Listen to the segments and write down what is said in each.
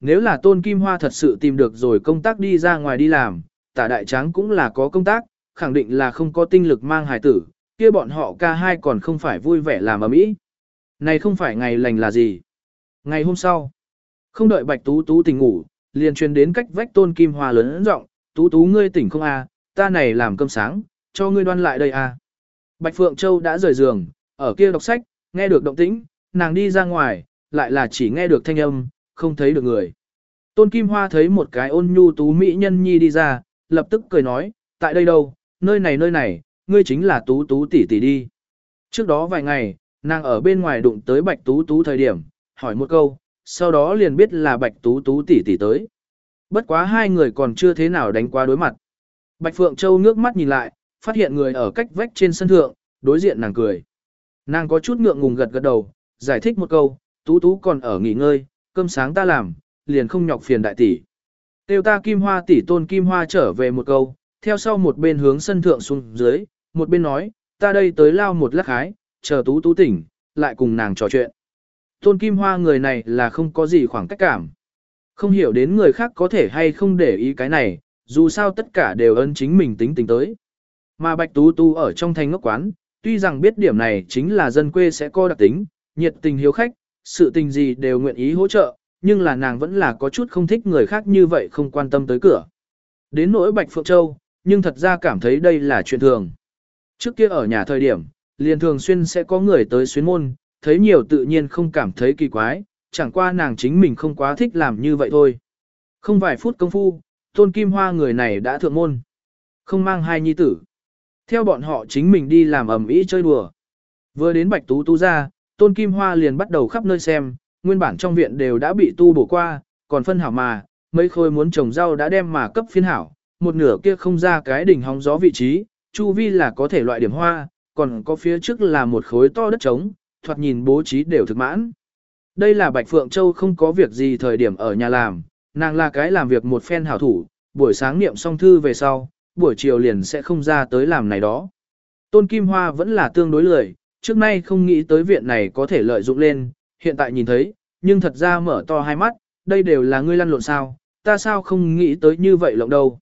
nếu là tôn kim hoa thật sự tìm được rồi công tác đi ra ngoài đi làm, tả đại tráng cũng là có công tác, khẳng định là không có tinh lực mang hài tử, kia bọn họ ca hai còn không phải vui vẻ làm ở mỹ. Này không phải ngày lành là gì. Ngày hôm sau, không đợi bạch tú tú tỉnh ngủ, liền truyền đến cách vách tôn kim hoa lớn giọng tú tú ngươi tỉnh không à, ta này làm cơm sáng, cho ngươi đoan lại đây à. Bạch Phượng Châu đã rời giường, ở kia đọc sách, nghe được động tĩnh, nàng đi ra ngoài, lại là chỉ nghe được thanh âm, không thấy được người. Tôn Kim Hoa thấy một cái ôn nhu tú mỹ nhân nhi đi ra, lập tức cười nói, tại đây đâu, nơi này nơi này, ngươi chính là tú tú tỷ tỷ đi. Trước đó vài ngày, nàng ở bên ngoài đụng tới bạch tú tú thời điểm, hỏi một câu, sau đó liền biết là bạch tú tú tỷ tỷ tới. Bất quá hai người còn chưa thế nào đánh qua đối mặt. Bạch Phượng Châu ngước mắt nhìn lại, phát hiện người ở cách vách trên sân thượng, đối diện nàng cười. Nàng có chút ngượng ngùng gật gật đầu, giải thích một câu, tú tú còn ở nghỉ ngơi, cơm sáng ta làm, liền không nhọc phiền đại tỷ. Tiêu ta kim hoa tỷ tôn kim hoa trở về một câu, theo sau một bên hướng sân thượng xuống dưới, một bên nói, ta đây tới lao một lát hái, chờ tú tú tỉnh, lại cùng nàng trò chuyện. Tôn kim hoa người này là không có gì khoảng cách cảm. Không hiểu đến người khác có thể hay không để ý cái này, dù sao tất cả đều ơn chính mình tính tình tới. Mà bạch tú tú ở trong thành ngốc quán, tuy rằng biết điểm này chính là dân quê sẽ có đặc tính, nhiệt tình hiếu khách, sự tình gì đều nguyện ý hỗ trợ, nhưng là nàng vẫn là có chút không thích người khác như vậy không quan tâm tới cửa. Đến nỗi Bạch Phượng Châu, nhưng thật ra cảm thấy đây là chuyện thường. Trước kia ở nhà thời điểm, liền thường xuyên sẽ có người tới xuyến môn, thấy nhiều tự nhiên không cảm thấy kỳ quái, chẳng qua nàng chính mình không quá thích làm như vậy thôi. Không vài phút công phu, tôn kim hoa người này đã thượng môn. Không mang hai nhi tử. Theo bọn họ chính mình đi làm ẩm ý chơi đùa. Vừa đến Bạch Tú Tú ra, tôn kim hoa liền bắt đầu khắp nơi xem, nguyên bản trong viện đều đã bị tu bổ qua, còn phân hảo mà, mấy khôi muốn trồng rau đã đem mà cấp phiên hảo, một nửa kia không ra cái đỉnh hóng gió vị trí, chu vi là có thể loại điểm hoa, còn có phía trước là một khối to đất trống, thoạt nhìn bố trí đều thực mãn. Đây là Bạch Phượng Châu không có việc gì thời điểm ở nhà làm, nàng là cái làm việc một phen hảo thủ, buổi sáng niệm xong thư về sau, buổi chiều liền sẽ không ra tới làm này đó. Tôn Kim Hoa vẫn là tương đối lười, trước nay không nghĩ tới viện này có thể lợi dụng lên, hiện tại nhìn thấy, nhưng thật ra mở to hai mắt, đây đều là ngươi lăn lộn sao, ta sao không nghĩ tới như vậy lộng đâu.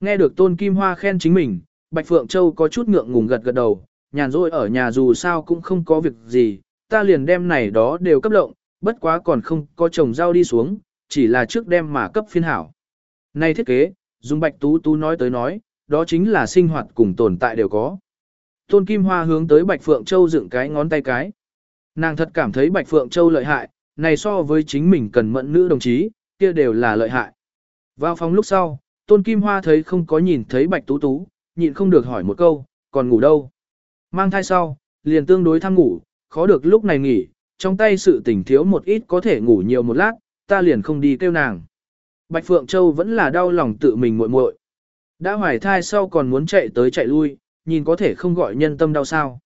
Nghe được Tôn Kim Hoa khen chính mình, Bạch Phượng Châu có chút ngượng ngùng gật gật đầu, nhàn rỗi ở nhà dù sao cũng không có việc gì, ta liền đem này đó đều cấp lộng, bất quá còn không có trồng rau đi xuống, chỉ là trước đem mà cấp phiên hảo. Này thiết kế, dùng Bạch Tú Tú nói tới nói, đó chính là sinh hoạt cùng tồn tại đều có. Tôn Kim Hoa hướng tới Bạch Phượng Châu dựng cái ngón tay cái. Nàng thật cảm thấy Bạch Phượng Châu lợi hại, này so với chính mình cần mẫn nữ đồng chí, kia đều là lợi hại. Vào phòng lúc sau, Tôn Kim Hoa thấy không có nhìn thấy Bạch Tú Tú, nhịn không được hỏi một câu, còn ngủ đâu? Mang thai sau, liền tương đối tham ngủ, khó được lúc này nghỉ, trong tay sự tỉnh thiếu một ít có thể ngủ nhiều một lát, ta liền không đi kêu nàng. Bạch Phượng Châu vẫn là đau lòng tự mình muội muội. Đã hoài thai sau còn muốn chạy tới chạy lui, nhìn có thể không gọi nhân tâm đau sao.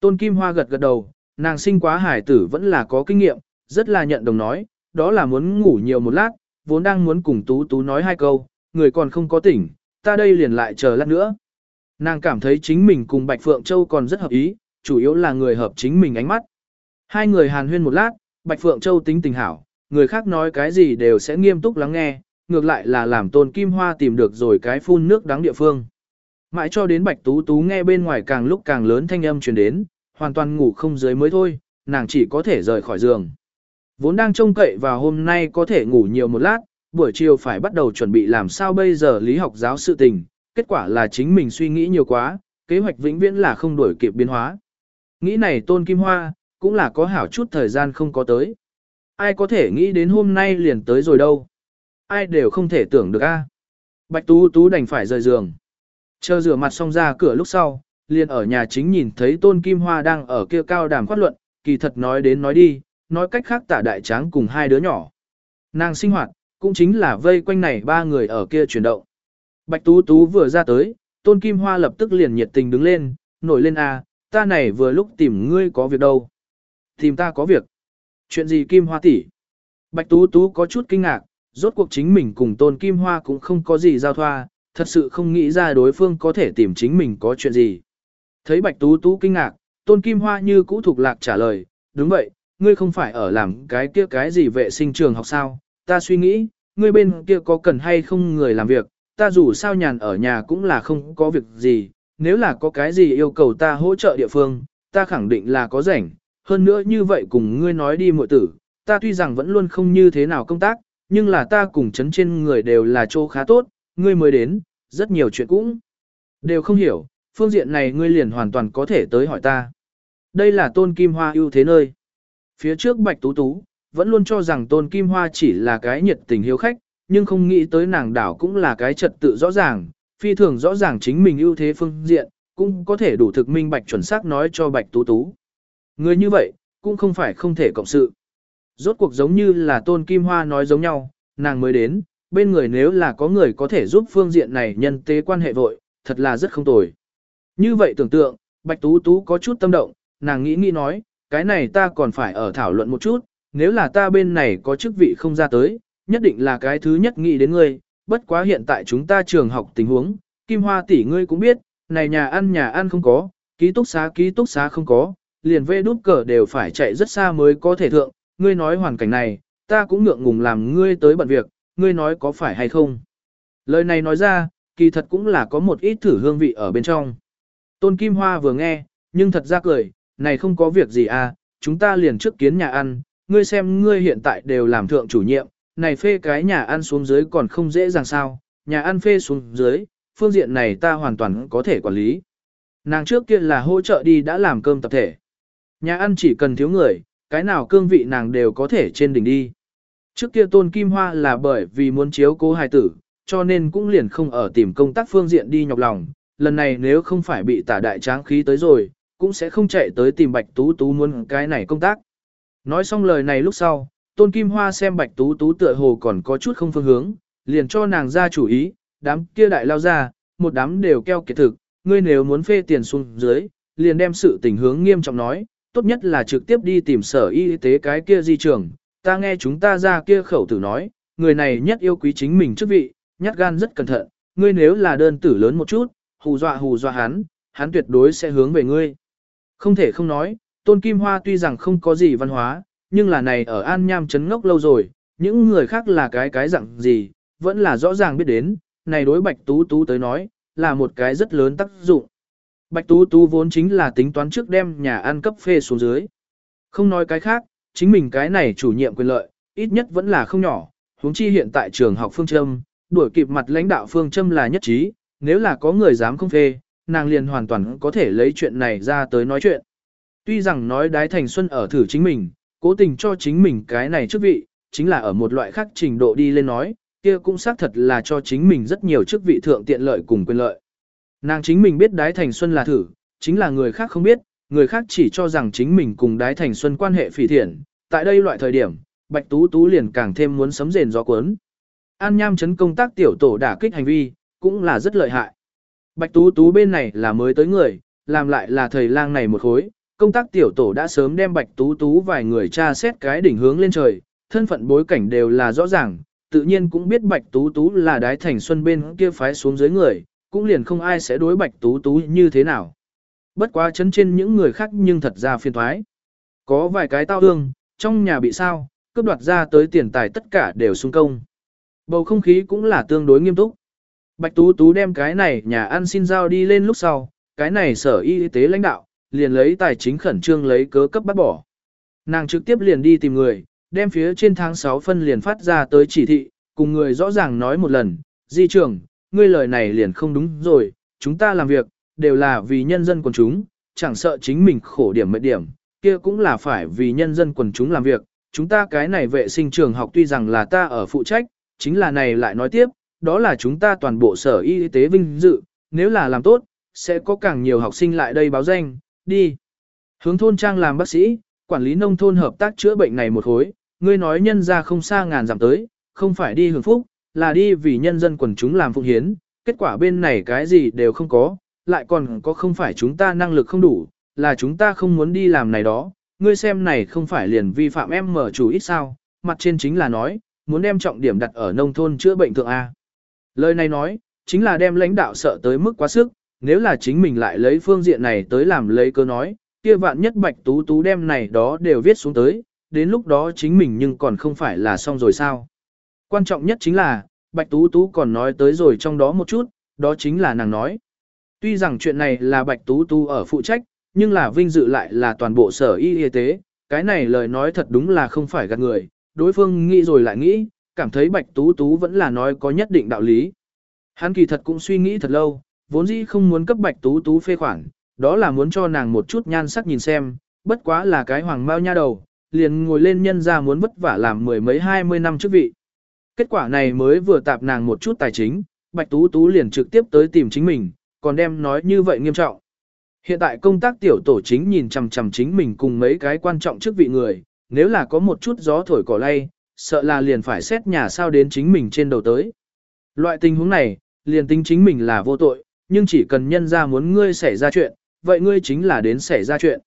Tôn Kim Hoa gật gật đầu, nàng sinh quá hải tử vẫn là có kinh nghiệm, rất là nhận đồng nói, đó là muốn ngủ nhiều một lát, vốn đang muốn cùng Tú Tú nói hai câu, người còn không có tỉnh, ta đây liền lại chờ lát nữa. Nàng cảm thấy chính mình cùng Bạch Phượng Châu còn rất hợp ý, chủ yếu là người hợp chính mình ánh mắt. Hai người hàn huyên một lát, Bạch Phượng Châu tính tình hảo, người khác nói cái gì đều sẽ nghiêm túc lắng nghe, ngược lại là làm tôn kim hoa tìm được rồi cái phun nước đáng địa phương. Mãi cho đến Bạch Tú Tú nghe bên ngoài càng lúc càng lớn thanh âm truyền đến, hoàn toàn ngủ không dưới mới thôi, nàng chỉ có thể rời khỏi giường. Vốn đang trông cậy và hôm nay có thể ngủ nhiều một lát, buổi chiều phải bắt đầu chuẩn bị làm sao bây giờ lý học giáo sự tình, kết quả là chính mình suy nghĩ nhiều quá, kế hoạch vĩnh viễn là không đổi kịp biến hóa. Nghĩ này tôn kim hoa, cũng là có hảo chút thời gian không có tới. Ai có thể nghĩ đến hôm nay liền tới rồi đâu. Ai đều không thể tưởng được a. Bạch Tú Tú đành phải rời giường. Chờ rửa mặt xong ra cửa lúc sau, liền ở nhà chính nhìn thấy tôn kim hoa đang ở kia cao đàm quát luận, kỳ thật nói đến nói đi, nói cách khác tả đại tráng cùng hai đứa nhỏ. Nàng sinh hoạt, cũng chính là vây quanh này ba người ở kia chuyển động. Bạch Tú Tú vừa ra tới, tôn kim hoa lập tức liền nhiệt tình đứng lên, nổi lên a, ta này vừa lúc tìm ngươi có việc đâu. Tìm ta có việc. Chuyện gì kim hoa tỷ? Bạch Tú Tú có chút kinh ngạc, rốt cuộc chính mình cùng tôn kim hoa cũng không có gì giao thoa, thật sự không nghĩ ra đối phương có thể tìm chính mình có chuyện gì. Thấy Bạch Tú Tú kinh ngạc, tôn kim hoa như cũ thuộc lạc trả lời, đúng vậy, ngươi không phải ở làm cái kia cái gì vệ sinh trường học sao, ta suy nghĩ, ngươi bên kia có cần hay không người làm việc, ta dù sao nhàn ở nhà cũng là không có việc gì, nếu là có cái gì yêu cầu ta hỗ trợ địa phương, ta khẳng định là có rảnh, hơn nữa như vậy cùng ngươi nói đi muội tử, ta tuy rằng vẫn luôn không như thế nào công tác, nhưng là ta cùng chấn trên người đều là chỗ khá tốt, ngươi mới đến, rất nhiều chuyện cũng đều không hiểu, phương diện này ngươi liền hoàn toàn có thể tới hỏi ta. Đây là tôn kim hoa ưu thế nơi. Phía trước bạch tú tú, vẫn luôn cho rằng tôn kim hoa chỉ là cái nhiệt tình hiếu khách, nhưng không nghĩ tới nàng đảo cũng là cái trật tự rõ ràng, phi thường rõ ràng chính mình ưu thế phương diện, cũng có thể đủ thực minh bạch chuẩn xác nói cho bạch tú tú. Người như vậy, cũng không phải không thể cộng sự. Rốt cuộc giống như là tôn kim hoa nói giống nhau, nàng mới đến, bên người nếu là có người có thể giúp phương diện này nhân tế quan hệ vội, thật là rất không tồi. Như vậy tưởng tượng, bạch tú tú có chút tâm động, nàng nghĩ nghĩ nói, cái này ta còn phải ở thảo luận một chút, nếu là ta bên này có chức vị không ra tới, nhất định là cái thứ nhất nghĩ đến ngươi, bất quá hiện tại chúng ta trường học tình huống, Kim Hoa tỷ ngươi cũng biết, này nhà ăn nhà ăn không có, ký túc xá ký túc xá không có, liền về đút cờ đều phải chạy rất xa mới có thể thượng, ngươi nói hoàn cảnh này, ta cũng ngượng ngùng làm ngươi tới bận việc, ngươi nói có phải hay không. Lời này nói ra, kỳ thật cũng là có một ít thử hương vị ở bên trong. Tôn Kim Hoa vừa nghe, nhưng thật ra cười, này không có việc gì à, chúng ta liền trước kiến nhà ăn, ngươi xem ngươi hiện tại đều làm thượng chủ nhiệm, này phê cái nhà ăn xuống dưới còn không dễ dàng sao, nhà ăn phê xuống dưới, phương diện này ta hoàn toàn có thể quản lý. Nàng trước kia là hỗ trợ đi đã làm cơm tập thể. Nhà ăn chỉ cần thiếu người, cái nào cương vị nàng đều có thể trên đỉnh đi. Trước kia tôn kim hoa là bởi vì muốn chiếu cố hài tử, cho nên cũng liền không ở tìm công tác phương diện đi nhọc lòng. Lần này nếu không phải bị tả đại tráng khí tới rồi, cũng sẽ không chạy tới tìm bạch tú tú muốn cái này công tác. Nói xong lời này lúc sau, tôn kim hoa xem bạch tú tú tựa hồ còn có chút không phương hướng, liền cho nàng ra chủ ý, đám kia đại lao ra, một đám đều keo kiệt thực, ngươi nếu muốn phê tiền xuống dưới, liền đem sự tình hướng nghiêm trọng nói, tốt nhất là trực tiếp đi tìm sở y tế cái kia di trường, ta nghe chúng ta ra kia khẩu tử nói, người này nhất yêu quý chính mình chức vị, nhát gan rất cẩn thận, ngươi nếu là đơn tử lớn một chút, hù dọa hù dọa hắn, hắn tuyệt đối sẽ hướng về ngươi. Không thể không nói, Tôn Kim Hoa tuy rằng không có gì văn hóa, nhưng là này ở An Nham chấn ngốc lâu rồi, những người khác là cái cái dạng gì, vẫn là rõ ràng biết đến, này đối Bạch Tú Tú tới nói, là một cái rất lớn tác dụng. Bạch Tú Tú vốn chính là tính toán trước đem nhà ăn cấp phê xuống dưới. Không nói cái khác, chính mình cái này chủ nhiệm quyền lợi, ít nhất vẫn là không nhỏ, huống chi hiện tại trường học phương châm, đuổi kịp mặt lãnh đạo phương châm là nhất trí, nếu là có người dám không phê, nàng liền hoàn toàn có thể lấy chuyện này ra tới nói chuyện. Tuy rằng nói đái thành xuân ở thử chính mình, cố tình cho chính mình cái này chức vị, chính là ở một loại khác trình độ đi lên nói, kia cũng xác thật là cho chính mình rất nhiều chức vị thượng tiện lợi cùng quyền lợi. Nàng chính mình biết đái thành xuân là thử, chính là người khác không biết, người khác chỉ cho rằng chính mình cùng đái thành xuân quan hệ phỉ thiện. Tại đây loại thời điểm, Bạch Tú Tú liền càng thêm muốn sấm rền gió cuốn. An Nham chấn công tác tiểu tổ đả kích hành vi, cũng là rất lợi hại. Bạch Tú Tú bên này là mới tới người, làm lại là thầy lang này một khối, công tác tiểu tổ đã sớm đem Bạch Tú Tú vài người tra xét cái đỉnh hướng lên trời, thân phận bối cảnh đều là rõ ràng, tự nhiên cũng biết Bạch Tú Tú là đái thành xuân bên kia phái xuống dưới người, cũng liền không ai sẽ đối Bạch Tú Tú như thế nào. Bất quá chấn trên những người khác nhưng thật ra phiền thoái. Có vài cái tao ương, trong nhà bị sao, cướp đoạt ra tới tiền tài tất cả đều xung công. Bầu không khí cũng là tương đối nghiêm túc. Bạch Tú Tú đem cái này nhà ăn xin giao đi lên lúc sau, cái này sở y tế lãnh đạo, liền lấy tài chính khẩn trương lấy cớ cấp bắt bỏ. Nàng trực tiếp liền đi tìm người, đem phía trên tháng 6 phân liền phát ra tới chỉ thị, cùng người rõ ràng nói một lần, di trưởng, ngươi lời này liền không đúng rồi, chúng ta làm việc, đều là vì nhân dân quần chúng, chẳng sợ chính mình khổ điểm mệt điểm, kia cũng là phải vì nhân dân quần chúng làm việc, chúng ta cái này vệ sinh trường học tuy rằng là ta ở phụ trách, chính là này lại nói tiếp, đó là chúng ta toàn bộ sở y tế vinh dự, nếu là làm tốt, sẽ có càng nhiều học sinh lại đây báo danh, đi. Hướng thôn trang làm bác sĩ, quản lý nông thôn hợp tác chữa bệnh này một hối, ngươi nói nhân ra không xa ngàn giảm tới, không phải đi hưởng phúc, là đi vì nhân dân quần chúng làm phụng hiến, kết quả bên này cái gì đều không có, lại còn có không phải chúng ta năng lực không đủ, là chúng ta không muốn đi làm này đó, ngươi xem này không phải liền vi phạm em mở chủ ít sao, mặt trên chính là nói, muốn đem trọng điểm đặt ở nông thôn chữa bệnh thượng A. Lời này nói, chính là đem lãnh đạo sợ tới mức quá sức, nếu là chính mình lại lấy phương diện này tới làm lấy cơ nói, kia vạn nhất bạch tú tú đem này đó đều viết xuống tới, đến lúc đó chính mình nhưng còn không phải là xong rồi sao. Quan trọng nhất chính là, Bạch Tú Tú còn nói tới rồi trong đó một chút, đó chính là nàng nói. Tuy rằng chuyện này là Bạch Tú Tú ở phụ trách, nhưng là vinh dự lại là toàn bộ sở y y tế, cái này lời nói thật đúng là không phải gạt người, đối phương nghĩ rồi lại nghĩ, cảm thấy Bạch Tú Tú vẫn là nói có nhất định đạo lý. Hắn kỳ thật cũng suy nghĩ thật lâu, vốn dĩ không muốn cấp Bạch Tú Tú phê khoản, đó là muốn cho nàng một chút nhan sắc nhìn xem, bất quá là cái hoàng mao nha đầu, liền ngồi lên nhân ra muốn vất vả làm mười mấy hai mươi năm trước vị. Kết quả này mới vừa tạp nàng một chút tài chính, Bạch Tú Tú liền trực tiếp tới tìm chính mình, còn đem nói như vậy nghiêm trọng. Hiện tại công tác tiểu tổ chính nhìn chằm chằm chính mình cùng mấy cái quan trọng chức vị người, nếu là có một chút gió thổi cỏ lay, sợ là liền phải xét nhà sao đến chính mình trên đầu tới. Loại tình huống này, liền tính chính mình là vô tội, nhưng chỉ cần nhân ra muốn ngươi xảy ra chuyện, vậy ngươi chính là đến xảy ra chuyện.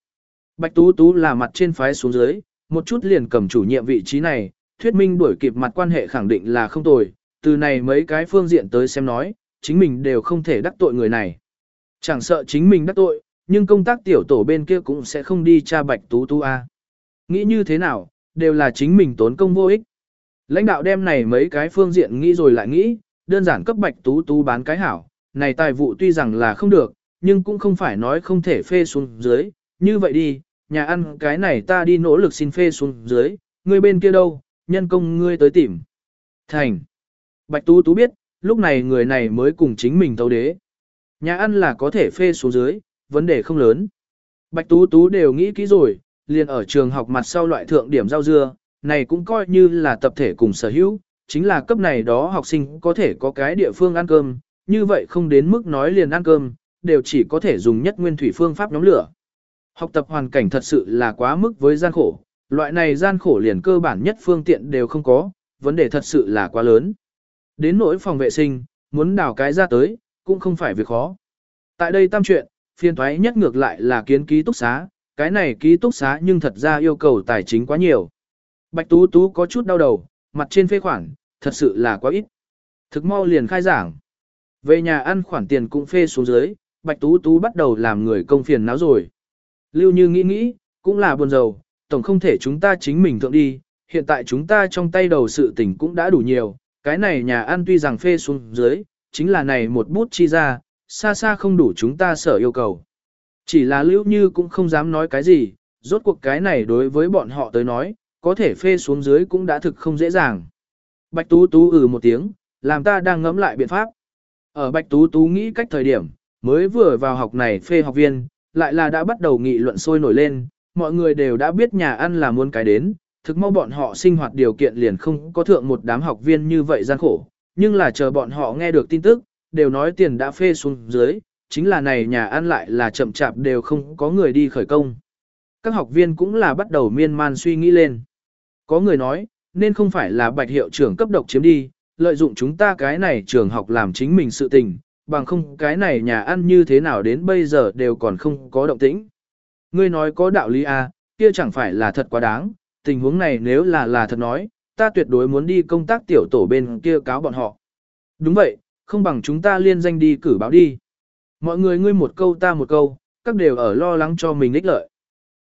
Bạch Tú Tú là mặt trên phái xuống dưới, một chút liền cầm chủ nhiệm vị trí này, thuyết minh đuổi kịp mặt quan hệ khẳng định là không tồi, từ này mấy cái phương diện tới xem nói, chính mình đều không thể đắc tội người này. Chẳng sợ chính mình đắc tội, nhưng công tác tiểu tổ bên kia cũng sẽ không đi tra Bạch Tú Tú A. Nghĩ như thế nào, đều là chính mình tốn công vô ích. Lãnh đạo đem này mấy cái phương diện nghĩ rồi lại nghĩ, đơn giản cấp Bạch Tú Tú bán cái hảo, này tài vụ tuy rằng là không được, nhưng cũng không phải nói không thể phê xuống dưới, như vậy đi, nhà ăn cái này ta đi nỗ lực xin phê xuống dưới, người bên kia đâu, nhân công ngươi tới tìm. Thành. Bạch Tú Tú biết, lúc này người này mới cùng chính mình tấu đế. Nhà ăn là có thể phê xuống dưới, vấn đề không lớn. Bạch Tú Tú đều nghĩ kỹ rồi, liền ở trường học mặt sau loại thượng điểm rau dưa, này cũng coi như là tập thể cùng sở hữu, chính là cấp này đó học sinh có thể có cái địa phương ăn cơm, như vậy không đến mức nói liền ăn cơm, đều chỉ có thể dùng nhất nguyên thủy phương pháp nhóm lửa. Học tập hoàn cảnh thật sự là quá mức với gian khổ, loại này gian khổ liền cơ bản nhất phương tiện đều không có, vấn đề thật sự là quá lớn. Đến nỗi phòng vệ sinh, muốn đào cái ra tới, cũng không phải việc khó. Tại đây tam chuyện, phiên thoái nhất ngược lại là kiến ký túc xá, cái này ký túc xá nhưng thật ra yêu cầu tài chính quá nhiều. Bạch Tú Tú có chút đau đầu, mặt trên phê khoản, thật sự là quá ít. Thực mau liền khai giảng. Về nhà ăn khoản tiền cũng phê xuống dưới, Bạch Tú Tú bắt đầu làm người công phiền náo rồi. Lưu Như nghĩ nghĩ, cũng là buồn rầu, tổng không thể chúng ta chính mình thượng đi, hiện tại chúng ta trong tay đầu sự tình cũng đã đủ nhiều, cái này nhà ăn tuy rằng phê xuống dưới, chính là này một bút chi ra, xa xa không đủ chúng ta sở yêu cầu. Chỉ là Lưu Như cũng không dám nói cái gì, rốt cuộc cái này đối với bọn họ tới nói, có thể phê xuống dưới cũng đã thực không dễ dàng. Bạch Tú Tú ừ một tiếng, làm ta đang ngẫm lại biện pháp. Ở Bạch Tú Tú nghĩ cách thời điểm, mới vừa vào học này phê học viên, lại là đã bắt đầu nghị luận sôi nổi lên, mọi người đều đã biết nhà ăn là muốn cái đến, thực mau bọn họ sinh hoạt điều kiện liền không có thượng một đám học viên như vậy gian khổ, nhưng là chờ bọn họ nghe được tin tức, đều nói tiền đã phê xuống dưới, chính là này nhà ăn lại là chậm chạp đều không có người đi khởi công. Các học viên cũng là bắt đầu miên man suy nghĩ lên. Có người nói, nên không phải là bạch hiệu trưởng cấp độc chiếm đi, lợi dụng chúng ta cái này trường học làm chính mình sự tình, bằng không cái này nhà ăn như thế nào đến bây giờ đều còn không có động tĩnh. Ngươi nói có đạo lý à, kia chẳng phải là thật quá đáng, tình huống này nếu là là thật nói, ta tuyệt đối muốn đi công tác tiểu tổ bên kia cáo bọn họ. Đúng vậy, không bằng chúng ta liên danh đi cử báo đi. Mọi người ngươi một câu ta một câu, các đều ở lo lắng cho mình ích lợi.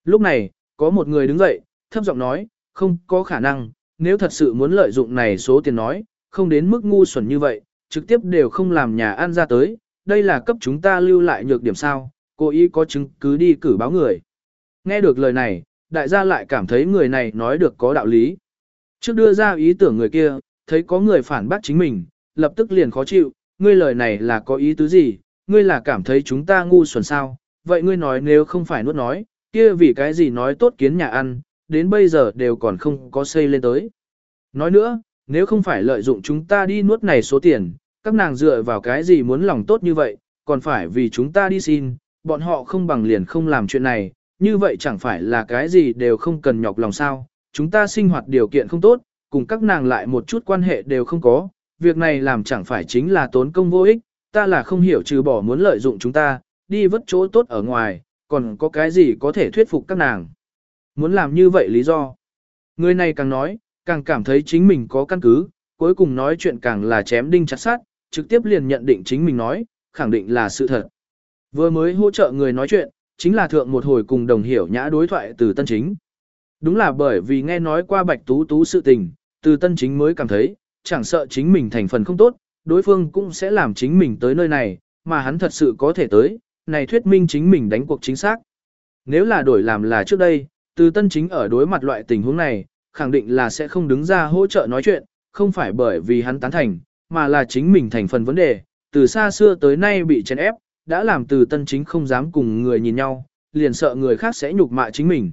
Lúc này, có một người đứng dậy, thấp giọng nói, không có khả năng, nếu thật sự muốn lợi dụng này số tiền nói, không đến mức ngu xuẩn như vậy, trực tiếp đều không làm nhà ăn ra tới, đây là cấp chúng ta lưu lại nhược điểm sao, cố ý có chứng cứ đi cử báo người. Nghe được lời này, đại gia lại cảm thấy người này nói được có đạo lý. Trước đưa ra ý tưởng người kia, thấy có người phản bác chính mình, lập tức liền khó chịu, ngươi lời này là có ý tứ gì, ngươi là cảm thấy chúng ta ngu xuẩn sao, vậy ngươi nói nếu không phải nuốt nói, kia vì cái gì nói tốt kiến nhà ăn, đến bây giờ đều còn không có xây lên tới. Nói nữa, nếu không phải lợi dụng chúng ta đi nuốt này số tiền, các nàng dựa vào cái gì muốn lòng tốt như vậy, còn phải vì chúng ta đi xin, bọn họ không bằng liền không làm chuyện này, như vậy chẳng phải là cái gì đều không cần nhọc lòng sao, chúng ta sinh hoạt điều kiện không tốt, cùng các nàng lại một chút quan hệ đều không có, việc này làm chẳng phải chính là tốn công vô ích, ta là không hiểu trừ bỏ muốn lợi dụng chúng ta, đi vất chỗ tốt ở ngoài, còn có cái gì có thể thuyết phục các nàng. Muốn làm như vậy lý do. Người này càng nói, càng cảm thấy chính mình có căn cứ, cuối cùng nói chuyện càng là chém đinh chặt sát, trực tiếp liền nhận định chính mình nói, khẳng định là sự thật. Vừa mới hỗ trợ người nói chuyện, chính là thượng một hồi cùng đồng hiểu nhã đối thoại từ tân chính. Đúng là bởi vì nghe nói qua bạch tú tú sự tình, từ tân chính mới cảm thấy, chẳng sợ chính mình thành phần không tốt, đối phương cũng sẽ làm chính mình tới nơi này, mà hắn thật sự có thể tới, này thuyết minh chính mình đánh cuộc chính xác. Nếu là đổi làm là trước đây, từ tân chính ở đối mặt loại tình huống này, khẳng định là sẽ không đứng ra hỗ trợ nói chuyện, không phải bởi vì hắn tán thành, mà là chính mình thành phần vấn đề, từ xa xưa tới nay bị chèn ép, đã làm từ tân chính không dám cùng người nhìn nhau, liền sợ người khác sẽ nhục mạ chính mình.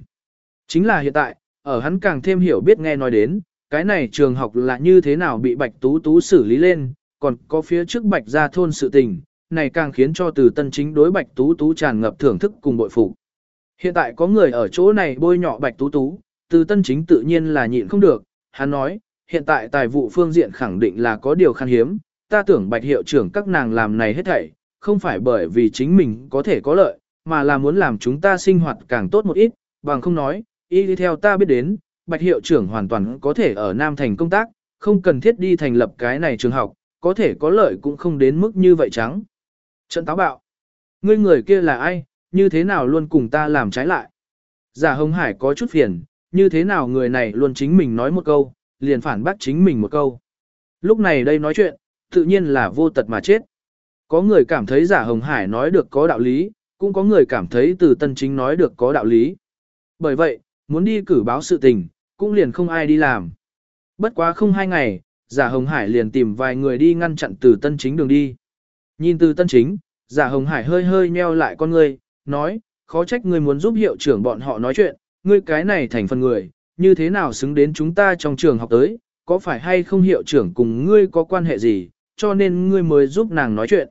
Chính là hiện tại, ở hắn càng thêm hiểu biết nghe nói đến, cái này trường học là như thế nào bị Bạch Tú Tú xử lý lên, còn có phía trước Bạch gia thôn sự tình, này càng khiến cho từ tân chính đối Bạch Tú Tú tràn ngập thưởng thức cùng bội phục. Hiện tại có người ở chỗ này bôi nhọ Bạch Tú Tú, từ tân chính tự nhiên là nhịn không được, hắn nói, hiện tại tài vụ phương diện khẳng định là có điều khan hiếm, ta tưởng Bạch hiệu trưởng các nàng làm này hết thảy, không phải bởi vì chính mình có thể có lợi, mà là muốn làm chúng ta sinh hoạt càng tốt một ít, bằng không nói, y đi theo ta biết đến, Bạch hiệu trưởng hoàn toàn có thể ở Nam Thành công tác, không cần thiết đi thành lập cái này trường học, có thể có lợi cũng không đến mức như vậy trắng. Trận táo bạo. Ngươi người kia là ai, như thế nào luôn cùng ta làm trái lại. Giả Hồng Hải có chút phiền, như thế nào người này luôn chính mình nói một câu, liền phản bác chính mình một câu. Lúc này đây nói chuyện, tự nhiên là vô tật mà chết. Có người cảm thấy giả Hồng Hải nói được có đạo lý, cũng có người cảm thấy từ tân chính nói được có đạo lý. Bởi vậy, muốn đi cử báo sự tình, cũng liền không ai đi làm. Bất quá không hai ngày, giả Hồng Hải liền tìm vài người đi ngăn chặn từ tân chính đường đi. Nhìn từ tân chính, giả Hồng Hải hơi hơi nheo lại con người, nói, khó trách ngươi muốn giúp hiệu trưởng bọn họ nói chuyện, ngươi cái này thành phần người, như thế nào xứng đến chúng ta trong trường học tới, có phải hay không hiệu trưởng cùng ngươi có quan hệ gì, cho nên ngươi mới giúp nàng nói chuyện.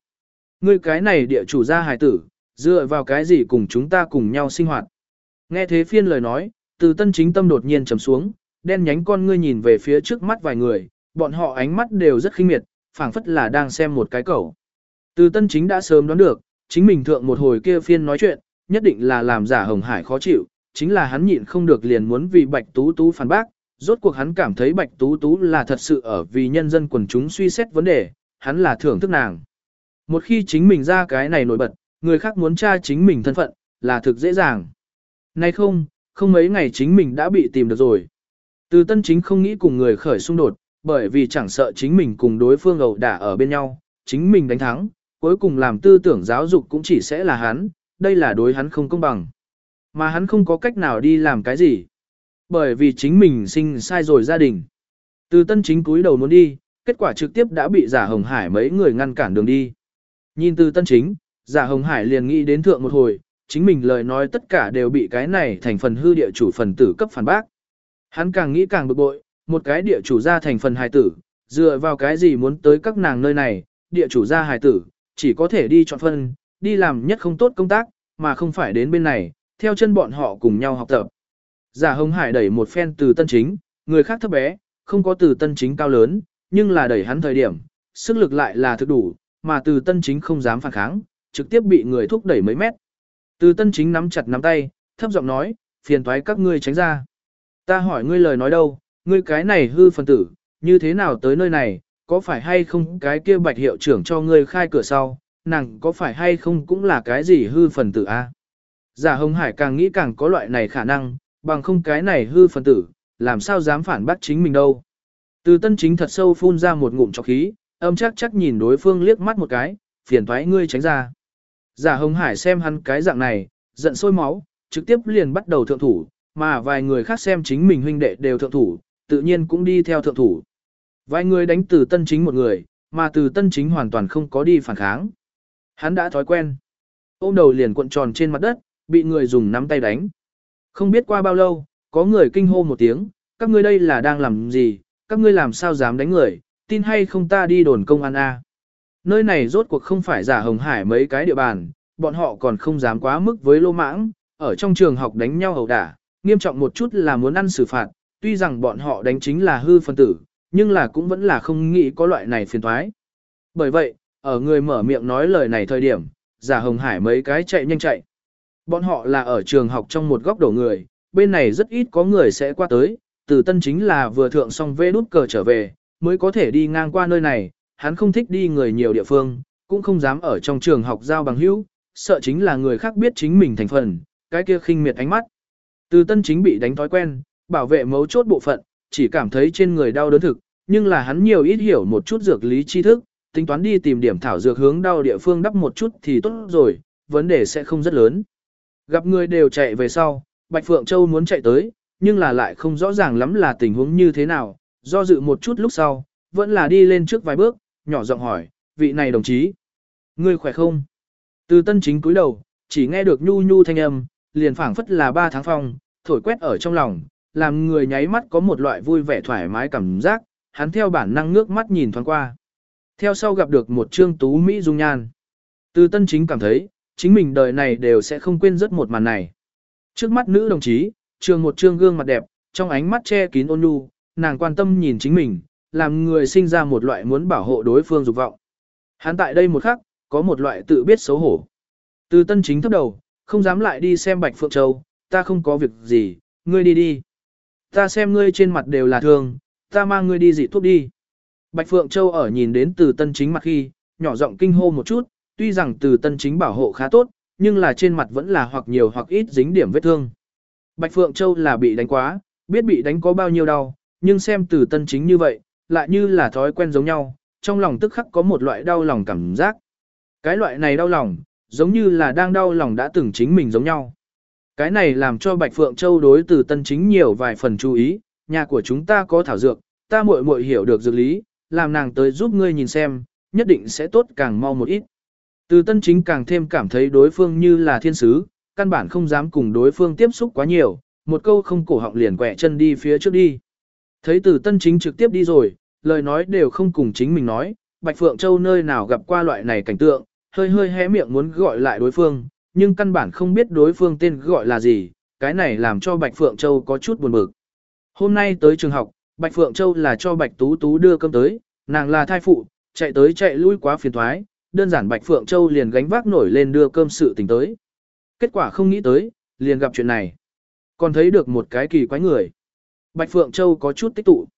Ngươi cái này địa chủ gia hài tử, dựa vào cái gì cùng chúng ta cùng nhau sinh hoạt. Nghe thế phiên lời nói, từ tân chính tâm đột nhiên trầm xuống, đen nhánh con ngươi nhìn về phía trước mắt vài người, bọn họ ánh mắt đều rất khinh miệt, phảng phất là đang xem một cái cẩu. Từ tân chính đã sớm đoán được, chính mình thượng một hồi kia phiên nói chuyện, nhất định là làm giả hồng hải khó chịu, chính là hắn nhịn không được liền muốn vì bạch tú tú phản bác, rốt cuộc hắn cảm thấy bạch tú tú là thật sự ở vì nhân dân quần chúng suy xét vấn đề, hắn là thưởng thức nàng. Một khi chính mình ra cái này nổi bật, người khác muốn tra chính mình thân phận, là thực dễ dàng. Nay không, không mấy ngày chính mình đã bị tìm được rồi. Từ tân chính không nghĩ cùng người khởi xung đột, bởi vì chẳng sợ chính mình cùng đối phương ẩu đả ở bên nhau, chính mình đánh thắng, cuối cùng làm tư tưởng giáo dục cũng chỉ sẽ là hắn, đây là đối hắn không công bằng. Mà hắn không có cách nào đi làm cái gì. Bởi vì chính mình sinh sai rồi gia đình. Từ tân chính cúi đầu muốn đi, kết quả trực tiếp đã bị giả hồng hải mấy người ngăn cản đường đi. Nhìn từ tân chính, giả hồng hải liền nghĩ đến thượng một hồi, chính mình lời nói tất cả đều bị cái này thành phần hư địa chủ phần tử cấp phản bác. Hắn càng nghĩ càng bực bội, một cái địa chủ ra thành phần hài tử, dựa vào cái gì muốn tới các nàng nơi này, địa chủ ra hài tử, chỉ có thể đi chọn phân, đi làm nhất không tốt công tác, mà không phải đến bên này, theo chân bọn họ cùng nhau học tập. Giả hồng hải đẩy một phen từ tân chính, người khác thấp bé, không có từ tân chính cao lớn, nhưng là đẩy hắn thời điểm, sức lực lại là thực đủ, mà từ tân chính không dám phản kháng, trực tiếp bị người thúc đẩy mấy mét. Từ tân chính nắm chặt nắm tay, thấp giọng nói, phiền thoái các ngươi tránh ra. Ta hỏi ngươi lời nói đâu, ngươi cái này hư phần tử, như thế nào tới nơi này, có phải hay không cái kia bạch hiệu trưởng cho ngươi khai cửa sau, nàng có phải hay không cũng là cái gì hư phần tử a? Giả Hồng Hải càng nghĩ càng có loại này khả năng, bằng không cái này hư phần tử, làm sao dám phản bác chính mình đâu. Từ tân chính thật sâu phun ra một ngụm trọc khí, âm chắc chắc nhìn đối phương liếc mắt một cái, phiền thoái ngươi tránh ra. Giả Hồng Hải xem hắn cái dạng này, giận sôi máu, trực tiếp liền bắt đầu thượng thủ, mà vài người khác xem chính mình huynh đệ đều thượng thủ, tự nhiên cũng đi theo thượng thủ. Vài người đánh từ tân chính một người, mà từ tân chính hoàn toàn không có đi phản kháng. Hắn đã thói quen. Ôm đầu liền cuộn tròn trên mặt đất, bị người dùng nắm tay đánh. Không biết qua bao lâu, có người kinh hô một tiếng, các ngươi đây là đang làm gì, các ngươi làm sao dám đánh người, tin hay không ta đi đồn công an a. Nơi này rốt cuộc không phải giả hồng hải mấy cái địa bàn, bọn họ còn không dám quá mức với lô mãng, ở trong trường học đánh nhau ẩu đả, nghiêm trọng một chút là muốn ăn xử phạt, tuy rằng bọn họ đánh chính là hư phân tử, nhưng là cũng vẫn là không nghĩ có loại này phiền thoái. Bởi vậy, ở người mở miệng nói lời này thời điểm, giả hồng hải mấy cái chạy nhanh chạy. Bọn họ là ở trường học trong một góc đổ người, bên này rất ít có người sẽ qua tới, từ tân chính là vừa thượng xong vê đút cờ trở về, mới có thể đi ngang qua nơi này, hắn không thích đi người nhiều địa phương, cũng không dám ở trong trường học giao bằng hữu, sợ chính là người khác biết chính mình thành phần, cái kia khinh miệt ánh mắt. Từ tân chính bị đánh thói quen, bảo vệ mấu chốt bộ phận, chỉ cảm thấy trên người đau đớn thực, nhưng là hắn nhiều ít hiểu một chút dược lý tri thức, tính toán đi tìm điểm thảo dược hướng đau địa phương đắp một chút thì tốt rồi, vấn đề sẽ không rất lớn. Gặp người đều chạy về sau, Bạch Phượng Châu muốn chạy tới, nhưng là lại không rõ ràng lắm là tình huống như thế nào, do dự một chút lúc sau, vẫn là đi lên trước vài bước, nhỏ giọng hỏi, vị này đồng chí, ngươi khỏe không? Từ tân chính cúi đầu, chỉ nghe được nhu nhu thanh âm, liền phảng phất là ba tháng phong, thổi quét ở trong lòng, làm người nháy mắt có một loại vui vẻ thoải mái cảm giác, hắn theo bản năng ngước mắt nhìn thoáng qua. Theo sau gặp được một trương tú Mỹ dung nhan. Từ tân chính cảm thấy, chính mình đời này đều sẽ không quên rất một màn này. Trước mắt nữ đồng chí, trường một trương gương mặt đẹp, trong ánh mắt che kín ôn nhu, nàng quan tâm nhìn chính mình, làm người sinh ra một loại muốn bảo hộ đối phương dục vọng. Hắn tại đây một khắc, có một loại tự biết xấu hổ. Từ tân chính thấp đầu, không dám lại đi xem Bạch Phượng Châu, ta không có việc gì, ngươi đi đi. Ta xem ngươi trên mặt đều là thương, ta mang ngươi đi dị thuốc đi. Bạch Phượng Châu ở nhìn đến từ tân chính mặt khi, nhỏ giọng kinh hô một chút, tuy rằng từ tân chính bảo hộ khá tốt, nhưng là trên mặt vẫn là hoặc nhiều hoặc ít dính điểm vết thương. Bạch Phượng Châu là bị đánh quá, biết bị đánh có bao nhiêu đau, nhưng xem từ tân chính như vậy, lại như là thói quen giống nhau, trong lòng tức khắc có một loại đau lòng cảm giác. Cái loại này đau lòng, giống như là đang đau lòng đã từng chính mình giống nhau. Cái này làm cho Bạch Phượng Châu đối từ tân chính nhiều vài phần chú ý, nhà của chúng ta có thảo dược, ta muội muội hiểu được dược lý, làm nàng tới giúp ngươi nhìn xem, nhất định sẽ tốt càng mau một ít. Từ tân chính càng thêm cảm thấy đối phương như là thiên sứ, căn bản không dám cùng đối phương tiếp xúc quá nhiều, một câu không cổ họng liền quẹ chân đi phía trước đi. Thấy từ tân chính trực tiếp đi rồi, lời nói đều không cùng chính mình nói, Bạch Phượng Châu nơi nào gặp qua loại này cảnh tượng, hơi hơi hé miệng muốn gọi lại đối phương, nhưng căn bản không biết đối phương tên gọi là gì, cái này làm cho Bạch Phượng Châu có chút buồn bực. Hôm nay tới trường học, Bạch Phượng Châu là cho Bạch Tú Tú đưa cơm tới, nàng là thai phụ, chạy tới chạy lui quá phiền thoái, đơn giản Bạch Phượng Châu liền gánh vác nổi lên đưa cơm sự tình tới. Kết quả không nghĩ tới, liền gặp chuyện này. Còn thấy được một cái kỳ quái người. Bạch Phượng Châu có chút tích tụ.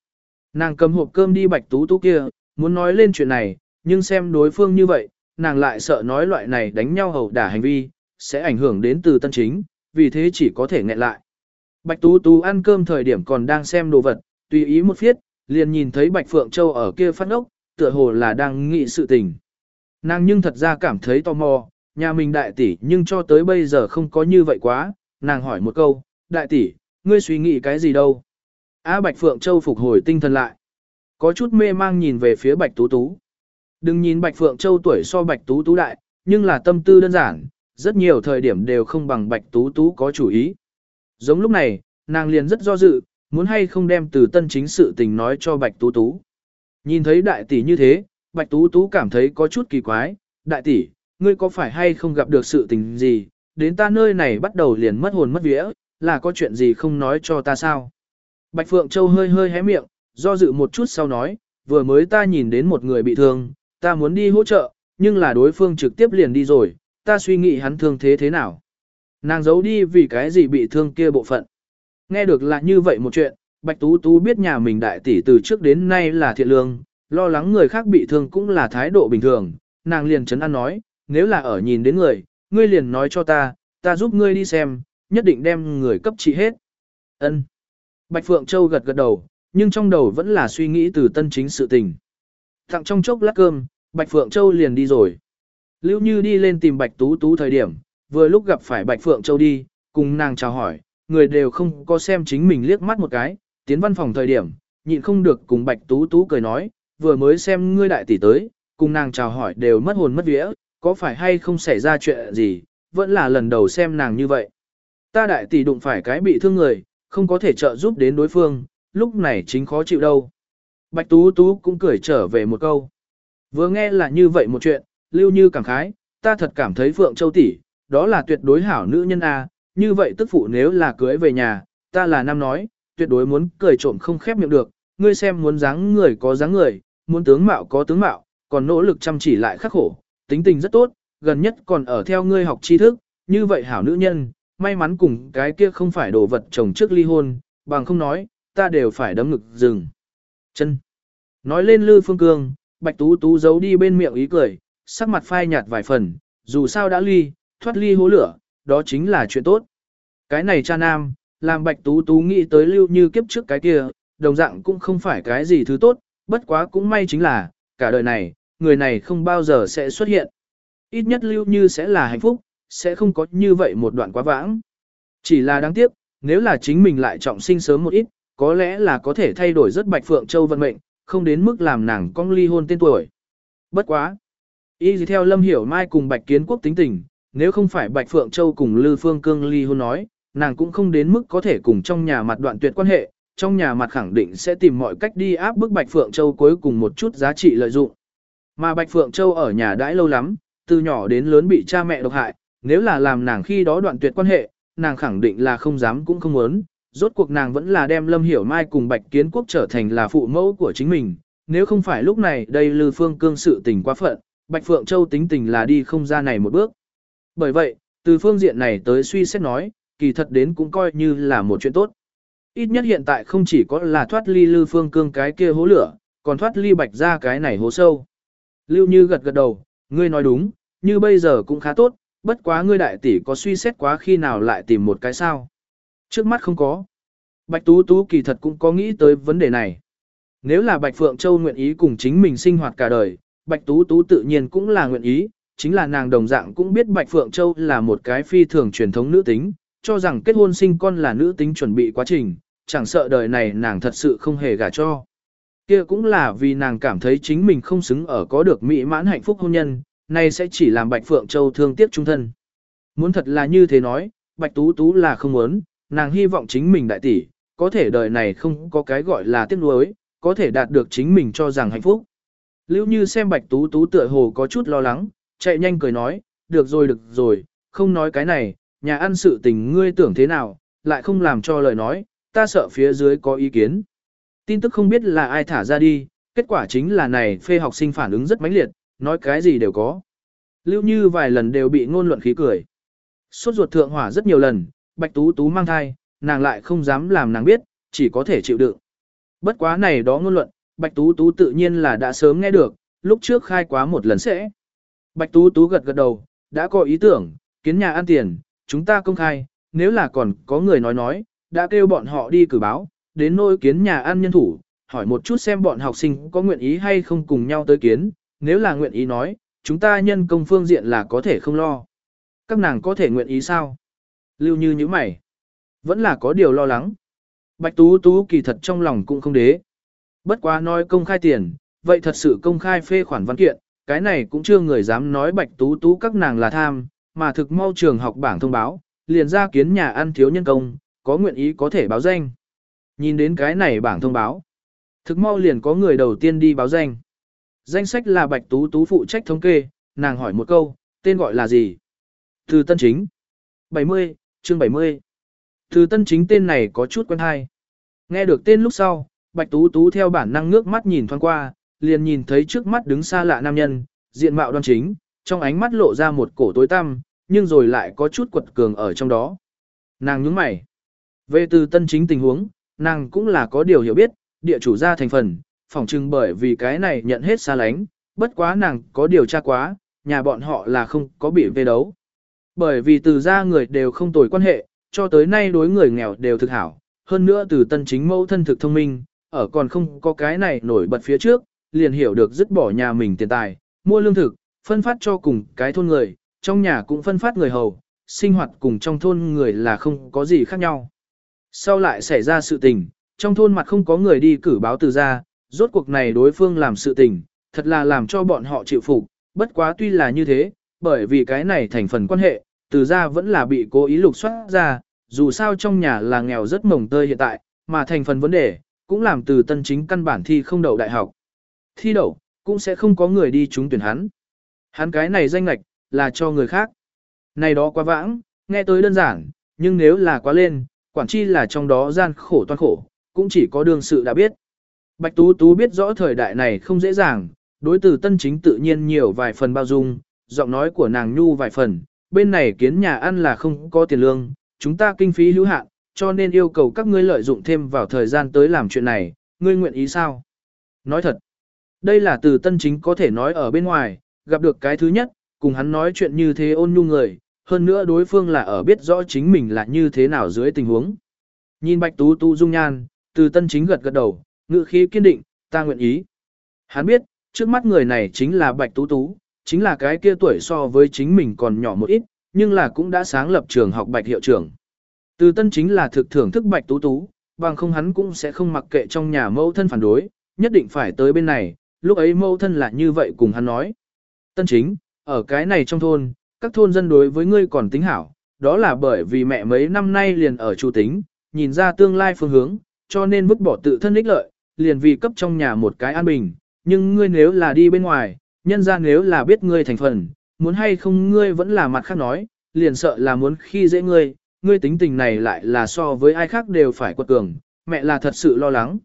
Nàng cầm hộp cơm đi Bạch Tú Tú kia, muốn nói lên chuyện này, nhưng xem đối phương như vậy, nàng lại sợ nói loại này đánh nhau hầu đả hành vi, sẽ ảnh hưởng đến từ tân chính, vì thế chỉ có thể nghẹn lại. Bạch Tú Tú ăn cơm thời điểm còn đang xem đồ vật, tùy ý một phiết, liền nhìn thấy Bạch Phượng Châu ở kia phát ốc, tựa hồ là đang nghĩ sự tình. Nàng nhưng thật ra cảm thấy tò mò, nhà mình đại tỷ nhưng cho tới bây giờ không có như vậy quá, nàng hỏi một câu, đại tỷ, ngươi suy nghĩ cái gì đâu? A Bạch Phượng Châu phục hồi tinh thần lại. Có chút mê mang nhìn về phía Bạch Tú Tú. Đừng nhìn Bạch Phượng Châu tuổi so Bạch Tú Tú đại, nhưng là tâm tư đơn giản, rất nhiều thời điểm đều không bằng Bạch Tú Tú có chủ ý. Giống lúc này, nàng liền rất do dự, muốn hay không đem từ tân chính sự tình nói cho Bạch Tú Tú. Nhìn thấy đại tỷ như thế, Bạch Tú Tú cảm thấy có chút kỳ quái, đại tỷ, ngươi có phải hay không gặp được sự tình gì, đến ta nơi này bắt đầu liền mất hồn mất vía, là có chuyện gì không nói cho ta sao? Bạch Phượng Châu hơi hơi hé miệng, do dự một chút sau nói, vừa mới ta nhìn đến một người bị thương, ta muốn đi hỗ trợ, nhưng là đối phương trực tiếp liền đi rồi, ta suy nghĩ hắn thương thế thế nào. Nàng giấu đi vì cái gì bị thương kia bộ phận. Nghe được là như vậy một chuyện, Bạch Tú Tú biết nhà mình đại tỷ từ trước đến nay là thiện lương, lo lắng người khác bị thương cũng là thái độ bình thường, nàng liền chấn an nói, nếu là ở nhìn đến người, ngươi liền nói cho ta, ta giúp ngươi đi xem, nhất định đem người cấp trị hết. Ân. Bạch Phượng Châu gật gật đầu, nhưng trong đầu vẫn là suy nghĩ từ tân chính sự tình. Thặng trong chốc lát cơm, Bạch Phượng Châu liền đi rồi. Lưu Như đi lên tìm Bạch Tú Tú thời điểm, vừa lúc gặp phải Bạch Phượng Châu đi, cùng nàng chào hỏi, người đều không có xem chính mình liếc mắt một cái, tiến văn phòng thời điểm, nhịn không được cùng Bạch Tú Tú cười nói, vừa mới xem ngươi đại tỷ tới, cùng nàng chào hỏi đều mất hồn mất vía, có phải hay không xảy ra chuyện gì, vẫn là lần đầu xem nàng như vậy. Ta đại tỷ đụng phải cái bị thương người, không có thể trợ giúp đến đối phương, lúc này chính khó chịu đâu. Bạch Tú Tú cũng cười trở về một câu. Vừa nghe là như vậy một chuyện, lưu như cảm khái, ta thật cảm thấy Phượng Châu tỷ, đó là tuyệt đối hảo nữ nhân A, như vậy tức phụ nếu là cưới về nhà, ta là nam nói, tuyệt đối muốn cười trộm không khép miệng được, ngươi xem muốn dáng người có dáng người, muốn tướng mạo có tướng mạo, còn nỗ lực chăm chỉ lại khắc khổ, tính tình rất tốt, gần nhất còn ở theo ngươi học tri thức, như vậy hảo nữ nhân, may mắn cùng cái kia không phải đồ vật chồng trước ly hôn, bằng không nói, ta đều phải đấm ngực dừng. Chân. Nói lên Lư Phương Cương, Bạch Tú Tú giấu đi bên miệng ý cười, sắc mặt phai nhạt vài phần, dù sao đã ly, thoát ly hố lửa, đó chính là chuyện tốt. Cái này cha nam, làm Bạch Tú Tú nghĩ tới lưu như kiếp trước cái kia, đồng dạng cũng không phải cái gì thứ tốt, bất quá cũng may chính là, cả đời này, người này không bao giờ sẽ xuất hiện. Ít nhất lưu như sẽ là hạnh phúc, sẽ không có như vậy một đoạn quá vãng. Chỉ là đáng tiếc, nếu là chính mình lại trọng sinh sớm một ít, có lẽ là có thể thay đổi rất Bạch Phượng Châu vận mệnh, không đến mức làm nàng cong ly hôn tên tuổi. Bất quá. Y gì theo Lâm Hiểu Mai cùng Bạch Kiến Quốc tính tình, nếu không phải Bạch Phượng Châu cùng Lư Phương Cương ly hôn nói, nàng cũng không đến mức có thể cùng trong nhà mặt đoạn tuyệt quan hệ, trong nhà mặt khẳng định sẽ tìm mọi cách đi áp bức Bạch Phượng Châu cuối cùng một chút giá trị lợi dụng. Mà Bạch Phượng Châu ở nhà đãi lâu lắm, từ nhỏ đến lớn bị cha mẹ độc hại, nếu là làm nàng khi đó đoạn tuyệt quan hệ, nàng khẳng định là không dám cũng không muốn. Rốt cuộc nàng vẫn là đem Lâm Hiểu Mai cùng Bạch Kiến Quốc trở thành là phụ mẫu của chính mình, nếu không phải lúc này đây Lư Phương Cương sự tình quá phận, Bạch Phượng Châu tính tình là đi không ra này một bước. Bởi vậy, từ phương diện này tới suy xét nói, kỳ thật đến cũng coi như là một chuyện tốt. Ít nhất hiện tại không chỉ có là thoát ly Lư Phương Cương cái kia hố lửa, còn thoát ly Bạch ra cái này hố sâu. Lưu Như gật gật đầu, ngươi nói đúng, như bây giờ cũng khá tốt, bất quá ngươi đại tỷ có suy xét quá khi nào lại tìm một cái sao. Trước mắt không có. Bạch Tú Tú kỳ thật cũng có nghĩ tới vấn đề này. Nếu là Bạch Phượng Châu nguyện ý cùng chính mình sinh hoạt cả đời, Bạch Tú Tú tự nhiên cũng là nguyện ý, chính là nàng đồng dạng cũng biết Bạch Phượng Châu là một cái phi thường truyền thống nữ tính, cho rằng kết hôn sinh con là nữ tính chuẩn bị quá trình, chẳng sợ đời này nàng thật sự không hề gả cho. Kia cũng là vì nàng cảm thấy chính mình không xứng ở có được mỹ mãn hạnh phúc hôn nhân, nay sẽ chỉ làm Bạch Phượng Châu thương tiếc trung thân. Muốn thật là như thế nói, Bạch Tú Tú là không muốn, nàng hy vọng chính mình đại tỷ, có thể đời này không có cái gọi là tiếc nuối, có thể đạt được chính mình cho rằng hạnh phúc. Lưu Như xem Bạch Tú Tú tựa hồ có chút lo lắng, chạy nhanh cười nói, được rồi được rồi, không nói cái này, nhà ăn sự tình ngươi tưởng thế nào, lại không làm cho lời nói, ta sợ phía dưới có ý kiến. Tin tức không biết là ai thả ra đi, kết quả chính là này phê học sinh phản ứng rất mãnh liệt, nói cái gì đều có. Lưu Như vài lần đều bị ngôn luận khí cười. Suốt ruột thượng hỏa rất nhiều lần, Bạch Tú Tú mang thai, nàng lại không dám làm nàng biết, chỉ có thể chịu đựng. Bất quá này đó ngôn luận, Bạch Tú Tú tự nhiên là đã sớm nghe được, lúc trước khai quá một lần sẽ. Bạch Tú Tú gật gật đầu, đã có ý tưởng, kiến nhà ăn tiền, chúng ta công khai, nếu là còn có người nói nói, đã kêu bọn họ đi cử báo, đến nôi kiến nhà ăn nhân thủ, hỏi một chút xem bọn học sinh có nguyện ý hay không cùng nhau tới kiến, nếu là nguyện ý nói, chúng ta nhân công phương diện là có thể không lo. Các nàng có thể nguyện ý sao? Lưu như như mày. Vẫn là có điều lo lắng. Bạch Tú Tú kỳ thật trong lòng cũng không đế. Bất quá nói công khai tiền, vậy thật sự công khai phê khoản văn kiện, cái này cũng chưa người dám nói Bạch Tú Tú các nàng là tham, mà thực mau trường học bảng thông báo, liền ra kiến nhà ăn thiếu nhân công, có nguyện ý có thể báo danh. Nhìn đến cái này bảng thông báo, thực mau liền có người đầu tiên đi báo danh. Danh sách là Bạch Tú Tú phụ trách thống kê, nàng hỏi một câu, tên gọi là gì? Từ Tân Chính. 70, chương 70. Từ Tân Chính tên này có chút quen hay. Nghe được tên lúc sau, Bạch Tú Tú theo bản năng ngước mắt nhìn thoáng qua, liền nhìn thấy trước mắt đứng xa lạ nam nhân, diện mạo đoan chính, trong ánh mắt lộ ra một cổ tối tăm, nhưng rồi lại có chút quật cường ở trong đó. Nàng nhướng mày. Về từ Tân Chính tình huống, nàng cũng là có điều hiểu biết, địa chủ gia thành phần, phỏng chừng bởi vì cái này nhận hết xa lánh, bất quá nàng có điều tra quá, nhà bọn họ là không có bị vê đấu. Bởi vì từ gia người đều không tồi quan hệ, cho tới nay đối người nghèo đều thực hảo, hơn nữa từ tân chính mẫu thân thực thông minh, ở còn không có cái này nổi bật phía trước, liền hiểu được dứt bỏ nhà mình tiền tài, mua lương thực, phân phát cho cùng cái thôn người, trong nhà cũng phân phát người hầu, sinh hoạt cùng trong thôn người là không có gì khác nhau. Sau lại xảy ra sự tình, trong thôn mặt không có người đi cử báo từ ra, rốt cuộc này đối phương làm sự tình, thật là làm cho bọn họ chịu phục, bất quá tuy là như thế, bởi vì cái này thành phần quan hệ, từ ra vẫn là bị cố ý lục soát ra, dù sao trong nhà là nghèo rất mồng tơi hiện tại, mà thành phần vấn đề, cũng làm từ tân chính căn bản thi không đậu đại học. Thi đậu, cũng sẽ không có người đi trúng tuyển hắn. Hắn cái này danh lạch, là cho người khác. Này đó quá vãng, nghe tới đơn giản, nhưng nếu là quá lên, quản chi là trong đó gian khổ toan khổ, cũng chỉ có đương sự đã biết. Bạch Tú Tú biết rõ thời đại này không dễ dàng, đối từ tân chính tự nhiên nhiều vài phần bao dung, giọng nói của nàng nhu vài phần, bên này kiến nhà ăn là không có tiền lương, chúng ta kinh phí hữu hạn, cho nên yêu cầu các ngươi lợi dụng thêm vào thời gian tới làm chuyện này, ngươi nguyện ý sao? Nói thật, đây là từ tân chính có thể nói ở bên ngoài, gặp được cái thứ nhất, cùng hắn nói chuyện như thế ôn nhu người, hơn nữa đối phương là ở biết rõ chính mình là như thế nào dưới tình huống. Nhìn Bạch Tú Tú dung nhan, từ tân chính gật gật đầu, ngữ khí kiên định, ta nguyện ý. Hắn biết, trước mắt người này chính là Bạch Tú Tú, chính là cái kia tuổi so với chính mình còn nhỏ một ít, nhưng là cũng đã sáng lập trường học Bạch hiệu trưởng. Từ tân chính là thực thưởng thức Bạch Tú Tú, bằng không hắn cũng sẽ không mặc kệ trong nhà mẫu thân phản đối, nhất định phải tới bên này, lúc ấy mẫu thân là như vậy cùng hắn nói. Tân chính, ở cái này trong thôn, các thôn dân đối với ngươi còn tính hảo, đó là bởi vì mẹ mấy năm nay liền ở chủ tính, nhìn ra tương lai phương hướng, cho nên vứt bỏ tự thân ích lợi, liền vì cấp trong nhà một cái an bình, nhưng ngươi nếu là đi bên ngoài, nhân ra nếu là biết ngươi thành phần, muốn hay không ngươi vẫn là mặt khác nói, liền sợ là muốn khi dễ ngươi, ngươi tính tình này lại là so với ai khác đều phải quật cường, mẹ là thật sự lo lắng.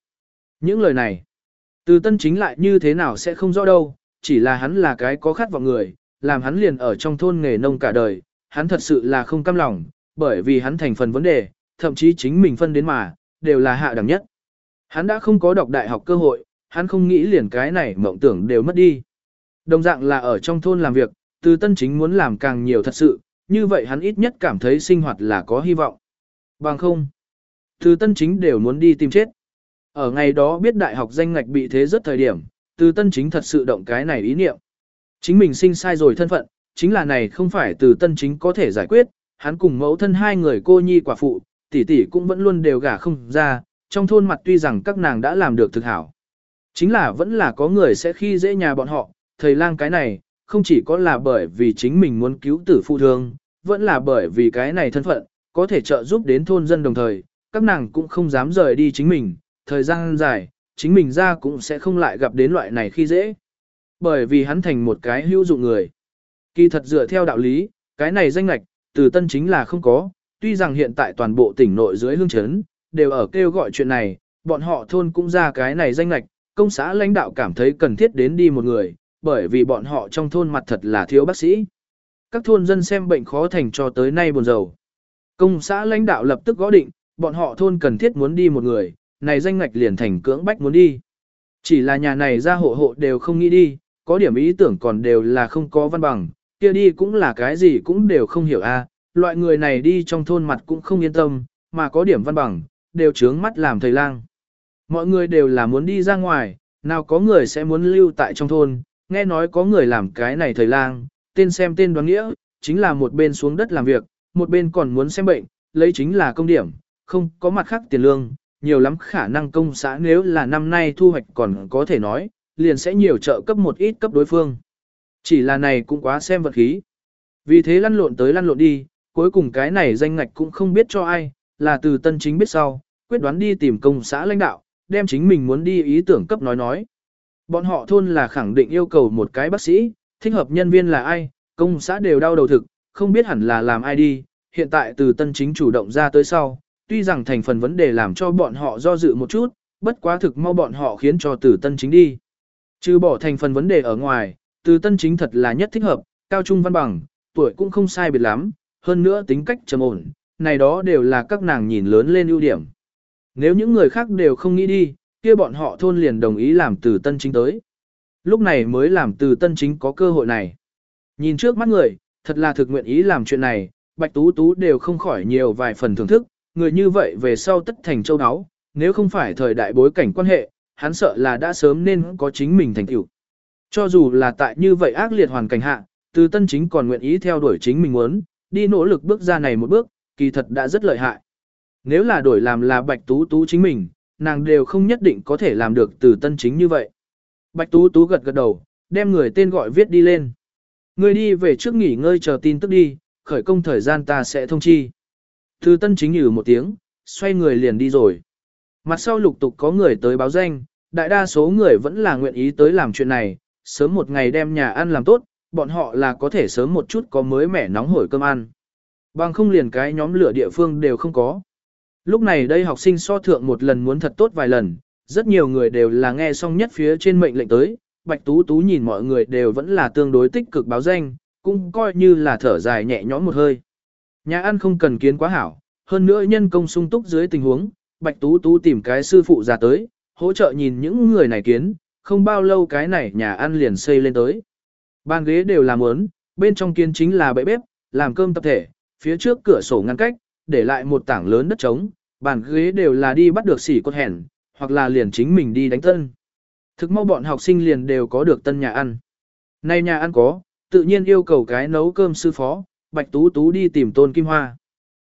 Những lời này, từ tân chính lại như thế nào sẽ không rõ đâu, chỉ là hắn là cái có khát vọng người, làm hắn liền ở trong thôn nghề nông cả đời, hắn thật sự là không cam lòng, bởi vì hắn thành phần vấn đề, thậm chí chính mình phân đến mà, đều là hạ đẳng nhất. Hắn đã không có đọc đại học cơ hội, hắn không nghĩ liền cái này mộng tưởng đều mất đi. Đồng dạng là ở trong thôn làm việc, từ tân chính muốn làm càng nhiều thật sự, như vậy hắn ít nhất cảm thấy sinh hoạt là có hy vọng. Bằng không, từ tân chính đều muốn đi tìm chết. Ở ngày đó biết đại học danh ngạch bị thế rất thời điểm, từ tân chính thật sự động cái này ý niệm. Chính mình sinh sai rồi thân phận, chính là này không phải từ tân chính có thể giải quyết, hắn cùng mẫu thân hai người cô nhi quả phụ, tỷ tỷ cũng vẫn luôn đều gả không ra, trong thôn mặt tuy rằng các nàng đã làm được thực hảo. Chính là vẫn là có người sẽ khi dễ nhà bọn họ, thầy lang cái này, không chỉ có là bởi vì chính mình muốn cứu tử phụ thương, vẫn là bởi vì cái này thân phận, có thể trợ giúp đến thôn dân đồng thời, các nàng cũng không dám rời đi chính mình, thời gian dài, chính mình ra cũng sẽ không lại gặp đến loại này khi dễ. Bởi vì hắn thành một cái hữu dụng người. Kỳ thật dựa theo đạo lý, cái này danh lạch, từ tân chính là không có, tuy rằng hiện tại toàn bộ tỉnh nội dưới hương chấn, đều ở kêu gọi chuyện này, bọn họ thôn cũng ra cái này danh lạch, công xã lãnh đạo cảm thấy cần thiết đến đi một người, bởi vì bọn họ trong thôn mặt thật là thiếu bác sĩ. Các thôn dân xem bệnh khó thành cho tới nay buồn rầu. Công xã lãnh đạo lập tức gõ định, bọn họ thôn cần thiết muốn đi một người, này danh ngạch liền thành cưỡng bách muốn đi. Chỉ là nhà này ra hộ hộ đều không nghĩ đi, có điểm ý tưởng còn đều là không có văn bằng, kia đi cũng là cái gì cũng đều không hiểu a. loại người này đi trong thôn mặt cũng không yên tâm, mà có điểm văn bằng, đều trướng mắt làm thầy lang. Mọi người đều là muốn đi ra ngoài, nào có người sẽ muốn lưu tại trong thôn, nghe nói có người làm cái này thầy lang, tên xem tên đoán nghĩa, chính là một bên xuống đất làm việc, một bên còn muốn xem bệnh, lấy chính là công điểm, không có mặt khác tiền lương, nhiều lắm khả năng công xã nếu là năm nay thu hoạch còn có thể nói, liền sẽ nhiều trợ cấp một ít cấp đối phương. Chỉ là này cũng quá xem vật khí. Vì thế lăn lộn tới lăn lộn đi, cuối cùng cái này danh ngạch cũng không biết cho ai, là từ tân chính biết sau, quyết đoán đi tìm công xã lãnh đạo, đem chính mình muốn đi ý tưởng cấp nói nói. Bọn họ thôn là khẳng định yêu cầu một cái bác sĩ, thích hợp nhân viên là ai, công xã đều đau đầu thực, không biết hẳn là làm ai đi, hiện tại từ tân chính chủ động ra tới sau, tuy rằng thành phần vấn đề làm cho bọn họ do dự một chút, bất quá thực mau bọn họ khiến cho từ tân chính đi. Trừ bỏ thành phần vấn đề ở ngoài, từ tân chính thật là nhất thích hợp, cao trung văn bằng, tuổi cũng không sai biệt lắm, hơn nữa tính cách trầm ổn, này đó đều là các nàng nhìn lớn lên ưu điểm. Nếu những người khác đều không nghĩ đi, kia bọn họ thôn liền đồng ý làm từ tân chính tới. Lúc này mới làm từ tân chính có cơ hội này. Nhìn trước mắt người, thật là thực nguyện ý làm chuyện này, Bạch Tú Tú đều không khỏi nhiều vài phần thưởng thức, người như vậy về sau tất thành châu áo, nếu không phải thời đại bối cảnh quan hệ, hắn sợ là đã sớm nên có chính mình thành tựu. Cho dù là tại như vậy ác liệt hoàn cảnh hạ, từ tân chính còn nguyện ý theo đuổi chính mình muốn, đi nỗ lực bước ra này một bước, kỳ thật đã rất lợi hại. Nếu là đổi làm là Bạch Tú Tú chính mình, nàng đều không nhất định có thể làm được từ tân chính như vậy. Bạch Tú Tú gật gật đầu, đem người tên gọi viết đi lên. Người đi về trước nghỉ ngơi chờ tin tức đi, khởi công thời gian ta sẽ thông chi. Từ tân chính nhử một tiếng, xoay người liền đi rồi. Mặt sau lục tục có người tới báo danh, đại đa số người vẫn là nguyện ý tới làm chuyện này, sớm một ngày đem nhà ăn làm tốt, bọn họ là có thể sớm một chút có mới mẻ nóng hổi cơm ăn. Bằng không liền cái nhóm lửa địa phương đều không có. Lúc này đây học sinh so thượng một lần muốn thật tốt vài lần, rất nhiều người đều là nghe xong nhất phía trên mệnh lệnh tới, Bạch Tú Tú nhìn mọi người đều vẫn là tương đối tích cực báo danh, cũng coi như là thở dài nhẹ nhõm một hơi. Nhà ăn không cần kiến quá hảo, hơn nữa nhân công sung túc dưới tình huống, Bạch Tú Tú tìm cái sư phụ ra tới, hỗ trợ nhìn những người này kiến, không bao lâu cái này nhà ăn liền xây lên tới. Bàn ghế đều làm ớn, bên trong kiến chính là bẫy bếp, làm cơm tập thể, phía trước cửa sổ ngăn cách, để lại một tảng lớn đất trống, bàn ghế đều là đi bắt được xỉ cốt hẻn, hoặc là liền chính mình đi đánh tân. Thực mau bọn học sinh liền đều có được tân nhà ăn. Nay nhà ăn có, tự nhiên yêu cầu cái nấu cơm sư phó, Bạch Tú Tú đi tìm Tôn Kim Hoa.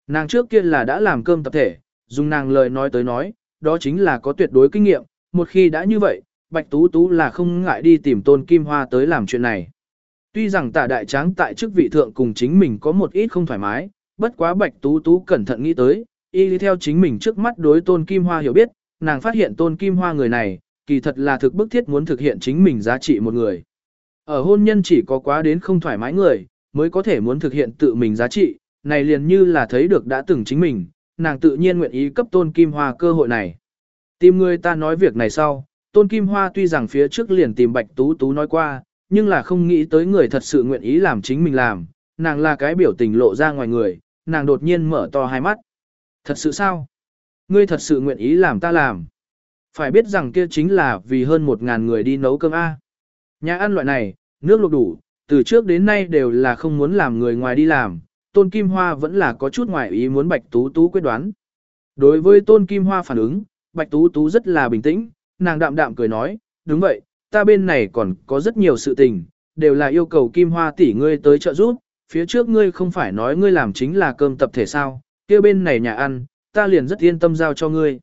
Nàng trước kia là đã làm cơm tập thể, dùng nàng lời nói tới nói, đó chính là có tuyệt đối kinh nghiệm, một khi đã như vậy, Bạch Tú Tú là không ngại đi tìm Tôn Kim Hoa tới làm chuyện này. Tuy rằng tả đại tráng tại chức vị thượng cùng chính mình có một ít không thoải mái, bất quá Bạch Tú Tú cẩn thận nghĩ tới, y đi theo chính mình trước mắt đối Tôn Kim Hoa hiểu biết, nàng phát hiện Tôn Kim Hoa người này, kỳ thật là thực bức thiết muốn thực hiện chính mình giá trị một người. Ở hôn nhân chỉ có quá đến không thoải mái người, mới có thể muốn thực hiện tự mình giá trị, này liền như là thấy được đã từng chính mình, nàng tự nhiên nguyện ý cấp Tôn Kim Hoa cơ hội này. Tìm người ta nói việc này sau, Tôn Kim Hoa tuy rằng phía trước liền tìm Bạch Tú Tú nói qua, nhưng là không nghĩ tới người thật sự nguyện ý làm chính mình làm, nàng là cái biểu tình lộ ra ngoài người, nàng đột nhiên mở to hai mắt. Thật sự sao? Ngươi thật sự nguyện ý làm ta làm. Phải biết rằng kia chính là vì hơn một ngàn người đi nấu cơm A. Nhà ăn loại này, nước luộc đủ, từ trước đến nay đều là không muốn làm người ngoài đi làm, Tôn Kim Hoa vẫn là có chút ngoài ý muốn Bạch Tú Tú quyết đoán. Đối với Tôn Kim Hoa phản ứng, Bạch Tú Tú rất là bình tĩnh, nàng đạm đạm cười nói, đúng vậy, ta bên này còn có rất nhiều sự tình, đều là yêu cầu Kim Hoa tỷ ngươi tới trợ giúp, phía trước ngươi không phải nói ngươi làm chính là cơm tập thể sao, kia bên này nhà ăn, ta liền rất yên tâm giao cho ngươi.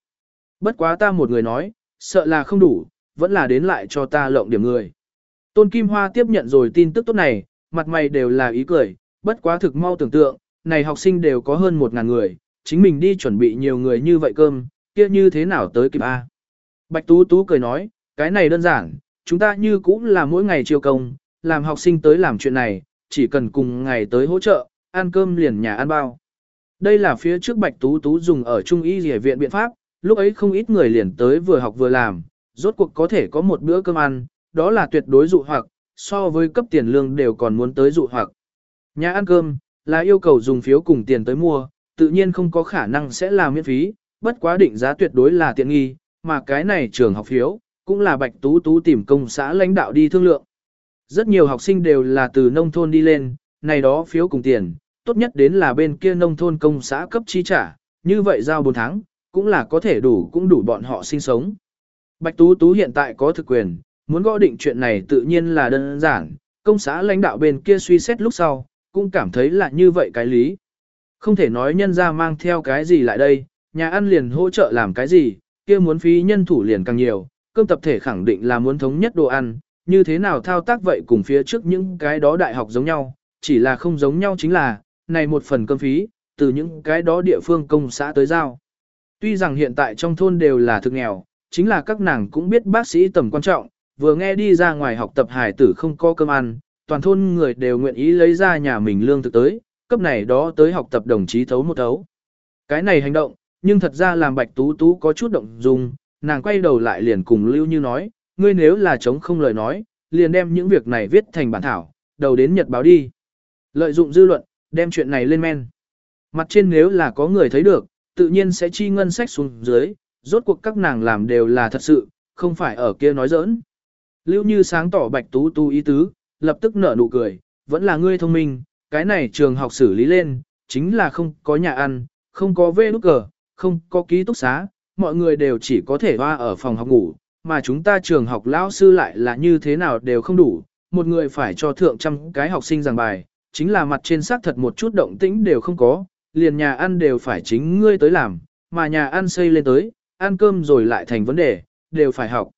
Bất quá ta một người nói, sợ là không đủ, vẫn là đến lại cho ta lộng điểm người. Tôn Kim Hoa tiếp nhận rồi tin tức tốt này, mặt mày đều là ý cười, bất quá thực mau tưởng tượng, này học sinh đều có hơn một ngàn người, chính mình đi chuẩn bị nhiều người như vậy cơm, kia như thế nào tới kịp A. Bạch Tú Tú cười nói, cái này đơn giản, chúng ta như cũng là mỗi ngày chiêu công, làm học sinh tới làm chuyện này, chỉ cần cùng ngày tới hỗ trợ, ăn cơm liền nhà ăn bao. Đây là phía trước Bạch Tú Tú dùng ở Trung y Dì viện biện pháp, lúc ấy không ít người liền tới vừa học vừa làm, rốt cuộc có thể có một bữa cơm ăn, đó là tuyệt đối dụ hoặc, so với cấp tiền lương đều còn muốn tới dụ hoặc. Nhà ăn cơm, là yêu cầu dùng phiếu cùng tiền tới mua, tự nhiên không có khả năng sẽ là miễn phí, bất quá định giá tuyệt đối là tiện nghi, mà cái này trường học phiếu, cũng là Bạch Tú Tú tìm công xã lãnh đạo đi thương lượng. Rất nhiều học sinh đều là từ nông thôn đi lên, này đó phiếu cùng tiền, tốt nhất đến là bên kia nông thôn công xã cấp chi trả, như vậy giao 4 tháng, cũng là có thể đủ cũng đủ bọn họ sinh sống. Bạch Tú Tú hiện tại có thực quyền, muốn gõ định chuyện này tự nhiên là đơn giản, công xã lãnh đạo bên kia suy xét lúc sau, cũng cảm thấy là như vậy cái lý. Không thể nói nhân ra mang theo cái gì lại đây, nhà ăn liền hỗ trợ làm cái gì, kia muốn phí nhân thủ liền càng nhiều, cơm tập thể khẳng định là muốn thống nhất đồ ăn, như thế nào thao tác vậy cùng phía trước những cái đó đại học giống nhau, chỉ là không giống nhau chính là, này một phần cơm phí, từ những cái đó địa phương công xã tới giao. Tuy rằng hiện tại trong thôn đều là thực nghèo, chính là các nàng cũng biết bác sĩ tầm quan trọng, vừa nghe đi ra ngoài học tập hài tử không có cơm ăn, toàn thôn người đều nguyện ý lấy ra nhà mình lương thực tới, cấp này đó tới học tập đồng chí thấu một thấu. Cái này hành động, nhưng thật ra làm bạch tú tú có chút động dung, nàng quay đầu lại liền cùng Lưu Như nói, ngươi nếu là chống không lời nói, liền đem những việc này viết thành bản thảo, đầu đến nhật báo đi. Lợi dụng dư luận, đem chuyện này lên men. Mặt trên nếu là có người thấy được, tự nhiên sẽ chi ngân sách xuống dưới, rốt cuộc các nàng làm đều là thật sự, không phải ở kia nói giỡn. Lưu Như sáng tỏ bạch tú tú ý tứ, lập tức nở nụ cười, vẫn là ngươi thông minh, cái này trường học xử lý lên, chính là không có nhà ăn, không có vê nút cờ, không có ký túc xá, mọi người đều chỉ có thể hoa ở phòng học ngủ, mà chúng ta trường học lão sư lại là như thế nào đều không đủ, một người phải cho thượng trăm cái học sinh giảng bài, chính là mặt trên xác thật một chút động tĩnh đều không có, liền nhà ăn đều phải chính ngươi tới làm, mà nhà ăn xây lên tới, ăn cơm rồi lại thành vấn đề, đều phải học.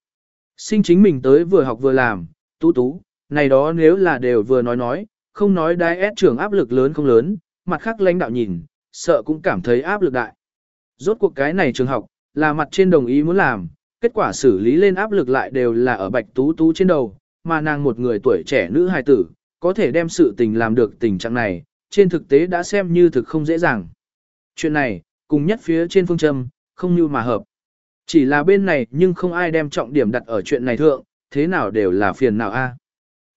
Sinh chính mình tới vừa học vừa làm, tú tú, này đó nếu là đều vừa nói nói, không nói đái ép trưởng áp lực lớn không lớn, mặt khác lãnh đạo nhìn, sợ cũng cảm thấy áp lực đại. Rốt cuộc cái này trường học, là mặt trên đồng ý muốn làm, kết quả xử lý lên áp lực lại đều là ở bạch tú tú trên đầu, mà nàng một người tuổi trẻ nữ hài tử, có thể đem sự tình làm được tình trạng này, trên thực tế đã xem như thực không dễ dàng. Chuyện này, cùng nhất phía trên phương châm, không như mà hợp. Chỉ là bên này nhưng không ai đem trọng điểm đặt ở chuyện này thượng, thế nào đều là phiền nào a.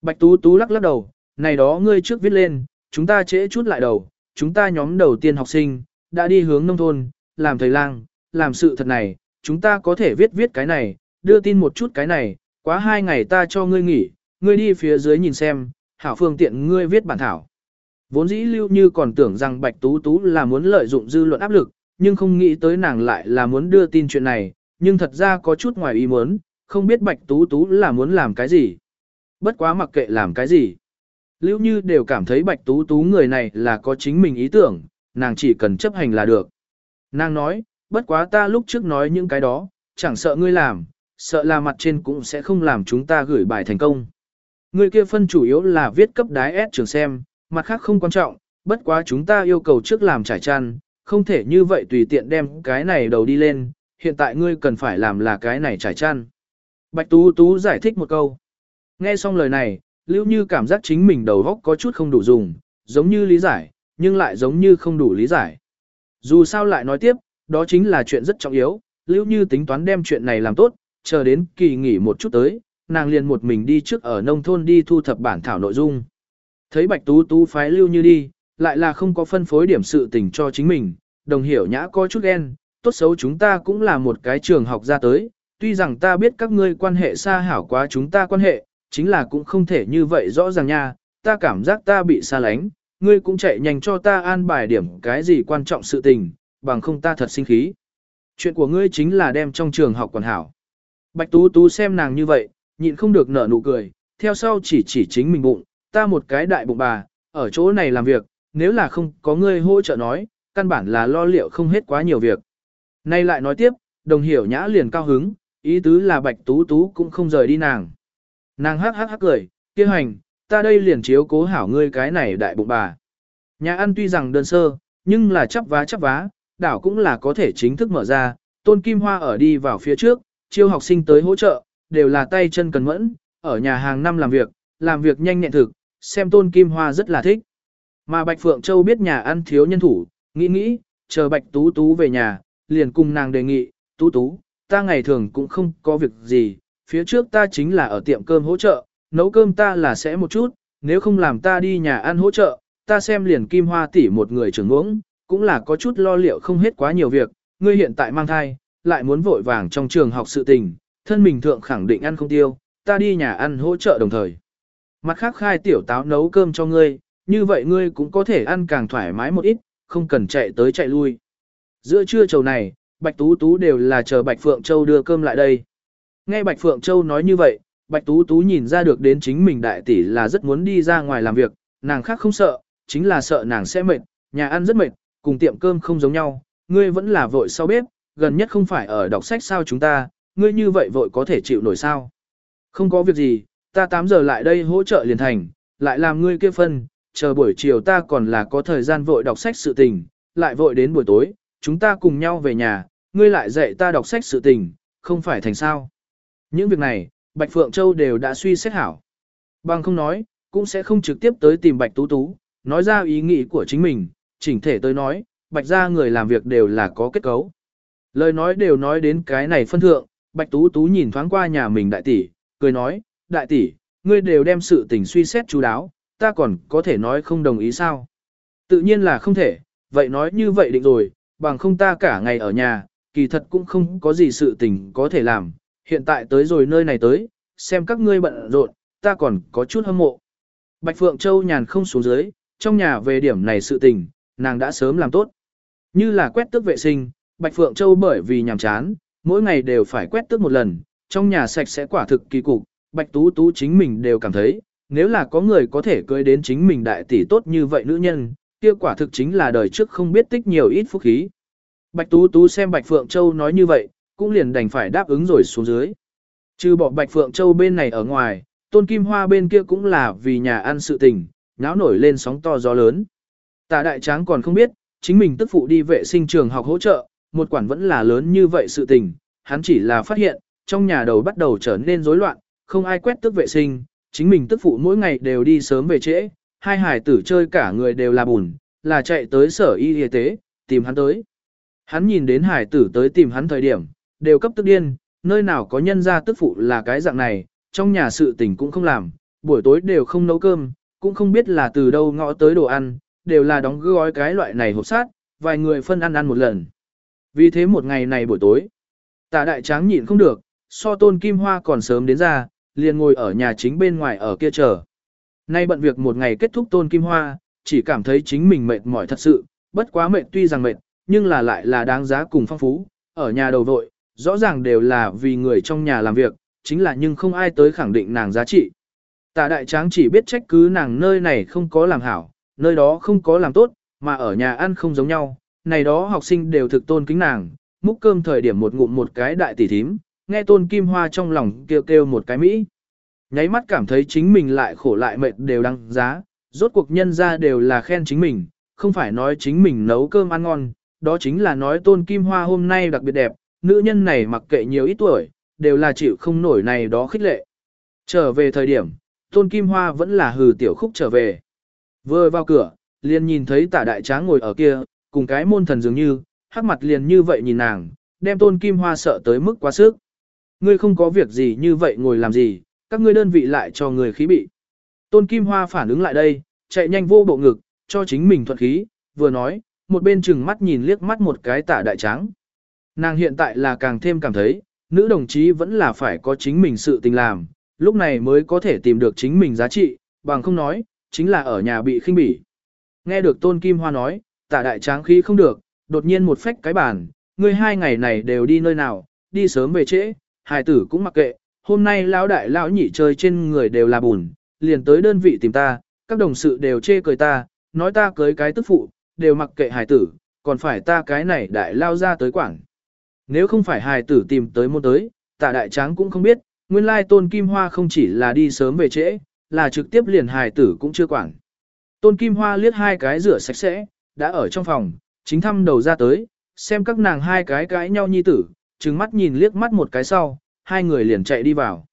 Bạch Tú Tú lắc lắc đầu, này đó ngươi trước viết lên, chúng ta trễ chút lại đầu, chúng ta nhóm đầu tiên học sinh, đã đi hướng nông thôn, làm thầy lang, làm sự thật này, chúng ta có thể viết viết cái này, đưa tin một chút cái này, quá hai ngày ta cho ngươi nghỉ, ngươi đi phía dưới nhìn xem, hảo phương tiện ngươi viết bản thảo. Vốn dĩ lưu như còn tưởng rằng Bạch Tú Tú là muốn lợi dụng dư luận áp lực, nhưng không nghĩ tới nàng lại là muốn đưa tin chuyện này, nhưng thật ra có chút ngoài ý muốn, không biết Bạch Tú Tú là muốn làm cái gì. Bất quá mặc kệ làm cái gì. Lưu Như đều cảm thấy Bạch Tú Tú người này là có chính mình ý tưởng, nàng chỉ cần chấp hành là được. Nàng nói, bất quá ta lúc trước nói những cái đó, chẳng sợ ngươi làm, sợ là mặt trên cũng sẽ không làm chúng ta gửi bài thành công. Người kia phân chủ yếu là viết cấp đái S trường xem, mặt khác không quan trọng, bất quá chúng ta yêu cầu trước làm trải chăn, không thể như vậy tùy tiện đem cái này đầu đi lên, hiện tại ngươi cần phải làm là cái này trải chăn. Bạch Tú Tú giải thích một câu. Nghe xong lời này, Lưu Như cảm giác chính mình đầu óc có chút không đủ dùng, giống như lý giải, nhưng lại giống như không đủ lý giải. Dù sao lại nói tiếp, đó chính là chuyện rất trọng yếu, Lưu Như tính toán đem chuyện này làm tốt, chờ đến kỳ nghỉ một chút tới, nàng liền một mình đi trước ở nông thôn đi thu thập bản thảo nội dung. Thấy Bạch Tú Tú phái Lưu Như đi, lại là không có phân phối điểm sự tình cho chính mình, đồng hiểu nhã có chút ghen, tốt xấu chúng ta cũng là một cái trường học ra tới, tuy rằng ta biết các ngươi quan hệ xa hảo quá chúng ta quan hệ, chính là cũng không thể như vậy rõ ràng nha, ta cảm giác ta bị xa lánh, ngươi cũng chạy nhanh cho ta an bài điểm cái gì quan trọng sự tình, bằng không ta thật sinh khí. Chuyện của ngươi chính là đem trong trường học quản hảo. Bạch Tú Tú xem nàng như vậy, nhịn không được nở nụ cười, theo sau chỉ chỉ chính mình bụng, ta một cái đại bụng bà, ở chỗ này làm việc, nếu là không có ngươi hỗ trợ nói, căn bản là lo liệu không hết quá nhiều việc. Nay lại nói tiếp, đồng hiểu nhã liền cao hứng, ý tứ là Bạch Tú Tú cũng không rời đi nàng. Nàng hắc hắc hắc cười, kia hành, ta đây liền chiếu cố hảo ngươi cái này đại bụng bà. Nhà ăn tuy rằng đơn sơ, nhưng là chắp vá chắp vá, đảo cũng là có thể chính thức mở ra, tôn kim hoa ở đi vào phía trước, chiêu học sinh tới hỗ trợ, đều là tay chân cần mẫn, ở nhà hàng năm làm việc, làm việc nhanh nhẹn thực, xem tôn kim hoa rất là thích. Mà Bạch Phượng Châu biết nhà ăn thiếu nhân thủ, nghĩ nghĩ, chờ Bạch Tú Tú về nhà, liền cùng nàng đề nghị, Tú Tú, ta ngày thường cũng không có việc gì, phía trước ta chính là ở tiệm cơm hỗ trợ, nấu cơm ta là sẽ một chút, nếu không làm ta đi nhà ăn hỗ trợ, ta xem liền kim hoa tỷ một người trưởng uống, cũng là có chút lo liệu không hết quá nhiều việc, ngươi hiện tại mang thai, lại muốn vội vàng trong trường học sự tình, thân mình thượng khẳng định ăn không tiêu, ta đi nhà ăn hỗ trợ đồng thời. Mặt khác khai tiểu táo nấu cơm cho ngươi, như vậy ngươi cũng có thể ăn càng thoải mái một ít, không cần chạy tới chạy lui. Giữa trưa trầu này, Bạch Tú Tú đều là chờ Bạch Phượng Châu đưa cơm lại đây. Nghe Bạch Phượng Châu nói như vậy, Bạch Tú Tú nhìn ra được đến chính mình đại tỷ là rất muốn đi ra ngoài làm việc, nàng khác không sợ, chính là sợ nàng sẽ mệt, nhà ăn rất mệt, cùng tiệm cơm không giống nhau, ngươi vẫn là vội sau bếp, gần nhất không phải ở đọc sách sao chúng ta, ngươi như vậy vội có thể chịu nổi sao. Không có việc gì, ta 8 giờ lại đây hỗ trợ liền thành, lại làm ngươi kia phân, chờ buổi chiều ta còn là có thời gian vội đọc sách sự tình, lại vội đến buổi tối, chúng ta cùng nhau về nhà, ngươi lại dạy ta đọc sách sự tình, không phải thành sao. Những việc này, Bạch Phượng Châu đều đã suy xét hảo. Bằng không nói, cũng sẽ không trực tiếp tới tìm Bạch Tú Tú, nói ra ý nghĩ của chính mình, chỉnh thể tới nói, Bạch gia người làm việc đều là có kết cấu. Lời nói đều nói đến cái này phân thượng, Bạch Tú Tú nhìn thoáng qua nhà mình đại tỷ, cười nói, đại tỷ, ngươi đều đem sự tình suy xét chú đáo, ta còn có thể nói không đồng ý sao? Tự nhiên là không thể, vậy nói như vậy định rồi, bằng không ta cả ngày ở nhà, kỳ thật cũng không có gì sự tình có thể làm, hiện tại tới rồi nơi này tới, xem các ngươi bận rộn, ta còn có chút hâm mộ. Bạch Phượng Châu nhàn không xuống dưới, trong nhà về điểm này sự tình, nàng đã sớm làm tốt. Như là quét tước vệ sinh, Bạch Phượng Châu bởi vì nhàm chán, mỗi ngày đều phải quét tước một lần, trong nhà sạch sẽ quả thực kỳ cục, Bạch Tú Tú chính mình đều cảm thấy, nếu là có người có thể cưới đến chính mình đại tỷ tốt như vậy nữ nhân, kia quả thực chính là đời trước không biết tích nhiều ít phúc khí. Bạch Tú Tú xem Bạch Phượng Châu nói như vậy, cũng liền đành phải đáp ứng rồi xuống dưới. Trừ bỏ Bạch Phượng Châu bên này ở ngoài, Tôn Kim Hoa bên kia cũng là vì nhà ăn sự tình, náo nổi lên sóng to gió lớn. Tạ đại tráng còn không biết, chính mình tức phụ đi vệ sinh trường học hỗ trợ, một quản vẫn là lớn như vậy sự tình, hắn chỉ là phát hiện, trong nhà đầu bắt đầu trở nên rối loạn, không ai quét tức vệ sinh, chính mình tức phụ mỗi ngày đều đi sớm về trễ, hai hải tử chơi cả người đều là bùn, là chạy tới sở y y tế, tìm hắn tới. Hắn nhìn đến hải tử tới tìm hắn thời điểm, đều cấp tức điên, nơi nào có nhân ra tức phụ là cái dạng này, trong nhà sự tình cũng không làm, buổi tối đều không nấu cơm, cũng không biết là từ đâu ngõ tới đồ ăn, đều là đóng gói cái loại này hộp sát, vài người phân ăn ăn một lần. Vì thế một ngày này buổi tối, Tạ đại tráng nhịn không được, so tôn kim hoa còn sớm đến ra, liền ngồi ở nhà chính bên ngoài ở kia chờ. Nay bận việc một ngày kết thúc tôn kim hoa, chỉ cảm thấy chính mình mệt mỏi thật sự, bất quá mệt tuy rằng mệt, nhưng là lại là đáng giá cùng phong phú, ở nhà đầu vội, rõ ràng đều là vì người trong nhà làm việc, chính là nhưng không ai tới khẳng định nàng giá trị. Tạ đại tráng chỉ biết trách cứ nàng nơi này không có làm hảo, nơi đó không có làm tốt, mà ở nhà ăn không giống nhau, này đó học sinh đều thực tôn kính nàng, múc cơm thời điểm một ngụm một cái đại tỷ thím, nghe tôn kim hoa trong lòng kêu kêu một cái Mỹ. Nháy mắt cảm thấy chính mình lại khổ lại mệt đều đăng giá, rốt cuộc nhân ra đều là khen chính mình, không phải nói chính mình nấu cơm ăn ngon, đó chính là nói tôn kim hoa hôm nay đặc biệt đẹp, nữ nhân này mặc kệ nhiều ít tuổi, đều là chịu không nổi này đó khích lệ. Trở về thời điểm, tôn kim hoa vẫn là hừ tiểu khúc trở về. Vừa vào cửa, liền nhìn thấy tả đại tráng ngồi ở kia, cùng cái môn thần dường như, hắc mặt liền như vậy nhìn nàng, đem tôn kim hoa sợ tới mức quá sức. Ngươi không có việc gì như vậy ngồi làm gì, các ngươi đơn vị lại cho người khí bị. Tôn kim hoa phản ứng lại đây, chạy nhanh vô bộ ngực, cho chính mình thuận khí, vừa nói, một bên chừng mắt nhìn liếc mắt một cái tả đại tráng. Nàng hiện tại là càng thêm cảm thấy, nữ đồng chí vẫn là phải có chính mình sự tình làm, lúc này mới có thể tìm được chính mình giá trị, bằng không nói, chính là ở nhà bị khinh bỉ. Nghe được Tôn Kim Hoa nói, tả đại tráng khí không được, đột nhiên một phách cái bàn, ngươi hai ngày này đều đi nơi nào, đi sớm về trễ, hài tử cũng mặc kệ, hôm nay lão đại lão nhị chơi trên người đều là bùn, liền tới đơn vị tìm ta, các đồng sự đều chê cười ta, nói ta cưới cái tức phụ, đều mặc kệ hài tử, còn phải ta cái này đại lao ra tới quảng. Nếu không phải hài tử tìm tới môn tới, tả đại tráng cũng không biết, nguyên lai tôn kim hoa không chỉ là đi sớm về trễ, là trực tiếp liền hài tử cũng chưa quản. Tôn kim hoa liếc hai cái rửa sạch sẽ, đã ở trong phòng, chính thăm đầu ra tới, xem các nàng hai cái cãi nhau nhi tử, trừng mắt nhìn liếc mắt một cái sau, hai người liền chạy đi vào.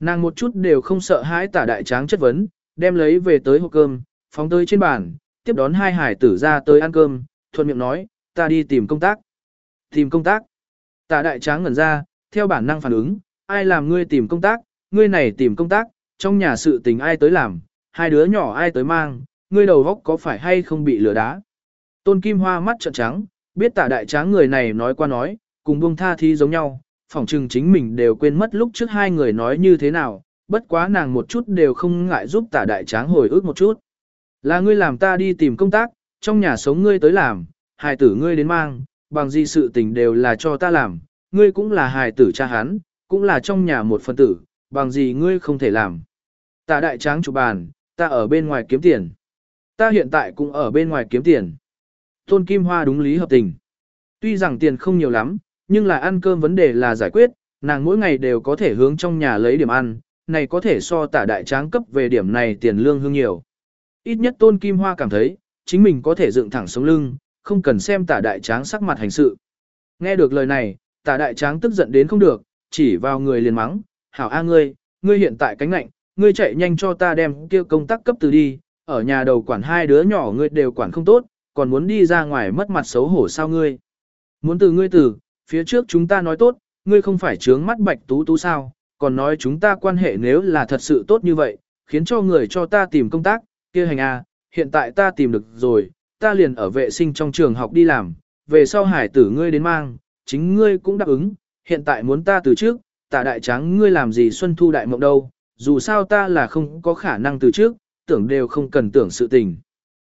Nàng một chút đều không sợ hãi tả đại tráng chất vấn, đem lấy về tới hộp cơm, phóng tới trên bàn, tiếp đón hai hải tử ra tới ăn cơm, thuận miệng nói, ta đi tìm công tác. Tìm công tác. Tả đại tráng ngẩn ra, theo bản năng phản ứng, ai làm ngươi tìm công tác, ngươi này tìm công tác, trong nhà sự tình ai tới làm, hai đứa nhỏ ai tới mang, ngươi đầu góc có phải hay không bị lửa đá. Tôn Kim Hoa mắt trợn trắng, biết tả đại tráng người này nói qua nói, cùng buông tha thi giống nhau, phỏng chừng chính mình đều quên mất lúc trước hai người nói như thế nào, bất quá nàng một chút đều không ngại giúp tả đại tráng hồi ức một chút. Là ngươi làm ta đi tìm công tác, trong nhà sống ngươi tới làm, hài tử ngươi đến mang, bằng gì sự tình đều là cho ta làm, ngươi cũng là hài tử cha hắn, cũng là trong nhà một phân tử, bằng gì ngươi không thể làm. Ta đại tráng chụp bàn, ta ở bên ngoài kiếm tiền. Ta hiện tại cũng ở bên ngoài kiếm tiền. Tôn Kim Hoa đúng lý hợp tình. Tuy rằng tiền không nhiều lắm, nhưng là ăn cơm vấn đề là giải quyết, nàng mỗi ngày đều có thể hướng trong nhà lấy điểm ăn, này có thể so tả đại tráng cấp về điểm này tiền lương hương nhiều. Ít nhất Tôn Kim Hoa cảm thấy, chính mình có thể dựng thẳng sống lưng, không cần xem tả đại tráng sắc mặt hành sự. Nghe được lời này, tả đại tráng tức giận đến không được, chỉ vào người liền mắng, hảo a ngươi, ngươi hiện tại cánh lạnh, ngươi chạy nhanh cho ta đem kia công tác cấp từ đi, ở nhà đầu quản hai đứa nhỏ ngươi đều quản không tốt, còn muốn đi ra ngoài mất mặt xấu hổ sao ngươi. Muốn từ ngươi từ, phía trước chúng ta nói tốt, ngươi không phải trướng mắt bạch tú tú sao, còn nói chúng ta quan hệ nếu là thật sự tốt như vậy, khiến cho người cho ta tìm công tác, kia hành a, hiện tại ta tìm được rồi, ta liền ở vệ sinh trong trường học đi làm, về sau hải tử ngươi đến mang, chính ngươi cũng đáp ứng, hiện tại muốn ta từ trước, tạ đại tráng ngươi làm gì xuân thu đại mộng đâu, dù sao ta là không có khả năng từ trước, tưởng đều không cần tưởng sự tình.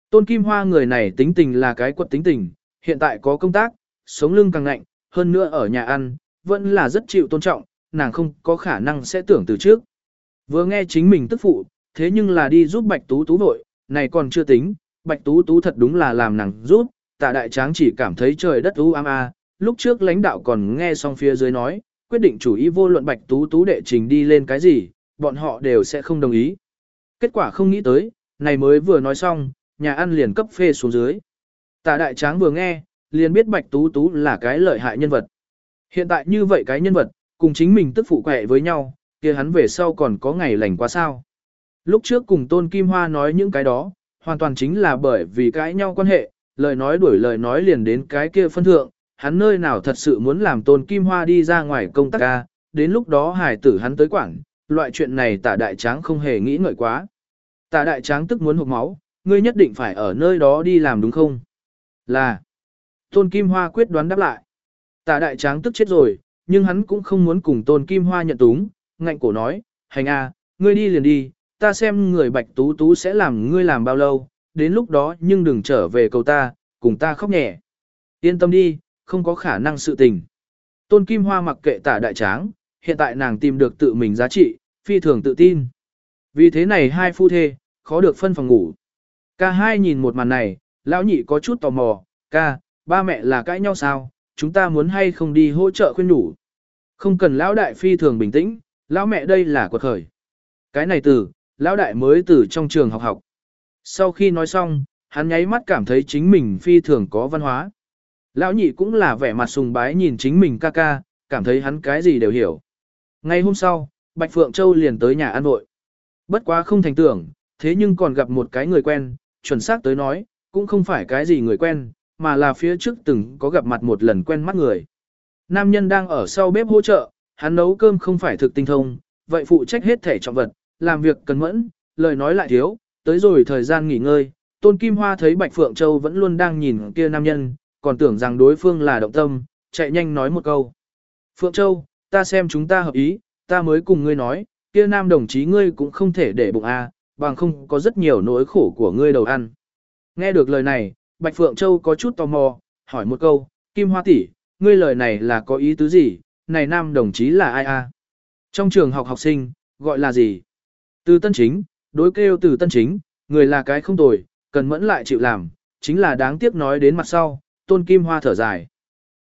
Tôn Kim Hoa người này tính tình là cái quật tính tình, hiện tại có công tác, sống lưng càng ngạnh, hơn nữa ở nhà ăn, vẫn là rất chịu tôn trọng, nàng không có khả năng sẽ tưởng từ trước. Vừa nghe chính mình tức phụ, thế nhưng là đi giúp Bạch Tú Tú vội, này còn chưa tính, Bạch Tú Tú thật đúng là làm nàng giúp, tạ đại tráng chỉ cảm thấy trời đất u ám a, lúc trước lãnh đạo còn nghe xong phía dưới nói, quyết định chủ ý vô luận Bạch Tú Tú đệ trình đi lên cái gì, bọn họ đều sẽ không đồng ý. Kết quả không nghĩ tới, này mới vừa nói xong, nhà ăn liền cấp phê xuống dưới. Tạ đại tráng vừa nghe, liền biết Bạch Tú Tú là cái lợi hại nhân vật. Hiện tại như vậy cái nhân vật, cùng chính mình tức phụ quẹ với nhau, kia hắn về sau còn có ngày lành quá sao. Lúc trước cùng Tôn Kim Hoa nói những cái đó, hoàn toàn chính là bởi vì cãi nhau quan hệ, lời nói đuổi lời nói liền đến cái kia phân thượng, hắn nơi nào thật sự muốn làm Tôn Kim Hoa đi ra ngoài công tác ca, đến lúc đó hải tử hắn tới quảng, loại chuyện này tả đại tráng không hề nghĩ ngợi quá. Tả đại tráng tức muốn hụt máu, ngươi nhất định phải ở nơi đó đi làm đúng không? Là. Tôn Kim Hoa quyết đoán đáp lại. Tả đại tráng tức chết rồi, nhưng hắn cũng không muốn cùng Tôn Kim Hoa nhận túng, ngạnh cổ nói, hành a, ngươi đi liền đi, ta xem người bạch tú tú sẽ làm ngươi làm bao lâu, đến lúc đó nhưng đừng trở về cầu ta, cùng ta khóc nhẹ. Yên tâm đi, không có khả năng sự tình. Tôn Kim Hoa mặc kệ tả đại tráng, hiện tại nàng tìm được tự mình giá trị, phi thường tự tin. Vì thế này hai phu thê, khó được phân phòng ngủ. Ca hai nhìn một màn này, lão nhị có chút tò mò, ca, ba mẹ là cãi nhau sao, chúng ta muốn hay không đi hỗ trợ khuyên nhủ. Không cần lão đại phi thường bình tĩnh, lão mẹ đây là quật khởi. Cái này từ, lão đại mới từ trong trường học học. Sau khi nói xong, hắn nháy mắt cảm thấy chính mình phi thường có văn hóa. Lão nhị cũng là vẻ mặt sùng bái nhìn chính mình ca ca, cảm thấy hắn cái gì đều hiểu. Ngay hôm sau, Bạch Phượng Châu liền tới nhà ăn vội. Bất quá không thành tưởng, thế nhưng còn gặp một cái người quen, chuẩn xác tới nói, cũng không phải cái gì người quen, mà là phía trước từng có gặp mặt một lần quen mắt người. Nam nhân đang ở sau bếp hỗ trợ, hắn nấu cơm không phải thực tinh thông, vậy phụ trách hết thể trọng vật, làm việc cần mẫn, lời nói lại thiếu, tới rồi thời gian nghỉ ngơi, Tôn Kim Hoa thấy Bạch Phượng Châu vẫn luôn đang nhìn kia nam nhân, còn tưởng rằng đối phương là động tâm, chạy nhanh nói một câu. Phượng Châu, ta xem chúng ta hợp ý, ta mới cùng ngươi nói, kia nam đồng chí ngươi cũng không thể để bụng a, bằng không có rất nhiều nỗi khổ của ngươi đầu ăn. Nghe được lời này, Bạch Phượng Châu có chút tò mò, hỏi một câu, Kim Hoa tỷ, ngươi lời này là có ý tứ gì, này nam đồng chí là ai a? Trong trường học học sinh, gọi là gì? Từ tân chính, đối kêu từ tân chính, người là cái không tồi, cần mẫn lại chịu làm, chính là đáng tiếc nói đến mặt sau, tôn kim hoa thở dài.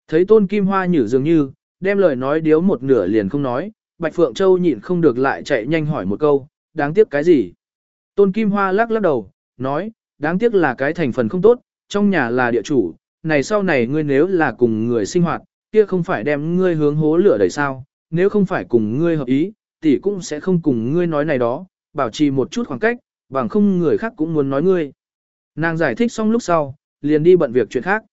Thấy tôn kim hoa nhử dường như, đem lời nói điếu một nửa liền không nói, Bạch Phượng Châu nhịn không được lại chạy nhanh hỏi một câu, đáng tiếc cái gì? Tôn kim hoa lắc lắc đầu, nói, đáng tiếc là cái thành phần không tốt, trong nhà là địa chủ, này sau này ngươi nếu là cùng người sinh hoạt, kia không phải đem ngươi hướng hố lửa đẩy sao, nếu không phải cùng ngươi hợp ý, tỷ cũng sẽ không cùng ngươi nói này đó, bảo trì một chút khoảng cách, bằng không người khác cũng muốn nói ngươi. Nàng giải thích xong lúc sau, liền đi bận việc chuyện khác.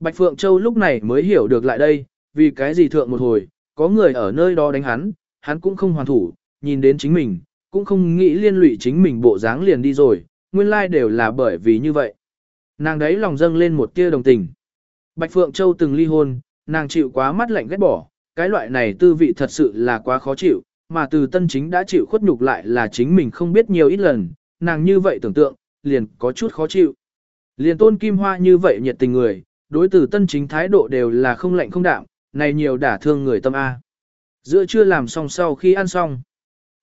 Bạch Phượng Châu lúc này mới hiểu được lại đây, vì cái gì thượng một hồi, có người ở nơi đó đánh hắn, hắn cũng không hoàn thủ, nhìn đến chính mình, cũng không nghĩ liên lụy chính mình bộ dáng liền đi rồi, nguyên lai like đều là bởi vì như vậy. Nàng đấy lòng dâng lên một tia đồng tình. Bạch Phượng Châu từng ly hôn, nàng chịu quá mắt lạnh ghét bỏ, cái loại này tư vị thật sự là quá khó chịu, mà từ tân chính đã chịu khuất nhục lại là chính mình không biết nhiều ít lần, nàng như vậy tưởng tượng, liền có chút khó chịu. Liền tôn kim hoa như vậy nhiệt tình người, đối từ tân chính thái độ đều là không lạnh không đạm, này nhiều đả thương người tâm A. Giữa chưa làm xong sau khi ăn xong.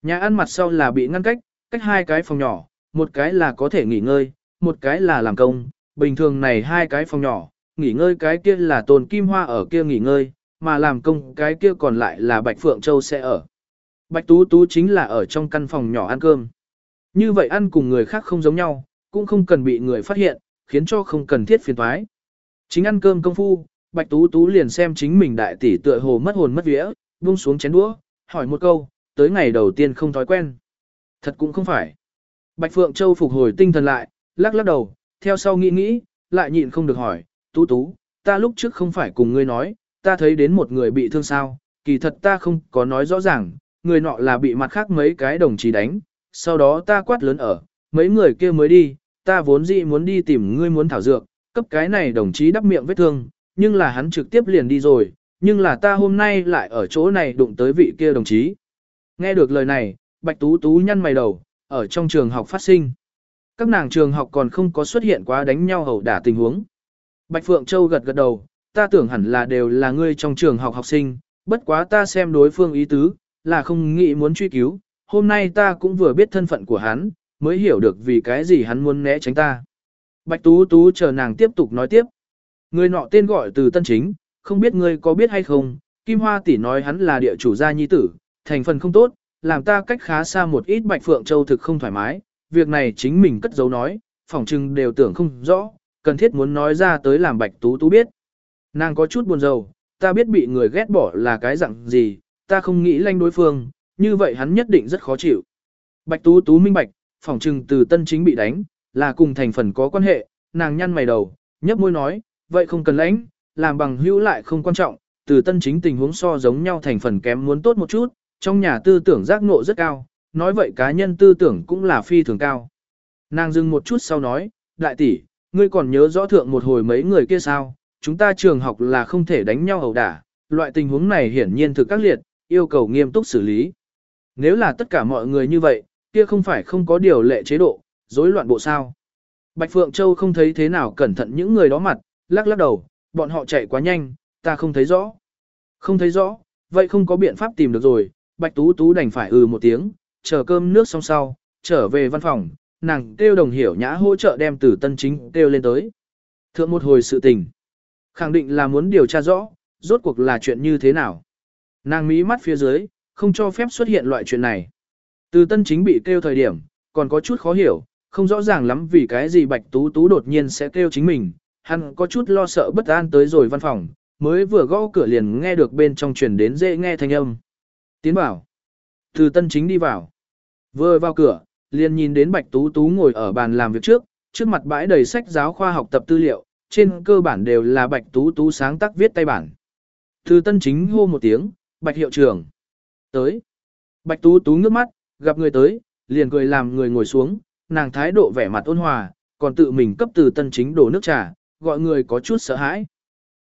Nhà ăn mặt sau là bị ngăn cách, cách hai cái phòng nhỏ, một cái là có thể nghỉ ngơi, một cái là làm công. Bình thường này hai cái phòng nhỏ, nghỉ ngơi cái kia là tôn kim hoa ở kia nghỉ ngơi, mà làm công cái kia còn lại là Bạch Phượng Châu sẽ ở. Bạch Tú Tú chính là ở trong căn phòng nhỏ ăn cơm. Như vậy ăn cùng người khác không giống nhau, cũng không cần bị người phát hiện, khiến cho không cần thiết phiền toái. Chính ăn cơm công phu, Bạch Tú Tú liền xem chính mình đại tỷ tựa hồ mất hồn mất vía, buông xuống chén đũa, hỏi một câu, tới ngày đầu tiên không thói quen. Thật cũng không phải. Bạch Phượng Châu phục hồi tinh thần lại, lắc lắc đầu, theo sau nghĩ nghĩ, lại nhịn không được hỏi, Tú Tú, ta lúc trước không phải cùng ngươi nói, ta thấy đến một người bị thương sao, kỳ thật ta không có nói rõ ràng, người nọ là bị mặt khác mấy cái đồng chí đánh, sau đó ta quát lớn ở, mấy người kia mới đi, ta vốn dĩ muốn đi tìm ngươi muốn thảo dược, cấp cái này đồng chí đắp miệng vết thương, nhưng là hắn trực tiếp liền đi rồi, nhưng là ta hôm nay lại ở chỗ này đụng tới vị kia đồng chí. Nghe được lời này, Bạch Tú Tú nhăn mày đầu, ở trong trường học phát sinh. Các nàng trường học còn không có xuất hiện quá đánh nhau hầu đả tình huống. Bạch Phượng Châu gật gật đầu, ta tưởng hẳn là đều là ngươi trong trường học học sinh, bất quá ta xem đối phương ý tứ, là không nghĩ muốn truy cứu, hôm nay ta cũng vừa biết thân phận của hắn, mới hiểu được vì cái gì hắn muốn né tránh ta. Bạch Tú Tú chờ nàng tiếp tục nói tiếp. Người nọ tên gọi từ Tân Chính, không biết ngươi có biết hay không, Kim Hoa tỷ nói hắn là địa chủ gia nhi tử, thành phần không tốt, làm ta cách khá xa một ít Bạch Phượng Châu thực không thoải mái, việc này chính mình cất giấu nói, phỏng chừng đều tưởng không rõ, cần thiết muốn nói ra tới làm Bạch Tú Tú biết. Nàng có chút buồn rầu, ta biết bị người ghét bỏ là cái dạng gì, ta không nghĩ lanh đối phương, như vậy hắn nhất định rất khó chịu. Bạch Tú Tú minh bạch, phỏng chừng từ tân chính bị đánh, là cùng thành phần có quan hệ, nàng nhăn mày đầu, nhấp môi nói, vậy không cần lãnh, làm bằng hữu lại không quan trọng, từ tân chính tình huống so giống nhau thành phần kém muốn tốt một chút, trong nhà tư tưởng giác ngộ rất cao, nói vậy cá nhân tư tưởng cũng là phi thường cao. Nàng dừng một chút sau nói, đại tỷ, ngươi còn nhớ rõ thượng một hồi mấy người kia sao, chúng ta trường học là không thể đánh nhau ẩu đả, loại tình huống này hiển nhiên thực các liệt, yêu cầu nghiêm túc xử lý. Nếu là tất cả mọi người như vậy, kia không phải không có điều lệ chế độ, rối loạn bộ sao. Bạch Phượng Châu không thấy thế nào cẩn thận những người đó mặt, lắc lắc đầu, bọn họ chạy quá nhanh, ta không thấy rõ. Không thấy rõ, vậy không có biện pháp tìm được rồi, Bạch Tú Tú đành phải ừ một tiếng, chờ cơm nước xong sau, trở về văn phòng, nàng kêu đồng hiểu nhã hỗ trợ đem từ tân chính kêu lên tới. Thượng một hồi sự tình, khẳng định là muốn điều tra rõ, rốt cuộc là chuyện như thế nào. Nàng mí mắt phía dưới, không cho phép xuất hiện loại chuyện này. Từ tân chính bị kêu thời điểm, còn có chút khó hiểu, không rõ ràng lắm vì cái gì Bạch Tú Tú đột nhiên sẽ kêu chính mình, hắn có chút lo sợ bất an tới rồi văn phòng, mới vừa gõ cửa liền nghe được bên trong truyền đến dễ nghe thanh âm. Tiến vào. Từ tân chính đi vào. Vừa vào cửa, liền nhìn đến Bạch Tú Tú ngồi ở bàn làm việc trước, trước mặt bãi đầy sách giáo khoa học tập tư liệu, trên cơ bản đều là Bạch Tú Tú sáng tác viết tay bản. Từ tân chính hô một tiếng, Bạch hiệu trưởng. Tới. Bạch Tú Tú ngước mắt, gặp người tới, liền cười làm người ngồi xuống, nàng thái độ vẻ mặt ôn hòa, còn tự mình cấp từ tân chính đổ nước trà, gọi người có chút sợ hãi.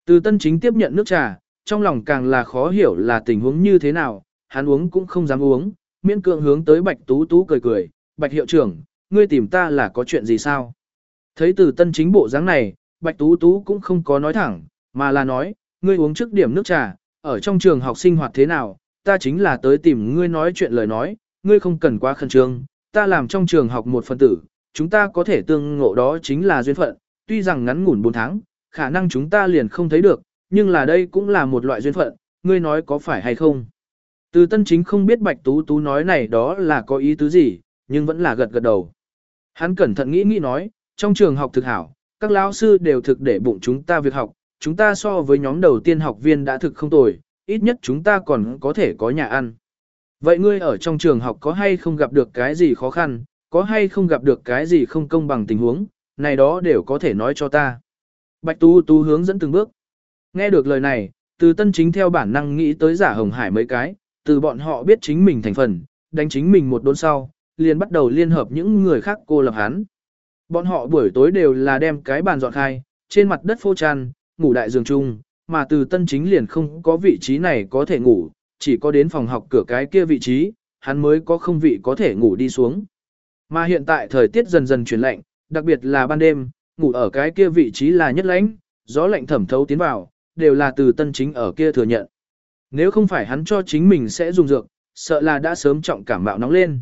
Từ tân chính tiếp nhận nước trà, trong lòng càng là khó hiểu là tình huống như thế nào, hắn uống cũng không dám uống, miễn cưỡng hướng tới Bạch Tú Tú cười cười, Bạch hiệu trưởng, ngươi tìm ta là có chuyện gì sao? Thấy từ tân chính bộ dáng này, Bạch Tú Tú cũng không có nói thẳng, mà là nói, ngươi uống trước điểm nước trà, ở trong trường học sinh hoạt thế nào, ta chính là tới tìm ngươi nói chuyện lời nói, ngươi không cần quá khẩn trương, ta làm trong trường học một phần tử, chúng ta có thể tương ngộ đó chính là duyên phận, tuy rằng ngắn ngủn 4 tháng, khả năng chúng ta liền không thấy được, nhưng là đây cũng là một loại duyên phận, ngươi nói có phải hay không? Từ tân chính không biết Bạch Tú Tú nói này đó là có ý tứ gì, nhưng vẫn là gật gật đầu. Hắn cẩn thận nghĩ nghĩ nói, trong trường học thực hảo, các lão sư đều thực để bụng chúng ta việc học, chúng ta so với nhóm đầu tiên học viên đã thực không tồi, ít nhất chúng ta còn có thể có nhà ăn. Vậy ngươi ở trong trường học có hay không gặp được cái gì khó khăn, có hay không gặp được cái gì không công bằng tình huống, này đó đều có thể nói cho ta. Bạch Tú Tú hướng dẫn từng bước. Nghe được lời này, từ tân chính theo bản năng nghĩ tới giả hồng hải mấy cái, từ bọn họ biết chính mình thành phần, đánh chính mình một đốn sau, liền bắt đầu liên hợp những người khác cô lập hắn. Bọn họ buổi tối đều là đem cái bàn dọn khai, trên mặt đất phô tràn, ngủ đại giường chung, mà từ tân chính liền không có vị trí này có thể ngủ, chỉ có đến phòng học cửa cái kia vị trí, hắn mới có không vị có thể ngủ đi xuống. Mà hiện tại thời tiết dần dần chuyển lạnh, đặc biệt là ban đêm, ngủ ở cái kia vị trí là nhất lãnh, gió lạnh thẩm thấu tiến vào, đều là từ tân chính ở kia thừa nhận. Nếu không phải hắn cho chính mình sẽ dùng dược, sợ là đã sớm trọng cảm mạo nóng lên.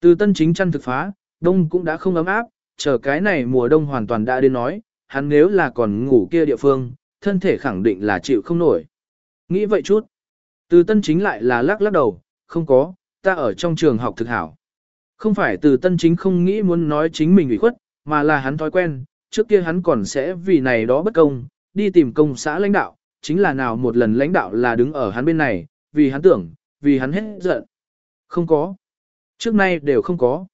Từ tân chính chăn thực phá, đông cũng đã không ấm áp, chờ cái này mùa đông hoàn toàn đã đến nói, hắn nếu là còn ngủ kia địa phương, thân thể khẳng định là chịu không nổi. Nghĩ vậy chút. Từ tân chính lại là lắc lắc đầu, không có, ta ở trong trường học thực hảo. Không phải từ tân chính không nghĩ muốn nói chính mình ủy khuất, mà là hắn thói quen, trước kia hắn còn sẽ vì này đó bất công, đi tìm công xã lãnh đạo, chính là nào một lần lãnh đạo là đứng ở hắn bên này, vì hắn tưởng, vì hắn hết giận. Không có. Trước nay đều không có.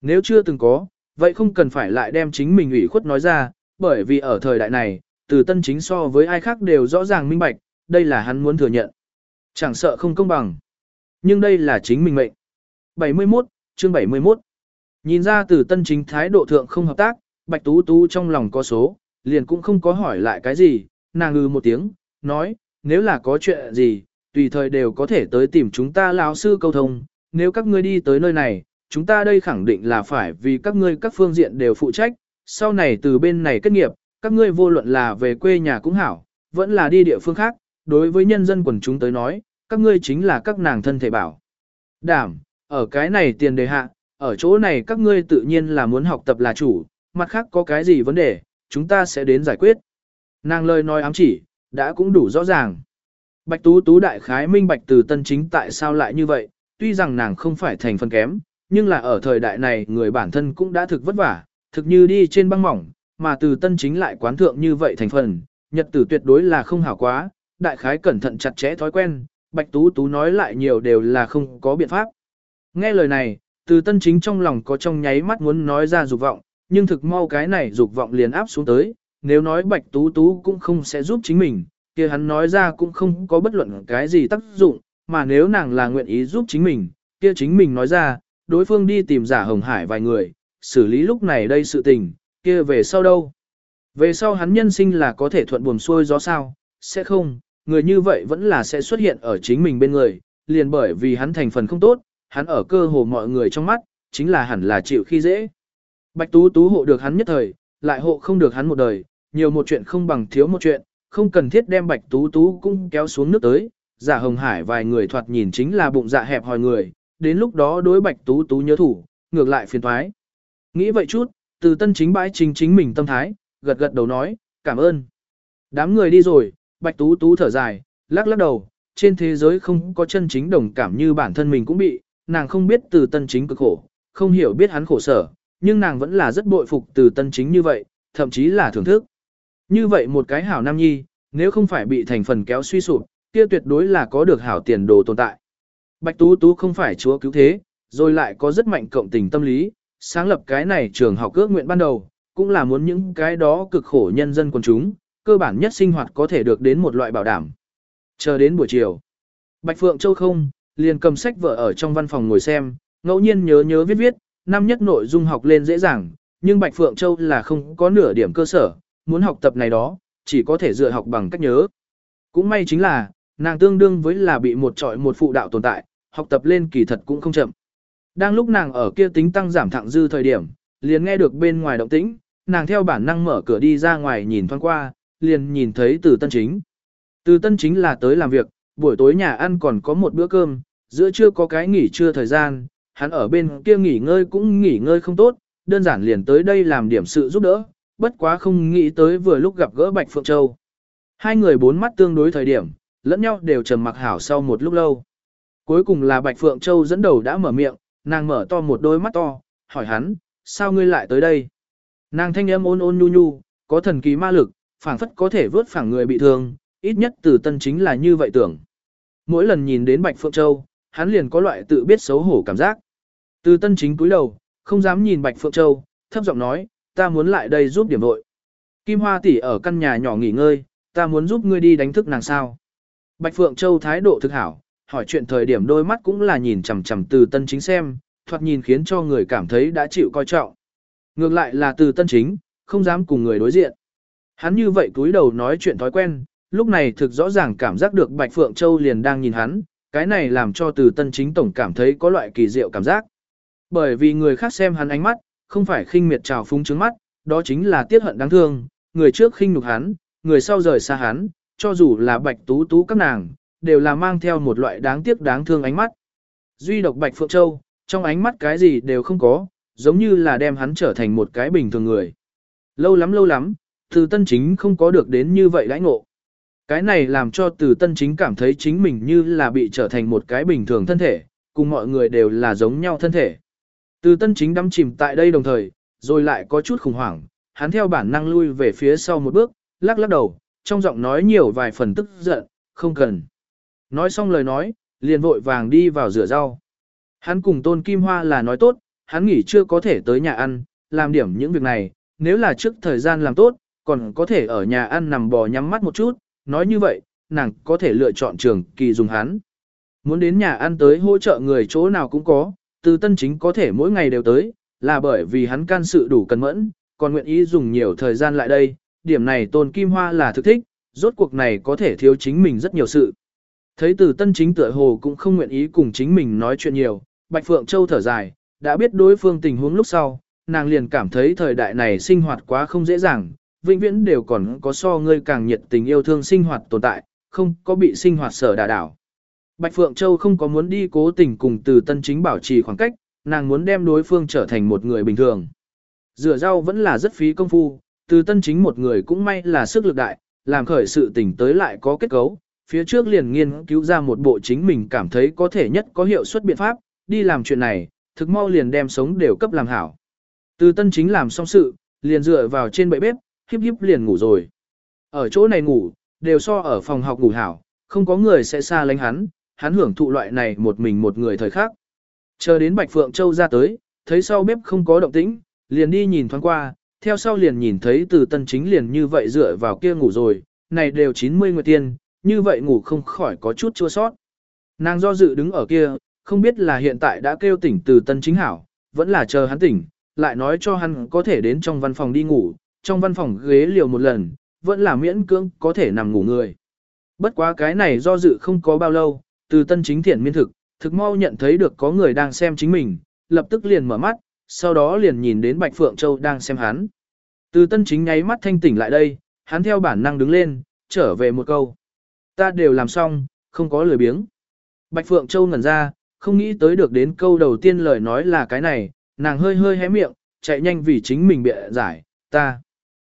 Nếu chưa từng có, vậy không cần phải lại đem chính mình ủy khuất nói ra, bởi vì ở thời đại này, từ tân chính so với ai khác đều rõ ràng minh bạch, đây là hắn muốn thừa nhận. Chẳng sợ không công bằng. Nhưng đây là chính mình mệnh. 71, chương 71. Nhìn ra từ tân chính thái độ thượng không hợp tác, Bạch Tú Tú trong lòng có số, liền cũng không có hỏi lại cái gì, nàng ngư một tiếng, nói, nếu là có chuyện gì, tùy thời đều có thể tới tìm chúng ta lão sư câu thông, nếu các ngươi đi tới nơi này, chúng ta đây khẳng định là phải vì các ngươi các phương diện đều phụ trách, sau này từ bên này kết nghiệp, các ngươi vô luận là về quê nhà cũng hảo, vẫn là đi địa phương khác, đối với nhân dân quần chúng tới nói, các ngươi chính là các nàng thân thể bảo. Đảm, ở cái này tiền đề hạ, ở chỗ này các ngươi tự nhiên là muốn học tập là chủ, mặt khác có cái gì vấn đề, chúng ta sẽ đến giải quyết. Nàng lời nói ám chỉ, đã cũng đủ rõ ràng. Bạch Tú Tú đại khái minh bạch từ tân chính tại sao lại như vậy, tuy rằng nàng không phải thành phần kém, nhưng là ở thời đại này người bản thân cũng đã thực vất vả, thực như đi trên băng mỏng, mà từ tân chính lại quán thượng như vậy thành phần, nhật tử tuyệt đối là không hảo quá, đại khái cẩn thận chặt chẽ thói quen, Bạch Tú Tú nói lại nhiều đều là không có biện pháp. Nghe lời này, từ tân chính trong lòng có trong nháy mắt muốn nói ra dục vọng, nhưng thực mau cái này dục vọng liền áp xuống tới, nếu nói Bạch Tú Tú cũng không sẽ giúp chính mình, kia hắn nói ra cũng không có bất luận cái gì tác dụng, mà nếu nàng là nguyện ý giúp chính mình, kia chính mình nói ra, đối phương đi tìm giả hồng hải vài người, xử lý lúc này đây sự tình, kia về sau đâu? Về sau hắn nhân sinh là có thể thuận buồm xuôi gió sao? Sẽ không, người như vậy vẫn là sẽ xuất hiện ở chính mình bên người, liền bởi vì hắn thành phần không tốt, hắn ở cơ hồ mọi người trong mắt, chính là hẳn là chịu khi dễ. Bạch Tú Tú hộ được hắn nhất thời, lại hộ không được hắn một đời, nhiều một chuyện không bằng thiếu một chuyện, không cần thiết đem Bạch Tú Tú cũng kéo xuống nước tới, giả hồng hải vài người thoạt nhìn chính là bụng dạ hẹp hòi người, đến lúc đó đối bạch tú tú nhớ thủ, ngược lại phiền toái Nghĩ vậy chút, từ tân chính bãi chính chính mình tâm thái, gật gật đầu nói, cảm ơn. Đám người đi rồi, bạch tú tú thở dài, lắc lắc đầu, trên thế giới không có chân chính đồng cảm như bản thân mình cũng bị, nàng không biết từ tân chính cực khổ, không hiểu biết hắn khổ sở, nhưng nàng vẫn là rất bội phục từ tân chính như vậy, thậm chí là thưởng thức. Như vậy một cái hảo nam nhi, nếu không phải bị thành phần kéo suy sụp, kia tuyệt đối là có được hảo tiền đồ tồn tại. Bạch Tú Tú không phải chúa cứu thế, rồi lại có rất mạnh cộng tình tâm lý, sáng lập cái này trường học ước nguyện ban đầu, cũng là muốn những cái đó cực khổ nhân dân quần chúng, cơ bản nhất sinh hoạt có thể được đến một loại bảo đảm. Chờ đến buổi chiều, Bạch Phượng Châu không, liền cầm sách vợ ở trong văn phòng ngồi xem, ngẫu nhiên nhớ nhớ viết viết, năm nhất nội dung học lên dễ dàng, nhưng Bạch Phượng Châu là không có nửa điểm cơ sở, muốn học tập này đó, chỉ có thể dựa học bằng cách nhớ. Cũng may chính là, nàng tương đương với là bị một trọi một phụ đạo tồn tại, học tập lên kỳ thật cũng không chậm. Đang lúc nàng ở kia tính tăng giảm thẳng dư thời điểm, liền nghe được bên ngoài động tĩnh, nàng theo bản năng mở cửa đi ra ngoài nhìn thoáng qua, liền nhìn thấy từ tân chính. Từ tân chính là tới làm việc, buổi tối nhà ăn còn có một bữa cơm, giữa trưa có cái nghỉ trưa thời gian, hắn ở bên kia nghỉ ngơi cũng nghỉ ngơi không tốt, đơn giản liền tới đây làm điểm sự giúp đỡ, bất quá không nghĩ tới vừa lúc gặp gỡ Bạch Phượng Châu. Hai người bốn mắt tương đối thời điểm, lẫn nhau đều trầm mặc hảo sau một lúc lâu. Cuối cùng là Bạch Phượng Châu dẫn đầu đã mở miệng, nàng mở to một đôi mắt to, hỏi hắn, sao ngươi lại tới đây? Nàng thanh âm ôn ôn nhu nhu, có thần kỳ ma lực, phảng phất có thể vớt phẳng người bị thương, ít nhất từ tân chính là như vậy tưởng. Mỗi lần nhìn đến Bạch Phượng Châu, hắn liền có loại tự biết xấu hổ cảm giác. Từ tân chính cúi đầu, không dám nhìn Bạch Phượng Châu, thấp giọng nói, ta muốn lại đây giúp điểm vội. Kim Hoa tỷ ở căn nhà nhỏ nghỉ ngơi, ta muốn giúp ngươi đi đánh thức nàng sao. Bạch Phượng Châu thái độ thực hảo, hỏi chuyện thời điểm đôi mắt cũng là nhìn chằm chằm từ tân chính xem, thoạt nhìn khiến cho người cảm thấy đã chịu coi trọng. Ngược lại là từ tân chính, không dám cùng người đối diện. Hắn như vậy cúi đầu nói chuyện thói quen, lúc này thực rõ ràng cảm giác được Bạch Phượng Châu liền đang nhìn hắn, cái này làm cho từ tân chính tổng cảm thấy có loại kỳ diệu cảm giác. Bởi vì người khác xem hắn ánh mắt, không phải khinh miệt trào phúng trứng mắt, đó chính là tiết hận đáng thương, người trước khinh nhục hắn, người sau rời xa hắn, cho dù là bạch tú tú các nàng, đều là mang theo một loại đáng tiếc đáng thương ánh mắt. Duy độc bạch phượng châu, trong ánh mắt cái gì đều không có, giống như là đem hắn trở thành một cái bình thường người. Lâu lắm lâu lắm, từ tân chính không có được đến như vậy đãi ngộ. Cái này làm cho từ tân chính cảm thấy chính mình như là bị trở thành một cái bình thường thân thể, cùng mọi người đều là giống nhau thân thể. Từ tân chính đắm chìm tại đây đồng thời, rồi lại có chút khủng hoảng, hắn theo bản năng lui về phía sau một bước, lắc lắc đầu, trong giọng nói nhiều vài phần tức giận, không cần. Nói xong lời nói, liền vội vàng đi vào rửa rau. Hắn cùng Tôn Kim Hoa là nói tốt, hắn nghỉ chưa có thể tới nhà ăn, làm điểm những việc này, nếu là trước thời gian làm tốt, còn có thể ở nhà ăn nằm bò nhắm mắt một chút, nói như vậy, nàng có thể lựa chọn trường kỳ dùng hắn. Muốn đến nhà ăn tới hỗ trợ người chỗ nào cũng có, từ tân chính có thể mỗi ngày đều tới, là bởi vì hắn can sự đủ cẩn mẫn, còn nguyện ý dùng nhiều thời gian lại đây, điểm này tôn kim hoa là thực thích, rốt cuộc này có thể thiếu chính mình rất nhiều sự. Thấy từ tân chính tựa hồ cũng không nguyện ý cùng chính mình nói chuyện nhiều, Bạch Phượng Châu thở dài, đã biết đối phương tình huống lúc sau, nàng liền cảm thấy thời đại này sinh hoạt quá không dễ dàng, vĩnh viễn đều còn có so ngươi càng nhiệt tình yêu thương sinh hoạt tồn tại, không có bị sinh hoạt sở đà đảo. Bạch Phượng Châu không có muốn đi cố tình cùng từ tân chính bảo trì khoảng cách, nàng muốn đem đối phương trở thành một người bình thường. Rửa rau vẫn là rất phí công phu, từ tân chính một người cũng may là sức lực đại, làm khởi sự tình tới lại có kết cấu, phía trước liền nghiên cứu ra một bộ chính mình cảm thấy có thể nhất có hiệu suất biện pháp, đi làm chuyện này, thực mau liền đem sống đều cấp làm hảo. Từ tân chính làm xong sự, liền dựa vào trên bệ bếp, híp híp liền ngủ rồi. Ở chỗ này ngủ, đều so ở phòng học ngủ hảo, không có người sẽ xa lánh hắn, hắn hưởng thụ loại này một mình một người thời khác. Chờ đến Bạch Phượng Châu ra tới, thấy sau bếp không có động tĩnh, liền đi nhìn thoáng qua, theo sau liền nhìn thấy từ tân chính liền như vậy dựa vào kia ngủ rồi, này đều 90 nguyệt tiên, như vậy ngủ không khỏi có chút chua sót. Nàng do dự đứng ở kia, không biết là hiện tại đã kêu tỉnh từ tân chính hảo, vẫn là chờ hắn tỉnh, lại nói cho hắn có thể đến trong văn phòng đi ngủ, trong văn phòng ghế liều một lần, vẫn là miễn cưỡng có thể nằm ngủ người. Bất quá cái này do dự không có bao lâu, từ tân chính thiện miên thực, thực mau nhận thấy được có người đang xem chính mình, lập tức liền mở mắt, sau đó liền nhìn đến Bạch Phượng Châu đang xem hắn. Từ tân chính nháy mắt thanh tỉnh lại đây, hắn theo bản năng đứng lên, trở về một câu. Ta đều làm xong, không có lười biếng. Bạch Phượng Châu ngẩn ra, không nghĩ tới được đến câu đầu tiên lời nói là cái này, nàng hơi hơi hé miệng, chạy nhanh vì chính mình bịa giải, ta.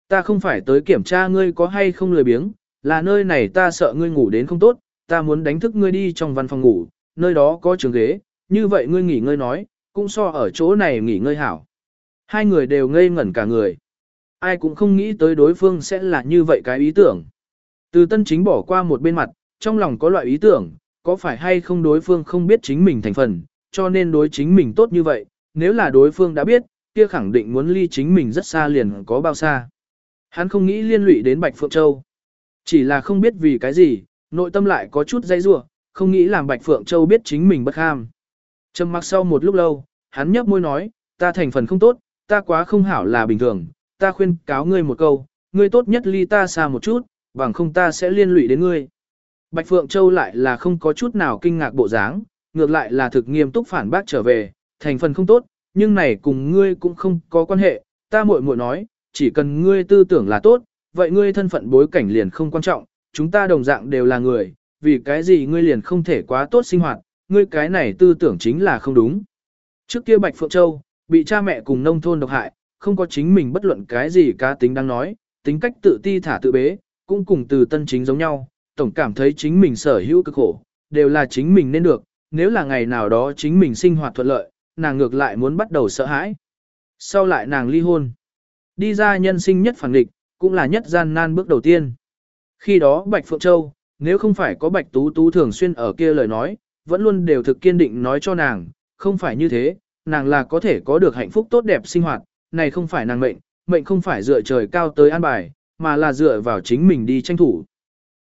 Ta không phải tới kiểm tra ngươi có hay không lười biếng, là nơi này ta sợ ngươi ngủ đến không tốt, ta muốn đánh thức ngươi đi trong văn phòng ngủ, nơi đó có trường ghế, như vậy ngươi nghỉ ngơi nói, cũng so ở chỗ này nghỉ ngơi hảo. Hai người đều ngây ngẩn cả người. Ai cũng không nghĩ tới đối phương sẽ là như vậy cái ý tưởng. Từ tân chính bỏ qua một bên mặt, trong lòng có loại ý tưởng, có phải hay không đối phương không biết chính mình thành phần, cho nên đối chính mình tốt như vậy, nếu là đối phương đã biết, kia khẳng định muốn ly chính mình rất xa liền có bao xa. Hắn không nghĩ liên lụy đến Bạch Phượng Châu. Chỉ là không biết vì cái gì, nội tâm lại có chút dây rủa, không nghĩ làm Bạch Phượng Châu biết chính mình bất ham. Trầm mặc sau một lúc lâu, hắn nhấp môi nói, ta thành phần không tốt, ta quá không hảo là bình thường, ta khuyên cáo ngươi một câu, ngươi tốt nhất ly ta xa một chút, bằng không ta sẽ liên lụy đến ngươi. Bạch Phượng Châu lại là không có chút nào kinh ngạc bộ dáng, ngược lại là thực nghiêm túc phản bác trở về, thành phần không tốt, nhưng này cùng ngươi cũng không có quan hệ, ta muội muội nói, chỉ cần ngươi tư tưởng là tốt, vậy ngươi thân phận bối cảnh liền không quan trọng, chúng ta đồng dạng đều là người, vì cái gì ngươi liền không thể quá tốt sinh hoạt, ngươi cái này tư tưởng chính là không đúng. Trước kia Bạch Phượng Châu, bị cha mẹ cùng nông thôn độc hại, không có chính mình bất luận cái gì cá tính đang nói, tính cách tự ti thả tự bế, cũng cùng từ tân chính giống nhau, tổng cảm thấy chính mình sở hữu cực khổ, đều là chính mình nên được, nếu là ngày nào đó chính mình sinh hoạt thuận lợi, nàng ngược lại muốn bắt đầu sợ hãi. Sau lại nàng ly hôn, đi ra nhân sinh nhất phản địch, cũng là nhất gian nan bước đầu tiên. Khi đó Bạch Phượng Châu, nếu không phải có Bạch Tú Tú thường xuyên ở kia lời nói, vẫn luôn đều thực kiên định nói cho nàng, không phải như thế, nàng là có thể có được hạnh phúc tốt đẹp sinh hoạt, này không phải nàng mệnh, mệnh không phải dựa trời cao tới an bài, mà là dựa vào chính mình đi tranh thủ.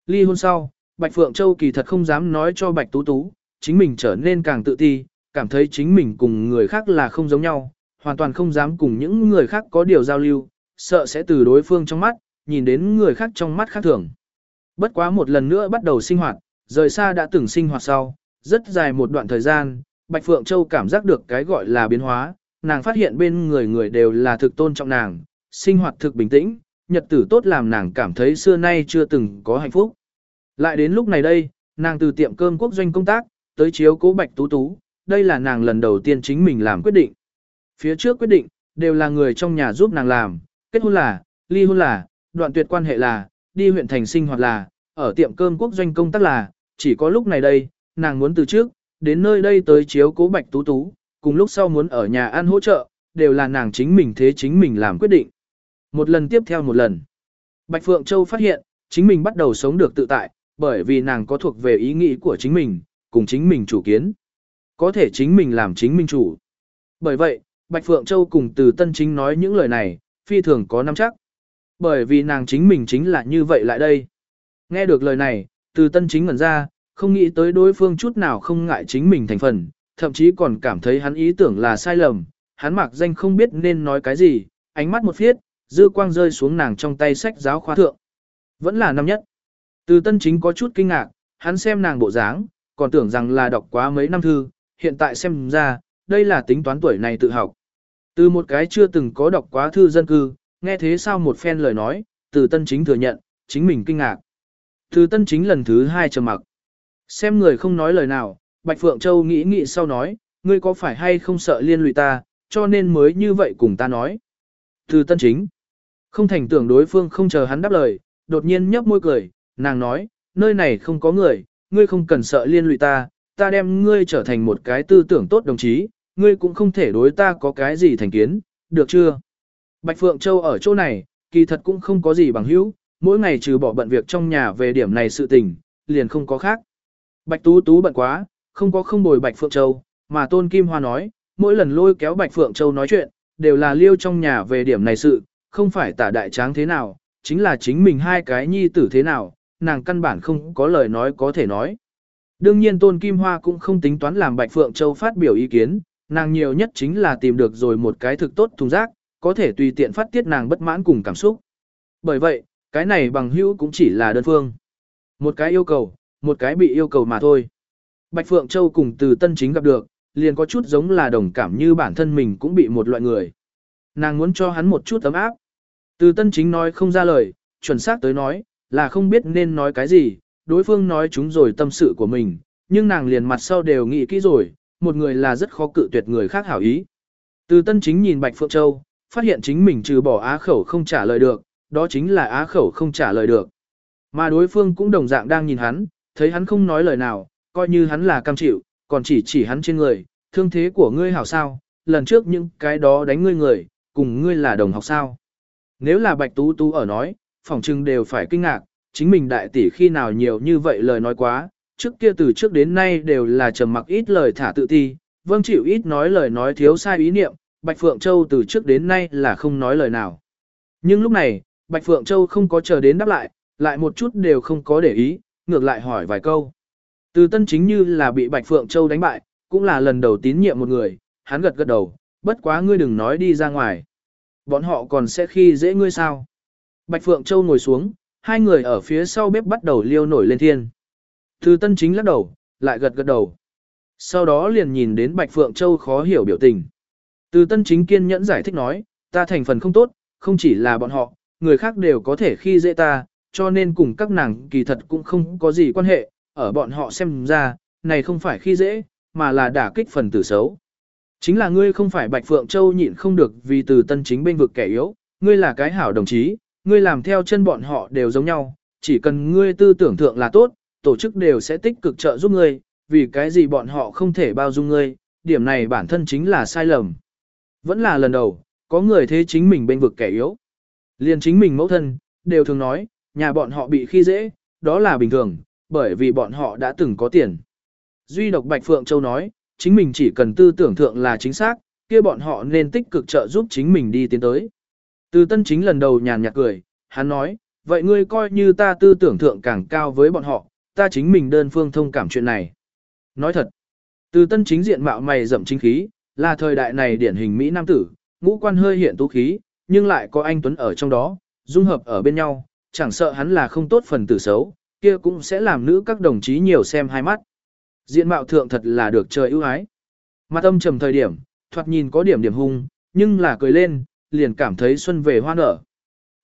Ly hôn sau, Bạch Phượng Châu kỳ thật không dám nói cho Bạch Tú Tú, chính mình trở nên càng tự ti, cảm thấy chính mình cùng người khác là không giống nhau, hoàn toàn không dám cùng những người khác có điều giao lưu, sợ sẽ từ đối phương trong mắt, nhìn đến người khác trong mắt khác thường. Bất quá một lần nữa bắt đầu sinh hoạt, rời xa đã từng sinh hoạt sau, rất dài một đoạn thời gian, Bạch Phượng Châu cảm giác được cái gọi là biến hóa, nàng phát hiện bên người người đều là thực tôn trọng nàng, sinh hoạt thực bình tĩnh, nhật tử tốt làm nàng cảm thấy xưa nay chưa từng có hạnh phúc. Lại đến lúc này đây, nàng từ tiệm cơm quốc doanh công tác, tới chiếu cố Bạch Tú Tú, đây là nàng lần đầu tiên chính mình làm quyết định. Phía trước quyết định, đều là người trong nhà giúp nàng làm, kết hôn là, ly hôn là, đoạn tuyệt quan hệ là, đi huyện thành sinh hoạt là, ở tiệm cơm quốc doanh công tác là, chỉ có lúc này đây, nàng muốn từ trước, đến nơi đây tới chiếu cố Bạch Tú Tú, cùng lúc sau muốn ở nhà ăn hỗ trợ, đều là nàng chính mình thế chính mình làm quyết định. Một lần tiếp theo một lần. Bạch Phượng Châu phát hiện, chính mình bắt đầu sống được tự tại, bởi vì nàng có thuộc về ý nghĩ của chính mình, cùng chính mình chủ kiến. Có thể chính mình làm chính mình chủ. Bởi vậy, Bạch Phượng Châu cùng từ tân chính nói những lời này, phi thường có nắm chắc. Bởi vì nàng chính mình chính là như vậy lại đây. Nghe được lời này, từ tân chính ngẩn ra, không nghĩ tới đối phương chút nào không ngại chính mình thành phần, thậm chí còn cảm thấy hắn ý tưởng là sai lầm, hắn mặc danh không biết nên nói cái gì, ánh mắt một phiết, dư quang rơi xuống nàng trong tay sách giáo khoa thượng. Vẫn là năm nhất. Từ tân chính có chút kinh ngạc, hắn xem nàng bộ dáng, còn tưởng rằng là đọc quá mấy năm thư, hiện tại xem ra, đây là tính toán tuổi này tự học. Từ một cái chưa từng có đọc quá thư dân cư, nghe thế sao một phen lời nói, từ tân chính thừa nhận, chính mình kinh ngạc. Từ tân chính lần thứ hai trầm mặc. Xem người không nói lời nào, Bạch Phượng Châu nghĩ nghĩ sau nói, ngươi có phải hay không sợ liên lụy ta, cho nên mới như vậy cùng ta nói. Từ tân chính, không thành tưởng đối phương không chờ hắn đáp lời, đột nhiên nhấp môi cười, nàng nói, nơi này không có người, ngươi không cần sợ liên lụy ta, ta đem ngươi trở thành một cái tư tưởng tốt đồng chí, ngươi cũng không thể đối ta có cái gì thành kiến, được chưa? Bạch Phượng Châu ở chỗ này, kỳ thật cũng không có gì bằng hữu, mỗi ngày trừ bỏ bận việc trong nhà về điểm này sự tình, liền không có khác. Bạch Tú Tú bận quá, không có không bồi Bạch Phượng Châu, mà Tôn Kim Hoa nói, mỗi lần lôi kéo Bạch Phượng Châu nói chuyện, đều là liêu trong nhà về điểm này sự, không phải tả đại tráng thế nào, chính là chính mình hai cái nhi tử thế nào, nàng căn bản không có lời nói có thể nói. Đương nhiên Tôn Kim Hoa cũng không tính toán làm Bạch Phượng Châu phát biểu ý kiến, nàng nhiều nhất chính là tìm được rồi một cái thực tốt thùng rác, có thể tùy tiện phát tiết nàng bất mãn cùng cảm xúc. Bởi vậy, cái này bằng hữu cũng chỉ là đơn phương. Một cái yêu cầu, một cái bị yêu cầu mà thôi. Bạch Phượng Châu cùng từ tân chính gặp được, liền có chút giống là đồng cảm như bản thân mình cũng bị một loại người. Nàng muốn cho hắn một chút ấm áp. Từ tân chính nói không ra lời, chuẩn xác tới nói, là không biết nên nói cái gì, đối phương nói chúng rồi tâm sự của mình, nhưng nàng liền mặt sau đều nghĩ kỹ rồi, một người là rất khó cự tuyệt người khác hảo ý. Từ tân chính nhìn Bạch Phượng Châu, phát hiện chính mình trừ bỏ á khẩu không trả lời được, đó chính là á khẩu không trả lời được. Mà đối phương cũng đồng dạng đang nhìn hắn, thấy hắn không nói lời nào, coi như hắn là cam chịu, còn chỉ chỉ hắn trên người, thương thế của ngươi hảo sao, lần trước những cái đó đánh ngươi người, cùng ngươi là đồng học sao. Nếu là Bạch Tú Tú ở nói, phỏng chừng đều phải kinh ngạc, chính mình đại tỷ khi nào nhiều như vậy lời nói quá, trước kia từ trước đến nay đều là trầm mặc ít lời thả tự ti, vâng chịu ít nói lời nói thiếu sai ý niệm, Bạch Phượng Châu từ trước đến nay là không nói lời nào. Nhưng lúc này, Bạch Phượng Châu không có chờ đến đáp lại, lại một chút đều không có để ý, ngược lại hỏi vài câu. Từ tân chính như là bị Bạch Phượng Châu đánh bại, cũng là lần đầu tín nhiệm một người, hắn gật gật đầu, bất quá ngươi đừng nói đi ra ngoài. Bọn họ còn sẽ khi dễ ngươi sao. Bạch Phượng Châu ngồi xuống, hai người ở phía sau bếp bắt đầu liêu nổi lên thiên. Từ tân chính lắc đầu, lại gật gật đầu. Sau đó liền nhìn đến Bạch Phượng Châu khó hiểu biểu tình. Từ tân chính kiên nhẫn giải thích nói, ta thành phần không tốt, không chỉ là bọn họ, người khác đều có thể khi dễ ta, cho nên cùng các nàng kỳ thật cũng không có gì quan hệ, ở bọn họ xem ra, này không phải khi dễ, mà là đả kích phần tử xấu. Chính là ngươi không phải Bạch Phượng Châu nhịn không được vì từ tân chính bên vực kẻ yếu, ngươi là cái hảo đồng chí, ngươi làm theo chân bọn họ đều giống nhau, chỉ cần ngươi tư tưởng thượng là tốt, tổ chức đều sẽ tích cực trợ giúp ngươi, vì cái gì bọn họ không thể bao dung ngươi, điểm này bản thân chính là sai lầm. Vẫn là lần đầu, có người thế chính mình bên vực kẻ yếu. Liền chính mình mẫu thân, đều thường nói, nhà bọn họ bị khi dễ, đó là bình thường, bởi vì bọn họ đã từng có tiền. Duy độc Bạch Phượng Châu nói, chính mình chỉ cần tư tưởng thượng là chính xác, kia bọn họ nên tích cực trợ giúp chính mình đi tiến tới. Từ tân chính lần đầu nhàn nhạt cười, hắn nói, vậy ngươi coi như ta tư tưởng thượng càng cao với bọn họ, ta chính mình đơn phương thông cảm chuyện này. Nói thật, từ tân chính diện mạo mày rậm chính khí, là thời đại này điển hình Mỹ Nam tử, ngũ quan hơi hiện tú khí, nhưng lại có anh Tuấn ở trong đó, dung hợp ở bên nhau, chẳng sợ hắn là không tốt phần tử xấu, kia cũng sẽ làm nữ các đồng chí nhiều xem hai mắt. Diện mạo thượng thật là được trời ưu ái. Mặt âm trầm thời điểm, thoạt nhìn có điểm điểm hung, nhưng là cười lên, liền cảm thấy xuân về hoa nở.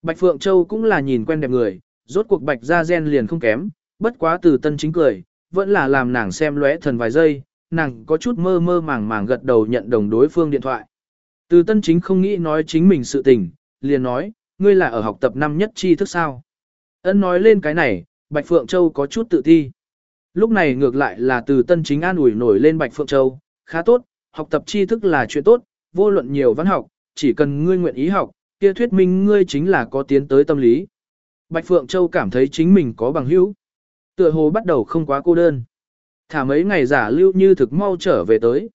Bạch Phượng Châu cũng là nhìn quen đẹp người, rốt cuộc bạch ra gen liền không kém, bất quá từ tân chính cười, vẫn là làm nàng xem lóe thần vài giây, nàng có chút mơ mơ màng màng gật đầu nhận đồng đối phương điện thoại. Từ tân chính không nghĩ nói chính mình sự tình, liền nói, ngươi là ở học tập năm nhất tri thức sao. ấn nói lên cái này, Bạch Phượng Châu có chút tự thi. Lúc này ngược lại là từ tân chính an ủi nổi lên Bạch Phượng Châu, khá tốt, học tập tri thức là chuyện tốt, vô luận nhiều văn học, chỉ cần ngươi nguyện ý học, kia thuyết minh ngươi chính là có tiến tới tâm lý. Bạch Phượng Châu cảm thấy chính mình có bằng hữu. Tựa hồ bắt đầu không quá cô đơn. Thả mấy ngày giả lưu như thực mau trở về tới.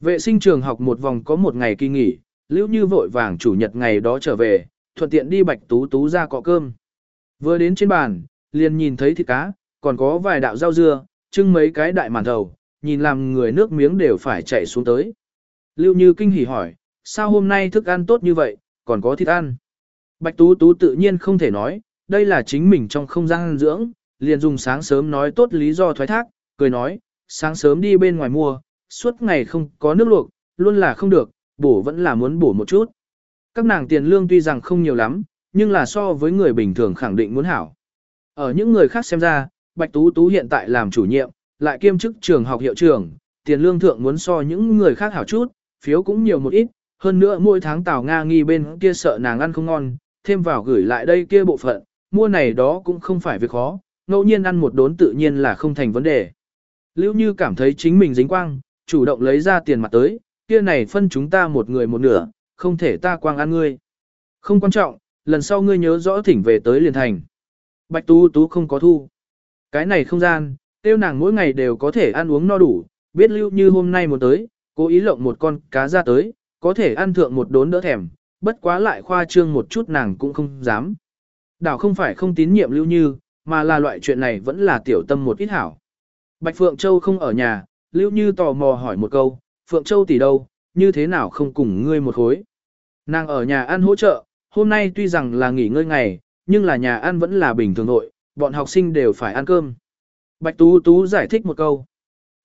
Vệ sinh trường học một vòng có một ngày kỳ nghỉ, lưu như vội vàng chủ nhật ngày đó trở về, thuận tiện đi bạch tú tú ra cọ cơm. Vừa đến trên bàn, liền nhìn thấy thịt cá, còn có vài đạo rau dưa, trưng mấy cái đại màn thầu, nhìn làm người nước miếng đều phải chạy xuống tới. Lưu Như kinh hỉ hỏi, sao hôm nay thức ăn tốt như vậy, còn có thịt ăn? Bạch Tú Tú tự nhiên không thể nói, đây là chính mình trong không gian dưỡng, liền dùng sáng sớm nói tốt lý do thoái thác, cười nói, sáng sớm đi bên ngoài mua, suốt ngày không có nước luộc, luôn là không được, bổ vẫn là muốn bổ một chút. Các nàng tiền lương tuy rằng không nhiều lắm, nhưng là so với người bình thường khẳng định muốn hảo. Ở những người khác xem ra, Bạch Tú Tú hiện tại làm chủ nhiệm, lại kiêm chức trường học hiệu trưởng, tiền lương thượng muốn so những người khác hảo chút, phiếu cũng nhiều một ít, hơn nữa mỗi tháng Tào Nga nghi bên kia sợ nàng ăn không ngon, thêm vào gửi lại đây kia bộ phận, mua này đó cũng không phải việc khó, ngẫu nhiên ăn một đốn tự nhiên là không thành vấn đề. Lưu Như cảm thấy chính mình dính quang, chủ động lấy ra tiền mặt tới, kia này phân chúng ta một người một nửa, không thể ta quang ăn ngươi. Không quan trọng, lần sau ngươi nhớ rõ thỉnh về tới liền thành. Bạch Tú Tú không có thu. Cái này không gian, tiêu nàng mỗi ngày đều có thể ăn uống no đủ, biết lưu như hôm nay muốn tới, cố ý lộng một con cá ra tới, có thể ăn thượng một đốn đỡ thèm, bất quá lại khoa trương một chút nàng cũng không dám. Đảo không phải không tín nhiệm lưu như, mà là loại chuyện này vẫn là tiểu tâm một ít hảo. Bạch Phượng Châu không ở nhà, lưu như tò mò hỏi một câu, Phượng Châu tỷ đâu, như thế nào không cùng ngươi một khối. Nàng ở nhà ăn hỗ trợ, hôm nay tuy rằng là nghỉ ngơi ngày, nhưng là nhà ăn vẫn là bình thường nội, bọn học sinh đều phải ăn cơm. Bạch Tú Tú giải thích một câu.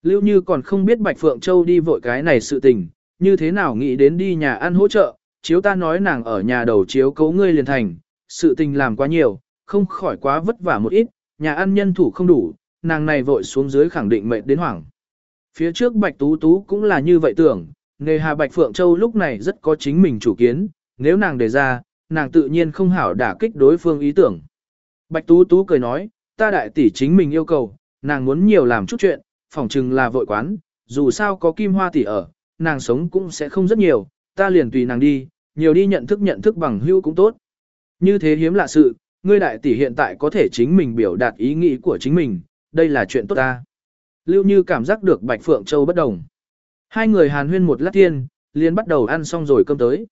Lưu Như còn không biết Bạch Phượng Châu đi vội cái này sự tình, như thế nào nghĩ đến đi nhà ăn hỗ trợ, chiếu ta nói nàng ở nhà đầu chiếu cấu ngươi liền thành, sự tình làm quá nhiều, không khỏi quá vất vả một ít, nhà ăn nhân thủ không đủ, nàng này vội xuống dưới khẳng định mệt đến hoảng. Phía trước Bạch Tú Tú cũng là như vậy tưởng, nghề hà Bạch Phượng Châu lúc này rất có chính mình chủ kiến, nếu nàng đề ra, nàng tự nhiên không hảo đả kích đối phương ý tưởng. Bạch Tú Tú cười nói, ta đại tỷ chính mình yêu cầu, nàng muốn nhiều làm chút chuyện, phỏng chừng là vội quán, dù sao có kim hoa tỷ ở, nàng sống cũng sẽ không rất nhiều, ta liền tùy nàng đi, nhiều đi nhận thức nhận thức bằng hữu cũng tốt. Như thế hiếm lạ sự, ngươi đại tỷ hiện tại có thể chính mình biểu đạt ý nghĩ của chính mình, đây là chuyện tốt ta. Lưu Như cảm giác được Bạch Phượng Châu bất đồng. Hai người hàn huyên một lát tiên, liền bắt đầu ăn xong rồi cơm tới.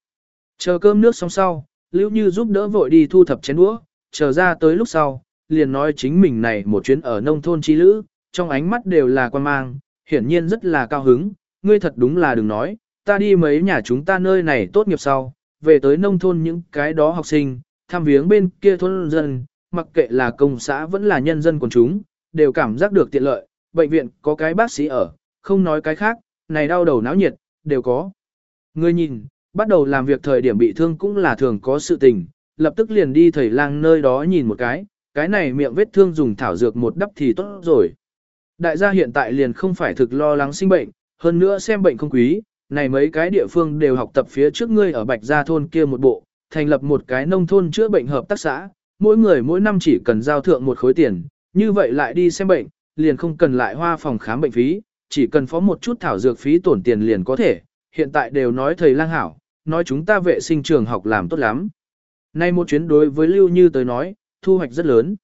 Chờ cơm nước xong sau, Lưu Như giúp đỡ vội đi thu thập chén đũa, chờ ra tới lúc sau, liền nói chính mình này một chuyến ở nông thôn chi lữ, trong ánh mắt đều là quan mang, hiển nhiên rất là cao hứng, ngươi thật đúng là đừng nói, ta đi mấy nhà chúng ta nơi này tốt nghiệp sau, về tới nông thôn những cái đó học sinh, tham viếng bên kia thôn dân, mặc kệ là công xã vẫn là nhân dân quần chúng, đều cảm giác được tiện lợi, bệnh viện có cái bác sĩ ở, không nói cái khác, này đau đầu náo nhiệt, đều có. Ngươi nhìn, bắt đầu làm việc thời điểm bị thương cũng là thường có sự tình, lập tức liền đi thầy lang nơi đó nhìn một cái, cái này miệng vết thương dùng thảo dược một đắp thì tốt rồi. Đại gia hiện tại liền không phải thực lo lắng sinh bệnh, hơn nữa xem bệnh không quý, này mấy cái địa phương đều học tập phía trước ngươi ở Bạch Gia thôn kia một bộ, thành lập một cái nông thôn chữa bệnh hợp tác xã, mỗi người mỗi năm chỉ cần giao thượng một khối tiền, như vậy lại đi xem bệnh, liền không cần lại hoa phòng khám bệnh phí, chỉ cần phó một chút thảo dược phí tổn tiền liền có thể, hiện tại đều nói thầy lang hảo, nói chúng ta vệ sinh trường học làm tốt lắm. Nay một chuyến đối với Lưu Như tới nói, thu hoạch rất lớn.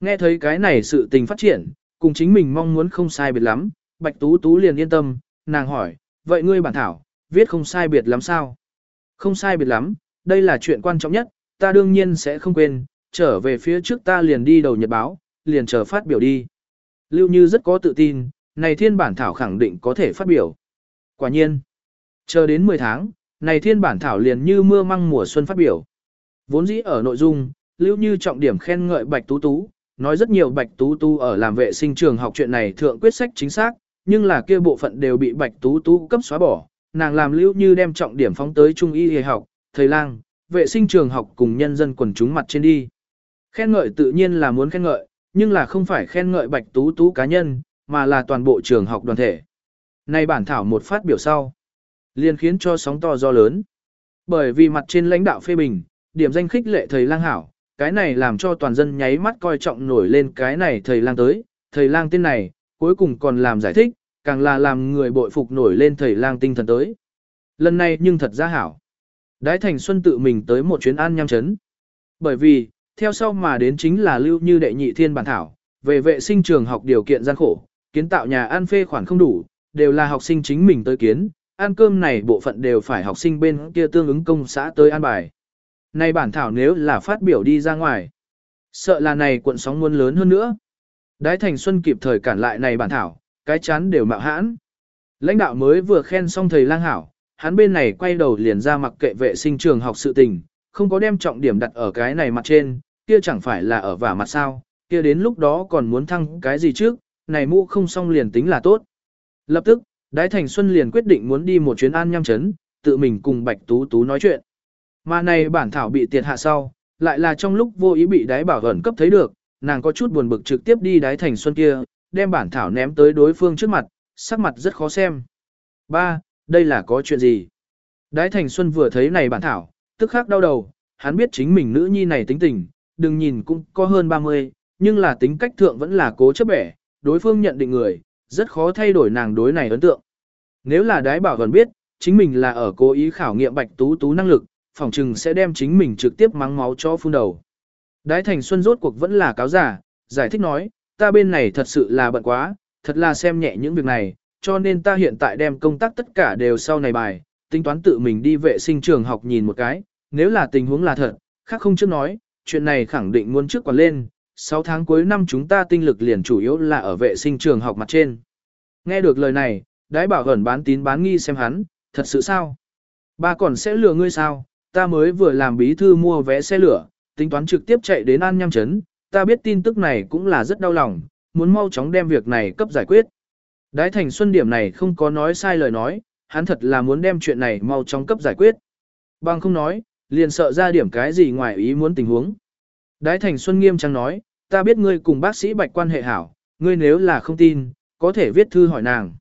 Nghe thấy cái này sự tình phát triển, cùng chính mình mong muốn không sai biệt lắm, Bạch Tú Tú liền yên tâm, nàng hỏi, vậy ngươi bản thảo, viết không sai biệt lắm sao? Không sai biệt lắm, đây là chuyện quan trọng nhất, ta đương nhiên sẽ không quên, trở về phía trước ta liền đi đầu nhật báo, liền chờ phát biểu đi. Lưu Như rất có tự tin, này thiên bản thảo khẳng định có thể phát biểu. Quả nhiên, chờ đến 10 tháng, này thiên bản thảo liền như mưa măng mùa xuân phát biểu. Vốn dĩ ở nội dung, Lưu Như trọng điểm khen ngợi Bạch Tú Tú, nói rất nhiều Bạch Tú Tú ở làm vệ sinh trường học chuyện này thượng quyết sách chính xác, nhưng là kia bộ phận đều bị Bạch Tú Tú cấp xóa bỏ. Nàng làm Lưu Như đem trọng điểm phóng tới trung y y học, thầy lang, vệ sinh trường học cùng nhân dân quần chúng mặt trên đi. Khen ngợi tự nhiên là muốn khen ngợi, nhưng là không phải khen ngợi Bạch Tú Tú cá nhân, mà là toàn bộ trường học đoàn thể. Nay bản thảo một phát biểu sau, liền khiến cho sóng to do lớn. Bởi vì mặt trên lãnh đạo phê bình, điểm danh khích lệ thầy lang hảo, cái này làm cho toàn dân nháy mắt coi trọng nổi lên cái này thầy lang tới, thầy lang tên này, cuối cùng còn làm giải thích, càng là làm người bội phục nổi lên thầy lang tinh thần tới. Lần này nhưng thật ra hảo. Đái Thành Xuân tự mình tới một chuyến an nham chấn. Bởi vì, theo sau mà đến chính là lưu như đệ nhị thiên bản thảo, về vệ sinh trường học điều kiện gian khổ, kiến tạo nhà ăn phê khoản không đủ, đều là học sinh chính mình tới kiến, ăn cơm này bộ phận đều phải học sinh bên kia tương ứng công xã tới an bài. Này bản thảo nếu là phát biểu đi ra ngoài, sợ là này cuộn sóng muôn lớn hơn nữa. Đái Thành Xuân kịp thời cản lại này bản thảo, cái chán đều mạo hãn. Lãnh đạo mới vừa khen xong thầy lang hảo, hắn bên này quay đầu liền ra mặc kệ vệ sinh trường học sự tình, không có đem trọng điểm đặt ở cái này mặt trên, kia chẳng phải là ở vả mặt sao, kia đến lúc đó còn muốn thăng cái gì trước, này mũ không xong liền tính là tốt. Lập tức, Đái Thành Xuân liền quyết định muốn đi một chuyến an nhăm chấn, tự mình cùng Bạch Tú Tú nói chuyện. Mà này bản thảo bị tiệt hạ sau, lại là trong lúc vô ý bị đái bảo ẩn cấp thấy được, nàng có chút buồn bực trực tiếp đi đái Thành Xuân kia, đem bản thảo ném tới đối phương trước mặt, sắc mặt rất khó xem. Ba, đây là có chuyện gì? Đái Thành Xuân vừa thấy này bản thảo, tức khắc đau đầu, hắn biết chính mình nữ nhi này tính tình, đừng nhìn cũng có hơn 30, nhưng là tính cách thượng vẫn là cố chấp bẻ, đối phương nhận định người, rất khó thay đổi nàng đối này ấn tượng. Nếu là đái bảo gần biết, chính mình là ở cố ý khảo nghiệm bạch tú tú năng lực, Phỏng chừng sẽ đem chính mình trực tiếp mắng máu cho phun đầu. Đái thành xuân rốt cuộc vẫn là cáo giả, giải thích nói, ta bên này thật sự là bận quá, thật là xem nhẹ những việc này, cho nên ta hiện tại đem công tác tất cả đều sau này bài, tính toán tự mình đi vệ sinh trường học nhìn một cái, nếu là tình huống là thật, khác không trước nói, chuyện này khẳng định muốn trước quản lên, 6 tháng cuối năm chúng ta tinh lực liền chủ yếu là ở vệ sinh trường học mặt trên. Nghe được lời này, đái bảo ẩn bán tín bán nghi xem hắn, thật sự sao? Ba còn sẽ lừa ngươi sao? Ta mới vừa làm bí thư mua vé xe lửa, tính toán trực tiếp chạy đến An Nham Trấn, ta biết tin tức này cũng là rất đau lòng, muốn mau chóng đem việc này cấp giải quyết. Đái thành xuân điểm này không có nói sai lời nói, hắn thật là muốn đem chuyện này mau chóng cấp giải quyết. Bằng không nói, liền sợ ra điểm cái gì ngoài ý muốn tình huống. Đái thành xuân nghiêm trang nói, ta biết ngươi cùng bác sĩ Bạch quan hệ hảo, ngươi nếu là không tin, có thể viết thư hỏi nàng.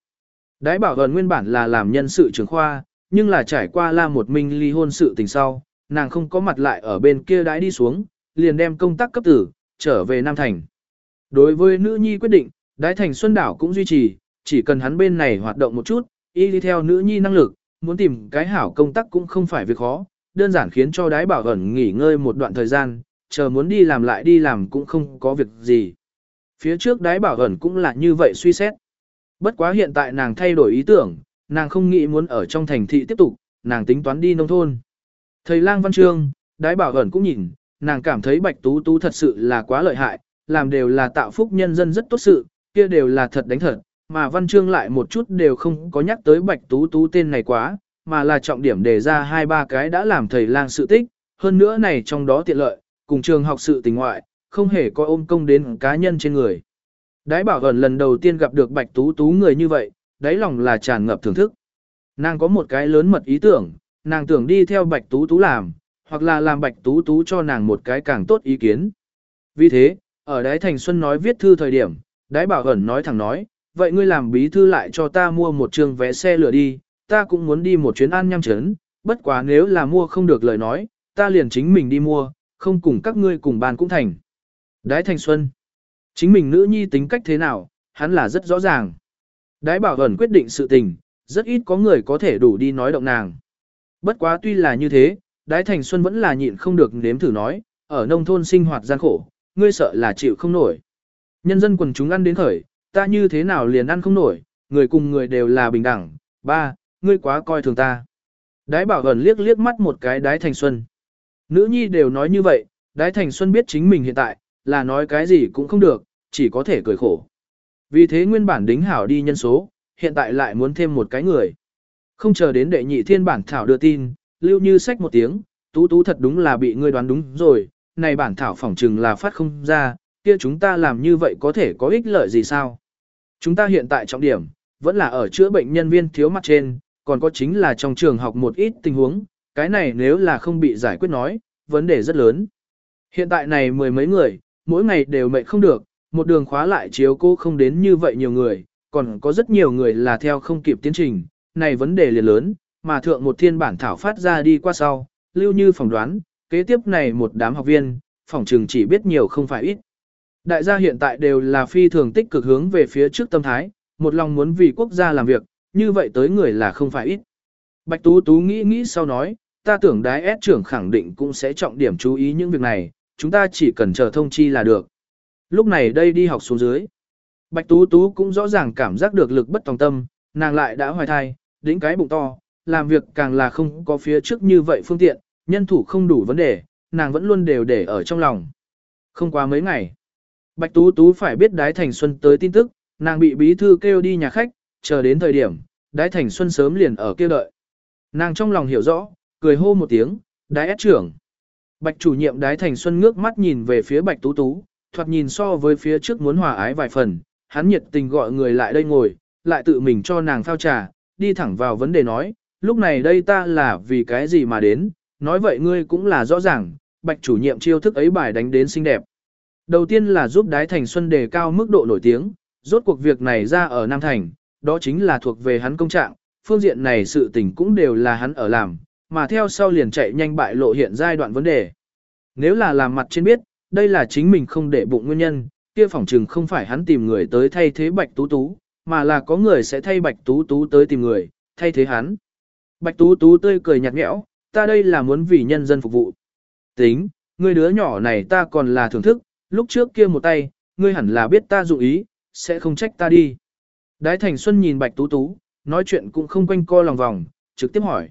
Đái bảo gần nguyên bản là làm nhân sự trưởng khoa, nhưng là trải qua la một minh ly hôn sự tình sau, nàng không có mặt lại ở bên kia đái đi xuống, liền đem công tác cấp tử, trở về Nam Thành. Đối với nữ nhi quyết định, đái thành Xuân Đảo cũng duy trì, chỉ cần hắn bên này hoạt động một chút, y đi theo nữ nhi năng lực, muốn tìm cái hảo công tác cũng không phải việc khó, đơn giản khiến cho đái bảo ẩn nghỉ ngơi một đoạn thời gian, chờ muốn đi làm lại đi làm cũng không có việc gì. Phía trước đái bảo ẩn cũng là như vậy suy xét. Bất quá hiện tại nàng thay đổi ý tưởng, nàng không nghĩ muốn ở trong thành thị tiếp tục, nàng tính toán đi nông thôn. Thầy lang văn trương, đái bảo ẩn cũng nhìn, nàng cảm thấy bạch tú tú thật sự là quá lợi hại, làm đều là tạo phúc nhân dân rất tốt sự, kia đều là thật đánh thật, mà văn chương lại một chút đều không có nhắc tới bạch tú tú tên này quá, mà là trọng điểm đề ra hai ba cái đã làm thầy lang sự tích, hơn nữa này trong đó tiện lợi, cùng trường học sự tình ngoại, không hề có ôm công đến cá nhân trên người. Đái bảo ẩn lần đầu tiên gặp được bạch tú tú người như vậy, đáy lòng là tràn ngập thưởng thức. Nàng có một cái lớn mật ý tưởng, nàng tưởng đi theo bạch tú tú làm, hoặc là làm bạch tú tú cho nàng một cái càng tốt ý kiến. Vì thế, ở đái thành xuân nói viết thư thời điểm, đái bảo ẩn nói thẳng nói, vậy ngươi làm bí thư lại cho ta mua một trường vé xe lửa đi, ta cũng muốn đi một chuyến ăn nhăm chấn, bất quá nếu là mua không được lời nói, ta liền chính mình đi mua, không cùng các ngươi cùng bàn cũng thành. Đái Thành Xuân. Chính mình nữ nhi tính cách thế nào, hắn là rất rõ ràng. Đái bảo ẩn quyết định sự tình, rất ít có người có thể đủ đi nói động nàng. Bất quá tuy là như thế, Đái Thành Xuân vẫn là nhịn không được nếm thử nói, ở nông thôn sinh hoạt gian khổ, ngươi sợ là chịu không nổi. Nhân dân quần chúng ăn đến khởi, ta như thế nào liền ăn không nổi, người cùng người đều là bình đẳng, ba, ngươi quá coi thường ta. Đái bảo ẩn liếc liếc mắt một cái đái thành xuân. Nữ nhi đều nói như vậy, đái thành xuân biết chính mình hiện tại, là nói cái gì cũng không được, chỉ có thể cười khổ. Vì thế nguyên bản đính hảo đi nhân số, hiện tại lại muốn thêm một cái người. Không chờ đến đệ nhị thiên bản thảo đưa tin, lưu như sách một tiếng, tú tú thật đúng là bị ngươi đoán đúng rồi, này bản thảo phỏng trừng là phát không ra, kia chúng ta làm như vậy có thể có ích lợi gì sao? Chúng ta hiện tại trọng điểm, vẫn là ở chữa bệnh nhân viên thiếu mặt trên, còn có chính là trong trường học một ít tình huống, cái này nếu là không bị giải quyết nói, vấn đề rất lớn. Hiện tại này mười mấy người, mỗi ngày đều mệt không được, một đường khóa lại chiếu cô không đến như vậy nhiều người, còn có rất nhiều người là theo không kịp tiến trình, này vấn đề liền lớn, mà thượng một thiên bản thảo phát ra đi qua sau, lưu như phỏng đoán, kế tiếp này một đám học viên, phỏng trường chỉ biết nhiều không phải ít. Đại gia hiện tại đều là phi thường tích cực hướng về phía trước tâm thái, một lòng muốn vì quốc gia làm việc, như vậy tới người là không phải ít. Bạch Tú Tú nghĩ nghĩ sau nói, ta tưởng đái S trưởng khẳng định cũng sẽ trọng điểm chú ý những việc này, chúng ta chỉ cần chờ thông chi là được. Lúc này đây đi học xuống dưới. Bạch Tú Tú cũng rõ ràng cảm giác được lực bất tòng tâm, nàng lại đã hoài thai, đỉnh cái bụng to, làm việc càng là không có phía trước như vậy phương tiện, nhân thủ không đủ vấn đề, nàng vẫn luôn đều để ở trong lòng. Không qua mấy ngày, Bạch Tú Tú phải biết Đái Thành Xuân tới tin tức, nàng bị bí thư kêu đi nhà khách, chờ đến thời điểm, Đái Thành Xuân sớm liền ở kia đợi. Nàng trong lòng hiểu rõ, cười hô một tiếng, Đái ép trưởng. Bạch chủ nhiệm Đái Thành Xuân ngước mắt nhìn về phía Bạch Tú Tú, thoạt nhìn so với phía trước muốn hòa ái vài phần, hắn nhiệt tình gọi người lại đây ngồi, lại tự mình cho nàng phao trà, đi thẳng vào vấn đề nói, lúc này đây ta là vì cái gì mà đến, nói vậy ngươi cũng là rõ ràng, Bạch chủ nhiệm chiêu thức ấy bài đánh đến xinh đẹp. Đầu tiên là giúp Đái Thành Xuân đề cao mức độ nổi tiếng, rốt cuộc việc này ra ở Nam Thành, đó chính là thuộc về hắn công trạng, phương diện này sự tình cũng đều là hắn ở làm, mà theo sau liền chạy nhanh bại lộ hiện giai đoạn vấn đề. Nếu là làm mặt trên biết, đây là chính mình không để bụng nguyên nhân, kia phỏng trừng không phải hắn tìm người tới thay thế Bạch Tú Tú, mà là có người sẽ thay Bạch Tú Tú tới tìm người, thay thế hắn. Bạch Tú Tú tươi cười nhạt nhẽo, ta đây là muốn vì nhân dân phục vụ. Tính, người đứa nhỏ này ta còn là thưởng thức, lúc trước kia một tay, ngươi hẳn là biết ta dụng ý, sẽ không trách ta đi. Đái Thành Xuân nhìn Bạch Tú Tú, nói chuyện cũng không quanh co lòng vòng, trực tiếp hỏi.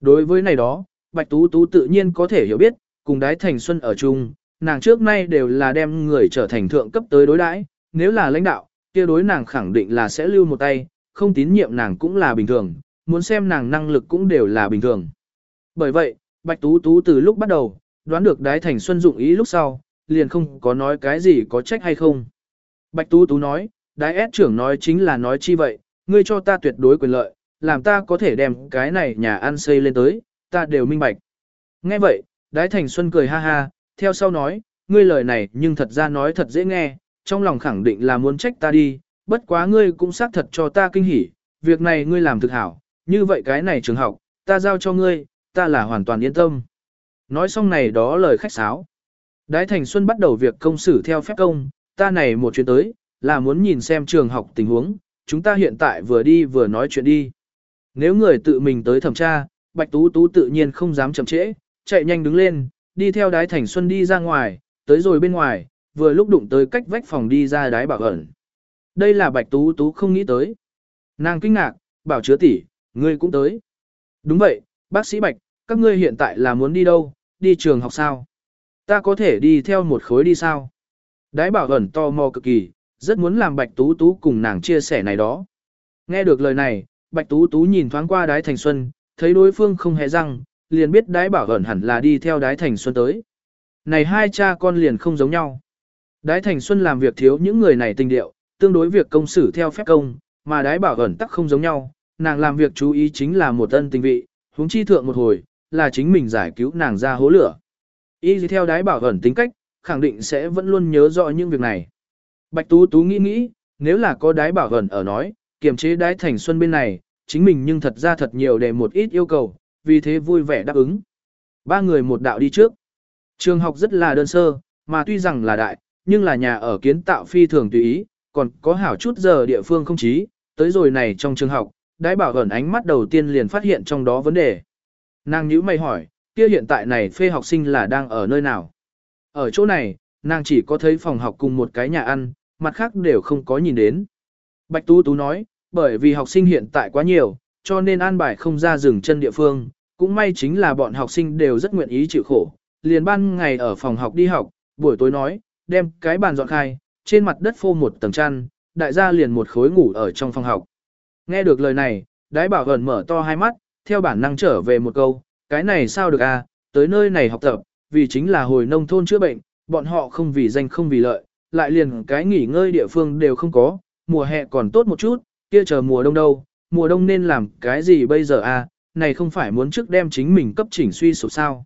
Đối với này đó, Bạch Tú Tú tự nhiên có thể hiểu biết, cùng Đái Thành Xuân ở chung, nàng trước nay đều là đem người trở thành thượng cấp tới đối đãi, nếu là lãnh đạo, kia đối nàng khẳng định là sẽ lưu một tay, không tín nhiệm nàng cũng là bình thường, muốn xem nàng năng lực cũng đều là bình thường. Bởi vậy, Bạch Tú Tú từ lúc bắt đầu, đoán được Đái Thành Xuân dụng ý lúc sau, liền không có nói cái gì có trách hay không. Bạch Tú Tú nói, Đái S trưởng nói chính là nói chi vậy, ngươi cho ta tuyệt đối quyền lợi, làm ta có thể đem cái này nhà ăn xây lên tới, ta đều minh bạch. Nghe vậy, Đái Thành Xuân cười ha ha, theo sau nói, ngươi lời này nhưng thật ra nói thật dễ nghe, trong lòng khẳng định là muốn trách ta đi, bất quá ngươi cũng xác thật cho ta kinh hỉ, việc này ngươi làm thực hảo, như vậy cái này trường học, ta giao cho ngươi, ta là hoàn toàn yên tâm. Nói xong này đó lời khách sáo. Đái Thành Xuân bắt đầu việc công xử theo phép công, ta này một chuyến tới, là muốn nhìn xem trường học tình huống, chúng ta hiện tại vừa đi vừa nói chuyện đi. Nếu người tự mình tới thẩm tra, Bạch Tú Tú tự nhiên không dám chậm trễ, chạy nhanh đứng lên, đi theo Đái Thành Xuân đi ra ngoài, tới rồi bên ngoài, vừa lúc đụng tới cách vách phòng đi ra Đái Bảo ẩn. Đây là Bạch Tú Tú không nghĩ tới. Nàng kinh ngạc, bảo chứa tỷ, ngươi cũng tới. Đúng vậy, bác sĩ Bạch, các ngươi hiện tại là muốn đi đâu, đi trường học sao? Ta có thể đi theo một khối đi sao? Đái bảo ẩn to mò cực kỳ, rất muốn làm Bạch Tú Tú cùng nàng chia sẻ này đó. Nghe được lời này, Bạch Tú Tú nhìn thoáng qua Đái Thành Xuân, thấy đối phương không hề răng, liền biết Đái Bảo ẩn hẳn là đi theo Đái Thành Xuân tới. Này hai cha con liền không giống nhau. Đái Thành Xuân làm việc thiếu những người này tình điệu, tương đối việc công xử theo phép công, mà Đái Bảo ẩn tắc không giống nhau, nàng làm việc chú ý chính là một ân tình vị, huống chi thượng một hồi, là chính mình giải cứu nàng ra hố lửa. Y theo Đái Bảo ẩn tính cách, khẳng định sẽ vẫn luôn nhớ rõ những việc này. Bạch Tú Tú nghĩ nghĩ, nếu là có Đái Bảo ẩn ở nói, kiềm chế Đái Thành Xuân bên này, chính mình nhưng thật ra thật nhiều để một ít yêu cầu, vì thế vui vẻ đáp ứng. Ba người một đạo đi trước. Trường học rất là đơn sơ, mà tuy rằng là đại, nhưng là nhà ở kiến tạo phi thường tùy ý, còn có hảo chút giờ địa phương không chí, tới rồi này trong trường học, đái bảo ẩn ánh mắt đầu tiên liền phát hiện trong đó vấn đề. Nàng nhữ mày hỏi, kia hiện tại này phê học sinh là đang ở nơi nào? Ở chỗ này, nàng chỉ có thấy phòng học cùng một cái nhà ăn, mặt khác đều không có nhìn đến. Bạch Tú Tú nói, bởi vì học sinh hiện tại quá nhiều, cho nên an bài không ra dừng chân địa phương, cũng may chính là bọn học sinh đều rất nguyện ý chịu khổ, liền ban ngày ở phòng học đi học, buổi tối nói, đem cái bàn dọn khai, trên mặt đất phô một tầng chăn, đại gia liền một khối ngủ ở trong phòng học. Nghe được lời này, đái bảo gần mở to hai mắt, theo bản năng trở về một câu, cái này sao được à, tới nơi này học tập, vì chính là hồi nông thôn chữa bệnh, bọn họ không vì danh không vì lợi, lại liền cái nghỉ ngơi địa phương đều không có, mùa hè còn tốt một chút, kia chờ mùa đông đâu, mùa đông nên làm cái gì bây giờ à, này không phải muốn trước đem chính mình cấp chỉnh suy sụp sao.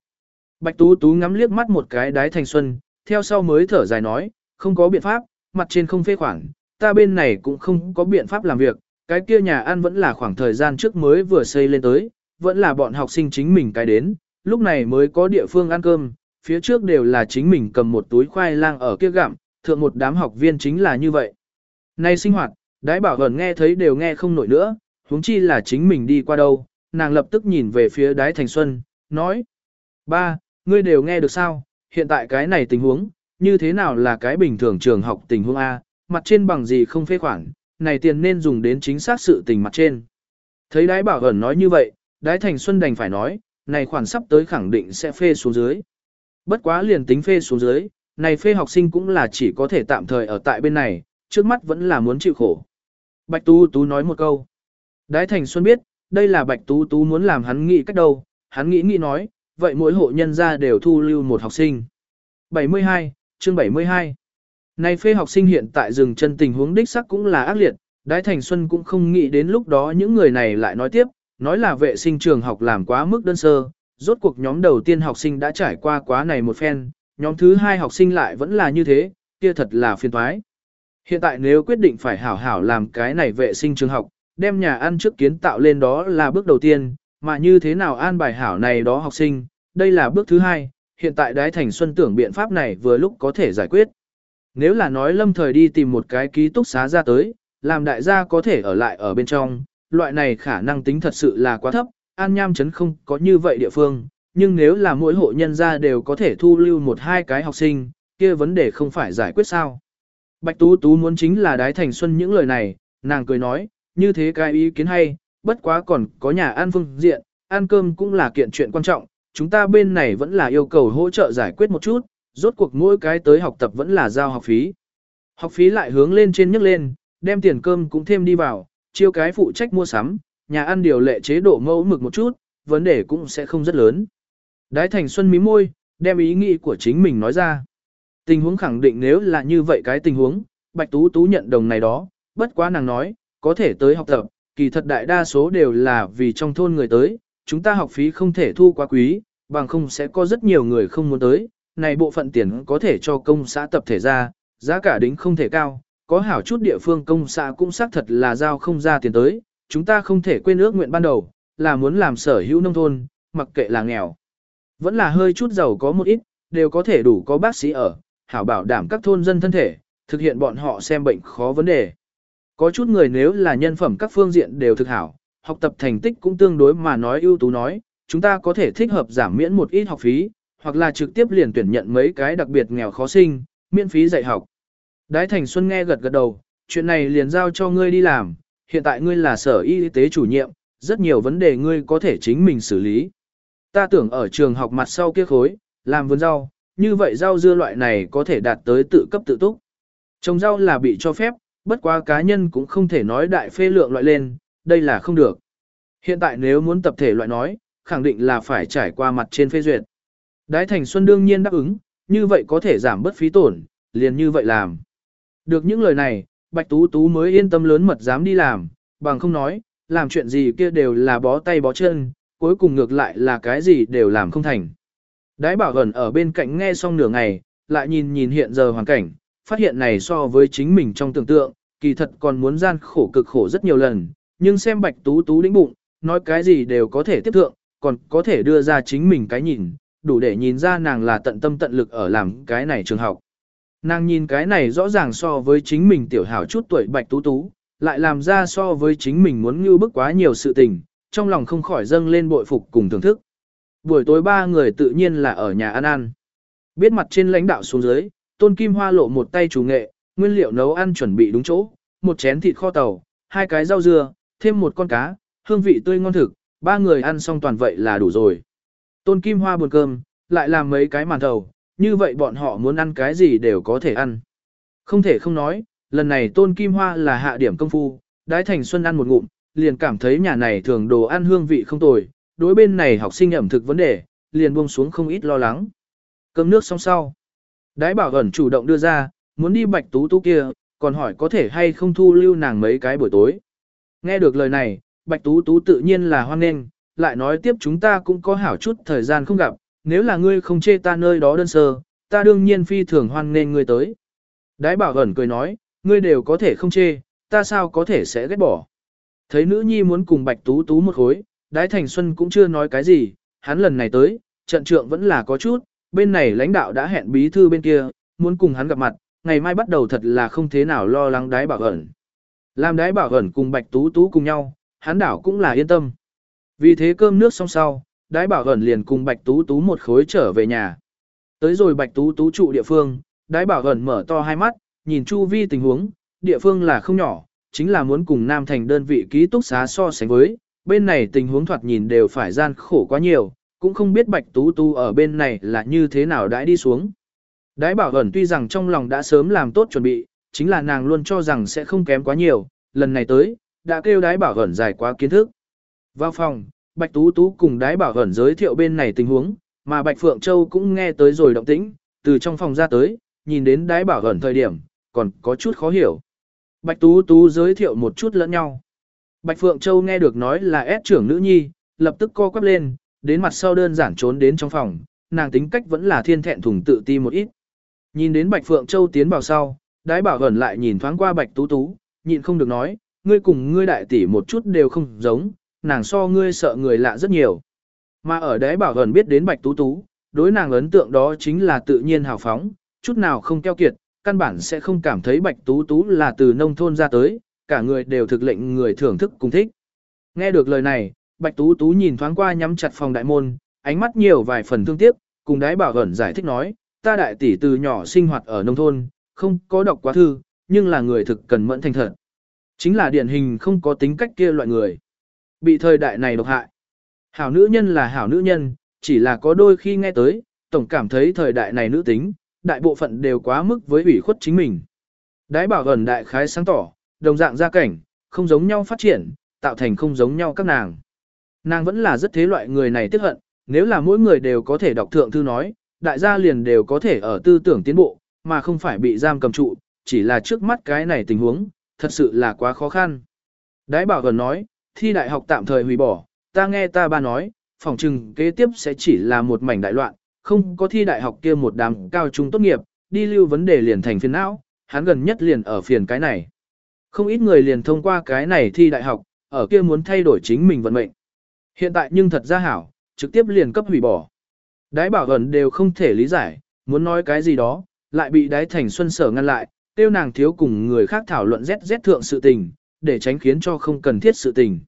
Bạch Tú Tú ngắm liếc mắt một cái đái thành xuân, theo sau mới thở dài nói, không có biện pháp, mặt trên không phê khoản, ta bên này cũng không có biện pháp làm việc, cái kia nhà ăn vẫn là khoảng thời gian trước mới vừa xây lên tới, vẫn là bọn học sinh chính mình cái đến, lúc này mới có địa phương ăn cơm, phía trước đều là chính mình cầm một túi khoai lang ở kia gặm, thượng một đám học viên chính là như vậy. Nay sinh hoạt, đái bảo gần nghe thấy đều nghe không nổi nữa, huống chi là chính mình đi qua đâu, nàng lập tức nhìn về phía đái thành xuân, nói. Ba, ngươi đều nghe được sao, hiện tại cái này tình huống, như thế nào là cái bình thường trường học tình huống A, mặt trên bằng gì không phê khoản, này tiền nên dùng đến chính xác sự tình mặt trên. Thấy đái bảo ẩn nói như vậy, đái thành xuân đành phải nói, này khoản sắp tới khẳng định sẽ phê xuống dưới. Bất quá liền tính phê xuống dưới, này phê học sinh cũng là chỉ có thể tạm thời ở tại bên này, trước mắt vẫn là muốn chịu khổ. Bạch Tú Tú nói một câu. Đái Thành Xuân biết, đây là Bạch Tú Tú muốn làm hắn nghĩ cách đâu, hắn nghĩ nghĩ nói, vậy mỗi hộ nhân gia đều thu lưu một học sinh. 72, chương 72. Nay phê học sinh hiện tại dừng chân tình huống đích sắc cũng là ác liệt, Đái Thành Xuân cũng không nghĩ đến lúc đó những người này lại nói tiếp, nói là vệ sinh trường học làm quá mức đơn sơ, rốt cuộc nhóm đầu tiên học sinh đã trải qua quá này một phen, nhóm thứ hai học sinh lại vẫn là như thế, kia thật là phiền toái. Hiện tại nếu quyết định phải hảo hảo làm cái này vệ sinh trường học, đem nhà ăn trước kiến tạo lên đó là bước đầu tiên, mà như thế nào an bài hảo này đó học sinh, đây là bước thứ hai, hiện tại đái thành xuân tưởng biện pháp này vừa lúc có thể giải quyết. Nếu là nói lâm thời đi tìm một cái ký túc xá ra tới, làm đại gia có thể ở lại ở bên trong, loại này khả năng tính thật sự là quá thấp, an nham chấn không có như vậy địa phương, nhưng nếu là mỗi hộ nhân gia đều có thể thu lưu một hai cái học sinh, kia vấn đề không phải giải quyết sao. Bạch Tú Tú muốn chính là đái thành xuân những lời này, nàng cười nói, như thế cái ý kiến hay, bất quá còn có nhà ăn phương diện, ăn cơm cũng là kiện chuyện quan trọng, chúng ta bên này vẫn là yêu cầu hỗ trợ giải quyết một chút, rốt cuộc mỗi cái tới học tập vẫn là giao học phí. Học phí lại hướng lên trên nhấc lên, đem tiền cơm cũng thêm đi vào, chiêu cái phụ trách mua sắm, nhà ăn điều lệ chế độ mẫu mực một chút, vấn đề cũng sẽ không rất lớn. Đái Thành Xuân mí môi, đem ý nghĩ của chính mình nói ra. Tình huống khẳng định nếu là như vậy cái tình huống, Bạch Tú Tú nhận đồng này đó, bất quá nàng nói, có thể tới học tập, kỳ thật đại đa số đều là vì trong thôn người tới, chúng ta học phí không thể thu quá quý, bằng không sẽ có rất nhiều người không muốn tới, này bộ phận tiền có thể cho công xã tập thể ra, giá cả đính không thể cao, có hảo chút địa phương công xã cũng xác thật là giao không ra tiền tới, chúng ta không thể quên ước nguyện ban đầu, là muốn làm sở hữu nông thôn, mặc kệ là nghèo. Vẫn là hơi chút giàu có một ít, đều có thể đủ có bác sĩ ở, hảo bảo đảm các thôn dân thân thể, thực hiện bọn họ xem bệnh khó vấn đề. Có chút người nếu là nhân phẩm các phương diện đều thực hảo, học tập thành tích cũng tương đối mà nói ưu tú nói, chúng ta có thể thích hợp giảm miễn một ít học phí, hoặc là trực tiếp liền tuyển nhận mấy cái đặc biệt nghèo khó sinh, miễn phí dạy học. Đái Thành Xuân nghe gật gật đầu, chuyện này liền giao cho ngươi đi làm, hiện tại ngươi là sở y tế chủ nhiệm, rất nhiều vấn đề ngươi có thể chính mình xử lý. Ta tưởng ở trường học mặt sau kia khối, làm vườn rau, như vậy rau dưa loại này có thể đạt tới tự cấp tự túc. Trồng rau là bị cho phép, bất quá cá nhân cũng không thể nói đại phê lượng loại lên, đây là không được. Hiện tại nếu muốn tập thể loại nói, khẳng định là phải trải qua mặt trên phê duyệt. Đái Thành Xuân đương nhiên đáp ứng, như vậy có thể giảm bớt phí tổn, liền như vậy làm. Được những lời này, Bạch Tú Tú mới yên tâm lớn mật dám đi làm, bằng không nói, làm chuyện gì kia đều là bó tay bó chân, cuối cùng ngược lại là cái gì đều làm không thành. Đái bảo gần ở bên cạnh nghe xong nửa ngày, lại nhìn nhìn hiện giờ hoàn cảnh, phát hiện này so với chính mình trong tưởng tượng, kỳ thật còn muốn gian khổ cực khổ rất nhiều lần, nhưng xem bạch tú tú đĩnh bụng, nói cái gì đều có thể tiếp thượng, còn có thể đưa ra chính mình cái nhìn, đủ để nhìn ra nàng là tận tâm tận lực ở làm cái này trường học. Nàng nhìn cái này rõ ràng so với chính mình tiểu hảo chút tuổi bạch tú tú, lại làm ra so với chính mình muốn ngưu bức quá nhiều sự tình, trong lòng không khỏi dâng lên bội phục cùng thưởng thức. Buổi tối ba người tự nhiên là ở nhà ăn ăn. Biết mặt trên lãnh đạo xuống dưới, Tôn Kim Hoa lộ một tay chủ nghệ, nguyên liệu nấu ăn chuẩn bị đúng chỗ, một chén thịt kho tàu, hai cái rau dưa, thêm một con cá, hương vị tươi ngon thực, ba người ăn xong toàn vậy là đủ rồi. Tôn Kim Hoa buồn cơm, lại làm mấy cái màn thầu, như vậy bọn họ muốn ăn cái gì đều có thể ăn. Không thể không nói, lần này Tôn Kim Hoa là hạ điểm công phu, đái thành xuân ăn một ngụm, liền cảm thấy nhà này thường đồ ăn hương vị không tồi, đối bên này học sinh ẩm thực vấn đề, liền buông xuống không ít lo lắng. Cơm nước xong sau. Đái bảo ẩn chủ động đưa ra, muốn đi bạch tú tú kia, còn hỏi có thể hay không thu lưu nàng mấy cái buổi tối. Nghe được lời này, bạch tú tú tự nhiên là hoan nghênh, lại nói tiếp chúng ta cũng có hảo chút thời gian không gặp, nếu là ngươi không chê ta nơi đó đơn sơ, ta đương nhiên phi thường hoan nghênh ngươi tới. Đái bảo ẩn cười nói, ngươi đều có thể không chê, ta sao có thể sẽ ghét bỏ. Thấy nữ nhi muốn cùng bạch tú tú một khối, đái thành xuân cũng chưa nói cái gì, hắn lần này tới, trận trượng vẫn là có chút, bên này lãnh đạo đã hẹn bí thư bên kia, muốn cùng hắn gặp mặt, ngày mai bắt đầu thật là không thế nào lo lắng đái bảo ẩn. Làm đái bảo ẩn cùng bạch tú tú cùng nhau, hắn đảo cũng là yên tâm. Vì thế cơm nước xong sau, đái bảo ẩn liền cùng bạch tú tú một khối trở về nhà. Tới rồi bạch tú tú trụ địa phương, đái bảo ẩn mở to hai mắt, nhìn chu vi tình huống, địa phương là không nhỏ, chính là muốn cùng Nam Thành đơn vị ký túc xá so sánh với, bên này tình huống thoạt nhìn đều phải gian khổ quá nhiều, cũng không biết Bạch Tú Tú ở bên này là như thế nào đãi đi xuống. Đái bảo ẩn tuy rằng trong lòng đã sớm làm tốt chuẩn bị, chính là nàng luôn cho rằng sẽ không kém quá nhiều, lần này tới, đã kêu đái bảo ẩn dài quá kiến thức. Vào phòng, Bạch Tú Tú cùng đái bảo ẩn giới thiệu bên này tình huống, mà Bạch Phượng Châu cũng nghe tới rồi động tĩnh, từ trong phòng ra tới, nhìn đến đái bảo ẩn thời điểm, còn có chút khó hiểu. Bạch Tú Tú giới thiệu một chút lẫn nhau. Bạch Phượng Châu nghe được nói là ép trưởng nữ nhi, lập tức co quắp lên, đến mặt sau đơn giản trốn đến trong phòng, nàng tính cách vẫn là thiên thẹn thùng tự ti một ít. Nhìn đến Bạch Phượng Châu tiến vào sau, đái bảo ẩn lại nhìn thoáng qua Bạch Tú Tú, nhịn không được nói, ngươi cùng ngươi đại tỷ một chút đều không giống, nàng so ngươi sợ người lạ rất nhiều. Mà ở đái bảo ẩn biết đến Bạch Tú Tú, đối nàng ấn tượng đó chính là tự nhiên hào phóng, chút nào không keo kiệt, căn bản sẽ không cảm thấy Bạch Tú Tú là từ nông thôn ra tới, cả người đều thực lệnh người thưởng thức cùng thích. Nghe được lời này, Bạch Tú Tú nhìn thoáng qua nhắm chặt phòng đại môn, ánh mắt nhiều vài phần thương tiếc, cùng đái bảo ẩn giải thích nói, ta đại tỷ từ nhỏ sinh hoạt ở nông thôn, không có đọc quá thư, nhưng là người thực cần mẫn thành thật. Chính là điển hình không có tính cách kia loại người. Bị thời đại này độc hại. Hảo nữ nhân là hảo nữ nhân, chỉ là có đôi khi nghe tới, tổng cảm thấy thời đại này nữ tính, đại bộ phận đều quá mức với ủy khuất chính mình. Đái bảo ẩn đại khái sáng tỏ, đồng dạng gia cảnh, không giống nhau phát triển, tạo thành không giống nhau các nàng. Nàng vẫn là rất thế loại người này tiếc hận, nếu là mỗi người đều có thể đọc thượng thư nói, đại gia liền đều có thể ở tư tưởng tiến bộ, mà không phải bị giam cầm trụ, chỉ là trước mắt cái này tình huống, thật sự là quá khó khăn. Đái bảo gần nói, thi đại học tạm thời hủy bỏ, ta nghe ta ba nói, phòng trừng kế tiếp sẽ chỉ là một mảnh đại loạn, không có thi đại học kia một đám cao trung tốt nghiệp, đi lưu vấn đề liền thành phiền não, hắn gần nhất liền ở phiền cái này. Không ít người liền thông qua cái này thi đại học, ở kia muốn thay đổi chính mình vận mệnh. Hiện tại nhưng thật ra hảo, trực tiếp liền cấp hủy bỏ. Đái bảo ẩn đều không thể lý giải, muốn nói cái gì đó, lại bị đái thành xuân sở ngăn lại, tiêu nàng thiếu cùng người khác thảo luận rét rét thượng sự tình, để tránh khiến cho không cần thiết sự tình.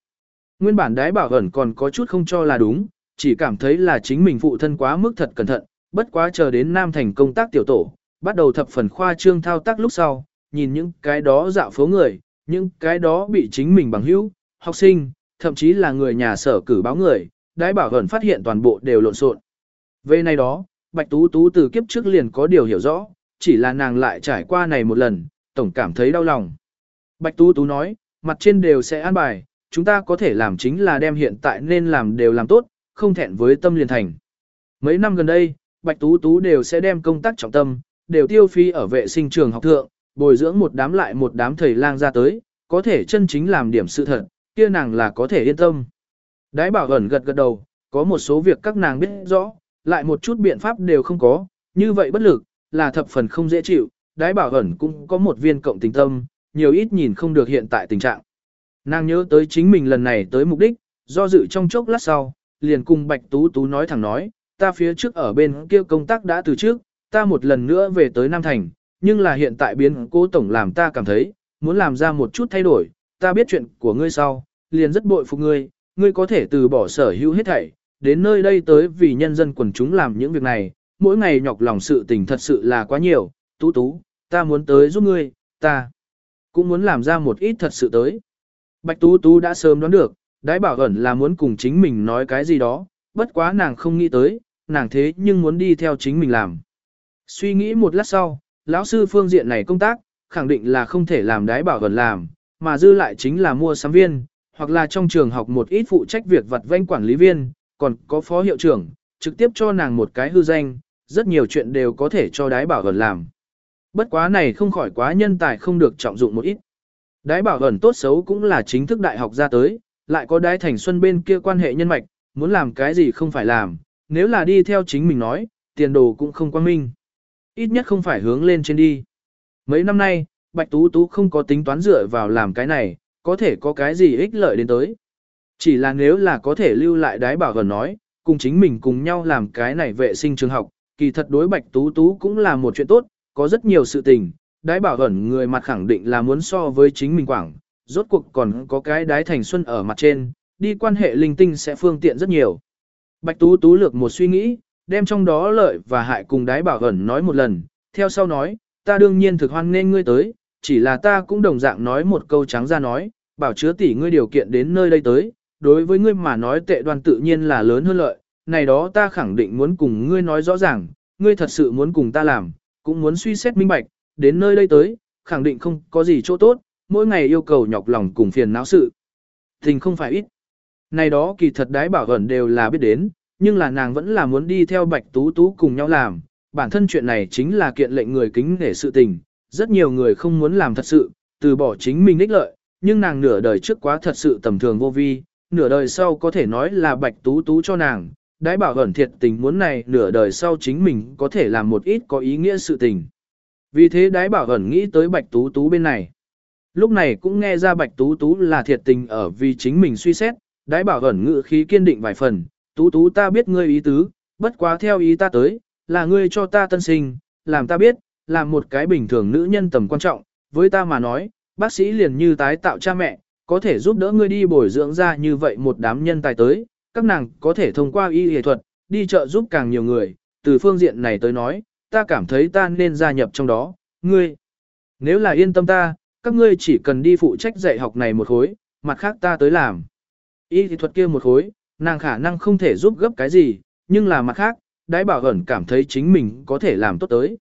Nguyên bản đái bảo ẩn còn có chút không cho là đúng, chỉ cảm thấy là chính mình phụ thân quá mức thật cẩn thận, bất quá chờ đến Nam Thành công tác tiểu tổ, bắt đầu thập phần khoa trương thao tác lúc sau, nhìn những cái đó dạo phố người, những cái đó bị chính mình bằng hữu, học sinh, thậm chí là người nhà sở cử báo người, đái bảo hẩn phát hiện toàn bộ đều lộn xộn. Về này đó, Bạch Tú Tú từ kiếp trước liền có điều hiểu rõ, chỉ là nàng lại trải qua này một lần, tổng cảm thấy đau lòng. Bạch Tú Tú nói, mặt trên đều sẽ an bài, chúng ta có thể làm chính là đem hiện tại nên làm đều làm tốt, không thẹn với tâm liền thành. Mấy năm gần đây, Bạch Tú Tú đều sẽ đem công tác trọng tâm, đều tiêu phí ở vệ sinh trường học thượng, bồi dưỡng một đám lại một đám thầy lang ra tới, có thể chân chính làm điểm sự thật, kia nàng là có thể yên tâm. Đái bảo ẩn gật gật đầu, có một số việc các nàng biết rõ, lại một chút biện pháp đều không có, như vậy bất lực, là thập phần không dễ chịu, đái bảo ẩn cũng có một viên cộng tình tâm, nhiều ít nhìn không được hiện tại tình trạng. Nàng nhớ tới chính mình lần này tới mục đích, do dự trong chốc lát sau, liền cùng Bạch Tú Tú nói thẳng nói, ta phía trước ở bên kia công tác đã từ trước, ta một lần nữa về tới Nam Thành, nhưng là hiện tại biến cố tổng làm ta cảm thấy, muốn làm ra một chút thay đổi, ta biết chuyện của ngươi sau, liền rất bội phục ngươi, ngươi có thể từ bỏ sở hữu hết thảy, đến nơi đây tới vì nhân dân quần chúng làm những việc này, mỗi ngày nhọc lòng sự tình thật sự là quá nhiều, tú tú, ta muốn tới giúp ngươi, ta cũng muốn làm ra một ít thật sự tới. Bạch tú tú đã sớm đoán được, đái bảo ẩn là muốn cùng chính mình nói cái gì đó, bất quá nàng không nghĩ tới, nàng thế nhưng muốn đi theo chính mình làm. Suy nghĩ một lát sau, lão sư phương diện này công tác, khẳng định là không thể làm đái bảo ẩn làm, mà dư lại chính là mua sắm viên, hoặc là trong trường học một ít phụ trách việc vặt vanh quản lý viên, còn có phó hiệu trưởng, trực tiếp cho nàng một cái hư danh, rất nhiều chuyện đều có thể cho đái bảo ẩn làm. Bất quá này không khỏi quá nhân tài không được trọng dụng một ít. Đái bảo ẩn tốt xấu cũng là chính thức đại học ra tới, lại có đái thành xuân bên kia quan hệ nhân mạch, muốn làm cái gì không phải làm, nếu là đi theo chính mình nói, tiền đồ cũng không quan minh. Ít nhất không phải hướng lên trên đi. Mấy năm nay, Bạch Tú Tú không có tính toán dựa vào làm cái này, có thể có cái gì ích lợi đến tới. Chỉ là nếu là có thể lưu lại đái bảo gần nói, cùng chính mình cùng nhau làm cái này vệ sinh trường học, kỳ thật đối Bạch Tú Tú cũng là một chuyện tốt, có rất nhiều sự tình, đái bảo ẩn người mặt khẳng định là muốn so với chính mình quảng, rốt cuộc còn có cái đái thành xuân ở mặt trên, đi quan hệ linh tinh sẽ phương tiện rất nhiều. Bạch Tú Tú lược một suy nghĩ, đem trong đó lợi và hại cùng đái bảo ẩn nói một lần, theo sau nói, ta đương nhiên thực hoan nên ngươi tới, chỉ là ta cũng đồng dạng nói một câu trắng ra nói, bảo chứa tỷ ngươi điều kiện đến nơi đây tới, đối với ngươi mà nói tệ đoan tự nhiên là lớn hơn lợi, này đó ta khẳng định muốn cùng ngươi nói rõ ràng, ngươi thật sự muốn cùng ta làm, cũng muốn suy xét minh bạch, đến nơi đây tới, khẳng định không có gì chỗ tốt, mỗi ngày yêu cầu nhọc lòng cùng phiền não sự. Tình không phải ít. Này đó kỳ thật đái bảo gần đều là biết đến, nhưng là nàng vẫn là muốn đi theo bạch tú tú cùng nhau làm, bản thân chuyện này chính là kiện lệnh người kính để sự tình, rất nhiều người không muốn làm thật sự, từ bỏ chính mình ích lợi, nhưng nàng nửa đời trước quá thật sự tầm thường vô vi, nửa đời sau có thể nói là bạch tú tú cho nàng, đái bảo ẩn thiệt tình muốn này nửa đời sau chính mình có thể làm một ít có ý nghĩa sự tình. Vì thế đái bảo ẩn nghĩ tới bạch tú tú bên này. Lúc này cũng nghe ra bạch tú tú là thiệt tình ở vì chính mình suy xét, đái bảo ẩn ngự khí kiên định vài phần, tú tú ta biết ngươi ý tứ, bất quá theo ý ta tới, là ngươi cho ta tân sinh, làm ta biết, là một cái bình thường nữ nhân tầm quan trọng, với ta mà nói, bác sĩ liền như tái tạo cha mẹ, có thể giúp đỡ ngươi đi bồi dưỡng ra như vậy một đám nhân tài tới, các nàng có thể thông qua y y thuật, đi trợ giúp càng nhiều người, từ phương diện này tới nói, ta cảm thấy ta nên gia nhập trong đó, ngươi. Nếu là yên tâm ta, các ngươi chỉ cần đi phụ trách dạy học này một khối, mặt khác ta tới làm. Y y thuật kia một khối, nàng khả năng không thể giúp gấp cái gì, nhưng là mặt khác, đái bảo ẩn cảm thấy chính mình có thể làm tốt tới.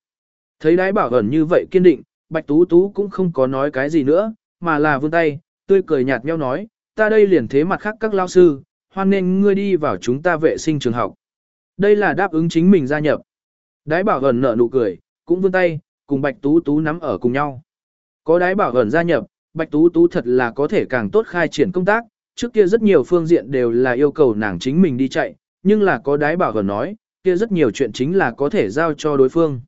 Thấy đái bảo ẩn như vậy kiên định, Bạch Tú Tú cũng không có nói cái gì nữa, mà là vươn tay, tươi cười nhạt nhẽo nói, ta đây liền thế mặt khác các lao sư, hoan nên ngươi đi vào chúng ta vệ sinh trường học. Đây là đáp ứng chính mình gia nhập. Đái bảo ẩn nở nụ cười, cũng vươn tay, cùng Bạch Tú Tú nắm ở cùng nhau. Có đái bảo ẩn gia nhập, Bạch Tú Tú thật là có thể càng tốt khai triển công tác, trước kia rất nhiều phương diện đều là yêu cầu nàng chính mình đi chạy, nhưng là có đái bảo ẩn nói, kia rất nhiều chuyện chính là có thể giao cho đối phương.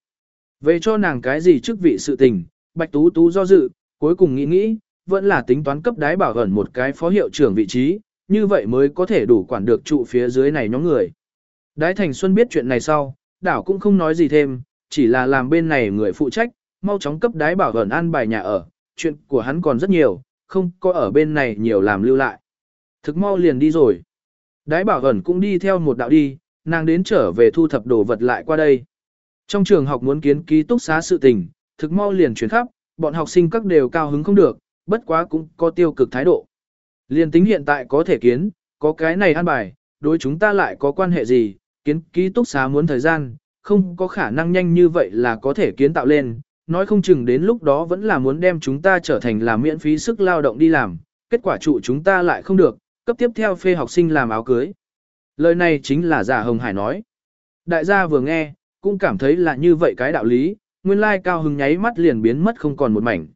Về cho nàng cái gì chức vị sự tình, Bạch Tú Tú do dự, cuối cùng nghĩ nghĩ, vẫn là tính toán cấp đái bảo ẩn một cái phó hiệu trưởng vị trí, như vậy mới có thể đủ quản được trụ phía dưới này nhóm người. Đái Thành Xuân biết chuyện này sau, đảo cũng không nói gì thêm, chỉ là làm bên này người phụ trách, mau chóng cấp đái bảo ẩn an bài nhà ở, chuyện của hắn còn rất nhiều, không có ở bên này nhiều làm lưu lại. Thực mau liền đi rồi. Đái bảo ẩn cũng đi theo một đạo đi, nàng đến trở về thu thập đồ vật lại qua đây. Trong trường học muốn kiến ký túc xá sự tình, thực mau liền chuyển khắp, bọn học sinh các đều cao hứng không được, bất quá cũng có tiêu cực thái độ. Liền tính hiện tại có thể kiến, có cái này an bài, đối chúng ta lại có quan hệ gì, kiến ký túc xá muốn thời gian, không có khả năng nhanh như vậy là có thể kiến tạo lên, nói không chừng đến lúc đó vẫn là muốn đem chúng ta trở thành là miễn phí sức lao động đi làm, kết quả trụ chúng ta lại không được, cấp tiếp theo phê học sinh làm áo cưới. Lời này chính là giả Hồng Hải nói. Đại gia vừa nghe, cũng cảm thấy là như vậy cái đạo lý, nguyên lai cao hứng nháy mắt liền biến mất không còn một mảnh.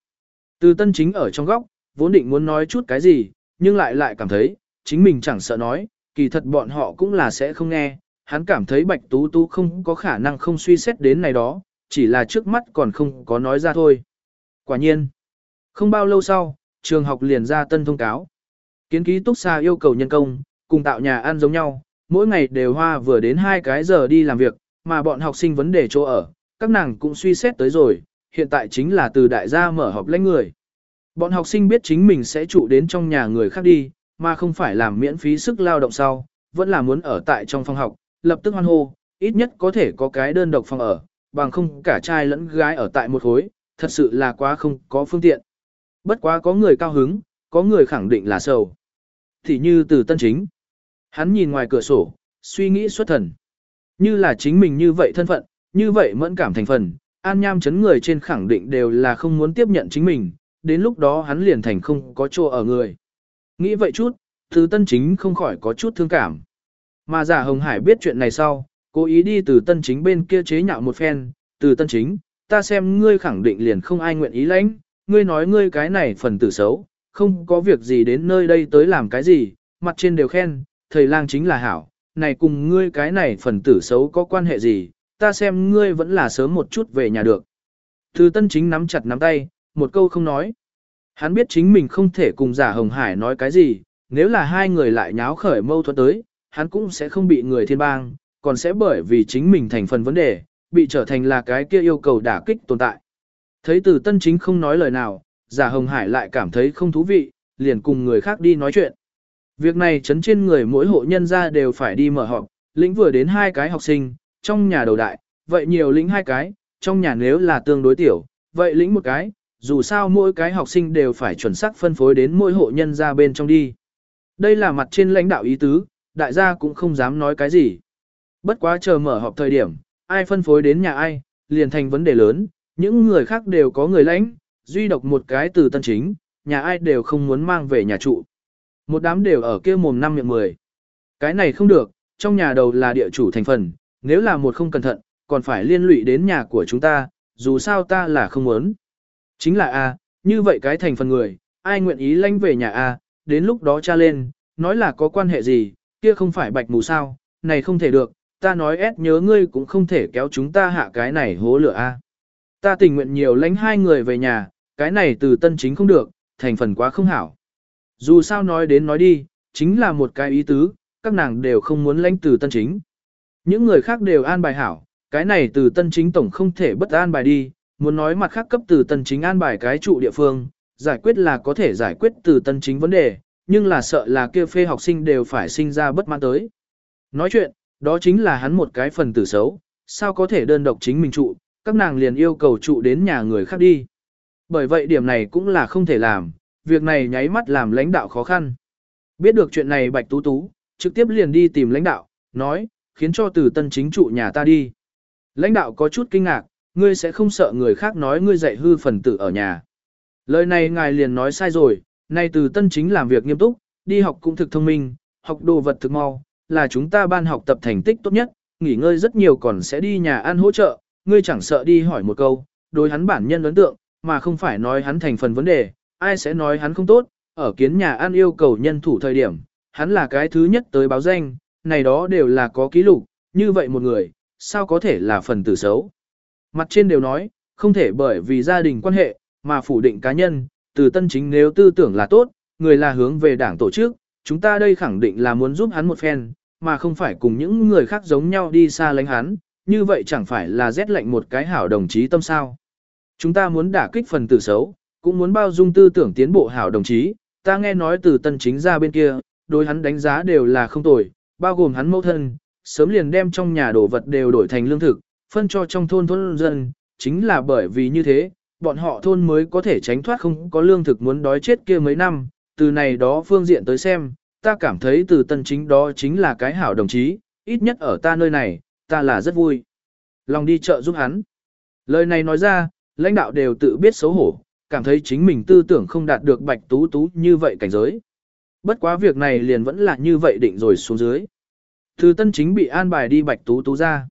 Từ tân chính ở trong góc, vốn định muốn nói chút cái gì, nhưng lại lại cảm thấy, chính mình chẳng sợ nói, kỳ thật bọn họ cũng là sẽ không nghe, hắn cảm thấy bạch tú tú không có khả năng không suy xét đến này đó, chỉ là trước mắt còn không có nói ra thôi. Quả nhiên, không bao lâu sau, trường học liền ra tân thông cáo. Kiến ký túc xa yêu cầu nhân công, cùng tạo nhà ăn giống nhau, mỗi ngày đều hoa vừa đến hai cái giờ đi làm việc, mà bọn học sinh vấn đề chỗ ở, các nàng cũng suy xét tới rồi, hiện tại chính là từ đại gia mở họp lãnh người. Bọn học sinh biết chính mình sẽ trụ đến trong nhà người khác đi, mà không phải làm miễn phí sức lao động sau, vẫn là muốn ở tại trong phòng học, lập tức hoan hô, ít nhất có thể có cái đơn độc phòng ở, bằng không cả trai lẫn gái ở tại một khối, thật sự là quá không có phương tiện. Bất quá có người cao hứng, có người khẳng định là sầu. Thì như từ tân chính. Hắn nhìn ngoài cửa sổ, suy nghĩ xuất thần. Như là chính mình như vậy thân phận, như vậy mẫn cảm thành phần, an nham chấn người trên khẳng định đều là không muốn tiếp nhận chính mình, đến lúc đó hắn liền thành không có chỗ ở người. Nghĩ vậy chút, từ tân chính không khỏi có chút thương cảm. Mà giả Hồng Hải biết chuyện này sau, cố ý đi từ tân chính bên kia chế nhạo một phen, từ tân chính, ta xem ngươi khẳng định liền không ai nguyện ý lãnh, ngươi nói ngươi cái này phần tử xấu, không có việc gì đến nơi đây tới làm cái gì, mặt trên đều khen, thầy lang chính là hảo, này cùng ngươi cái này phần tử xấu có quan hệ gì, ta xem ngươi vẫn là sớm một chút về nhà được. Từ tân chính nắm chặt nắm tay, một câu không nói. Hắn biết chính mình không thể cùng giả Hồng Hải nói cái gì, nếu là hai người lại nháo khởi mâu thuẫn tới, hắn cũng sẽ không bị người thiên bang, còn sẽ bởi vì chính mình thành phần vấn đề, bị trở thành là cái kia yêu cầu đả kích tồn tại. Thấy từ tân chính không nói lời nào, giả Hồng Hải lại cảm thấy không thú vị, liền cùng người khác đi nói chuyện. Việc này chấn trên người mỗi hộ nhân gia đều phải đi mở họp, lĩnh vừa đến hai cái học sinh, trong nhà đầu đại, vậy nhiều lĩnh hai cái, trong nhà nếu là tương đối tiểu, vậy lĩnh một cái, dù sao mỗi cái học sinh đều phải chuẩn xác phân phối đến mỗi hộ nhân gia bên trong đi. Đây là mặt trên lãnh đạo ý tứ, đại gia cũng không dám nói cái gì. Bất quá chờ mở họp thời điểm, ai phân phối đến nhà ai, liền thành vấn đề lớn, những người khác đều có người lãnh, duy độc một cái từ tân chính, nhà ai đều không muốn mang về nhà trụ. Một đám đều ở kia mồm năm miệng mười. Cái này không được, trong nhà đầu là địa chủ thành phần, nếu là một không cẩn thận, còn phải liên lụy đến nhà của chúng ta, dù sao ta là không muốn. Chính là A, như vậy cái thành phần người, ai nguyện ý lanh về nhà A, đến lúc đó cha lên, nói là có quan hệ gì, kia không phải bạch mù sao, này không thể được, ta nói ép nhớ ngươi cũng không thể kéo chúng ta hạ cái này hố lửa A. Ta tình nguyện nhiều lánh hai người về nhà, cái này từ tân chính không được, thành phần quá không hảo. Dù sao nói đến nói đi, chính là một cái ý tứ, các nàng đều không muốn lãnh từ tân chính. Những người khác đều an bài hảo, cái này từ tân chính tổng không thể bất an bài đi, muốn nói mặt khác cấp từ tân chính an bài cái trụ địa phương, giải quyết là có thể giải quyết từ tân chính vấn đề, nhưng là sợ là kia phê học sinh đều phải sinh ra bất mãn tới. Nói chuyện, đó chính là hắn một cái phần tử xấu, sao có thể đơn độc chính mình trụ, các nàng liền yêu cầu trụ đến nhà người khác đi. Bởi vậy điểm này cũng là không thể làm, việc này nháy mắt làm lãnh đạo khó khăn. Biết được chuyện này Bạch Tú Tú, trực tiếp liền đi tìm lãnh đạo, nói, khiến cho từ tân chính trụ nhà ta đi. Lãnh đạo có chút kinh ngạc, ngươi sẽ không sợ người khác nói ngươi dạy hư phần tử ở nhà. Lời này ngài liền nói sai rồi, nay từ tân chính làm việc nghiêm túc, đi học cũng thực thông minh, học đồ vật thực mau, là chúng ta ban học tập thành tích tốt nhất, nghỉ ngơi rất nhiều còn sẽ đi nhà ăn hỗ trợ, ngươi chẳng sợ đi hỏi một câu, đối hắn bản nhân ấn tượng, mà không phải nói hắn thành phần vấn đề, ai sẽ nói hắn không tốt, ở kiến nhà ăn yêu cầu nhân thủ thời điểm, hắn là cái thứ nhất tới báo danh, này đó đều là có ký lục, như vậy một người, sao có thể là phần tử xấu. Mặt trên đều nói, không thể bởi vì gia đình quan hệ, mà phủ định cá nhân, từ tân chính nếu tư tưởng là tốt, người là hướng về đảng tổ chức, chúng ta đây khẳng định là muốn giúp hắn một phen, mà không phải cùng những người khác giống nhau đi xa lánh hắn, như vậy chẳng phải là rét lạnh một cái hảo đồng chí tâm sao. Chúng ta muốn đả kích phần tử xấu, cũng muốn bao dung tư tưởng tiến bộ hảo đồng chí, ta nghe nói từ tân chính ra bên kia, đối hắn đánh giá đều là không tồi, bao gồm hắn mẫu thân, sớm liền đem trong nhà đồ vật đều đổi thành lương thực, phân cho trong thôn thôn dân, chính là bởi vì như thế, bọn họ thôn mới có thể tránh thoát không có lương thực muốn đói chết kia mấy năm, từ này đó phương diện tới xem, ta cảm thấy từ tân chính đó chính là cái hảo đồng chí, ít nhất ở ta nơi này, ta là rất vui. Lòng đi chợ giúp hắn. Lời này nói ra, lãnh đạo đều tự biết xấu hổ, cảm thấy chính mình tư tưởng không đạt được bạch tú tú như vậy cảnh giới. Bất quá việc này liền vẫn là như vậy định rồi xuống dưới. Từ tân chính bị an bài đi bạch tú tú ra.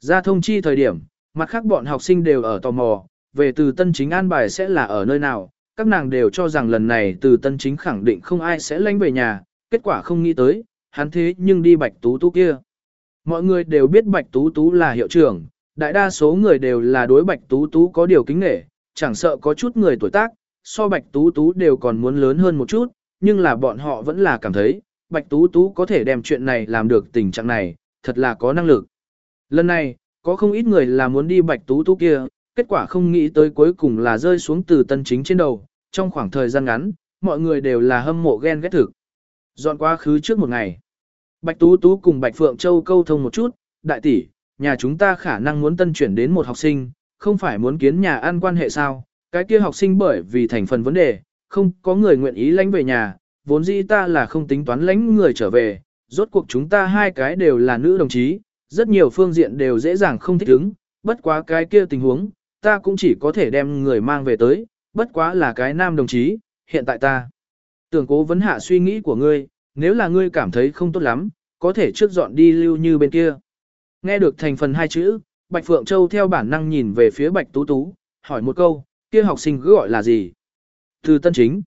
Ra thông chi thời điểm, mặt khác bọn học sinh đều ở tò mò, về từ tân chính an bài sẽ là ở nơi nào, các nàng đều cho rằng lần này từ tân chính khẳng định không ai sẽ lánh về nhà, kết quả không nghĩ tới, hắn thế nhưng đi bạch tú tú kia. Mọi người đều biết bạch tú tú là hiệu trưởng, đại đa số người đều là đối bạch tú tú có điều kính nghệ, chẳng sợ có chút người tuổi tác, so bạch tú tú đều còn muốn lớn hơn một chút, nhưng là bọn họ vẫn là cảm thấy, bạch tú tú có thể đem chuyện này làm được tình trạng này, thật là có năng lực. Lần này, có không ít người là muốn đi bạch tú tú kia, kết quả không nghĩ tới cuối cùng là rơi xuống từ tân chính trên đầu, trong khoảng thời gian ngắn, mọi người đều là hâm mộ ghen ghét thực. Dọn quá khứ trước một ngày, Bạch Tú Tú cùng Bạch Phượng Châu câu thông một chút, đại tỷ, nhà chúng ta khả năng muốn tân chuyển đến một học sinh, không phải muốn kiến nhà ăn quan hệ sao, cái kia học sinh bởi vì thành phần vấn đề, không có người nguyện ý lánh về nhà, vốn dĩ ta là không tính toán lánh người trở về, rốt cuộc chúng ta hai cái đều là nữ đồng chí, rất nhiều phương diện đều dễ dàng không thích ứng, bất quá cái kia tình huống, ta cũng chỉ có thể đem người mang về tới, bất quá là cái nam đồng chí, hiện tại ta. Tưởng cố vấn hạ suy nghĩ của ngươi, nếu là ngươi cảm thấy không tốt lắm, có thể trước dọn đi lưu như bên kia. Nghe được thành phần hai chữ, Bạch Phượng Châu theo bản năng nhìn về phía Bạch Tú Tú, hỏi một câu, kia học sinh cứ gọi là gì? Từ tân chính.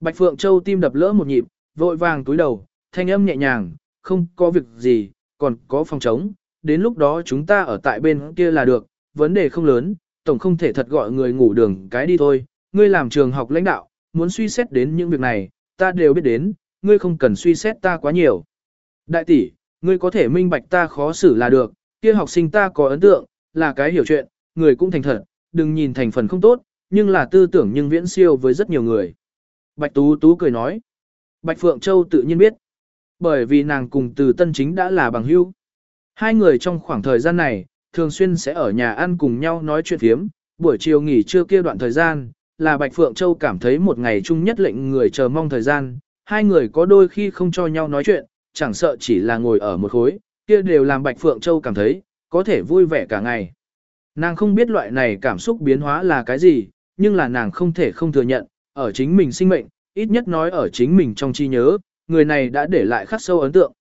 Bạch Phượng Châu tim đập lỡ một nhịp, vội vàng túi đầu, thanh âm nhẹ nhàng, không có việc gì, còn có phòng trống, đến lúc đó chúng ta ở tại bên kia là được, vấn đề không lớn, tổng không thể thật gọi người ngủ đường cái đi thôi, ngươi làm trường học lãnh đạo, muốn suy xét đến những việc này, ta đều biết đến, ngươi không cần suy xét ta quá nhiều. Đại tỷ, ngươi có thể minh bạch ta khó xử là được, kia học sinh ta có ấn tượng, là cái hiểu chuyện, người cũng thành thật, đừng nhìn thành phần không tốt, nhưng là tư tưởng nhưng viễn siêu với rất nhiều người. Bạch Tú Tú cười nói. Bạch Phượng Châu tự nhiên biết. Bởi vì nàng cùng từ tân chính đã là bằng hữu. Hai người trong khoảng thời gian này, thường xuyên sẽ ở nhà ăn cùng nhau nói chuyện thiếm, buổi chiều nghỉ trưa kia đoạn thời gian, là Bạch Phượng Châu cảm thấy một ngày chung nhất lệnh người chờ mong thời gian, hai người có đôi khi không cho nhau nói chuyện, chẳng sợ chỉ là ngồi ở một khối, kia đều làm Bạch Phượng Châu cảm thấy, có thể vui vẻ cả ngày. Nàng không biết loại này cảm xúc biến hóa là cái gì, nhưng là nàng không thể không thừa nhận, ở chính mình sinh mệnh, ít nhất nói ở chính mình trong trí nhớ, người này đã để lại khắc sâu ấn tượng.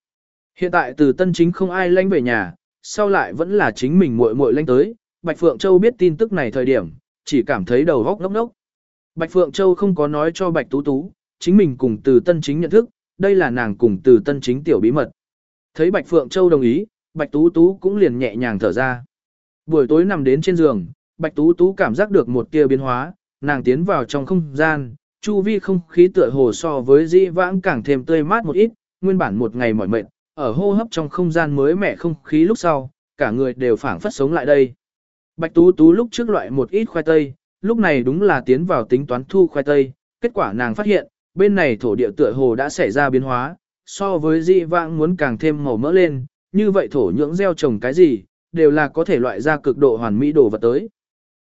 Hiện tại từ tân chính không ai lanh về nhà, sau lại vẫn là chính mình muội muội lanh tới, Bạch Phượng Châu biết tin tức này thời điểm, chỉ cảm thấy đầu góc ngốc ngốc. Bạch Phượng Châu không có nói cho Bạch Tú Tú, chính mình cùng từ tân chính nhận thức, đây là nàng cùng từ tân chính tiểu bí mật. Thấy Bạch Phượng Châu đồng ý, Bạch Tú Tú cũng liền nhẹ nhàng thở ra. Buổi tối nằm đến trên giường, Bạch Tú Tú cảm giác được một tia biến hóa, nàng tiến vào trong không gian, chu vi không khí tựa hồ so với dĩ vãng càng thêm tươi mát một ít, nguyên bản một ngày mỏi mệt, ở hô hấp trong không gian mới mẻ không khí lúc sau, cả người đều phảng phất sống lại đây. Bạch Tú Tú lúc trước loại một ít khoai tây, lúc này đúng là tiến vào tính toán thu khoai tây, kết quả nàng phát hiện, bên này thổ địa tựa hồ đã xảy ra biến hóa, so với di vãng muốn càng thêm màu mỡ lên, như vậy thổ nhưỡng gieo trồng cái gì, đều là có thể loại ra cực độ hoàn mỹ đồ vật tới.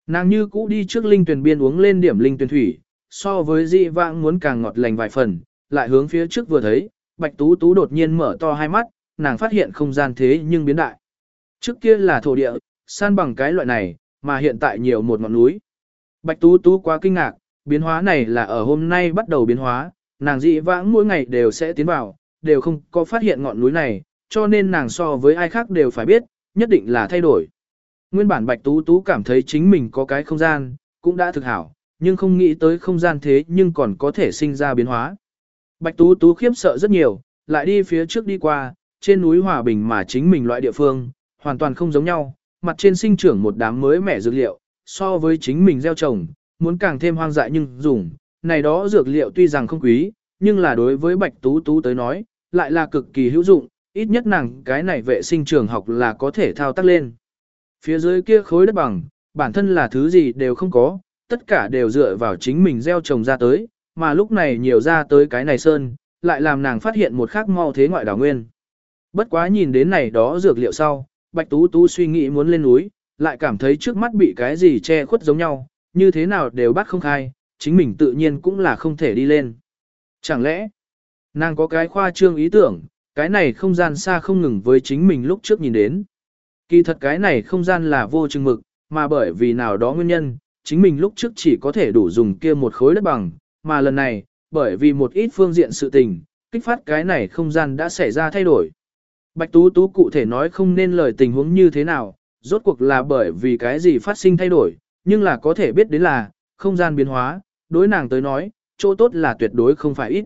Nàng như cũ đi trước linh tuyển biên uống lên điểm linh tuyển thủy, so với di vãng muốn càng ngọt lành vài phần, lại hướng phía trước vừa thấy, bạch tú tú đột nhiên mở to hai mắt, nàng phát hiện không gian thế nhưng biến đại. Trước kia là thổ địa, san bằng cái loại này, mà hiện tại nhiều một ngọn núi. Bạch tú tú quá kinh ngạc, biến hóa này là ở hôm nay bắt đầu biến hóa, nàng dị vãng mỗi ngày đều sẽ tiến vào, đều không có phát hiện ngọn núi này, cho nên nàng so với ai khác đều phải biết, nhất định là thay đổi. Nguyên bản Bạch Tú Tú cảm thấy chính mình có cái không gian, cũng đã thực hảo, nhưng không nghĩ tới không gian thế nhưng còn có thể sinh ra biến hóa. Bạch Tú Tú khiếp sợ rất nhiều, lại đi phía trước đi qua, trên núi hòa bình mà chính mình loại địa phương, hoàn toàn không giống nhau, mặt trên sinh trưởng một đám mới mẻ dược liệu, so với chính mình gieo trồng, muốn càng thêm hoang dại nhưng dùng, này đó dược liệu tuy rằng không quý, nhưng là đối với Bạch Tú Tú tới nói, lại là cực kỳ hữu dụng, ít nhất nàng cái này vệ sinh trường học là có thể thao tác lên. Phía dưới kia khối đất bằng, bản thân là thứ gì đều không có, tất cả đều dựa vào chính mình gieo trồng ra tới, mà lúc này nhiều ra tới cái này sơn, lại làm nàng phát hiện một khác mau thế ngoại đảo nguyên. Bất quá nhìn đến này đó dược liệu sau, Bạch Tú Tú suy nghĩ muốn lên núi, lại cảm thấy trước mắt bị cái gì che khuất giống nhau, như thế nào đều bắt không khai, chính mình tự nhiên cũng là không thể đi lên. Chẳng lẽ, nàng có cái khoa trương ý tưởng, cái này không gian xa không ngừng với chính mình lúc trước nhìn đến. Kỳ thật cái này không gian là vô chừng mực, mà bởi vì nào đó nguyên nhân, chính mình lúc trước chỉ có thể đủ dùng kia một khối đất bằng, mà lần này, bởi vì một ít phương diện sự tình, kích phát cái này không gian đã xảy ra thay đổi. Bạch Tú Tú cụ thể nói không nên lời tình huống như thế nào, rốt cuộc là bởi vì cái gì phát sinh thay đổi, nhưng là có thể biết đến là, không gian biến hóa, đối nàng tới nói, chỗ tốt là tuyệt đối không phải ít.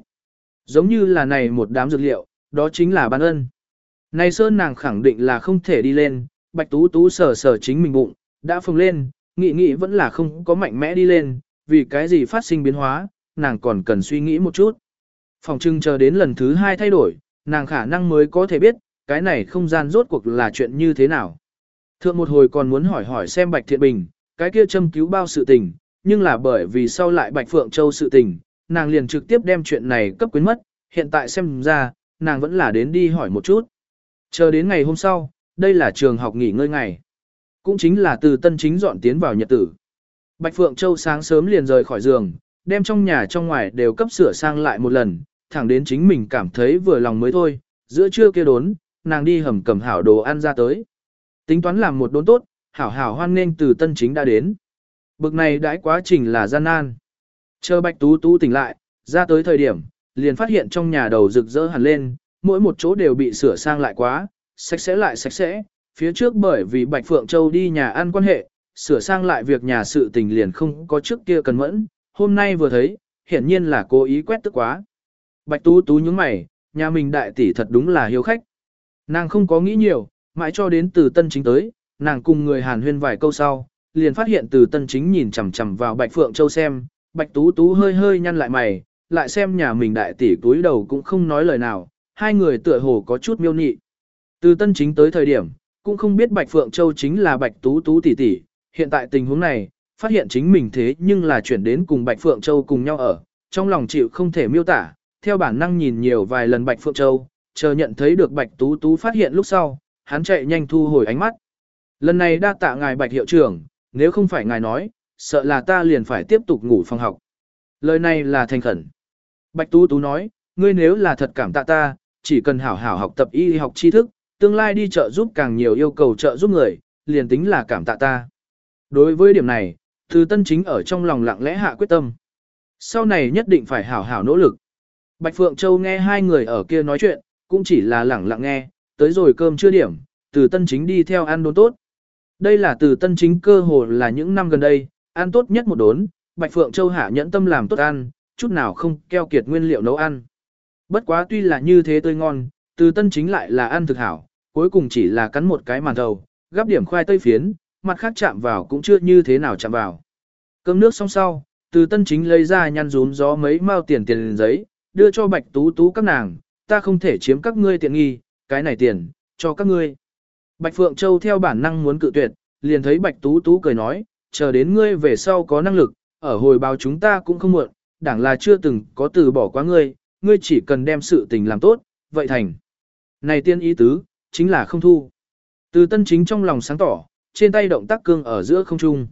Giống như là này một đám dược liệu, đó chính là ban ân. Này Sơn nàng khẳng định là không thể đi lên, Bạch Tú Tú sờ sờ chính mình bụng, đã phồng lên, nghĩ nghĩ vẫn là không có mạnh mẽ đi lên, vì cái gì phát sinh biến hóa, nàng còn cần suy nghĩ một chút. Phòng trưng chờ đến lần thứ hai thay đổi, nàng khả năng mới có thể biết, cái này không gian rốt cuộc là chuyện như thế nào. Thượng một hồi còn muốn hỏi hỏi xem Bạch Thiện Bình, cái kia châm cứu bao sự tình, nhưng là bởi vì sau lại Bạch Phượng Châu sự tình, nàng liền trực tiếp đem chuyện này cấp quyến mất, hiện tại xem ra, nàng vẫn là đến đi hỏi một chút. Chờ đến ngày hôm sau, đây là trường học nghỉ ngơi ngày. Cũng chính là từ tân chính dọn tiến vào nhật tử. Bạch Phượng Châu sáng sớm liền rời khỏi giường, đem trong nhà trong ngoài đều cấp sửa sang lại một lần, thẳng đến chính mình cảm thấy vừa lòng mới thôi, giữa trưa kia đốn, nàng đi hầm cầm hảo đồ ăn ra tới. Tính toán làm một đốn tốt, hảo hảo hoan nghênh từ tân chính đã đến. Bực này đãi quá trình là gian nan. Chờ Bạch Tú Tú tỉnh lại, ra tới thời điểm, liền phát hiện trong nhà đầu rực rỡ hẳn lên, mỗi một chỗ đều bị sửa sang lại quá, sạch sẽ lại sạch sẽ. Phía trước bởi vì Bạch Phượng Châu đi nhà ăn quan hệ, sửa sang lại việc nhà sự tình liền không có trước kia cần mẫn, hôm nay vừa thấy, hiển nhiên là cố ý quét tức quá. Bạch Tú Tú nhướng mày, nhà mình đại tỷ thật đúng là hiếu khách. Nàng không có nghĩ nhiều, mãi cho đến từ tân chính tới, nàng cùng người Hàn huyên vài câu sau, liền phát hiện từ tân chính nhìn chằm chằm vào Bạch Phượng Châu xem, Bạch Tú Tú hơi hơi nhăn lại mày, lại xem nhà mình đại tỷ túi đầu cũng không nói lời nào, hai người tựa hồ có chút miêu nị. Từ tân chính tới thời điểm, cũng không biết Bạch Phượng Châu chính là Bạch Tú Tú tỷ tỷ, hiện tại tình huống này, phát hiện chính mình thế nhưng là chuyển đến cùng Bạch Phượng Châu cùng nhau ở, trong lòng chịu không thể miêu tả, theo bản năng nhìn nhiều vài lần Bạch Phượng Châu, chờ nhận thấy được Bạch Tú Tú phát hiện lúc sau, hắn chạy nhanh thu hồi ánh mắt. Lần này đa tạ ngài Bạch hiệu trưởng, nếu không phải ngài nói, sợ là ta liền phải tiếp tục ngủ phòng học. Lời này là thành khẩn. Bạch Tú Tú nói, ngươi nếu là thật cảm tạ ta, chỉ cần hảo hảo học tập y học tri thức, tương lai đi chợ giúp càng nhiều yêu cầu trợ giúp người, liền tính là cảm tạ ta. Đối với điểm này, Từ Tân Chính ở trong lòng lặng lẽ hạ quyết tâm. Sau này nhất định phải hảo hảo nỗ lực. Bạch Phượng Châu nghe hai người ở kia nói chuyện, cũng chỉ là lẳng lặng nghe, tới rồi cơm chưa điểm, Từ Tân Chính đi theo ăn đốn tốt. Đây là Từ Tân Chính cơ hồ là những năm gần đây, ăn tốt nhất một đốn, Bạch Phượng Châu hạ nhẫn tâm làm tốt ăn, chút nào không keo kiệt nguyên liệu nấu ăn. Bất quá tuy là như thế tươi ngon, Từ Tân Chính lại là ăn thực hảo, cuối cùng chỉ là cắn một cái màn thầu, gắp điểm khoai tây phiến, mặt khác chạm vào cũng chưa như thế nào chạm vào. Cơm nước xong sau, từ tân chính lấy ra nhăn rún gió mấy mao tiền tiền giấy, đưa cho bạch tú tú các nàng, ta không thể chiếm các ngươi tiện nghi, cái này tiền, cho các ngươi. Bạch Phượng Châu theo bản năng muốn cự tuyệt, liền thấy bạch tú tú cười nói, chờ đến ngươi về sau có năng lực, ở hồi báo chúng ta cũng không muộn, đảng là chưa từng có từ bỏ quá ngươi, ngươi chỉ cần đem sự tình làm tốt, vậy thành. Này tiên ý tứ, chính là không thu. Từ tân chính trong lòng sáng tỏ, trên tay động tác cương ở giữa không trung.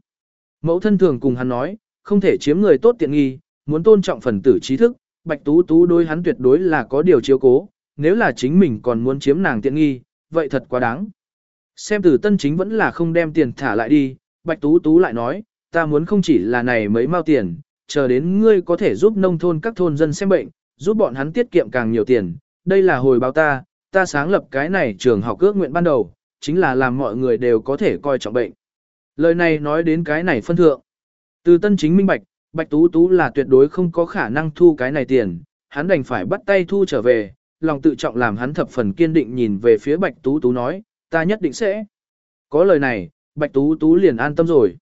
Mẫu thân thường cùng hắn nói, không thể chiếm người tốt tiện nghi, muốn tôn trọng phần tử trí thức, Bạch Tú Tú đối hắn tuyệt đối là có điều chiếu cố, nếu là chính mình còn muốn chiếm nàng tiện nghi, vậy thật quá đáng. Xem từ tân chính vẫn là không đem tiền thả lại đi, Bạch Tú Tú lại nói, ta muốn không chỉ là này mấy mao tiền, chờ đến ngươi có thể giúp nông thôn các thôn dân xem bệnh, giúp bọn hắn tiết kiệm càng nhiều tiền, đây là hồi báo ta, ta sáng lập cái này trường học ước nguyện ban đầu, chính là làm mọi người đều có thể coi trọng bệnh. Lời này nói đến cái này phân thượng. Từ tân chính minh bạch, bạch tú tú là tuyệt đối không có khả năng thu cái này tiền, hắn đành phải bắt tay thu trở về, lòng tự trọng làm hắn thập phần kiên định nhìn về phía Bạch Tú Tú nói, ta nhất định sẽ. Có lời này, Bạch Tú Tú liền an tâm rồi.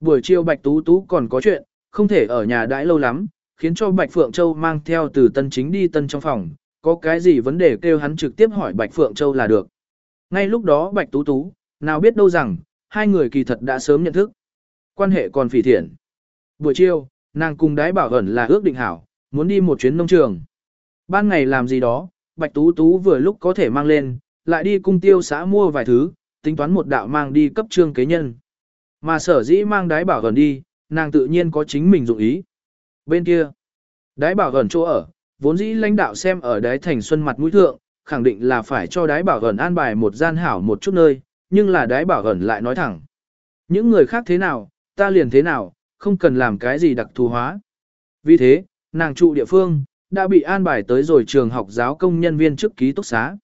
Buổi chiều Bạch Tú Tú còn có chuyện, không thể ở nhà đãi lâu lắm, khiến cho Bạch Phượng Châu mang theo từ tân chính đi tân trong phòng, có cái gì vấn đề kêu hắn trực tiếp hỏi Bạch Phượng Châu là được. Ngay lúc đó Bạch Tú Tú, nào biết đâu rằng, hai người kỳ thật đã sớm nhận thức. Quan hệ còn phỉ thiện. Buổi chiều, nàng cùng đái bảo ẩn là ước định hảo, muốn đi một chuyến nông trường. Ban ngày làm gì đó, Bạch Tú Tú vừa lúc có thể mang lên, lại đi cung tiêu xã mua vài thứ, tính toán một đạo mang đi cấp trương kế nhân. Mà sở dĩ mang đái bảo ẩn đi, nàng tự nhiên có chính mình dụng ý. Bên kia, đái bảo ẩn chỗ ở, vốn dĩ lãnh đạo xem ở đái thành xuân mặt mũi thượng, khẳng định là phải cho đái bảo ẩn an bài một gian hảo một chút nơi, nhưng là đái bảo ẩn lại nói thẳng. Những người khác thế nào, ta liền thế nào, không cần làm cái gì đặc thù hóa. Vì thế, nàng trụ địa phương, đã bị an bài tới rồi trường học giáo công nhân viên trước ký túc xá.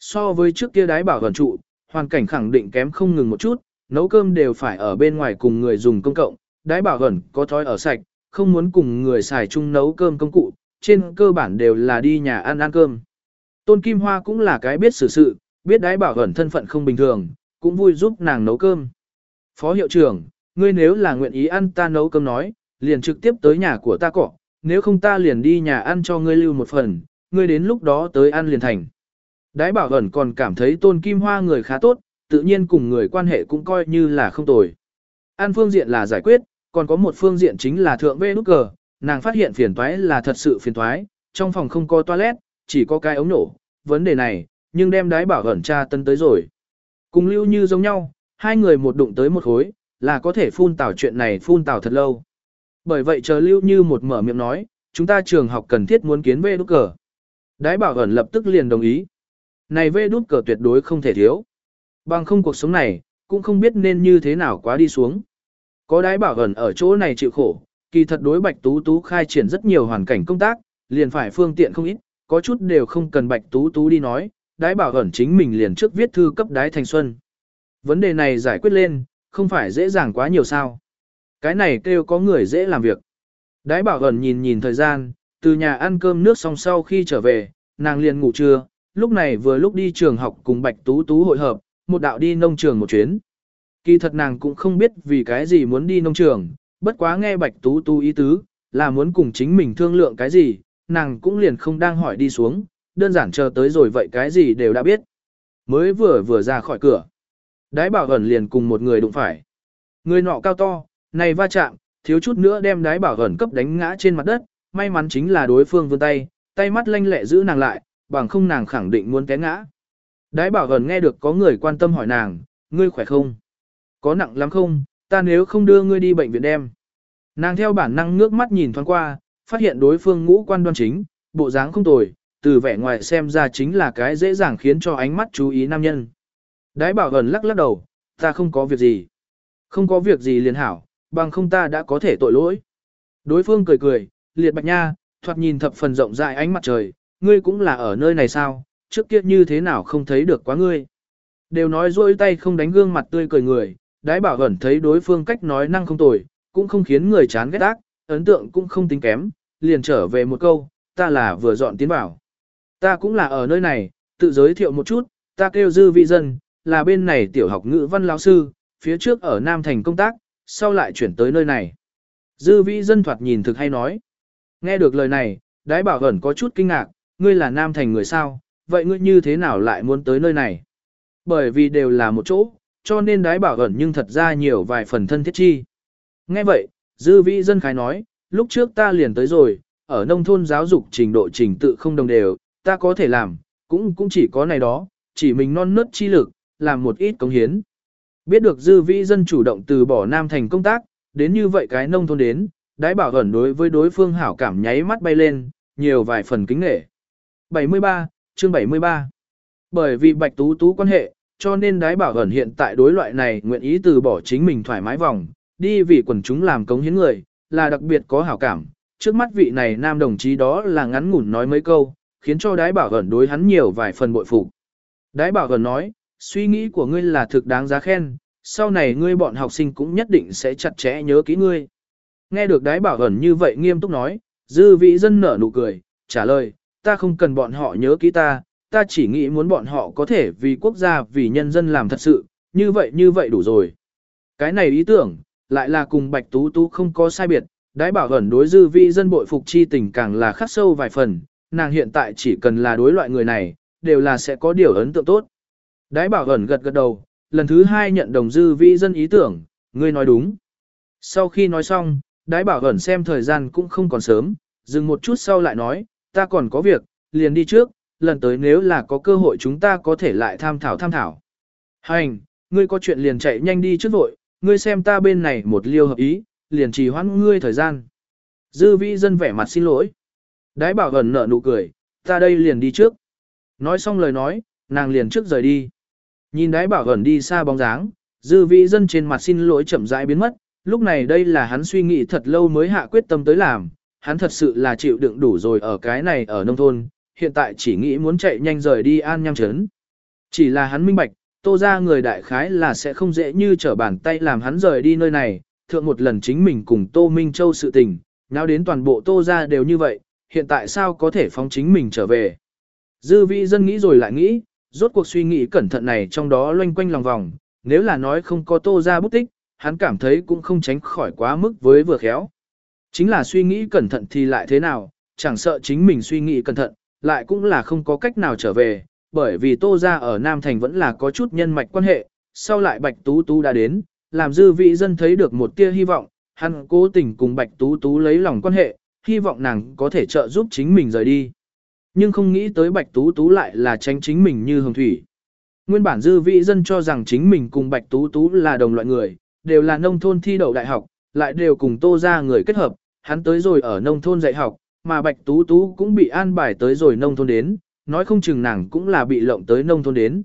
So với trước kia đái bảo ẩn trụ, hoàn cảnh khẳng định kém không ngừng một chút, nấu cơm đều phải ở bên ngoài cùng người dùng công cộng, đái bảo ẩn có thói ở sạch, không muốn cùng người xài chung nấu cơm công cụ, trên cơ bản đều là đi nhà ăn ăn cơm. Tôn Kim Hoa cũng là cái biết xử sự, biết đái bảo ẩn thân phận không bình thường, cũng vui giúp nàng nấu cơm. Phó hiệu trưởng, ngươi nếu là nguyện ý ăn ta nấu cơm nói, liền trực tiếp tới nhà của ta cọ, nếu không ta liền đi nhà ăn cho ngươi lưu một phần, ngươi đến lúc đó tới ăn liền thành. Đái bảo ẩn còn cảm thấy tôn kim hoa người khá tốt, tự nhiên cùng người quan hệ cũng coi như là không tồi. An phương diện là giải quyết, còn có một phương diện chính là thượng vê nút cờ, nàng phát hiện phiền toái là thật sự phiền toái, trong phòng không có toilet, chỉ có cái ống nổ, vấn đề này, nhưng đem đái bảo ẩn tra tân tới rồi. Cùng lưu như giống nhau, hai người một đụng tới một khối, là có thể phun tảo chuyện này phun tảo thật lâu. Bởi vậy chờ lưu như một mở miệng nói, chúng ta trường học cần thiết muốn kiến vê nút cờ. Đái bảo ẩn lập tức liền đồng ý. Này vê đút cờ tuyệt đối không thể thiếu. Bằng không cuộc sống này, cũng không biết nên như thế nào quá đi xuống. Có đái bảo ẩn ở chỗ này chịu khổ, kỳ thật đối bạch tú tú khai triển rất nhiều hoàn cảnh công tác, liền phải phương tiện không ít, có chút đều không cần bạch tú tú đi nói, đái bảo ẩn chính mình liền trước viết thư cấp đái thành xuân. Vấn đề này giải quyết lên, không phải dễ dàng quá nhiều sao. Cái này kêu có người dễ làm việc. Đái bảo ẩn nhìn nhìn thời gian, từ nhà ăn cơm nước xong sau khi trở về, nàng liền ngủ trưa, lúc này vừa lúc đi trường học cùng Bạch Tú Tú hội hợp, một đạo đi nông trường một chuyến. Kỳ thật nàng cũng không biết vì cái gì muốn đi nông trường, bất quá nghe Bạch Tú Tú ý tứ, là muốn cùng chính mình thương lượng cái gì, nàng cũng liền không đang hỏi đi xuống, đơn giản chờ tới rồi vậy cái gì đều đã biết. Mới vừa vừa ra khỏi cửa. Đái bảo ẩn liền cùng một người đụng phải. Người nọ cao to, này va chạm, thiếu chút nữa đem đái bảo ẩn cấp đánh ngã trên mặt đất, may mắn chính là đối phương vươn tay, tay mắt lanh lẹ giữ nàng lại, bằng không nàng khẳng định muốn té ngã. Đái bảo ẩn nghe được có người quan tâm hỏi nàng, ngươi khỏe không? Có nặng lắm không? Ta nếu không đưa ngươi đi bệnh viện đem. Nàng theo bản năng ngước mắt nhìn thoáng qua, phát hiện đối phương ngũ quan đoan chính, bộ dáng không tồi, từ vẻ ngoài xem ra chính là cái dễ dàng khiến cho ánh mắt chú ý nam nhân. Đái bảo ẩn lắc lắc đầu, ta không có việc gì. Không có việc gì liền hảo, bằng không ta đã có thể tội lỗi. Đối phương cười cười, liệt bạch nha, thoạt nhìn thập phần rộng rãi ánh mặt trời, ngươi cũng là ở nơi này sao, trước kia như thế nào không thấy được quá ngươi. Đều nói rôi tay không đánh gương mặt tươi cười người, đái bảo ẩn thấy đối phương cách nói năng không tồi, cũng không khiến người chán ghét ác, ấn tượng cũng không tính kém, liền trở về một câu, ta là vừa dọn tiến bảo. Ta cũng là ở nơi này, tự giới thiệu một chút, ta kêu dư vị dân, là bên này tiểu học ngữ văn lão sư, phía trước ở Nam Thành công tác, sau lại chuyển tới nơi này. Dư vị dân thoạt nhìn thực hay nói. Nghe được lời này, đái bảo ẩn có chút kinh ngạc, ngươi là Nam Thành người sao, vậy ngươi như thế nào lại muốn tới nơi này? Bởi vì đều là một chỗ, cho nên đái bảo ẩn nhưng thật ra nhiều vài phần thân thiết chi. Nghe vậy, dư vị dân khái nói, lúc trước ta liền tới rồi, ở nông thôn giáo dục trình độ trình tự không đồng đều, ta có thể làm, cũng cũng chỉ có này đó, chỉ mình non nớt chi lực, làm một ít công hiến. Biết được dư vĩ dân chủ động từ bỏ Nam Thành công tác, đến như vậy cái nông thôn đến, đái bảo ẩn đối với đối phương hảo cảm nháy mắt bay lên, nhiều vài phần kính nghệ. 73, chương 73 Bởi vì bạch tú tú quan hệ, cho nên đái bảo ẩn hiện tại đối loại này nguyện ý từ bỏ chính mình thoải mái vòng, đi vì quần chúng làm cống hiến người, là đặc biệt có hảo cảm. Trước mắt vị này nam đồng chí đó là ngắn ngủn nói mấy câu, khiến cho đái bảo ẩn đối hắn nhiều vài phần bội phục. Đái bảo ẩn nói, suy nghĩ của ngươi là thực đáng giá khen, sau này ngươi bọn học sinh cũng nhất định sẽ chặt chẽ nhớ kỹ ngươi. Nghe được đái bảo ẩn như vậy nghiêm túc nói, dư vị dân nở nụ cười, trả lời, ta không cần bọn họ nhớ kỹ ta, ta chỉ nghĩ muốn bọn họ có thể vì quốc gia vì nhân dân làm thật sự, như vậy như vậy đủ rồi. Cái này ý tưởng, lại là cùng Bạch Tú Tú không có sai biệt, đái bảo ẩn đối dư vi dân bội phục chi tình càng là khắc sâu vài phần, nàng hiện tại chỉ cần là đối loại người này, đều là sẽ có điều ấn tượng tốt. Đái bảo ẩn gật gật đầu, lần thứ hai nhận đồng dư vi dân ý tưởng, ngươi nói đúng. Sau khi nói xong, đái bảo ẩn xem thời gian cũng không còn sớm, dừng một chút sau lại nói, ta còn có việc, liền đi trước, lần tới nếu là có cơ hội chúng ta có thể lại tham thảo tham thảo. Hành, ngươi có chuyện liền chạy nhanh đi trước vội, ngươi xem ta bên này một liêu hợp ý, liền trì hoãn ngươi thời gian. Dư vĩ dân vẻ mặt xin lỗi. Đái bảo ẩn nở nụ cười, ta đây liền đi trước. Nói xong lời nói, nàng liền trước rời đi. Nhìn đái bảo ẩn đi xa bóng dáng, dư vĩ dân trên mặt xin lỗi chậm rãi biến mất, lúc này đây là hắn suy nghĩ thật lâu mới hạ quyết tâm tới làm, hắn thật sự là chịu đựng đủ rồi ở cái này ở nông thôn, hiện tại chỉ nghĩ muốn chạy nhanh rời đi an nham chấn. Chỉ là hắn minh bạch, tô ra người đại khái là sẽ không dễ như trở bàn tay làm hắn rời đi nơi này, thượng một lần chính mình cùng tô Minh Châu sự tình, nào đến toàn bộ tô ra đều như vậy, hiện tại sao có thể phóng chính mình trở về. Dư vị dân nghĩ rồi lại nghĩ, rốt cuộc suy nghĩ cẩn thận này trong đó loanh quanh lòng vòng, nếu là nói không có tô ra bút tích, hắn cảm thấy cũng không tránh khỏi quá mức với vừa khéo. Chính là suy nghĩ cẩn thận thì lại thế nào, chẳng sợ chính mình suy nghĩ cẩn thận, lại cũng là không có cách nào trở về, bởi vì Tô gia ở Nam Thành vẫn là có chút nhân mạch quan hệ, sau lại Bạch Tú Tú đã đến, làm dư vị dân thấy được một tia hy vọng, hắn cố tình cùng Bạch Tú Tú lấy lòng quan hệ, hy vọng nàng có thể trợ giúp chính mình rời đi. Nhưng không nghĩ tới Bạch Tú Tú lại là tránh chính mình như hồng thủy. Nguyên bản dư vị dân cho rằng chính mình cùng Bạch Tú Tú là đồng loại người, đều là nông thôn thi đậu đại học, lại đều cùng Tô ra người kết hợp, hắn tới rồi ở nông thôn dạy học, mà Bạch Tú Tú cũng bị an bài tới rồi nông thôn đến, nói không chừng nàng cũng là bị lộng tới nông thôn đến.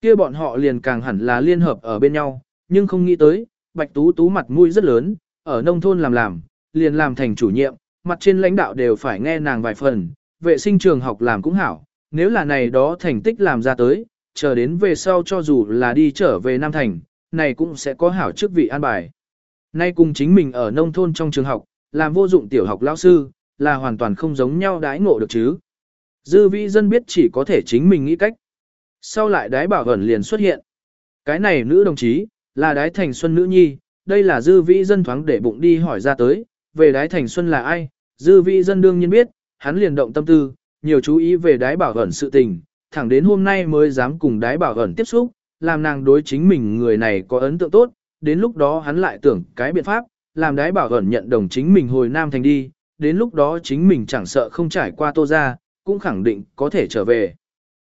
Kia bọn họ liền càng hẳn là liên hợp ở bên nhau, nhưng không nghĩ tới, Bạch Tú Tú mặt mũi rất lớn, ở nông thôn làm làm, liền làm thành chủ nhiệm, mặt trên lãnh đạo đều phải nghe nàng vài phần, vệ sinh trường học làm cũng hảo, nếu là này đó thành tích làm ra tới, chờ đến về sau cho dù là đi trở về Nam Thành, này cũng sẽ có hảo chức vị an bài. Nay cùng chính mình ở nông thôn trong trường học, làm vô dụng tiểu học lão sư, là hoàn toàn không giống nhau đái ngộ được chứ. Dư vĩ dân biết chỉ có thể chính mình nghĩ cách. Sau lại đái bảo ẩn liền xuất hiện. Cái này nữ đồng chí, là đái thành xuân nữ nhi, đây là dư vĩ dân thoáng để bụng đi hỏi ra tới, về đái thành xuân là ai, dư vĩ dân đương nhiên biết, hắn liền động tâm tư, nhiều chú ý về đái bảo ẩn sự tình, thẳng đến hôm nay mới dám cùng đái bảo ẩn tiếp xúc, làm nàng đối chính mình người này có ấn tượng tốt, đến lúc đó hắn lại tưởng cái biện pháp, làm đái bảo ẩn nhận đồng chính mình hồi Nam Thành đi, đến lúc đó chính mình chẳng sợ không trải qua tô ra, cũng khẳng định có thể trở về.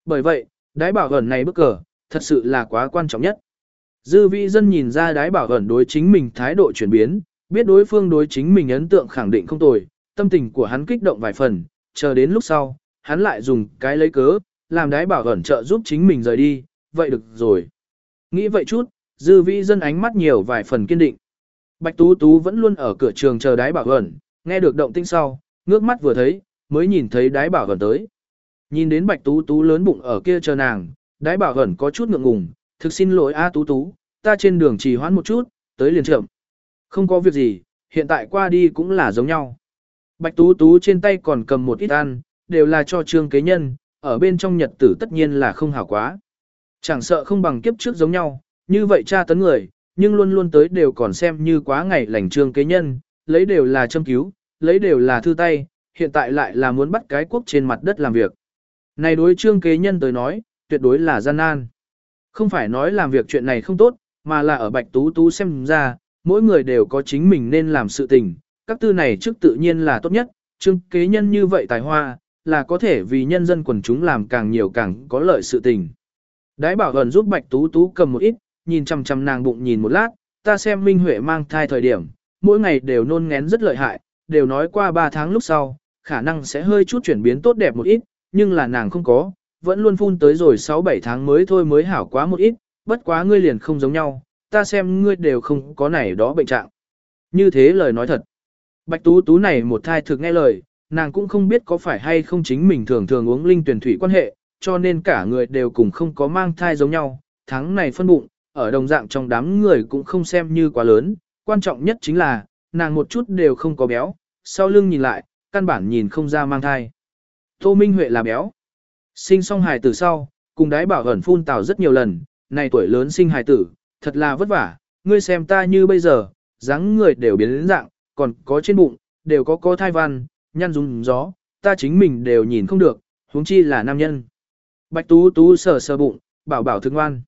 Bởi vậy, đái bảo ẩn này bức cờ, thật sự là quá quan trọng nhất. Dư vị dân nhìn ra đái bảo ẩn đối chính mình thái độ chuyển biến, biết đối phương đối chính mình ấn tượng khẳng định không tồi, tâm tình của hắn kích động vài phần, chờ đến lúc sau, hắn lại dùng cái lấy cớ, làm đái bảo ẩn trợ giúp chính mình rời đi, vậy được rồi. Nghĩ vậy chút, dư vĩ dân ánh mắt nhiều vài phần kiên định. Bạch Tú Tú vẫn luôn ở cửa trường chờ đái bảo ẩn, nghe được động tĩnh sau, ngước mắt vừa thấy, mới nhìn thấy đái bảo ẩn tới. Nhìn đến Bạch Tú Tú lớn bụng ở kia chờ nàng, đái bảo ẩn có chút ngượng ngùng, thực xin lỗi A Tú Tú, ta trên đường trì hoãn một chút, tới liền chậm. Không có việc gì, hiện tại qua đi cũng là giống nhau. Bạch Tú Tú trên tay còn cầm một ít ăn, đều là cho trương kế nhân, ở bên trong nhật tử tất nhiên là không hảo quá. Chẳng sợ không bằng kiếp trước giống nhau, như vậy cha tấn người, nhưng luôn luôn tới đều còn xem như quá ngày lành trương kế nhân, lấy đều là châm cứu, lấy đều là thư tay, hiện tại lại là muốn bắt cái quốc trên mặt đất làm việc. Này đối trương kế nhân tới nói, tuyệt đối là gian nan. Không phải nói làm việc chuyện này không tốt, mà là ở bạch tú tú xem ra, mỗi người đều có chính mình nên làm sự tình, các tư này trước tự nhiên là tốt nhất, trương kế nhân như vậy tài hoa, là có thể vì nhân dân quần chúng làm càng nhiều càng có lợi sự tình. Đái bảo ẩn giúp bạch tú tú cầm một ít, nhìn chằm chằm nàng bụng nhìn một lát, ta xem Minh Huệ mang thai thời điểm, mỗi ngày đều nôn ngén rất lợi hại, đều nói qua 3 tháng lúc sau, khả năng sẽ hơi chút chuyển biến tốt đẹp một ít, nhưng là nàng không có, vẫn luôn phun tới rồi 6-7 tháng mới thôi mới hảo quá một ít, bất quá ngươi liền không giống nhau, ta xem ngươi đều không có này đó bệnh trạng. Như thế lời nói thật. Bạch Tú Tú này một thai thực nghe lời, nàng cũng không biết có phải hay không chính mình thường thường uống linh tuyển thủy quan hệ, cho nên cả người đều cùng không có mang thai giống nhau, tháng này phân bụng, ở đồng dạng trong đám người cũng không xem như quá lớn, quan trọng nhất chính là, nàng một chút đều không có béo, sau lưng nhìn lại, căn bản nhìn không ra mang thai. Tô Minh Huệ là béo. Sinh xong hài tử sau, cùng đái bảo ẩn phun tào rất nhiều lần, này tuổi lớn sinh hài tử, thật là vất vả, ngươi xem ta như bây giờ, dáng người đều biến đến dạng, còn có trên bụng, đều có có thai văn, nhăn rung gió, ta chính mình đều nhìn không được, huống chi là nam nhân. Bạch Tú Tú sờ sờ bụng, bảo bảo thương ngoan.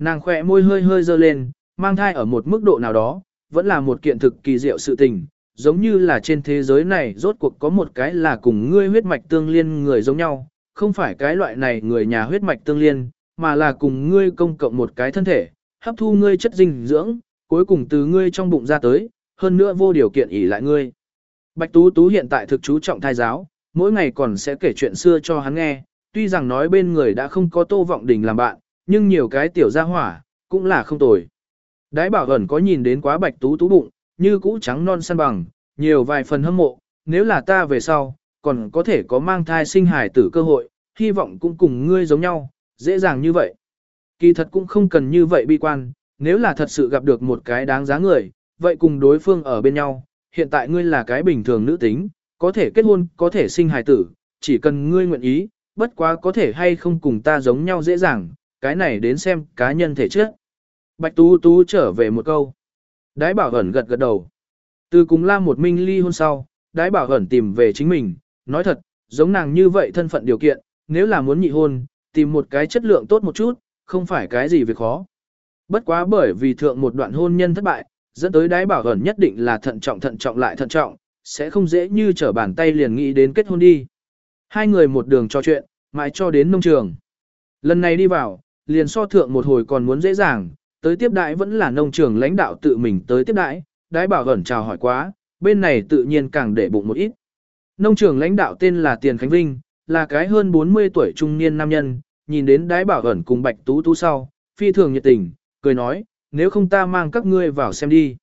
Nàng khỏe môi hơi hơi dơ lên, mang thai ở một mức độ nào đó, vẫn là một kiện thực kỳ diệu sự tình, giống như là trên thế giới này rốt cuộc có một cái là cùng ngươi huyết mạch tương liên người giống nhau, không phải cái loại này người nhà huyết mạch tương liên, mà là cùng ngươi công cộng một cái thân thể, hấp thu ngươi chất dinh dưỡng, cuối cùng từ ngươi trong bụng ra tới, hơn nữa vô điều kiện ỷ lại ngươi. Bạch Tú Tú hiện tại thực chú trọng thai giáo, mỗi ngày còn sẽ kể chuyện xưa cho hắn nghe, tuy rằng nói bên người đã không có Tô Vọng Đình làm bạn, nhưng nhiều cái tiểu gia hỏa, cũng là không tồi. Đái bảo ẩn có nhìn đến quá Bạch Tú Tú bụng, như cũ trắng non săn bằng, nhiều vài phần hâm mộ, nếu là ta về sau, còn có thể có mang thai sinh hài tử cơ hội, hy vọng cũng cùng ngươi giống nhau, dễ dàng như vậy. Kỳ thật cũng không cần như vậy bi quan, nếu là thật sự gặp được một cái đáng giá người, vậy cùng đối phương ở bên nhau, hiện tại ngươi là cái bình thường nữ tính, có thể kết hôn, có thể sinh hài tử, chỉ cần ngươi nguyện ý, bất quá có thể hay không cùng ta giống nhau dễ dàng, cái này đến xem cá nhân thể trước. Bạch Tú Tú trở về một câu. Đái bảo ẩn gật gật đầu. Từ cùng la một minh ly hôn sau, đái bảo ẩn tìm về chính mình, nói thật, giống nàng như vậy thân phận điều kiện, nếu là muốn nhị hôn, tìm một cái chất lượng tốt một chút, không phải cái gì việc khó. Bất quá bởi vì thượng một đoạn hôn nhân thất bại, dẫn tới đái bảo ẩn nhất định là thận trọng thận trọng lại thận trọng, sẽ không dễ như trở bàn tay liền nghĩ đến kết hôn đi. Hai người một đường trò chuyện, mãi cho đến nông trường. Lần này đi vào, liền so thượng một hồi còn muốn dễ dàng, tới tiếp đãi vẫn là nông trường lãnh đạo tự mình tới tiếp đãi, đái bảo ẩn chào hỏi quá, bên này tự nhiên càng để bụng một ít. Nông trường lãnh đạo tên là Tiền Khánh Vinh, là cái hơn 40 tuổi trung niên nam nhân, nhìn đến đái bảo ẩn cùng bạch tú tú sau, phi thường nhiệt tình, cười nói, nếu không ta mang các ngươi vào xem đi.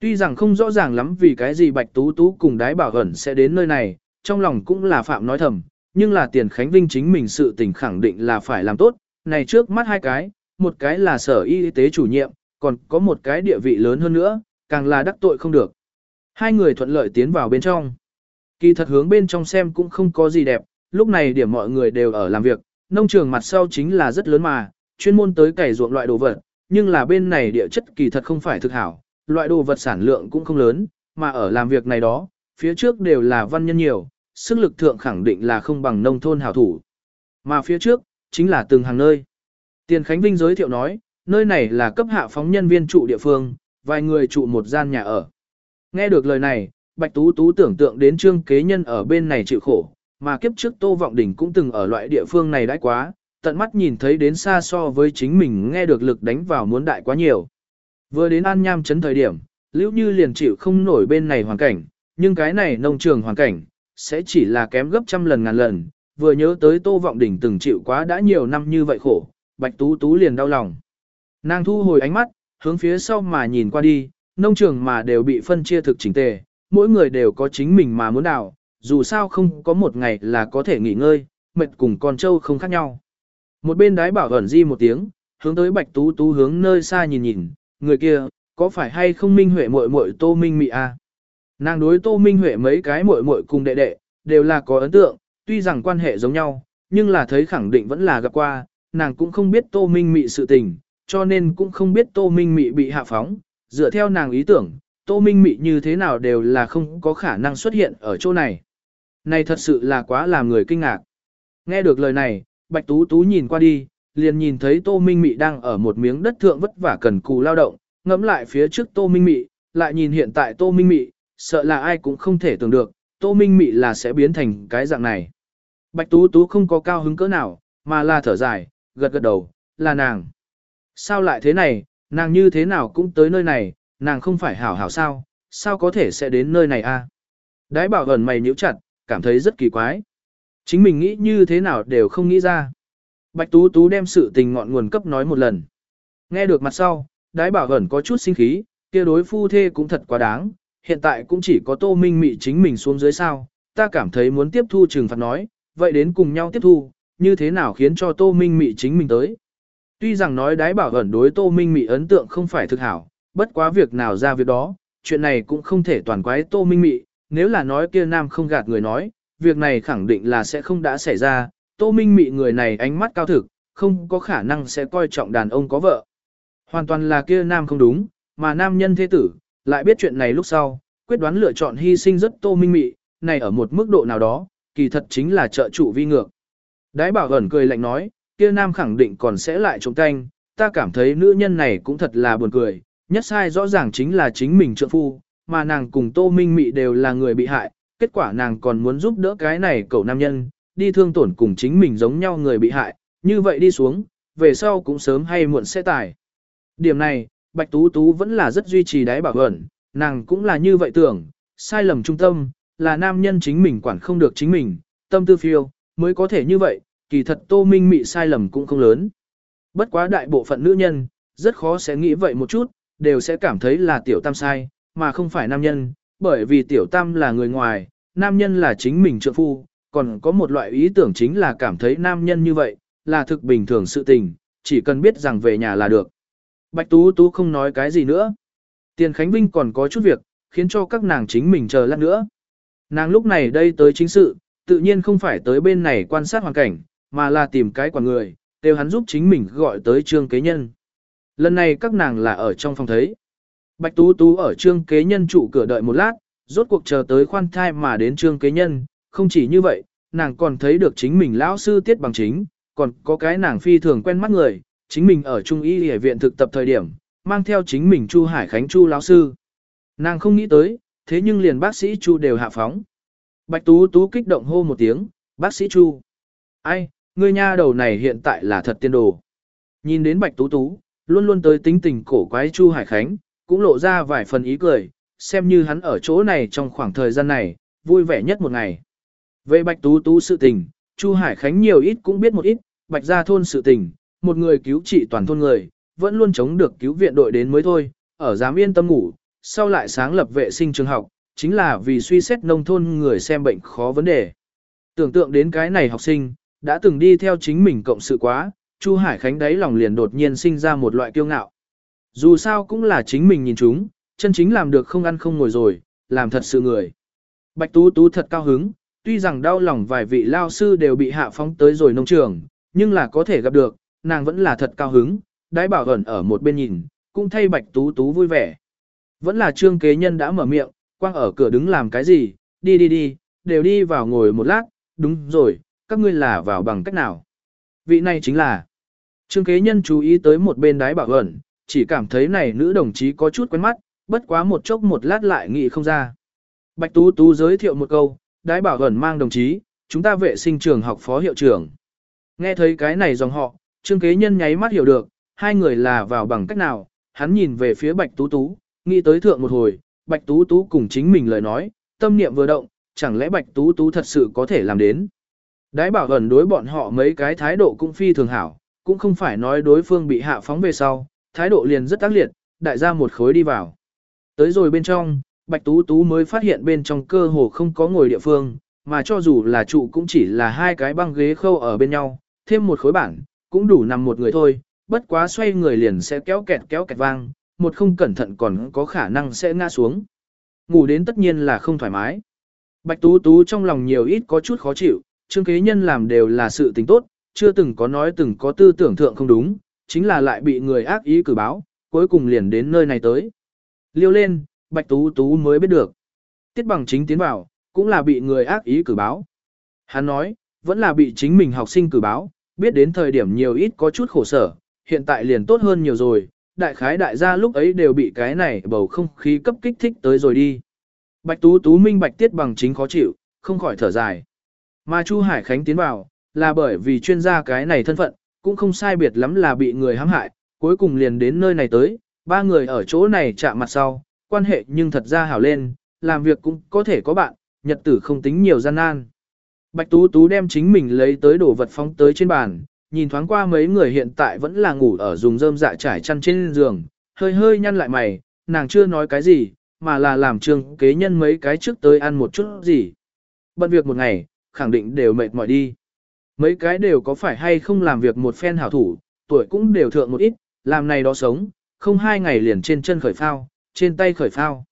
Tuy rằng không rõ ràng lắm vì cái gì bạch tú tú cùng đái bảo ẩn sẽ đến nơi này, trong lòng cũng là phạm nói thầm, nhưng là Tiền Khánh Vinh chính mình sự tình khẳng định là phải làm tốt, này trước mắt hai cái, một cái là sở y tế chủ nhiệm, còn có một cái địa vị lớn hơn nữa, càng là đắc tội không được. Hai người thuận lợi tiến vào bên trong. Kỳ thật hướng bên trong xem cũng không có gì đẹp, lúc này điểm mọi người đều ở làm việc, nông trường mặt sau chính là rất lớn mà, chuyên môn tới cày ruộng loại đồ vật, nhưng là bên này địa chất kỳ thật không phải thực hảo, loại đồ vật sản lượng cũng không lớn, mà ở làm việc này đó, phía trước đều là văn nhân nhiều, sức lực thượng khẳng định là không bằng nông thôn hảo thủ. Mà phía trước, chính là từng hàng nơi. Tiền Khánh Vinh giới thiệu nói, nơi này là cấp hạ phóng nhân viên trụ địa phương, vài người trụ một gian nhà ở. Nghe được lời này, Bạch Tú Tú tưởng tượng đến trương kế nhân ở bên này chịu khổ, mà kiếp trước Tô Vọng Đình cũng từng ở loại địa phương này đãi quá, tận mắt nhìn thấy đến xa so với chính mình nghe được lực đánh vào muốn đại quá nhiều. Vừa đến An Nham chấn thời điểm, Liễu Như liền chịu không nổi bên này hoàn cảnh, nhưng cái này nông trường hoàn cảnh, sẽ chỉ là kém gấp trăm lần ngàn lần, vừa nhớ tới Tô Vọng Đình từng chịu quá đã nhiều năm như vậy khổ, Bạch Tú Tú liền đau lòng. Nàng thu hồi ánh mắt, hướng phía sau mà nhìn qua đi, nông trường mà đều bị phân chia thực chỉnh tề, mỗi người đều có chính mình mà muốn đào, dù sao không có một ngày là có thể nghỉ ngơi, mệt cùng con trâu không khác nhau. Một bên đái bảo ẩn di một tiếng, hướng tới Bạch Tú Tú hướng nơi xa nhìn nhìn, người kia, có phải hay không Minh Huệ muội muội Tô Minh Mị a? À? Nàng đối Tô Minh Huệ mấy cái muội muội cùng đệ đệ, đều là có ấn tượng, tuy rằng quan hệ giống nhau, nhưng là thấy khẳng định vẫn là gặp qua, nàng cũng không biết Tô Minh Mị sự tình, cho nên cũng không biết Tô Minh Mị bị hạ phóng, dựa theo nàng ý tưởng, Tô Minh Mị như thế nào đều là không có khả năng xuất hiện ở chỗ này. Này thật sự là quá làm người kinh ngạc. Nghe được lời này, Bạch Tú Tú nhìn qua đi, liền nhìn thấy Tô Minh Mị đang ở một miếng đất thượng vất vả cần cù lao động, ngẫm lại phía trước Tô Minh Mị, lại nhìn hiện tại Tô Minh Mị, sợ là ai cũng không thể tưởng được, Tô Minh Mị là sẽ biến thành cái dạng này. Bạch Tú Tú không có cao hứng cỡ nào, mà là thở dài, gật gật đầu, là nàng. Sao lại thế này, nàng như thế nào cũng tới nơi này, nàng không phải hảo hảo sao, sao có thể sẽ đến nơi này a? Đái bảo gần mày nhíu chặt, cảm thấy rất kỳ quái. Chính mình nghĩ như thế nào đều không nghĩ ra. Bạch Tú Tú đem sự tình ngọn nguồn cấp nói một lần. Nghe được mặt sau, đái bảo ẩn có chút sinh khí, kia đối phu thê cũng thật quá đáng, hiện tại cũng chỉ có tô minh mị chính mình xuống dưới sao, ta cảm thấy muốn tiếp thu trừng phạt nói, vậy đến cùng nhau tiếp thu, như thế nào khiến cho tô minh mị chính mình tới. Tuy rằng nói đái bảo ẩn đối tô minh mị ấn tượng không phải thực hảo, bất quá việc nào ra việc đó, chuyện này cũng không thể toàn quái tô minh mị, nếu là nói kia nam không gạt người nói, việc này khẳng định là sẽ không đã xảy ra, Tô Minh Mị người này ánh mắt cao thực, không có khả năng sẽ coi trọng đàn ông có vợ. Hoàn toàn là kia nam không đúng, mà nam nhân thế tử, lại biết chuyện này lúc sau, quyết đoán lựa chọn hy sinh rất Tô Minh Mị, này ở một mức độ nào đó, kỳ thật chính là trợ trụ vi ngược. Đái bảo ẩn cười lạnh nói, kia nam khẳng định còn sẽ lại trộm canh, ta cảm thấy nữ nhân này cũng thật là buồn cười, nhất sai rõ ràng chính là chính mình trượng phu, mà nàng cùng Tô Minh Mị đều là người bị hại, kết quả nàng còn muốn giúp đỡ cái này cậu nam nhân, đi thương tổn cùng chính mình giống nhau người bị hại, như vậy đi xuống, về sau cũng sớm hay muộn sẽ tải. Điểm này, Bạch Tú Tú vẫn là rất duy trì đáy bảo ẩn, nàng cũng là như vậy tưởng, sai lầm trung tâm, là nam nhân chính mình quản không được chính mình, tâm tư phiêu, mới có thể như vậy, kỳ thật Tô Minh Mị sai lầm cũng không lớn. Bất quá đại bộ phận nữ nhân, rất khó sẽ nghĩ vậy một chút, đều sẽ cảm thấy là tiểu tam sai, mà không phải nam nhân, bởi vì tiểu tam là người ngoài, nam nhân là chính mình trợ phu, còn có một loại ý tưởng chính là cảm thấy nam nhân như vậy, là thực bình thường sự tình, chỉ cần biết rằng về nhà là được. Bạch Tú Tú không nói cái gì nữa. Tiền Khánh Vinh còn có chút việc, khiến cho các nàng chính mình chờ lát nữa. Nàng lúc này đây tới chính sự, tự nhiên không phải tới bên này quan sát hoàn cảnh, mà là tìm cái quản người, đều hắn giúp chính mình gọi tới trương kế nhân. Lần này các nàng là ở trong phòng thấy. Bạch Tú Tú ở trương kế nhân trụ cửa đợi một lát, rốt cuộc chờ tới khoan thai mà đến trương kế nhân, không chỉ như vậy, nàng còn thấy được chính mình lão sư tiết bằng chính, còn có cái nàng phi thường quen mắt người, chính mình ở trung y y viện thực tập thời điểm, mang theo chính mình Chu Hải Khánh Chu lão sư. Nàng không nghĩ tới, thế nhưng liền bác sĩ Chu đều hạ phóng. Bạch Tú Tú kích động hô một tiếng, bác sĩ Chu. Ai, ngươi nha đầu này hiện tại là thật tiên đồ. Nhìn đến Bạch Tú Tú, luôn luôn tới tính tình cổ quái Chu Hải Khánh, cũng lộ ra vài phần ý cười, xem như hắn ở chỗ này trong khoảng thời gian này, vui vẻ nhất một ngày. Về Bạch Tú Tú sự tình, Chu Hải Khánh nhiều ít cũng biết một ít, Bạch gia thôn sự tình, một người cứu trị toàn thôn người, vẫn luôn chống được cứu viện đội đến mới thôi, ở dám yên tâm ngủ, sau lại sáng lập vệ sinh trường học, chính là vì suy xét nông thôn người xem bệnh khó vấn đề. Tưởng tượng đến cái này học sinh, đã từng đi theo chính mình cộng sự quá, Chu Hải Khánh đáy lòng liền đột nhiên sinh ra một loại kiêu ngạo. Dù sao cũng là chính mình nhìn chúng, chân chính làm được không ăn không ngồi rồi, làm thật sự người. Bạch Tú Tú thật cao hứng, tuy rằng đau lòng vài vị lao sư đều bị hạ phóng tới rồi nông trường, nhưng là có thể gặp được, nàng vẫn là thật cao hứng, đái bảo ẩn ở một bên nhìn, cũng thay Bạch Tú Tú vui vẻ. Vẫn là trương kế nhân đã mở miệng, quang ở cửa đứng làm cái gì, đi đi đi, đều đi vào ngồi một lát, đúng rồi, các ngươi là vào bằng cách nào. Vị này chính là, trương kế nhân chú ý tới một bên đái bảo ẩn, chỉ cảm thấy này nữ đồng chí có chút quen mắt, bất quá một chốc một lát lại nghĩ không ra. Bạch Tú Tú giới thiệu một câu, đái bảo ẩn mang đồng chí, chúng ta vệ sinh trường học phó hiệu trưởng. Nghe thấy cái này dòng họ, trương kế nhân nháy mắt hiểu được, hai người là vào bằng cách nào, hắn nhìn về phía Bạch Tú Tú, nghĩ tới thượng một hồi, Bạch Tú Tú cùng chính mình lời nói, tâm niệm vừa động, chẳng lẽ Bạch Tú Tú thật sự có thể làm đến. Đái bảo ẩn đối bọn họ mấy cái thái độ cũng phi thường hảo, cũng không phải nói đối phương bị hạ phóng về sau, thái độ liền rất tác liệt, đại ra một khối đi vào. Tới rồi bên trong, Bạch Tú Tú mới phát hiện bên trong cơ hồ không có ngồi địa phương, mà cho dù là trụ cũng chỉ là hai cái băng ghế khâu ở bên nhau, thêm một khối bảng, cũng đủ nằm một người thôi, bất quá xoay người liền sẽ kéo kẹt kéo kẹt vang, một không cẩn thận còn có khả năng sẽ ngã xuống. Ngủ đến tất nhiên là không thoải mái. Bạch Tú Tú trong lòng nhiều ít có chút khó chịu, trương kế nhân làm đều là sự tình tốt, chưa từng có nói từng có tư tưởng thượng không đúng, chính là lại bị người ác ý cử báo, cuối cùng liền đến nơi này tới. Liêu lên, Bạch Tú Tú mới biết được. Tiết bằng chính tiến vào, cũng là bị người ác ý cử báo. Hắn nói, vẫn là bị chính mình học sinh cử báo, biết đến thời điểm nhiều ít có chút khổ sở, hiện tại liền tốt hơn nhiều rồi, đại khái đại gia lúc ấy đều bị cái này bầu không khí cấp kích thích tới rồi đi. Bạch Tú Tú minh bạch tiết bằng chính khó chịu, không khỏi thở dài. Mà Chu Hải Khánh tiến vào, là bởi vì chuyên gia cái này thân phận, cũng không sai biệt lắm là bị người hãm hại, cuối cùng liền đến nơi này tới, ba người ở chỗ này chạm mặt sau, quan hệ nhưng thật ra hảo lên, làm việc cũng có thể có bạn, nhật tử không tính nhiều gian nan. Bạch Tú Tú đem chính mình lấy tới đồ vật phóng tới trên bàn, nhìn thoáng qua mấy người hiện tại vẫn là ngủ ở dùng rơm dạ trải chăn trên giường, hơi hơi nhăn lại mày, nàng chưa nói cái gì, mà là làm trương kế nhân mấy cái trước tới ăn một chút gì. Bận việc một ngày, khẳng định đều mệt mỏi đi. Mấy cái đều có phải hay không làm việc một phen hảo thủ, tuổi cũng đều thượng một ít, làm này đó sống, không hai ngày liền trên chân khởi phao, trên tay khởi phao.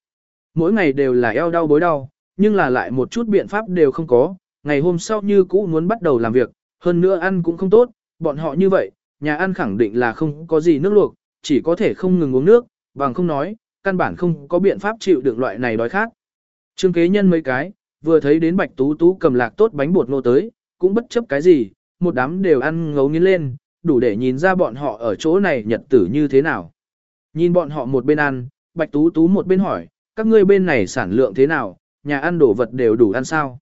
Mỗi ngày đều là eo đau bối đau, nhưng là lại một chút biện pháp đều không có, ngày hôm sau như cũ muốn bắt đầu làm việc, hơn nữa ăn cũng không tốt, bọn họ như vậy, nhà ăn khẳng định là không có gì nước luộc, chỉ có thể không ngừng uống nước, bằng không nói, căn bản không có biện pháp chịu đựng loại này đói khác. Trương kế nhân mấy cái, vừa thấy đến bạch tú tú cầm lạc tốt bánh bột nô tới, cũng bất chấp cái gì, một đám đều ăn ngấu nghiến lên, đủ để nhìn ra bọn họ ở chỗ này nhật tử như thế nào. Nhìn bọn họ một bên ăn, bạch tú tú một bên hỏi, các ngươi bên này sản lượng thế nào, nhà ăn đổ vật đều đủ ăn sao.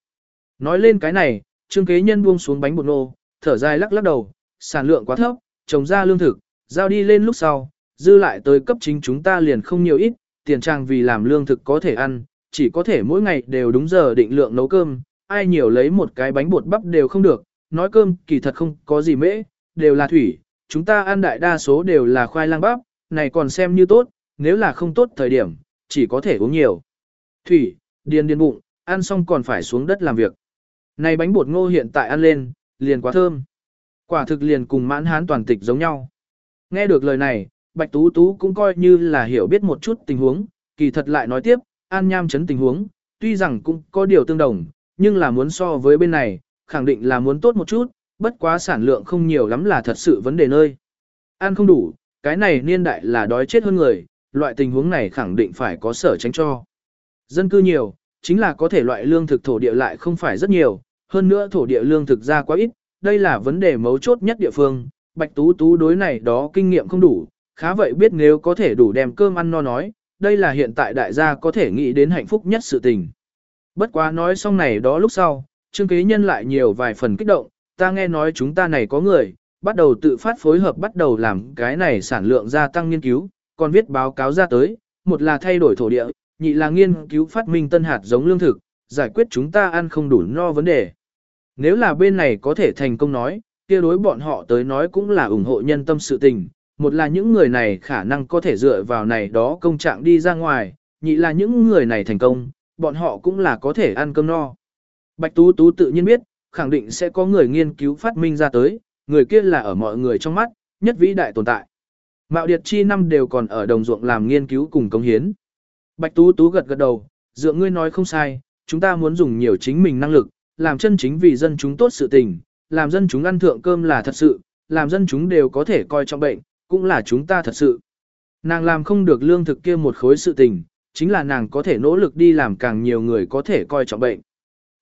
Nói lên cái này, trương kế nhân buông xuống bánh bột nô, thở dài lắc lắc đầu, sản lượng quá thấp, trồng ra lương thực, giao đi lên lúc sau, dư lại tới cấp chính chúng ta liền không nhiều ít, tiền trang vì làm lương thực có thể ăn, chỉ có thể mỗi ngày đều đúng giờ định lượng nấu cơm, ai nhiều lấy một cái bánh bột bắp đều không được, nói cơm kỳ thật không có gì mễ, đều là thủy, chúng ta ăn đại đa số đều là khoai lang bắp, này còn xem như tốt, nếu là không tốt thời điểm, chỉ có thể uống nhiều. Thủy, điên điên bụng, ăn xong còn phải xuống đất làm việc. Này bánh bột ngô hiện tại ăn lên, liền quá thơm. Quả thực liền cùng mãn hán toàn tịch giống nhau. Nghe được lời này, Bạch Tú Tú cũng coi như là hiểu biết một chút tình huống, kỳ thật lại nói tiếp, an nham chấn tình huống, tuy rằng cũng có điều tương đồng, nhưng là muốn so với bên này, khẳng định là muốn tốt một chút, bất quá sản lượng không nhiều lắm là thật sự vấn đề nơi. Ăn không đủ, cái này niên đại là đói chết hơn người, loại tình huống này khẳng định phải có sở tránh cho. Dân cư nhiều, chính là có thể loại lương thực thổ địa lại không phải rất nhiều, hơn nữa thổ địa lương thực ra quá ít, đây là vấn đề mấu chốt nhất địa phương, Bạch Tú Tú đối này đó kinh nghiệm không đủ, khá vậy biết nếu có thể đủ đem cơm ăn no nói, đây là hiện tại đại gia có thể nghĩ đến hạnh phúc nhất sự tình. Bất quá nói xong này đó lúc sau, Trương Kế Nhân lại nhiều vài phần kích động, ta nghe nói chúng ta này có người, bắt đầu tự phát phối hợp bắt đầu làm cái này sản lượng gia tăng nghiên cứu, còn viết báo cáo ra tới, một là thay đổi thổ địa, nhị là nghiên cứu phát minh tân hạt giống lương thực, giải quyết chúng ta ăn không đủ no vấn đề. Nếu là bên này có thể thành công nói, kia đối bọn họ tới nói cũng là ủng hộ nhân tâm sự tình, một là những người này khả năng có thể dựa vào này đó công trạng đi ra ngoài, nhị là những người này thành công, bọn họ cũng là có thể ăn cơm no. Bạch Tú Tú tự nhiên biết, khẳng định sẽ có người nghiên cứu phát minh ra tới, người kia là ở mọi người trong mắt, nhất vĩ đại tồn tại. Mạo Điệt Chi năm đều còn ở đồng ruộng làm nghiên cứu cùng công hiến. Bạch Tú Tú gật gật đầu, dựa ngươi nói không sai, chúng ta muốn dùng nhiều chính mình năng lực, làm chân chính vì dân chúng tốt sự tình, làm dân chúng ăn thượng cơm là thật sự, làm dân chúng đều có thể coi trọng bệnh, cũng là chúng ta thật sự. Nàng làm không được lương thực kia một khối sự tình, chính là nàng có thể nỗ lực đi làm càng nhiều người có thể coi trọng bệnh.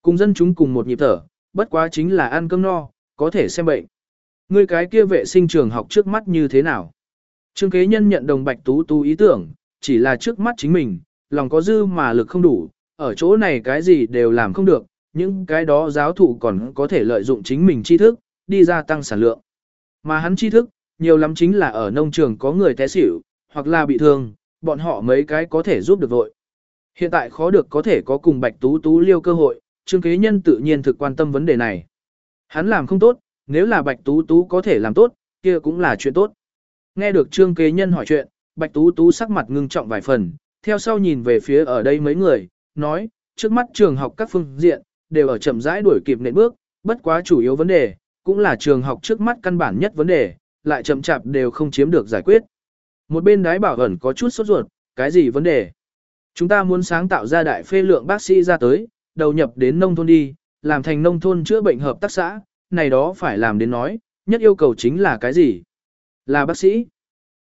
Cùng dân chúng cùng một nhịp thở, bất quá chính là ăn cơm no, có thể xem bệnh. Ngươi cái kia vệ sinh trường học trước mắt như thế nào? Trương kế nhân nhận đồng bạch tú tú ý tưởng, chỉ là trước mắt chính mình, lòng có dư mà lực không đủ, ở chỗ này cái gì đều làm không được, những cái đó giáo thụ còn có thể lợi dụng chính mình tri thức, đi gia tăng sản lượng. Mà hắn tri thức, nhiều lắm chính là ở nông trường có người té xỉu, hoặc là bị thương, bọn họ mấy cái có thể giúp được vội. Hiện tại khó được có thể có cùng Bạch Tú Tú liêu cơ hội, Trương Kế Nhân tự nhiên thực quan tâm vấn đề này. Hắn làm không tốt, nếu là Bạch Tú Tú có thể làm tốt, kia cũng là chuyện tốt. Nghe được Trương Kế Nhân hỏi chuyện, Bạch Tú Tú sắc mặt ngưng trọng vài phần, theo sau nhìn về phía ở đây mấy người, nói, trước mắt trường học các phương diện, đều ở chậm rãi đuổi kịp nền bước, bất quá chủ yếu vấn đề, cũng là trường học trước mắt căn bản nhất vấn đề, lại chậm chạp đều không chiếm được giải quyết. Một bên đái bảo ẩn có chút sốt ruột, cái gì vấn đề? Chúng ta muốn sáng tạo ra đại phê lượng bác sĩ ra tới, đầu nhập đến nông thôn đi, làm thành nông thôn chữa bệnh hợp tác xã, này đó phải làm đến nói, nhất yêu cầu chính là cái gì? Là bác sĩ.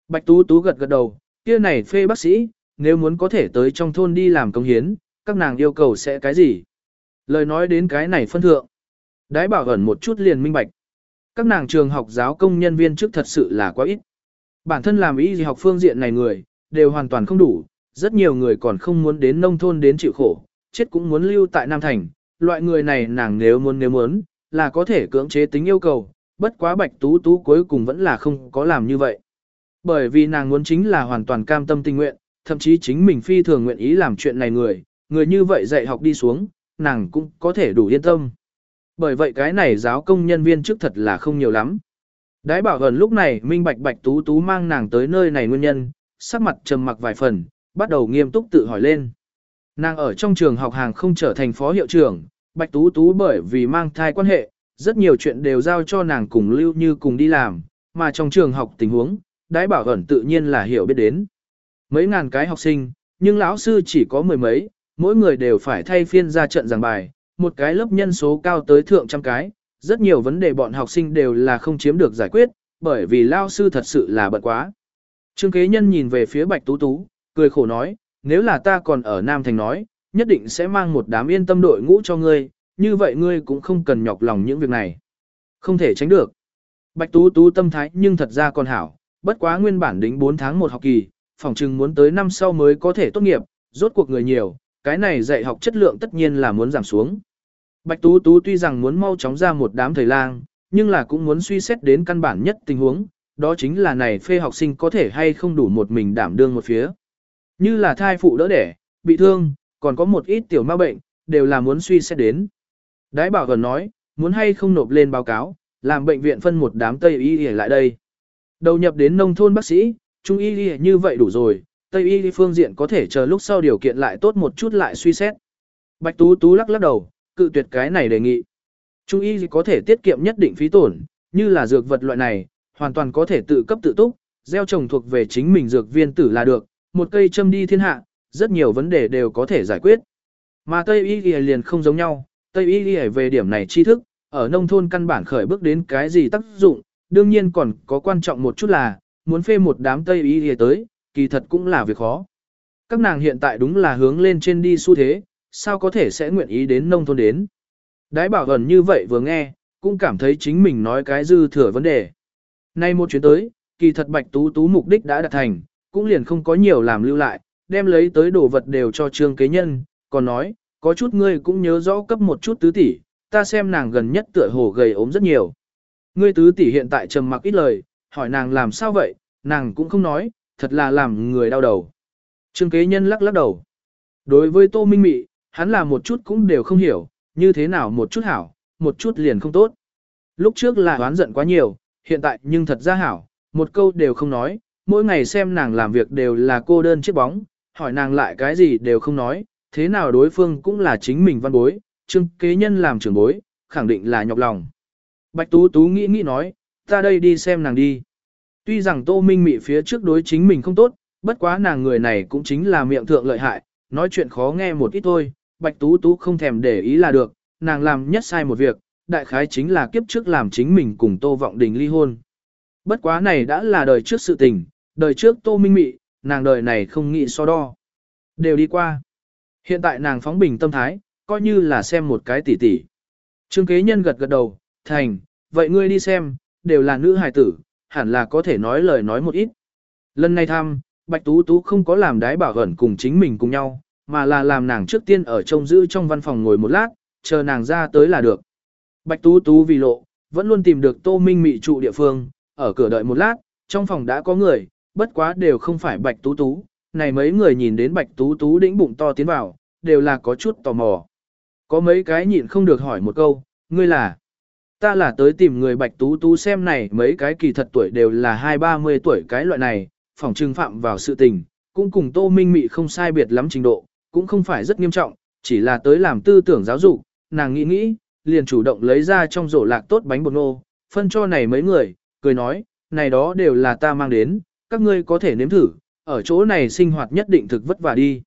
Bạch Tú Tú gật gật đầu, kia này phê bác sĩ, nếu muốn có thể tới trong thôn đi làm công hiến, các nàng yêu cầu sẽ cái gì? Lời nói đến cái này phân thượng. Đái bảo ẩn một chút liền minh bạch. Các nàng trường học giáo công nhân viên trước thật sự là quá ít. Bản thân làm y học phương diện này người, đều hoàn toàn không đủ, rất nhiều người còn không muốn đến nông thôn đến chịu khổ, chết cũng muốn lưu tại Nam Thành. Loại người này nàng nếu muốn nếu muốn, là có thể cưỡng chế tính yêu cầu, bất quá bạch tú tú cuối cùng vẫn là không có làm như vậy. Bởi vì nàng muốn chính là hoàn toàn cam tâm tình nguyện, thậm chí chính mình phi thường nguyện ý làm chuyện này người, người như vậy dạy học đi xuống, nàng cũng có thể đủ yên tâm. Bởi vậy cái này giáo công nhân viên trước thật là không nhiều lắm. Đái bảo gần lúc này minh bạch bạch tú tú mang nàng tới nơi này nguyên nhân, sắc mặt trầm mặc vài phần, bắt đầu nghiêm túc tự hỏi lên. Nàng ở trong trường học hàng không trở thành phó hiệu trưởng, bạch tú tú bởi vì mang thai quan hệ, rất nhiều chuyện đều giao cho nàng cùng lưu như cùng đi làm, mà trong trường học tình huống, đái bảo gần tự nhiên là hiểu biết đến. Mấy ngàn cái học sinh, nhưng lão sư chỉ có mười mấy, mỗi người đều phải thay phiên ra trận giảng bài, một cái lớp nhân số cao tới thượng trăm cái, rất nhiều vấn đề bọn học sinh đều là không chiếm được giải quyết, bởi vì lao sư thật sự là bận quá. Trương kế nhân nhìn về phía Bạch Tú Tú, cười khổ nói, nếu là ta còn ở Nam Thành nói, nhất định sẽ mang một đám yên tâm đội ngũ cho ngươi, như vậy ngươi cũng không cần nhọc lòng những việc này. Không thể tránh được. Bạch Tú Tú tâm thái nhưng thật ra còn hảo, bất quá nguyên bản đính 4 tháng một học kỳ, phòng trừng muốn tới năm sau mới có thể tốt nghiệp, rốt cuộc người nhiều, cái này dạy học chất lượng tất nhiên là muốn giảm xuống. Bạch Tú Tú tuy rằng muốn mau chóng ra một đám thầy lang, nhưng là cũng muốn suy xét đến căn bản nhất tình huống, đó chính là này phê học sinh có thể hay không đủ một mình đảm đương một phía. Như là thai phụ đỡ đẻ, bị thương, còn có một ít tiểu ma bệnh, đều là muốn suy xét đến. Đái bảo gần nói, muốn hay không nộp lên báo cáo, làm bệnh viện phân một đám Tây Y lại đây. Đầu nhập đến nông thôn bác sĩ, Trung Y như vậy đủ rồi, Tây Y phương diện có thể chờ lúc sau điều kiện lại tốt một chút lại suy xét. Bạch Tú Tú lắc lắc đầu, cự tuyệt cái này đề nghị. Trung Y có thể tiết kiệm nhất định phí tổn, như là dược vật loại này, hoàn toàn có thể tự cấp tự túc, gieo trồng thuộc về chính mình dược viên tử là được, một cây châm đi thiên hạ, rất nhiều vấn đề đều có thể giải quyết. Mà Tây Y liền không giống nhau, Tây Y về điểm này tri thức, ở nông thôn căn bản khởi bước đến cái gì tác dụng, đương nhiên còn có quan trọng một chút là, muốn phê một đám Tây Y tới, kỳ thật cũng là việc khó. Các nàng hiện tại đúng là hướng lên trên đi xu thế, sao có thể sẽ nguyện ý đến nông thôn đến. Đái bảo gần như vậy vừa nghe, cũng cảm thấy chính mình nói cái dư thừa vấn đề. Nay một chuyến tới, kỳ thật bạch tú tú mục đích đã đạt thành, cũng liền không có nhiều làm lưu lại, đem lấy tới đồ vật đều cho trương kế nhân, còn nói, có chút ngươi cũng nhớ rõ cấp một chút tứ tỷ, ta xem nàng gần nhất tựa hồ gầy ốm rất nhiều. Ngươi tứ tỷ hiện tại trầm mặc ít lời, hỏi nàng làm sao vậy, nàng cũng không nói, thật là làm người đau đầu. Trương kế nhân lắc lắc đầu. Đối với Tô Minh Mị, hắn là một chút cũng đều không hiểu, như thế nào một chút hảo, một chút liền không tốt. Lúc trước là oán giận quá nhiều, hiện tại nhưng thật ra hảo, một câu đều không nói, mỗi ngày xem nàng làm việc đều là cô đơn chiếc bóng, hỏi nàng lại cái gì đều không nói, thế nào đối phương cũng là chính mình văn bối, trương kế nhân làm trưởng bối, khẳng định là nhọc lòng. Bạch Tú Tú nghĩ nghĩ nói, ta đây đi xem nàng đi. Tuy rằng Tô Minh Mị phía trước đối chính mình không tốt, bất quá nàng người này cũng chính là miệng thượng lợi hại, nói chuyện khó nghe một ít thôi, Bạch Tú Tú không thèm để ý là được, nàng làm nhất sai một việc, đại khái chính là kiếp trước làm chính mình cùng Tô Vọng Đình ly hôn. Bất quá này đã là đời trước sự tình, đời trước Tô Minh Mị, nàng đời này không nghĩ so đo. Đều đi qua. Hiện tại nàng phóng bình tâm thái, coi như là xem một cái tỉ tỉ. Trương kế nhân gật gật đầu, thành, vậy ngươi đi xem, đều là nữ hài tử, hẳn là có thể nói lời nói một ít. Lần này thăm, Bạch Tú Tú không có làm đái bảo ẩn cùng chính mình cùng nhau, mà là làm nàng trước tiên ở trông giữ trong văn phòng ngồi một lát, chờ nàng ra tới là được. Bạch Tú Tú vì lộ, vẫn luôn tìm được Tô Minh Mị trụ địa phương, ở cửa đợi một lát, trong phòng đã có người, bất quá đều không phải Bạch Tú Tú, này mấy người nhìn đến Bạch Tú Tú đĩnh bụng to tiến vào, đều là có chút tò mò. Có mấy cái nhịn không được hỏi một câu, ngươi là? Ta là tới tìm người Bạch Tú Tú xem này mấy cái kỳ thật tuổi đều là hai ba mươi tuổi cái loại này, phòng trừng phạm vào sự tình, cũng cùng Tô Minh Mị không sai biệt lắm trình độ, cũng không phải rất nghiêm trọng, chỉ là tới làm tư tưởng giáo dục, nàng nghĩ nghĩ, liền chủ động lấy ra trong rổ lạc tốt bánh bột nô, phân cho này mấy người, cười nói, này đó đều là ta mang đến, các ngươi có thể nếm thử, ở chỗ này sinh hoạt nhất định thực vất vả đi.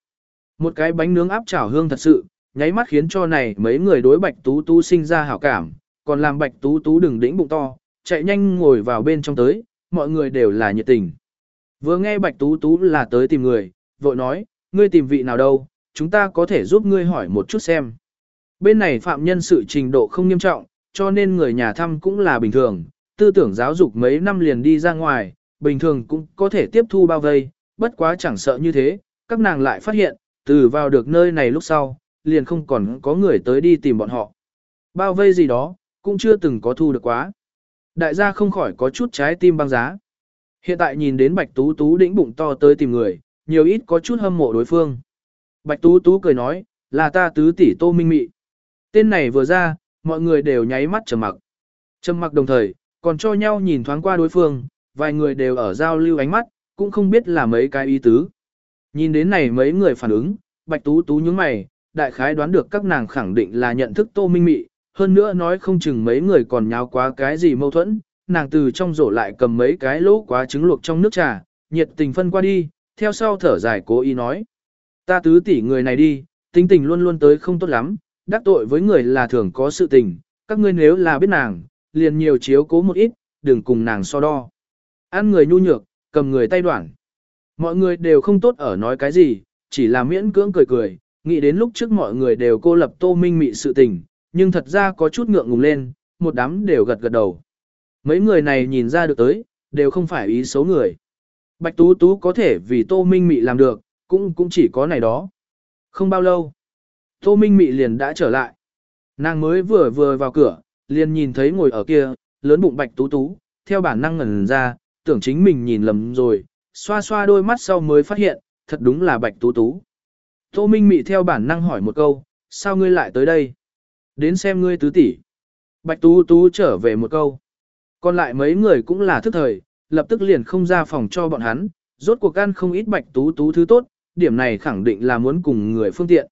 Một cái bánh nướng áp chảo hương thật sự, nháy mắt khiến cho này mấy người đối bạch tú tú sinh ra hảo cảm, còn làm bạch tú tú đừng đĩnh bụng to, chạy nhanh ngồi vào bên trong tới, mọi người đều là nhiệt tình. Vừa nghe bạch tú tú là tới tìm người, vội nói, ngươi tìm vị nào đâu, chúng ta có thể giúp ngươi hỏi một chút xem. Bên này phạm nhân sự trình độ không nghiêm trọng, cho nên người nhà thăm cũng là bình thường, tư tưởng giáo dục mấy năm liền đi ra ngoài, bình thường cũng có thể tiếp thu bao vây, bất quá chẳng sợ như thế, các nàng lại phát hiện, từ vào được nơi này lúc sau, liền không còn có người tới đi tìm bọn họ. Bao vây gì đó, cũng chưa từng có thu được quá. Đại gia không khỏi có chút trái tim băng giá. Hiện tại nhìn đến Bạch Tú Tú đĩnh bụng to tới tìm người, nhiều ít có chút hâm mộ đối phương. Bạch Tú Tú cười nói, là ta tứ tỷ Tô Minh Mị. Tên này vừa ra, mọi người đều nháy mắt trầm mặc. Trầm mặc đồng thời, còn cho nhau nhìn thoáng qua đối phương, vài người đều ở giao lưu ánh mắt, cũng không biết là mấy cái ý tứ. Nhìn đến này mấy người phản ứng, Bạch Tú Tú nhướng mày, đại khái đoán được các nàng khẳng định là nhận thức Tô Minh Mị, hơn nữa nói không chừng mấy người còn nháo quá cái gì mâu thuẫn, nàng từ trong rổ lại cầm mấy cái lỗ quá trứng luộc trong nước trà, nhiệt tình phân qua đi, theo sau thở dài cố ý nói. Ta tứ tỷ người này đi, tính tình luôn luôn tới không tốt lắm, đắc tội với người là thường có sự tình, các ngươi nếu là biết nàng, liền nhiều chiếu cố một ít, đừng cùng nàng so đo. Ăn người nhu nhược, cầm người tay đoạn. Mọi người đều không tốt ở nói cái gì, chỉ là miễn cưỡng cười cười, nghĩ đến lúc trước mọi người đều cô lập tô minh mị sự tình, nhưng thật ra có chút ngượng ngùng lên, một đám đều gật gật đầu. Mấy người này nhìn ra được tới, đều không phải ý xấu người. Bạch Tú Tú có thể vì Tô Minh Mị làm được, cũng cũng chỉ có này đó. Không bao lâu, Tô Minh Mị liền đã trở lại. Nàng mới vừa vừa vào cửa, liền nhìn thấy ngồi ở kia, lớn bụng Bạch Tú Tú, theo bản năng ngẩn ra, tưởng chính mình nhìn lầm rồi, xoa xoa đôi mắt sau mới phát hiện, thật đúng là Bạch Tú Tú. Tô Minh Mị theo bản năng hỏi một câu, sao ngươi lại tới đây? Đến xem ngươi tứ tỷ. Bạch Tú Tú trở về một câu. Còn lại mấy người cũng là thức thời, lập tức liền không ra phòng cho bọn hắn, rốt cuộc ăn không ít Bạch Tú Tú thứ tốt, điểm này khẳng định là muốn cùng người phương tiện.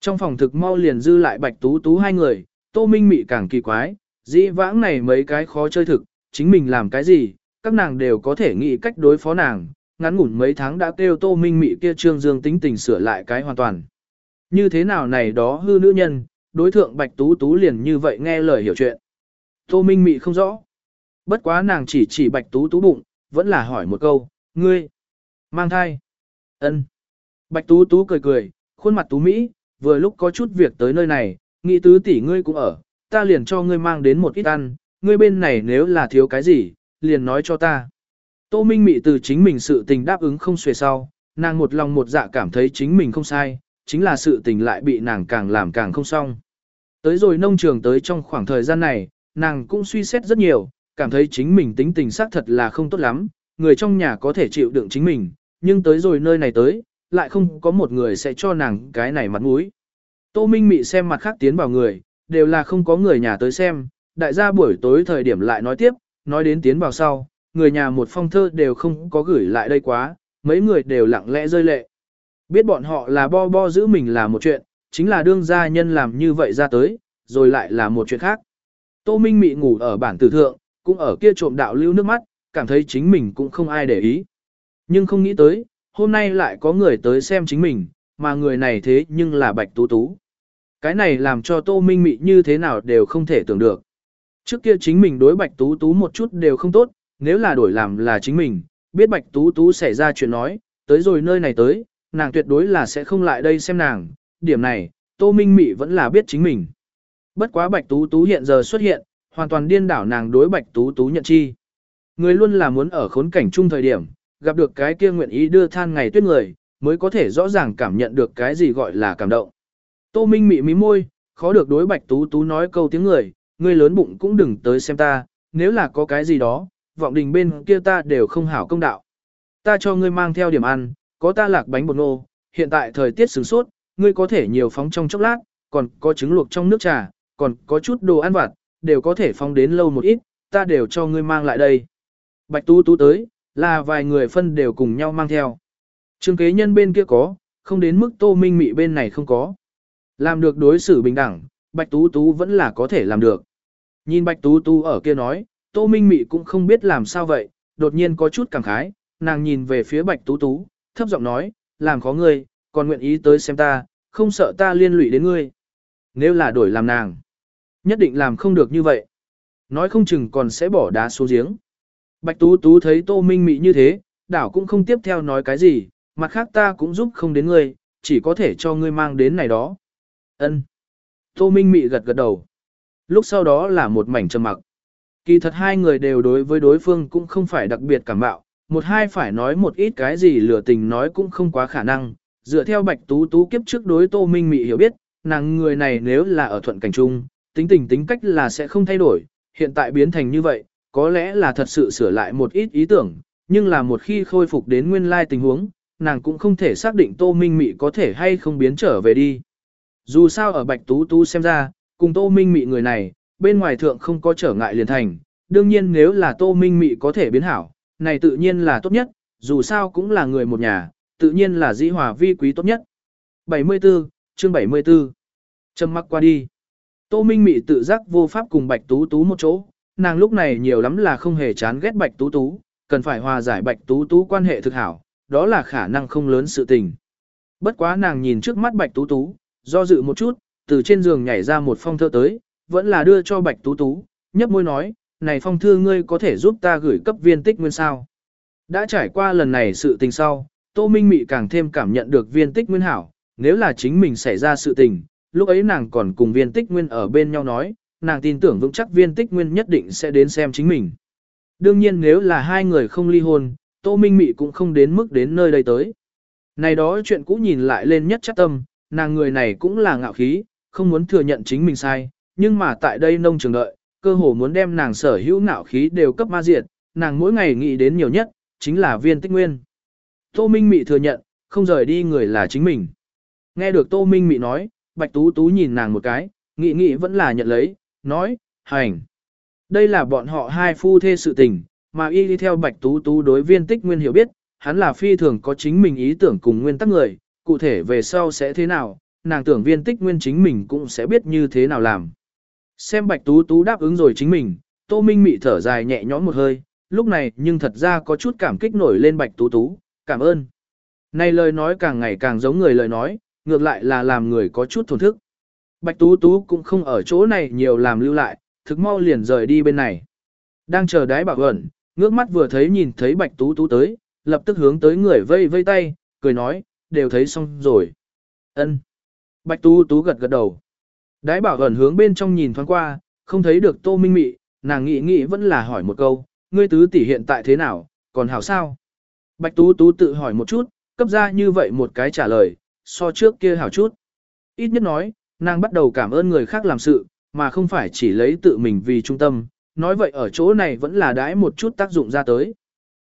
Trong phòng thực mau liền dư lại Bạch Tú Tú hai người, Tô Minh Mị càng kỳ quái, dĩ vãng này mấy cái khó chơi thực, chính mình làm cái gì, các nàng đều có thể nghĩ cách đối phó nàng, ngắn ngủn mấy tháng đã kêu Tô Minh Mị kia trương dương tính tình sửa lại cái hoàn toàn. Như thế nào này đó hư nữ nhân, đối thượng Bạch Tú Tú liền như vậy nghe lời hiểu chuyện. Tô Minh Mị không rõ. Bất quá nàng chỉ chỉ Bạch Tú Tú bụng, vẫn là hỏi một câu, ngươi, mang thai. ân Bạch Tú Tú cười cười, khuôn mặt Tú Mỹ, vừa lúc có chút việc tới nơi này, nghĩ tứ tỷ ngươi cũng ở, ta liền cho ngươi mang đến một ít ăn, ngươi bên này nếu là thiếu cái gì, liền nói cho ta. Tô Minh Mị từ chính mình sự tình đáp ứng không xuề sau, nàng một lòng một dạ cảm thấy chính mình không sai, chính là sự tình lại bị nàng càng làm càng không xong. Tới rồi nông trường tới trong khoảng thời gian này, nàng cũng suy xét rất nhiều, cảm thấy chính mình tính tình xác thật là không tốt lắm, người trong nhà có thể chịu đựng chính mình, nhưng tới rồi nơi này tới, lại không có một người sẽ cho nàng cái này mặt mũi. Tô Minh Mị xem mặt khác tiến vào người, đều là không có người nhà tới xem, đại gia buổi tối thời điểm lại nói tiếp, nói đến tiến vào sau, người nhà một phong thơ đều không có gửi lại đây quá, mấy người đều lặng lẽ rơi lệ. Biết bọn họ là bo bo giữ mình là một chuyện, chính là đương gia nhân làm như vậy ra tới, rồi lại là một chuyện khác. Tô Minh Mị ngủ ở bản tử thượng, cũng ở kia trộm đạo lưu nước mắt, cảm thấy chính mình cũng không ai để ý. Nhưng không nghĩ tới, hôm nay lại có người tới xem chính mình, mà người này thế nhưng là Bạch Tú Tú. Cái này làm cho Tô Minh Mị như thế nào đều không thể tưởng được. Trước kia chính mình đối Bạch Tú Tú một chút đều không tốt, nếu là đổi làm là chính mình, biết Bạch Tú Tú xảy ra chuyện nói, tới rồi nơi này tới, nàng tuyệt đối là sẽ không lại đây xem nàng, điểm này, Tô Minh Mị vẫn là biết chính mình. Bất quá Bạch Tú Tú hiện giờ xuất hiện, hoàn toàn điên đảo nàng đối Bạch Tú Tú nhận chi. Người luôn là muốn ở khốn cảnh chung thời điểm, gặp được cái kia nguyện ý đưa than ngày tuyết người, mới có thể rõ ràng cảm nhận được cái gì gọi là cảm động. Tô Minh mị mí môi, khó được đối Bạch Tú Tú nói câu tiếng người, người lớn bụng cũng đừng tới xem ta, nếu là có cái gì đó, vọng đình bên kia ta đều không hảo công đạo. Ta cho ngươi mang theo điểm ăn, có ta lạc bánh bột nô, hiện tại thời tiết sướng sốt, ngươi có thể nhiều phóng trong chốc lát, còn có trứng luộc trong nước trà, còn có chút đồ ăn vặt, đều có thể phóng đến lâu một ít, ta đều cho ngươi mang lại đây. Bạch Tú Tú tới, là vài người phân đều cùng nhau mang theo. Trương kế nhân bên kia có, không đến mức tô minh mị bên này không có. Làm được đối xử bình đẳng, Bạch Tú Tú vẫn là có thể làm được. Nhìn Bạch Tú Tú ở kia nói, tô minh mị cũng không biết làm sao vậy, đột nhiên có chút cảm khái, nàng nhìn về phía Bạch Tú Tú, thấp giọng nói, làm khó ngươi, còn nguyện ý tới xem ta, không sợ ta liên lụy đến ngươi. Nếu là đổi làm nàng, nhất định làm không được như vậy. Nói không chừng còn sẽ bỏ đá xuống giếng. Bạch Tú Tú thấy Tô Minh Mị như thế, đảo cũng không tiếp theo nói cái gì, mặt khác ta cũng giúp không đến ngươi, chỉ có thể cho ngươi mang đến này đó. Ân. Tô Minh Mị gật gật đầu. Lúc sau đó là một mảnh trầm mặc. Kỳ thật hai người đều đối với đối phương cũng không phải đặc biệt cảm bạo, một hai phải nói một ít cái gì lừa tình nói cũng không quá khả năng. Dựa theo Bạch Tú Tú kiếp trước đối Tô Minh Mị hiểu biết, nàng người này nếu là ở thuận cảnh trung, tính tình tính cách là sẽ không thay đổi, hiện tại biến thành như vậy, có lẽ là thật sự sửa lại một ít ý tưởng, nhưng là một khi khôi phục đến nguyên lai tình huống, nàng cũng không thể xác định Tô Minh Mị có thể hay không biến trở về đi. Dù sao ở Bạch Tú Tú xem ra, cùng Tô Minh Mị người này, bên ngoài thượng không có trở ngại liền thành, đương nhiên nếu là Tô Minh Mị có thể biến hảo, này tự nhiên là tốt nhất, dù sao cũng là người một nhà, tự nhiên là dĩ hòa vi quý tốt nhất. 74, chương 74. Trầm mặc qua đi. Tô Minh Mị tự giác vô pháp cùng Bạch Tú Tú một chỗ, nàng lúc này nhiều lắm là không hề chán ghét Bạch Tú Tú, cần phải hòa giải Bạch Tú Tú quan hệ thực hảo, đó là khả năng không lớn sự tình. Bất quá nàng nhìn trước mắt Bạch Tú Tú, do dự một chút, từ trên giường nhảy ra một phong thơ tới, vẫn là đưa cho Bạch Tú Tú, nhấp môi nói, này phong thư ngươi có thể giúp ta gửi cấp viên tích nguyên sao. Đã trải qua lần này sự tình sau, Tô Minh Mị càng thêm cảm nhận được viên tích nguyên hảo, nếu là chính mình xảy ra sự tình, lúc ấy nàng còn cùng viên tích nguyên ở bên nhau nói, nàng tin tưởng vững chắc viên tích nguyên nhất định sẽ đến xem chính mình. Đương nhiên nếu là hai người không ly hôn, Tô Minh Mị cũng không đến mức đến nơi đây tới. Này đó chuyện cũ nhìn lại lên nhất chắc tâm, nàng người này cũng là ngạo khí, không muốn thừa nhận chính mình sai, nhưng mà tại đây nông trường đợi, cơ hồ muốn đem nàng sở hữu ngạo khí đều cấp ma diệt, nàng mỗi ngày nghĩ đến nhiều nhất, chính là viên tích nguyên. Tô Minh Mị thừa nhận, không rời đi người là chính mình. Nghe được Tô Minh Mị nói, Bạch Tú Tú nhìn nàng một cái, nghĩ nghĩ vẫn là nhận lấy, nói, hành. Đây là bọn họ hai phu thê sự tình, mà y đi theo Bạch Tú Tú đối viên tích nguyên hiểu biết, hắn là phi thường có chính mình ý tưởng cùng nguyên tắc người, cụ thể về sau sẽ thế nào, nàng tưởng viên tích nguyên chính mình cũng sẽ biết như thế nào làm. Xem Bạch Tú Tú đáp ứng rồi chính mình, Tô Minh Mị thở dài nhẹ nhõm một hơi, lúc này nhưng thật ra có chút cảm kích nổi lên Bạch Tú Tú, cảm ơn. Này lời nói càng ngày càng giống người lời nói, ngược lại là làm người có chút thổn thức. Bạch Tú Tú cũng không ở chỗ này nhiều làm lưu lại, thực mau liền rời đi bên này. Đang chờ đái bảo ẩn, ngước mắt vừa thấy nhìn thấy Bạch Tú Tú tới, lập tức hướng tới người vây vây tay, cười nói, đều thấy xong rồi. Ân. Bạch Tú Tú gật gật đầu. Đái bảo ẩn hướng bên trong nhìn thoáng qua, không thấy được Tô Minh Mị, nàng nghĩ nghĩ vẫn là hỏi một câu, ngươi tứ tỷ hiện tại thế nào, còn hảo sao? Bạch Tú Tú tự hỏi một chút, cấp ra như vậy một cái trả lời, so trước kia hảo chút. Ít nhất nói, nàng bắt đầu cảm ơn người khác làm sự, mà không phải chỉ lấy tự mình vì trung tâm, nói vậy ở chỗ này vẫn là đãi một chút tác dụng ra tới.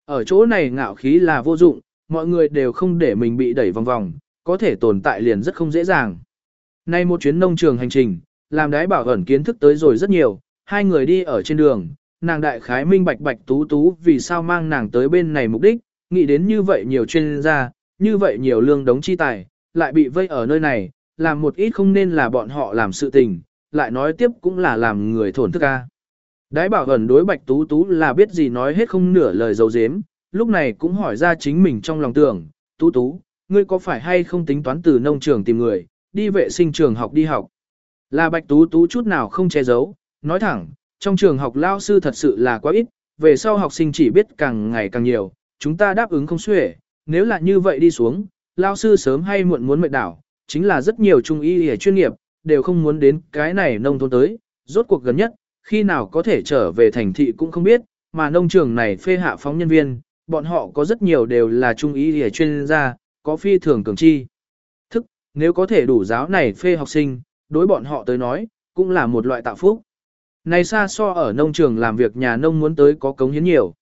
Ở chỗ này ngạo khí là vô dụng, mọi người đều không để mình bị đẩy vòng vòng, có thể tồn tại liền rất không dễ dàng. Nay một chuyến nông trường hành trình, làm đái bảo ẩn kiến thức tới rồi rất nhiều, hai người đi ở trên đường, nàng đại khái minh bạch bạch tú tú vì sao mang nàng tới bên này mục đích, nghĩ đến như vậy nhiều chuyên gia, như vậy nhiều lương đống chi tài, lại bị vây ở nơi này, làm một ít không nên là bọn họ làm sự tình, lại nói tiếp cũng là làm người thổn thức ca. Đái bảo ẩn đối bạch tú tú là biết gì nói hết không nửa lời dấu dếm, lúc này cũng hỏi ra chính mình trong lòng tưởng, tú tú, ngươi có phải hay không tính toán từ nông trường tìm người, đi vệ sinh trường học đi học. Là bạch tú tú chút nào không che giấu, nói thẳng, trong trường học lao sư thật sự là quá ít, về sau học sinh chỉ biết càng ngày càng nhiều, chúng ta đáp ứng không xuể, nếu là như vậy đi xuống, lao sư sớm hay muộn muốn mệt đảo, chính là rất nhiều trung y y chuyên nghiệp, đều không muốn đến cái này nông thôn tới, rốt cuộc gần nhất, khi nào có thể trở về thành thị cũng không biết, mà nông trường này phê hạ phóng nhân viên, bọn họ có rất nhiều đều là trung y y chuyên gia, có phi thường cường chi. Thức, nếu có thể đủ giáo này phê học sinh, đối bọn họ tới nói, cũng là một loại tạo phúc. Này xa so ở nông trường làm việc nhà nông muốn tới có cống hiến nhiều.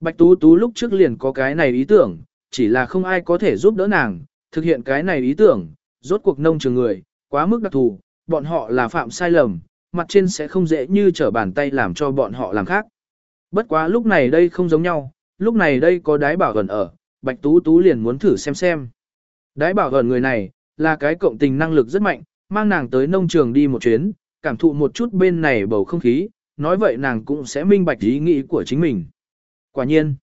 Bạch Tú Tú lúc trước liền có cái này ý tưởng, chỉ là không ai có thể giúp đỡ nàng, thực hiện cái này ý tưởng, rốt cuộc nông trường người, quá mức đặc thù, bọn họ là phạm sai lầm, mặt trên sẽ không dễ như trở bàn tay làm cho bọn họ làm khác. Bất quá lúc này đây không giống nhau, lúc này đây có đái bảo gần ở, Bạch Tú Tú liền muốn thử xem xem. Đái bảo gần người này, là cái cộng tình năng lực rất mạnh, mang nàng tới nông trường đi một chuyến, cảm thụ một chút bên này bầu không khí, nói vậy nàng cũng sẽ minh bạch ý nghĩ của chính mình. Quả nhiên,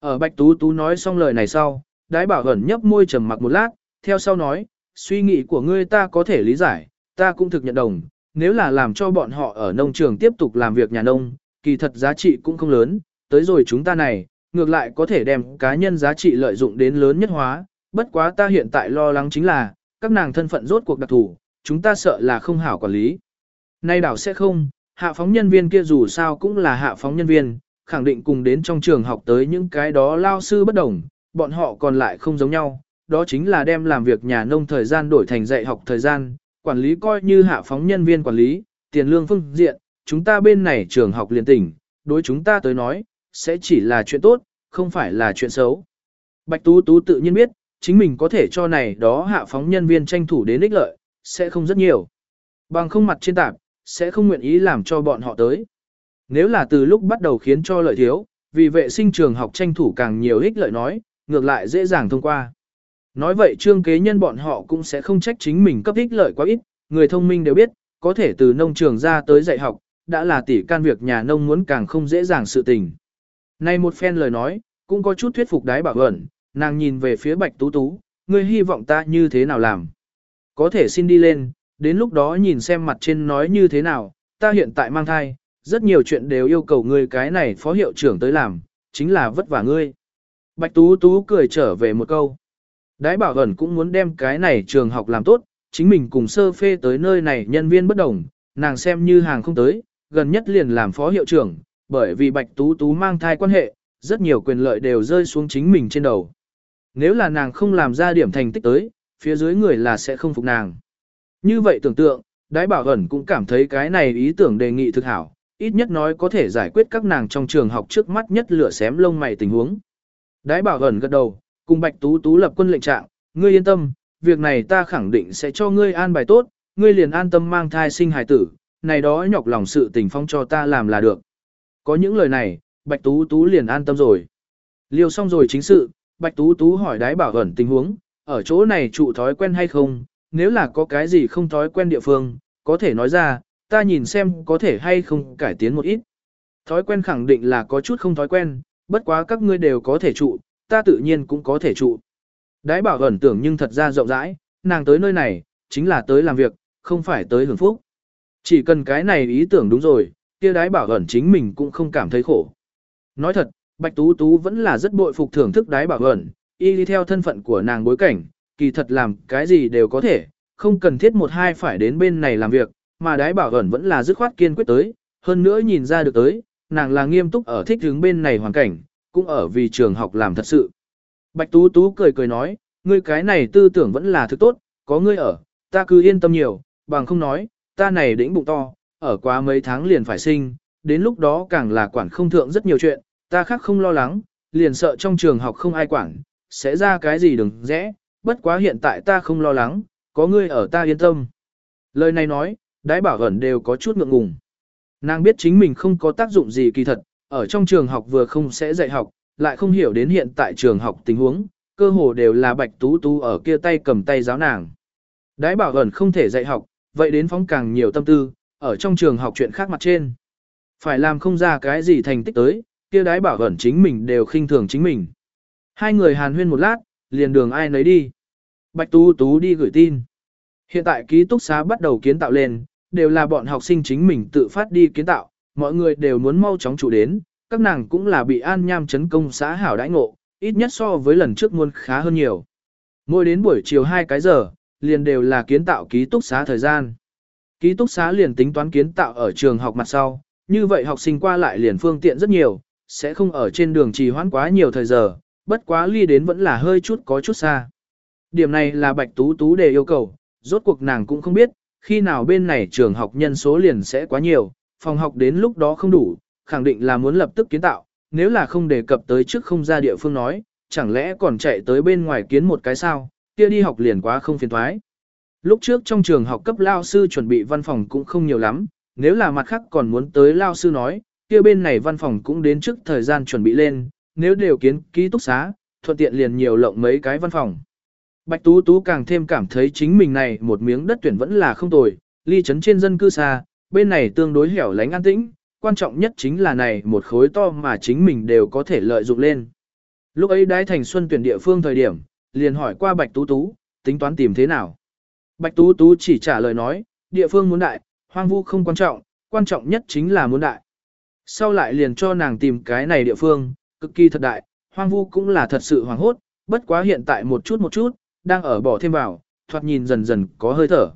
ở Bạch Tú Tú nói xong lời này sau, đái bảo ẩn nhấp môi trầm mặc một lát, theo sau nói, suy nghĩ của ngươi ta có thể lý giải, ta cũng thực nhận đồng, nếu là làm cho bọn họ ở nông trường tiếp tục làm việc nhà nông, kỳ thật giá trị cũng không lớn, tới rồi chúng ta này, ngược lại có thể đem cá nhân giá trị lợi dụng đến lớn nhất hóa, bất quá ta hiện tại lo lắng chính là, các nàng thân phận rốt cuộc đặc thủ, chúng ta sợ là không hảo quản lý. Nay đảo sẽ không, hạ phóng nhân viên kia dù sao cũng là hạ phóng nhân viên, khẳng định cùng đến trong trường học tới những cái đó lao sư bất đồng, bọn họ còn lại không giống nhau, đó chính là đem làm việc nhà nông thời gian đổi thành dạy học thời gian, quản lý coi như hạ phóng nhân viên quản lý, tiền lương phương diện, chúng ta bên này trường học liền tỉnh, đối chúng ta tới nói, sẽ chỉ là chuyện tốt, không phải là chuyện xấu. Bạch Tú Tú tự nhiên biết, chính mình có thể cho này đó hạ phóng nhân viên tranh thủ đến ích lợi, sẽ không rất nhiều. Bằng không mặt trên tạp, sẽ không nguyện ý làm cho bọn họ tới. Nếu là từ lúc bắt đầu khiến cho lợi thiếu, vì vệ sinh trường học tranh thủ càng nhiều ích lợi nói, ngược lại dễ dàng thông qua. Nói vậy trương kế nhân bọn họ cũng sẽ không trách chính mình cấp ích lợi quá ít, người thông minh đều biết, có thể từ nông trường ra tới dạy học, đã là tỷ can việc nhà nông muốn càng không dễ dàng sự tình. Này một phen lời nói, cũng có chút thuyết phục đái bảo ẩn, nàng nhìn về phía bạch tú tú, ngươi hy vọng ta như thế nào làm. Có thể xin đi lên, đến lúc đó nhìn xem mặt trên nói như thế nào, ta hiện tại mang thai, rất nhiều chuyện đều yêu cầu ngươi cái này phó hiệu trưởng tới làm, chính là vất vả ngươi. Bạch Tú Tú cười trở về một câu. Đái bảo ẩn cũng muốn đem cái này trường học làm tốt, chính mình cùng sơ phê tới nơi này nhân viên bất đồng, nàng xem như hàng không tới, gần nhất liền làm phó hiệu trưởng, bởi vì Bạch Tú Tú mang thai quan hệ, rất nhiều quyền lợi đều rơi xuống chính mình trên đầu. Nếu là nàng không làm ra điểm thành tích tới, phía dưới người là sẽ không phục nàng. Như vậy tưởng tượng, Đái Bảo Ẩn cũng cảm thấy cái này ý tưởng đề nghị thực hảo, ít nhất nói có thể giải quyết các nàng trong trường học trước mắt nhất lửa xém lông mày tình huống. Đái Bảo Ẩn gật đầu, cùng Bạch Tú Tú lập quân lệnh trạng, ngươi yên tâm, việc này ta khẳng định sẽ cho ngươi an bài tốt, ngươi liền an tâm mang thai sinh hài tử, này đó nhọc lòng sự tình phong cho ta làm là được. Có những lời này, Bạch Tú Tú liền an tâm rồi. Liêu xong rồi chính sự, Bạch Tú Tú hỏi đái bảo ẩn tình huống, ở chỗ này trụ thói quen hay không, nếu là có cái gì không thói quen địa phương, có thể nói ra, ta nhìn xem có thể hay không cải tiến một ít. Thói quen khẳng định là có chút không thói quen, bất quá các ngươi đều có thể trụ, ta tự nhiên cũng có thể trụ. Đái bảo ẩn tưởng nhưng thật ra rộng rãi, nàng tới nơi này, chính là tới làm việc, không phải tới hưởng phúc. Chỉ cần cái này ý tưởng đúng rồi, kia đái bảo ẩn chính mình cũng không cảm thấy khổ. Nói thật, Bạch Tú Tú vẫn là rất bội phục thưởng thức đái bảo ẩn, y đi theo thân phận của nàng bối cảnh, kỳ thật làm cái gì đều có thể, không cần thiết một hai phải đến bên này làm việc, mà đái bảo ẩn vẫn là dứt khoát kiên quyết tới, hơn nữa nhìn ra được tới, nàng là nghiêm túc ở thích hướng bên này hoàn cảnh, cũng ở vì trường học làm thật sự. Bạch Tú Tú cười cười nói, ngươi cái này tư tưởng vẫn là thứ tốt, có ngươi ở, ta cứ yên tâm nhiều, bằng không nói, ta này đĩnh bụng to, ở quá mấy tháng liền phải sinh, đến lúc đó càng là quản không thượng rất nhiều chuyện, ta khác không lo lắng, liền sợ trong trường học không ai quản, sẽ ra cái gì đừng rẽ, bất quá hiện tại ta không lo lắng, có ngươi ở ta yên tâm. Lời này nói, đái bảo ẩn đều có chút ngượng ngùng. Nàng biết chính mình không có tác dụng gì kỳ thật, ở trong trường học vừa không sẽ dạy học, lại không hiểu đến hiện tại trường học tình huống, cơ hồ đều là bạch tú tú ở kia tay cầm tay giáo nàng. Đái bảo ẩn không thể dạy học, vậy đến phóng càng nhiều tâm tư, ở trong trường học chuyện khác mặt trên. Phải làm không ra cái gì thành tích tới, kia đái bảo ẩn chính mình đều khinh thường chính mình. Hai người hàn huyên một lát, liền đường ai nấy đi. Bạch Tú Tú đi gửi tin. Hiện tại ký túc xá bắt đầu kiến tạo lên, đều là bọn học sinh chính mình tự phát đi kiến tạo, mọi người đều muốn mau chóng chủ đến, các nàng cũng là bị an nham chấn công xã hảo đãi ngộ, ít nhất so với lần trước muôn khá hơn nhiều. Mỗi đến buổi chiều 2 cái giờ, liền đều là kiến tạo ký túc xá thời gian. Ký túc xá liền tính toán kiến tạo ở trường học mặt sau, như vậy học sinh qua lại liền phương tiện rất nhiều, sẽ không ở trên đường trì hoãn quá nhiều thời giờ, bất quá ly đến vẫn là hơi chút có chút xa. Điểm này là Bạch Tú Tú đề yêu cầu, rốt cuộc nàng cũng không biết, khi nào bên này trường học nhân số liền sẽ quá nhiều, phòng học đến lúc đó không đủ, khẳng định là muốn lập tức kiến tạo, nếu là không đề cập tới trước không ra địa phương nói, chẳng lẽ còn chạy tới bên ngoài kiến một cái sao, kia đi học liền quá không phiền thoái. Lúc trước trong trường học cấp lao sư chuẩn bị văn phòng cũng không nhiều lắm, nếu là mặt khác còn muốn tới lao sư nói, kia bên này văn phòng cũng đến trước thời gian chuẩn bị lên, nếu đều kiến ký túc xá, thuận tiện liền nhiều lộng mấy cái văn phòng. Bạch Tú Tú càng thêm cảm thấy chính mình này một miếng đất tuyển vẫn là không tồi, ly trấn trên dân cư xa, bên này tương đối hẻo lánh an tĩnh, quan trọng nhất chính là này một khối to mà chính mình đều có thể lợi dụng lên. Lúc ấy đái thành xuân tuyển địa phương thời điểm, liền hỏi qua Bạch Tú Tú, tính toán tìm thế nào. Bạch Tú Tú chỉ trả lời nói, địa phương muốn đại, hoang vu không quan trọng, quan trọng nhất chính là muốn đại. Sau lại liền cho nàng tìm cái này địa phương, cực kỳ thật đại, hoang vu cũng là thật sự hoàng hốt, bất quá hiện tại một chút một chút, đang ở bỏ thêm vào, thoạt nhìn dần dần có hơi thở.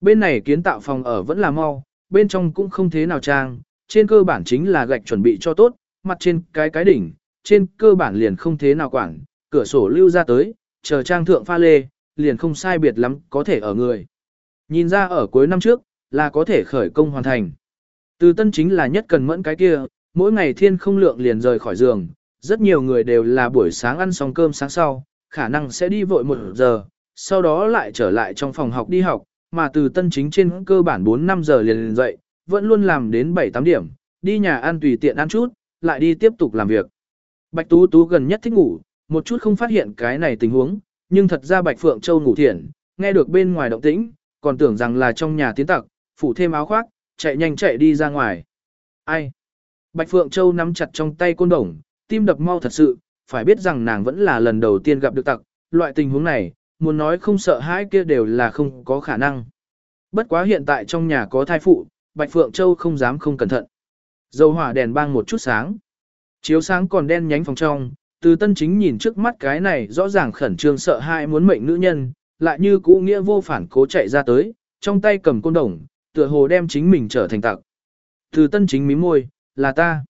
Bên này kiến tạo phòng ở vẫn là mau, bên trong cũng không thế nào trang, trên cơ bản chính là gạch chuẩn bị cho tốt, mặt trên cái cái đỉnh, trên cơ bản liền không thế nào quản, cửa sổ lưu ra tới, chờ trang thượng pha lê, liền không sai biệt lắm có thể ở người. Nhìn ra ở cuối năm trước, là có thể khởi công hoàn thành. Từ tân chính là nhất cần mẫn cái kia, mỗi ngày thiên không lượng liền rời khỏi giường, rất nhiều người đều là buổi sáng ăn xong cơm sáng sau, khả năng sẽ đi vội một giờ, sau đó lại trở lại trong phòng học đi học, mà từ tân chính trên cơ bản 4-5 giờ liền liền dậy, vẫn luôn làm đến 7-8 điểm, đi nhà ăn tùy tiện ăn chút, lại đi tiếp tục làm việc. Bạch Tú Tú gần nhất thích ngủ, một chút không phát hiện cái này tình huống, nhưng thật ra Bạch Phượng Châu ngủ thiện, nghe được bên ngoài động tĩnh, còn tưởng rằng là trong nhà tiến tặc, phủ thêm áo khoác, chạy nhanh chạy đi ra ngoài. Ai? Bạch Phượng Châu nắm chặt trong tay côn đồng, tim đập mau thật sự, phải biết rằng nàng vẫn là lần đầu tiên gặp được tặc, loại tình huống này, muốn nói không sợ hãi kia đều là không có khả năng. Bất quá hiện tại trong nhà có thai phụ, Bạch Phượng Châu không dám không cẩn thận. Dầu hỏa đèn bang một chút sáng. Chiếu sáng còn đen nhánh phòng trong, từ tân chính nhìn trước mắt cái này rõ ràng khẩn trương sợ hãi muốn mệnh nữ nhân, lại như cũ nghĩa vô phản cố chạy ra tới, trong tay cầm côn đồng, tựa hồ đem chính mình trở thành tặc. Từ tân chính mím môi, là ta.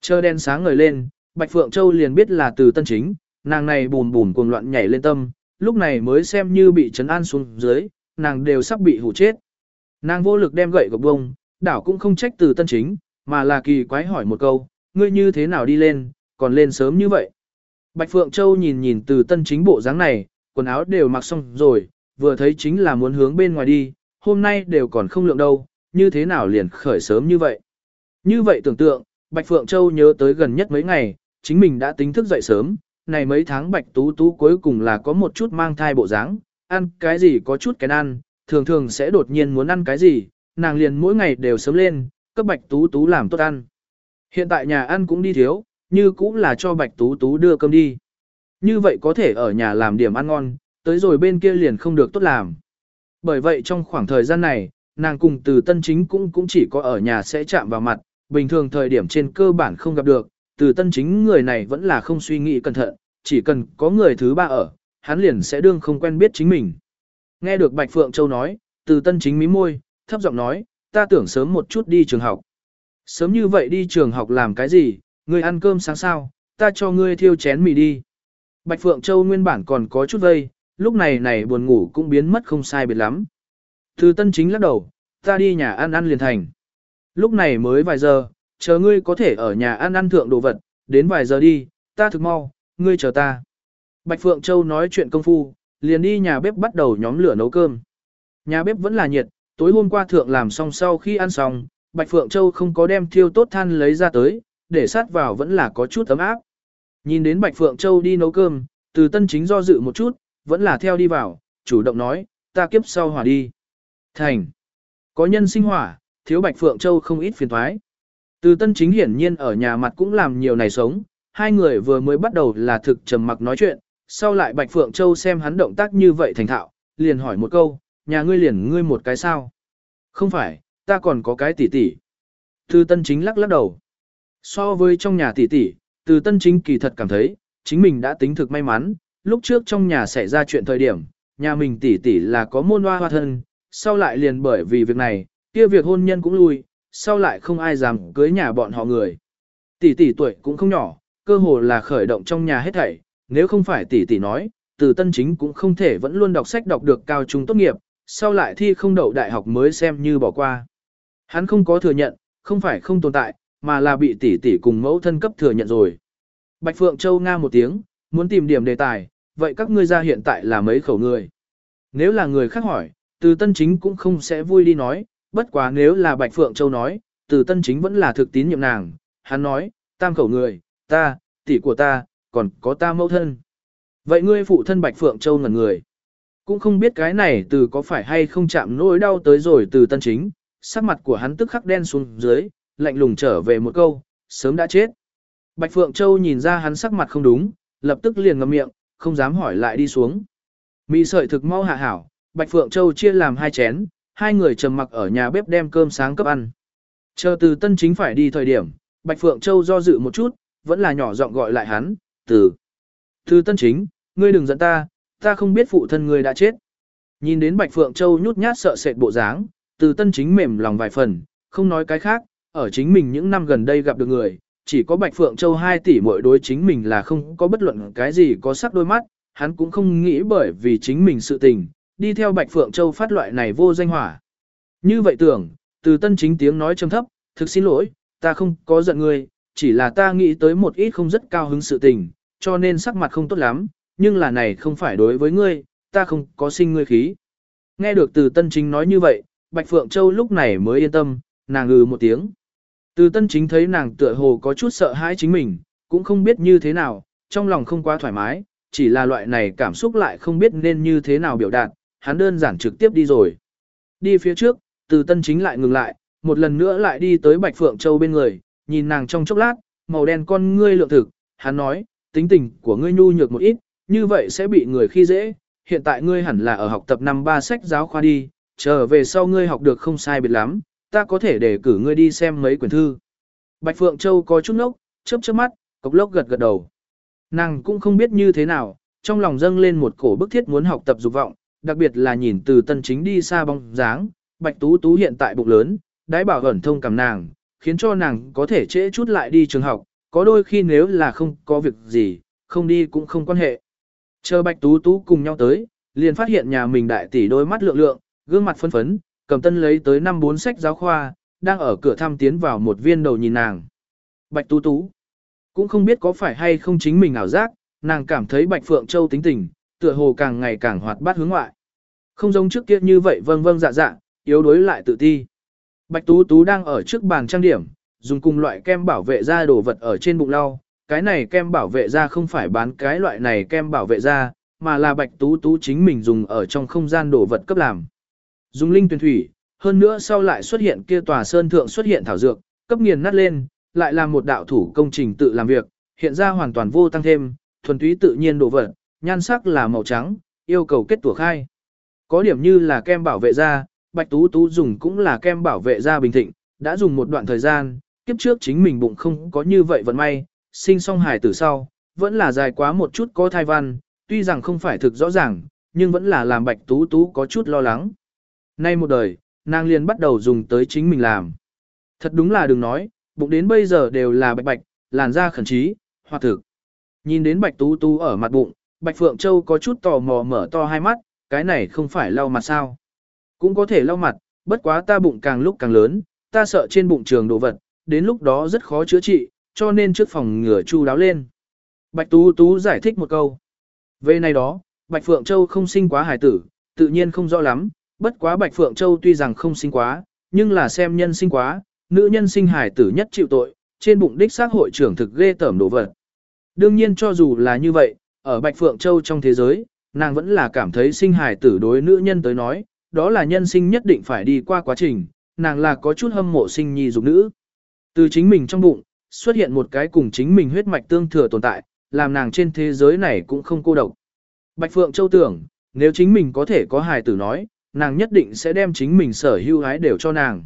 Chờ đen sáng ngời lên, Bạch Phượng Châu liền biết là từ tân chính, nàng này bùn bùn cuồng loạn nhảy lên tâm, lúc này mới xem như bị trấn an xuống dưới, nàng đều sắp bị hủ chết. Nàng vô lực đem gậy gộc bông, đảo cũng không trách từ tân chính, mà là kỳ quái hỏi một câu, ngươi như thế nào đi lên, còn lên sớm như vậy. Bạch Phượng Châu nhìn nhìn từ tân chính bộ dáng này, quần áo đều mặc xong rồi, vừa thấy chính là muốn hướng bên ngoài đi, hôm nay đều còn không lượng đâu, như thế nào liền khởi sớm như vậy. Như vậy tưởng tượng, Bạch Phượng Châu nhớ tới gần nhất mấy ngày, chính mình đã tính thức dậy sớm, này mấy tháng Bạch Tú Tú cuối cùng là có một chút mang thai bộ dáng, ăn cái gì có chút cái ăn, thường thường sẽ đột nhiên muốn ăn cái gì, nàng liền mỗi ngày đều sớm lên, cấp Bạch Tú Tú làm tốt ăn. Hiện tại nhà ăn cũng đi thiếu, như cũng là cho Bạch Tú Tú đưa cơm đi. Như vậy có thể ở nhà làm điểm ăn ngon, tới rồi bên kia liền không được tốt làm. Bởi vậy trong khoảng thời gian này, nàng cùng từ tân chính cũng cũng chỉ có ở nhà sẽ chạm vào mặt, bình thường thời điểm trên cơ bản không gặp được, từ tân chính người này vẫn là không suy nghĩ cẩn thận, chỉ cần có người thứ ba ở, hắn liền sẽ đương không quen biết chính mình. Nghe được Bạch Phượng Châu nói, từ tân chính mí môi, thấp giọng nói, ta tưởng sớm một chút đi trường học. Sớm như vậy đi trường học làm cái gì, ngươi ăn cơm sáng sao, ta cho ngươi thiêu chén mì đi. Bạch Phượng Châu nguyên bản còn có chút vây, lúc này này buồn ngủ cũng biến mất không sai biệt lắm. Từ tân chính lắc đầu, ta đi nhà ăn ăn liền thành. Lúc này mới vài giờ, chờ ngươi có thể ở nhà ăn ăn thượng đồ vật, đến vài giờ đi, ta thực mau, ngươi chờ ta. Bạch Phượng Châu nói chuyện công phu, liền đi nhà bếp bắt đầu nhóm lửa nấu cơm. Nhà bếp vẫn là nhiệt, tối hôm qua thượng làm xong sau khi ăn xong, Bạch Phượng Châu không có đem thiêu tốt than lấy ra tới, để sát vào vẫn là có chút ấm áp. Nhìn đến Bạch Phượng Châu đi nấu cơm, từ tân chính do dự một chút, vẫn là theo đi vào, chủ động nói, ta kiếp sau hỏa đi. Thành. Có nhân sinh hỏa, thiếu Bạch Phượng Châu không ít phiền thoái. Từ tân chính hiển nhiên ở nhà mặt cũng làm nhiều này sống, hai người vừa mới bắt đầu là thực trầm mặc nói chuyện, sau lại Bạch Phượng Châu xem hắn động tác như vậy thành thạo, liền hỏi một câu, nhà ngươi liền ngươi một cái sao? Không phải, ta còn có cái tỷ tỷ. Từ tân chính lắc lắc đầu. So với trong nhà tỷ tỷ, từ tân chính kỳ thật cảm thấy, chính mình đã tính thực may mắn, lúc trước trong nhà xảy ra chuyện thời điểm, nhà mình tỷ tỷ là có môn hoa hoa thân, sau lại liền bởi vì việc này, kia việc hôn nhân cũng lui, sau lại không ai dám cưới nhà bọn họ người. Tỷ tỷ tuổi cũng không nhỏ, cơ hồ là khởi động trong nhà hết thảy, nếu không phải tỷ tỷ nói, từ tân chính cũng không thể vẫn luôn đọc sách đọc được cao trung tốt nghiệp, sau lại thi không đậu đại học mới xem như bỏ qua. Hắn không có thừa nhận, không phải không tồn tại, mà là bị tỷ tỷ cùng mẫu thân cấp thừa nhận rồi. Bạch Phượng Châu nga một tiếng, muốn tìm điểm đề tài, vậy các ngươi ra hiện tại là mấy khẩu người. Nếu là người khác hỏi, từ tân chính cũng không sẽ vui đi nói, bất quá nếu là Bạch Phượng Châu nói, từ tân chính vẫn là thực tín nhiệm nàng, hắn nói, tam khẩu người, ta, tỷ của ta, còn có ta mẫu thân. Vậy ngươi phụ thân Bạch Phượng Châu ngẩn người. Cũng không biết cái này từ có phải hay không chạm nỗi đau tới rồi từ tân chính, sắc mặt của hắn tức khắc đen xuống dưới, lạnh lùng trở về một câu, sớm đã chết. Bạch Phượng Châu nhìn ra hắn sắc mặt không đúng, lập tức liền ngậm miệng, không dám hỏi lại đi xuống. Mị sợi thực mau hạ hảo, Bạch Phượng Châu chia làm hai chén, hai người trầm mặc ở nhà bếp đem cơm sáng cấp ăn. Chờ từ tân chính phải đi thời điểm, Bạch Phượng Châu do dự một chút, vẫn là nhỏ giọng gọi lại hắn, từ. Từ tân chính, ngươi đừng giận ta, ta không biết phụ thân ngươi đã chết. Nhìn đến Bạch Phượng Châu nhút nhát sợ sệt bộ dáng, từ tân chính mềm lòng vài phần, không nói cái khác, ở chính mình những năm gần đây gặp được người, chỉ có Bạch Phượng Châu 2 tỷ mỗi đối chính mình là không có bất luận cái gì có sắc đôi mắt, hắn cũng không nghĩ bởi vì chính mình sự tình, đi theo Bạch Phượng Châu phát loại này vô danh hỏa. Như vậy tưởng, từ tân chính tiếng nói trầm thấp, thực xin lỗi, ta không có giận ngươi, chỉ là ta nghĩ tới một ít không rất cao hứng sự tình, cho nên sắc mặt không tốt lắm, nhưng là này không phải đối với ngươi, ta không có sinh ngươi khí. Nghe được từ tân chính nói như vậy, Bạch Phượng Châu lúc này mới yên tâm, nàng ngừ một tiếng. Từ tân chính thấy nàng tựa hồ có chút sợ hãi chính mình, cũng không biết như thế nào, trong lòng không quá thoải mái, chỉ là loại này cảm xúc lại không biết nên như thế nào biểu đạt, hắn đơn giản trực tiếp đi rồi. Đi phía trước, từ tân chính lại ngừng lại, một lần nữa lại đi tới Bạch Phượng Châu bên người, nhìn nàng trong chốc lát, màu đen con ngươi lượng thực, hắn nói, tính tình của ngươi nhu nhược một ít, như vậy sẽ bị người khi dễ, hiện tại ngươi hẳn là ở học tập năm ba sách giáo khoa đi, trở về sau ngươi học được không sai biệt lắm, ta có thể để cử ngươi đi xem mấy quyển thư. Bạch Phượng Châu có chút nốc, chớp chớp mắt, cốc lốc gật gật đầu. Nàng cũng không biết như thế nào, trong lòng dâng lên một cổ bức thiết muốn học tập dục vọng, đặc biệt là nhìn từ tân chính đi xa bóng dáng, Bạch Tú Tú hiện tại bụng lớn, đái bảo ẩn thông cảm nàng, khiến cho nàng có thể trễ chút lại đi trường học, có đôi khi nếu là không có việc gì, không đi cũng không quan hệ. Chờ Bạch Tú Tú cùng nhau tới, liền phát hiện nhà mình đại tỷ đôi mắt lượng lượng, gương mặt phấn phấn, cầm tân lấy tới năm bốn sách giáo khoa, đang ở cửa thăm tiến vào một viên đầu nhìn nàng. Bạch Tú Tú, cũng không biết có phải hay không chính mình ảo giác, nàng cảm thấy Bạch Phượng Châu tính tình, tựa hồ càng ngày càng hoạt bát hướng ngoại. Không giống trước kia như vậy vâng vâng dạ dạ, yếu đuối lại tự ti. Bạch Tú Tú đang ở trước bàn trang điểm, dùng cùng loại kem bảo vệ da đồ vật ở trên bụng lau. Cái này kem bảo vệ da không phải bán cái loại này kem bảo vệ da, mà là Bạch Tú Tú chính mình dùng ở trong không gian đồ vật cấp làm. Dùng linh tuyển thủy, hơn nữa sau lại xuất hiện kia tòa sơn thượng xuất hiện thảo dược, cấp nghiền nát lên, lại là một đạo thủ công trình tự làm việc, hiện ra hoàn toàn vô tăng thêm, thuần túy tự nhiên đồ vật, nhan sắc là màu trắng, yêu cầu kết tủa khai. Có điểm như là kem bảo vệ da, Bạch Tú Tú dùng cũng là kem bảo vệ da bình thịnh, đã dùng một đoạn thời gian, kiếp trước chính mình bụng không có như vậy vận may, sinh xong hài tử sau, vẫn là dài quá một chút có thai văn, tuy rằng không phải thực rõ ràng, nhưng vẫn là làm Bạch Tú Tú có chút lo lắng. Nay một đời, nàng liền bắt đầu dùng tới chính mình làm. Thật đúng là đừng nói, bụng đến bây giờ đều là bạch bạch, làn da khẩn trí, hoạt thực. Nhìn đến Bạch Tú Tú ở mặt bụng, Bạch Phượng Châu có chút tò mò mở to hai mắt, cái này không phải lau mặt sao. Cũng có thể lau mặt, bất quá ta bụng càng lúc càng lớn, ta sợ trên bụng trường đồ vật, đến lúc đó rất khó chữa trị, cho nên trước phòng ngửa chu đáo lên. Bạch Tú Tú giải thích một câu. Về này đó, Bạch Phượng Châu không sinh quá hài tử, tự nhiên không rõ lắm, bất quá Bạch Phượng Châu tuy rằng không sinh quá, nhưng là xem nhân sinh quá, nữ nhân sinh hài tử nhất chịu tội, trên bụng đích xác hội trưởng thực ghê tởm đồ vật. Đương nhiên cho dù là như vậy, ở Bạch Phượng Châu trong thế giới, nàng vẫn là cảm thấy sinh hài tử đối nữ nhân tới nói, đó là nhân sinh nhất định phải đi qua quá trình, nàng là có chút hâm mộ sinh nhi dục nữ. Từ chính mình trong bụng, xuất hiện một cái cùng chính mình huyết mạch tương thừa tồn tại, làm nàng trên thế giới này cũng không cô độc. Bạch Phượng Châu tưởng, nếu chính mình có thể có hài tử nói, nàng nhất định sẽ đem chính mình sở hữu ái đều cho nàng.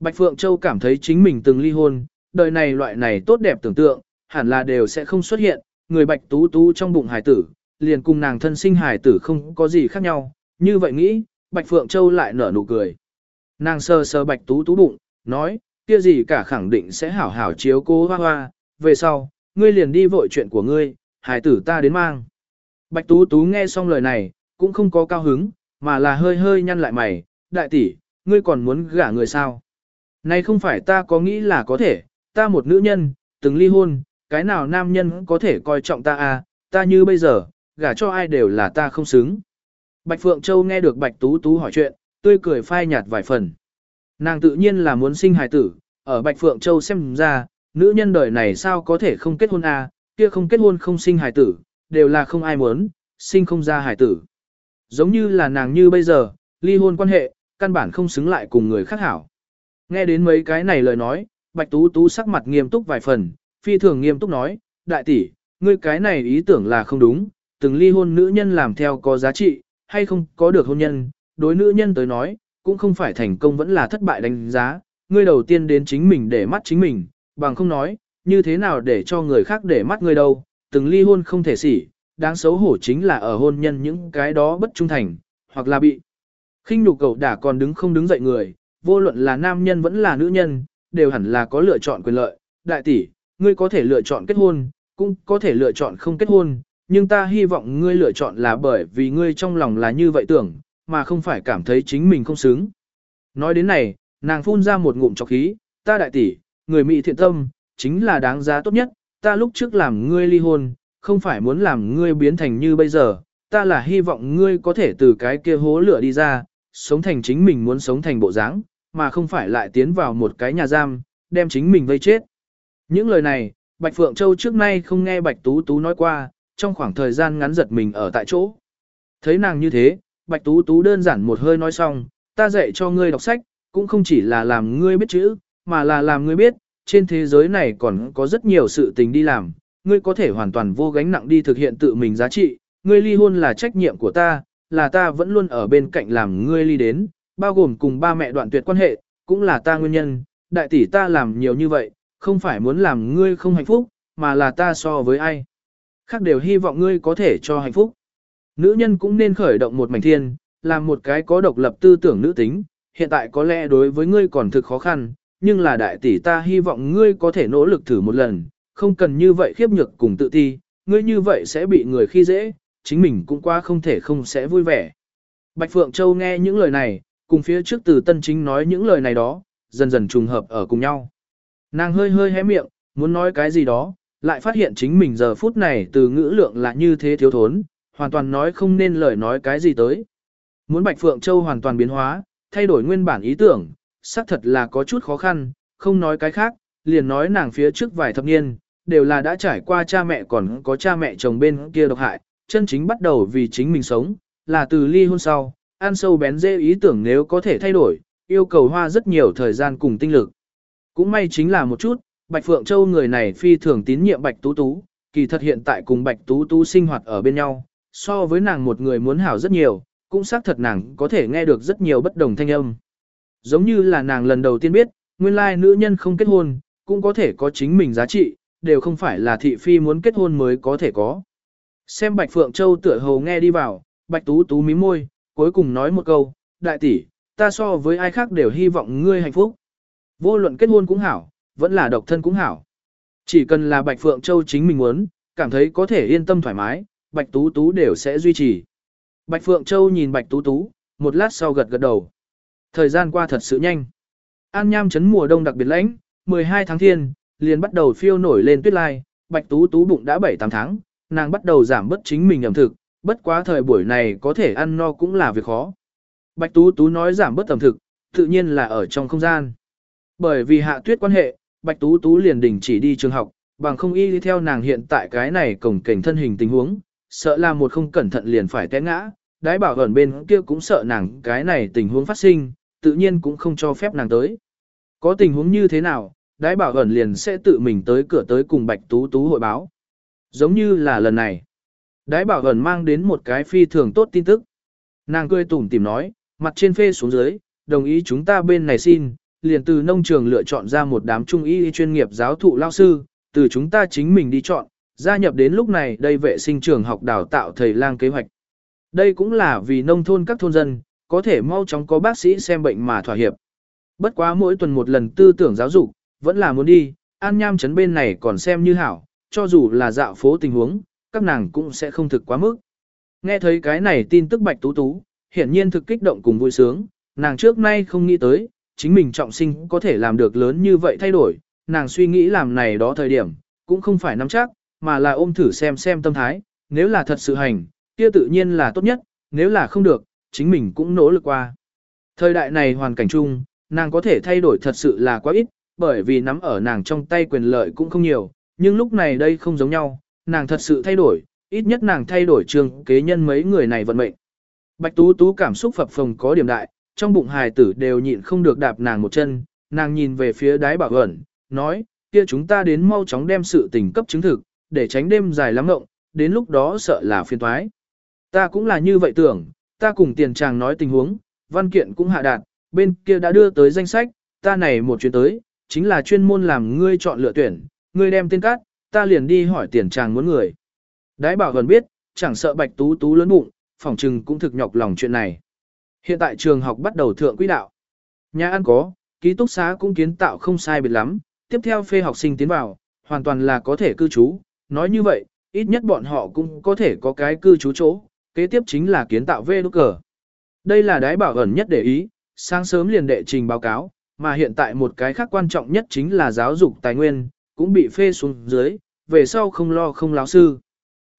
Bạch Phượng Châu cảm thấy chính mình từng ly hôn, đời này loại này tốt đẹp tưởng tượng, hẳn là đều sẽ không xuất hiện, người Bạch Tú Tú trong bụng hài tử, liền cùng nàng thân sinh hài tử không có gì khác nhau, như vậy nghĩ, Bạch Phượng Châu lại nở nụ cười. Nàng sơ sơ Bạch Tú Tú bụng, nói, kia gì cả khẳng định sẽ hảo hảo chiếu cô hoa hoa, về sau, ngươi liền đi vội chuyện của ngươi, hài tử ta đến mang. Bạch Tú Tú nghe xong lời này, cũng không có cao hứng, mà là hơi hơi nhăn lại mày, đại tỷ, ngươi còn muốn gả người sao? Này không phải ta có nghĩ là có thể, ta một nữ nhân, từng ly hôn, cái nào nam nhân có thể coi trọng ta à, ta như bây giờ, gả cho ai đều là ta không xứng. Bạch Phượng Châu nghe được Bạch Tú Tú hỏi chuyện, tươi cười phai nhạt vài phần. Nàng tự nhiên là muốn sinh hài tử, ở Bạch Phượng Châu xem ra, nữ nhân đời này sao có thể không kết hôn à, kia không kết hôn không sinh hài tử, đều là không ai muốn, sinh không ra hài tử. Giống như là nàng như bây giờ, ly hôn quan hệ, căn bản không xứng lại cùng người khác hảo. Nghe đến mấy cái này lời nói, Bạch Tú Tú sắc mặt nghiêm túc vài phần, phi thường nghiêm túc nói, đại tỷ, ngươi cái này ý tưởng là không đúng, từng ly hôn nữ nhân làm theo có giá trị, hay không có được hôn nhân, đối nữ nhân tới nói, cũng không phải thành công vẫn là thất bại đánh giá, ngươi đầu tiên đến chính mình để mắt chính mình, bằng không nói, như thế nào để cho người khác để mắt ngươi đâu, từng ly hôn không thể xỉ, đáng xấu hổ chính là ở hôn nhân những cái đó bất trung thành, hoặc là bị khinh nhục cậu đả còn đứng không đứng dậy người, vô luận là nam nhân vẫn là nữ nhân, đều hẳn là có lựa chọn quyền lợi, đại tỷ, ngươi có thể lựa chọn kết hôn, cũng có thể lựa chọn không kết hôn, nhưng ta hy vọng ngươi lựa chọn là bởi vì ngươi trong lòng là như vậy tưởng, mà không phải cảm thấy chính mình không xứng. Nói đến này, nàng phun ra một ngụm chọc khí, ta đại tỷ, người mỹ thiện tâm, chính là đáng giá tốt nhất, ta lúc trước làm ngươi ly hôn, không phải muốn làm ngươi biến thành như bây giờ, ta là hy vọng ngươi có thể từ cái kia hố lửa đi ra, sống thành chính mình muốn sống thành bộ dáng, mà không phải lại tiến vào một cái nhà giam, đem chính mình vây chết. Những lời này, Bạch Phượng Châu trước nay không nghe Bạch Tú Tú nói qua, trong khoảng thời gian ngắn giật mình ở tại chỗ. Thấy nàng như thế, Bạch Tú Tú đơn giản một hơi nói xong, ta dạy cho ngươi đọc sách, cũng không chỉ là làm ngươi biết chữ, mà là làm ngươi biết, trên thế giới này còn có rất nhiều sự tình đi làm, ngươi có thể hoàn toàn vô gánh nặng đi thực hiện tự mình giá trị, ngươi ly hôn là trách nhiệm của ta, là ta vẫn luôn ở bên cạnh làm ngươi ly đến, bao gồm cùng ba mẹ đoạn tuyệt quan hệ, cũng là ta nguyên nhân, đại tỷ ta làm nhiều như vậy, không phải muốn làm ngươi không hạnh phúc, mà là ta so với ai. Khác đều hy vọng ngươi có thể cho hạnh phúc. Nữ nhân cũng nên khởi động một mảnh thiên, làm một cái có độc lập tư tưởng nữ tính, hiện tại có lẽ đối với ngươi còn thực khó khăn, nhưng là đại tỷ ta hy vọng ngươi có thể nỗ lực thử một lần, không cần như vậy khiếp nhược cùng tự ti, ngươi như vậy sẽ bị người khi dễ, chính mình cũng qua không thể không sẽ vui vẻ. Bạch Phượng Châu nghe những lời này, cùng phía trước từ tân chính nói những lời này đó, dần dần trùng hợp ở cùng nhau. Nàng hơi hơi hé miệng, muốn nói cái gì đó, lại phát hiện chính mình giờ phút này từ ngữ lượng là như thế thiếu thốn, hoàn toàn nói không nên lời nói cái gì tới. Muốn Bạch Phượng Châu hoàn toàn biến hóa, thay đổi nguyên bản ý tưởng, xác thật là có chút khó khăn, không nói cái khác, liền nói nàng phía trước vài thập niên, đều là đã trải qua cha mẹ còn có cha mẹ chồng bên kia độc hại, chân chính bắt đầu vì chính mình sống, là từ ly hôn sau, ăn sâu bén dễ ý tưởng nếu có thể thay đổi, yêu cầu hoa rất nhiều thời gian cùng tinh lực. Cũng may chính là một chút, Bạch Phượng Châu người này phi thường tín nhiệm Bạch Tú Tú, kỳ thật hiện tại cùng Bạch Tú Tú sinh hoạt ở bên nhau, so với nàng một người muốn hảo rất nhiều, cũng xác thật nàng có thể nghe được rất nhiều bất đồng thanh âm. Giống như là nàng lần đầu tiên biết, nguyên lai nữ nhân không kết hôn, cũng có thể có chính mình giá trị, đều không phải là thị phi muốn kết hôn mới có thể có. Xem Bạch Phượng Châu tựa hồ nghe đi vào, Bạch Tú Tú mím môi, cuối cùng nói một câu, đại tỷ, ta so với ai khác đều hy vọng ngươi hạnh phúc. Vô luận kết hôn cũng hảo, vẫn là độc thân cũng hảo. Chỉ cần là Bạch Phượng Châu chính mình muốn, cảm thấy có thể yên tâm thoải mái, Bạch Tú Tú đều sẽ duy trì. Bạch Phượng Châu nhìn Bạch Tú Tú, một lát sau gật gật đầu. Thời gian qua thật sự nhanh. An Nham chấn mùa đông đặc biệt lãnh, 12 tháng thiên, liền bắt đầu phiêu nổi lên tuyết lai, Bạch Tú Tú bụng đã 7-8 tháng, nàng bắt đầu giảm bớt chính mình ẩm thực, bất quá thời buổi này có thể ăn no cũng là việc khó. Bạch Tú Tú nói giảm bớt ẩm thực, tự nhiên là ở trong không gian. Bởi vì hạ tuyết quan hệ, Bạch Tú Tú liền đình chỉ đi trường học, bằng không y đi theo nàng hiện tại cái này cổng cảnh thân hình tình huống, sợ là một không cẩn thận liền phải té ngã, đái bảo ẩn bên kia cũng sợ nàng cái này tình huống phát sinh, tự nhiên cũng không cho phép nàng tới. Có tình huống như thế nào, đái bảo ẩn liền sẽ tự mình tới cửa tới cùng Bạch Tú Tú hội báo. Giống như là lần này. Đái bảo ẩn mang đến một cái phi thường tốt tin tức. Nàng cười tủm tỉm nói, mặt trên phê xuống dưới, đồng ý chúng ta bên này xin, liền từ nông trường lựa chọn ra một đám trung y chuyên nghiệp giáo thụ lao sư, từ chúng ta chính mình đi chọn, gia nhập đến lúc này đây vệ sinh trường học đào tạo thầy lang kế hoạch. Đây cũng là vì nông thôn các thôn dân, có thể mau chóng có bác sĩ xem bệnh mà thỏa hiệp. Bất quá mỗi tuần một lần tư tưởng giáo dục, vẫn là muốn đi, an nham chấn bên này còn xem như hảo, cho dù là dạo phố tình huống, các nàng cũng sẽ không thực quá mức. Nghe thấy cái này tin tức bạch tú tú, hiển nhiên thực kích động cùng vui sướng, nàng trước nay không nghĩ tới, chính mình trọng sinh có thể làm được lớn như vậy thay đổi, nàng suy nghĩ làm này đó thời điểm, cũng không phải nắm chắc, mà là ôm thử xem xem tâm thái, nếu là thật sự hành, kia tự nhiên là tốt nhất, nếu là không được, chính mình cũng nỗ lực qua. Thời đại này hoàn cảnh chung, nàng có thể thay đổi thật sự là quá ít, bởi vì nắm ở nàng trong tay quyền lợi cũng không nhiều, nhưng lúc này đây không giống nhau, nàng thật sự thay đổi, ít nhất nàng thay đổi trường kế nhân mấy người này vận mệnh. Bạch Tú Tú cảm xúc phập phồng có điểm đại, trong bụng hài tử đều nhịn không được đạp nàng một chân, nàng nhìn về phía đái bảo ẩn, nói, kia chúng ta đến mau chóng đem sự tình cấp chứng thực, để tránh đêm dài lắm ngộng, đến lúc đó sợ là phiền toái. Ta cũng là như vậy tưởng, ta cùng tiền chàng nói tình huống, văn kiện cũng hạ đạt, bên kia đã đưa tới danh sách, ta này một chuyến tới, chính là chuyên môn làm ngươi chọn lựa tuyển, ngươi đem tên cát, ta liền đi hỏi tiền chàng muốn người. Đái bảo gần biết, chẳng sợ bạch tú tú lớn bụng, phỏng trừng cũng thực nhọc lòng chuyện này. Hiện tại trường học bắt đầu thượng quỹ đạo. Nhà ăn có, ký túc xá cũng kiến tạo không sai biệt lắm, tiếp theo phê học sinh tiến vào, hoàn toàn là có thể cư trú. Nói như vậy, ít nhất bọn họ cũng có thể có cái cư trú chỗ, kế tiếp chính là kiến tạo vê đúc cờ. Đây là đái bảo ẩn nhất để ý, sáng sớm liền đệ trình báo cáo, mà hiện tại một cái khác quan trọng nhất chính là giáo dục tài nguyên, cũng bị phê xuống dưới, về sau không lo không lão sư.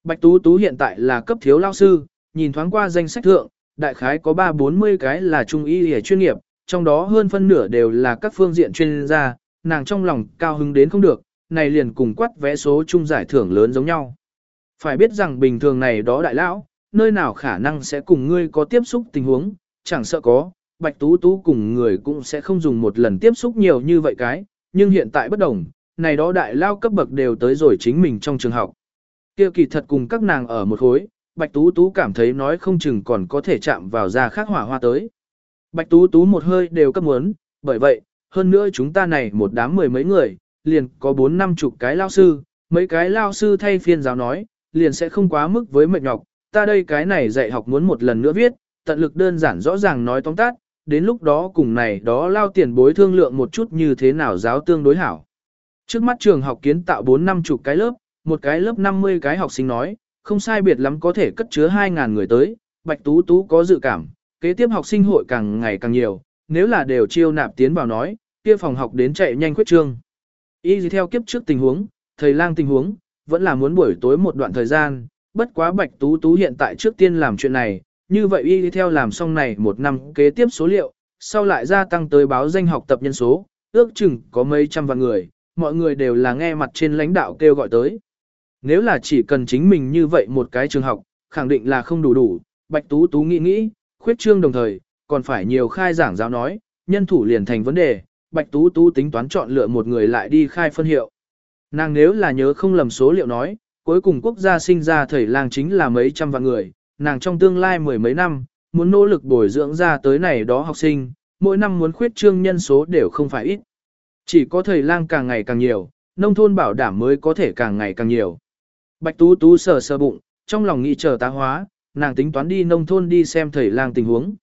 Bạch Tú Tú hiện tại là cấp thiếu lao sư, nhìn thoáng qua danh sách thượng, đại khái có 3-40 cái là trung y y chuyên nghiệp, trong đó hơn phân nửa đều là các phương diện chuyên gia, nàng trong lòng cao hứng đến không được, này liền cùng quát vẽ số trung giải thưởng lớn giống nhau. Phải biết rằng bình thường này đó đại lão, nơi nào khả năng sẽ cùng ngươi có tiếp xúc tình huống, chẳng sợ có, Bạch Tú Tú cùng người cũng sẽ không dùng một lần tiếp xúc nhiều như vậy cái, nhưng hiện tại bất đồng, này đó đại lao cấp bậc đều tới rồi chính mình trong trường học. Kia kỳ thật cùng các nàng ở một khối, Bạch Tú Tú cảm thấy nói không chừng còn có thể chạm vào ra khác hỏa hoa tới. Bạch Tú Tú một hơi đều cấp muốn, bởi vậy, hơn nữa chúng ta này một đám mười mấy người, liền có bốn năm chục cái lao sư, mấy cái lao sư thay phiên giáo nói, liền sẽ không quá mức với mệt nhọc, ta đây cái này dạy học muốn một lần nữa viết, tận lực đơn giản rõ ràng nói tóm tắt, đến lúc đó cùng này đó lao tiền bối thương lượng một chút như thế nào giáo tương đối hảo. Trước mắt trường học kiến tạo bốn năm chục cái lớp, một cái lớp 50 cái học sinh nói, không sai biệt lắm có thể cất chứa 2.000 người tới, Bạch Tú Tú có dự cảm, kế tiếp học sinh hội càng ngày càng nhiều, nếu là đều chiêu nạp tiến vào nói, kia phòng học đến chạy nhanh quyết trương. Y gì theo kiếp trước tình huống, thầy lang tình huống, vẫn là muốn buổi tối một đoạn thời gian, bất quá Bạch Tú Tú hiện tại trước tiên làm chuyện này, như vậy y theo làm xong này một năm kế tiếp số liệu, sau lại gia tăng tới báo danh học tập nhân số, ước chừng có mấy trăm vạn người, mọi người đều là nghe mặt trên lãnh đạo kêu gọi tới. Nếu là chỉ cần chính mình như vậy một cái trường học, khẳng định là không đủ đủ, Bạch Tú Tú nghĩ nghĩ, khuyết trương đồng thời, còn phải nhiều khai giảng giáo nói, nhân thủ liền thành vấn đề, Bạch Tú Tú tính toán chọn lựa một người lại đi khai phân hiệu. Nàng nếu là nhớ không lầm số liệu nói, cuối cùng quốc gia sinh ra thầy lang chính là mấy trăm vạn người, nàng trong tương lai mười mấy năm, muốn nỗ lực bồi dưỡng ra tới này đó học sinh, mỗi năm muốn khuyết trương nhân số đều không phải ít. Chỉ có thầy lang càng ngày càng nhiều, nông thôn bảo đảm mới có thể càng ngày càng nhiều. Bạch Tú Tú sờ sờ bụng, trong lòng nghĩ chờ tá hóa, nàng tính toán đi nông thôn đi xem thầy lang tình huống.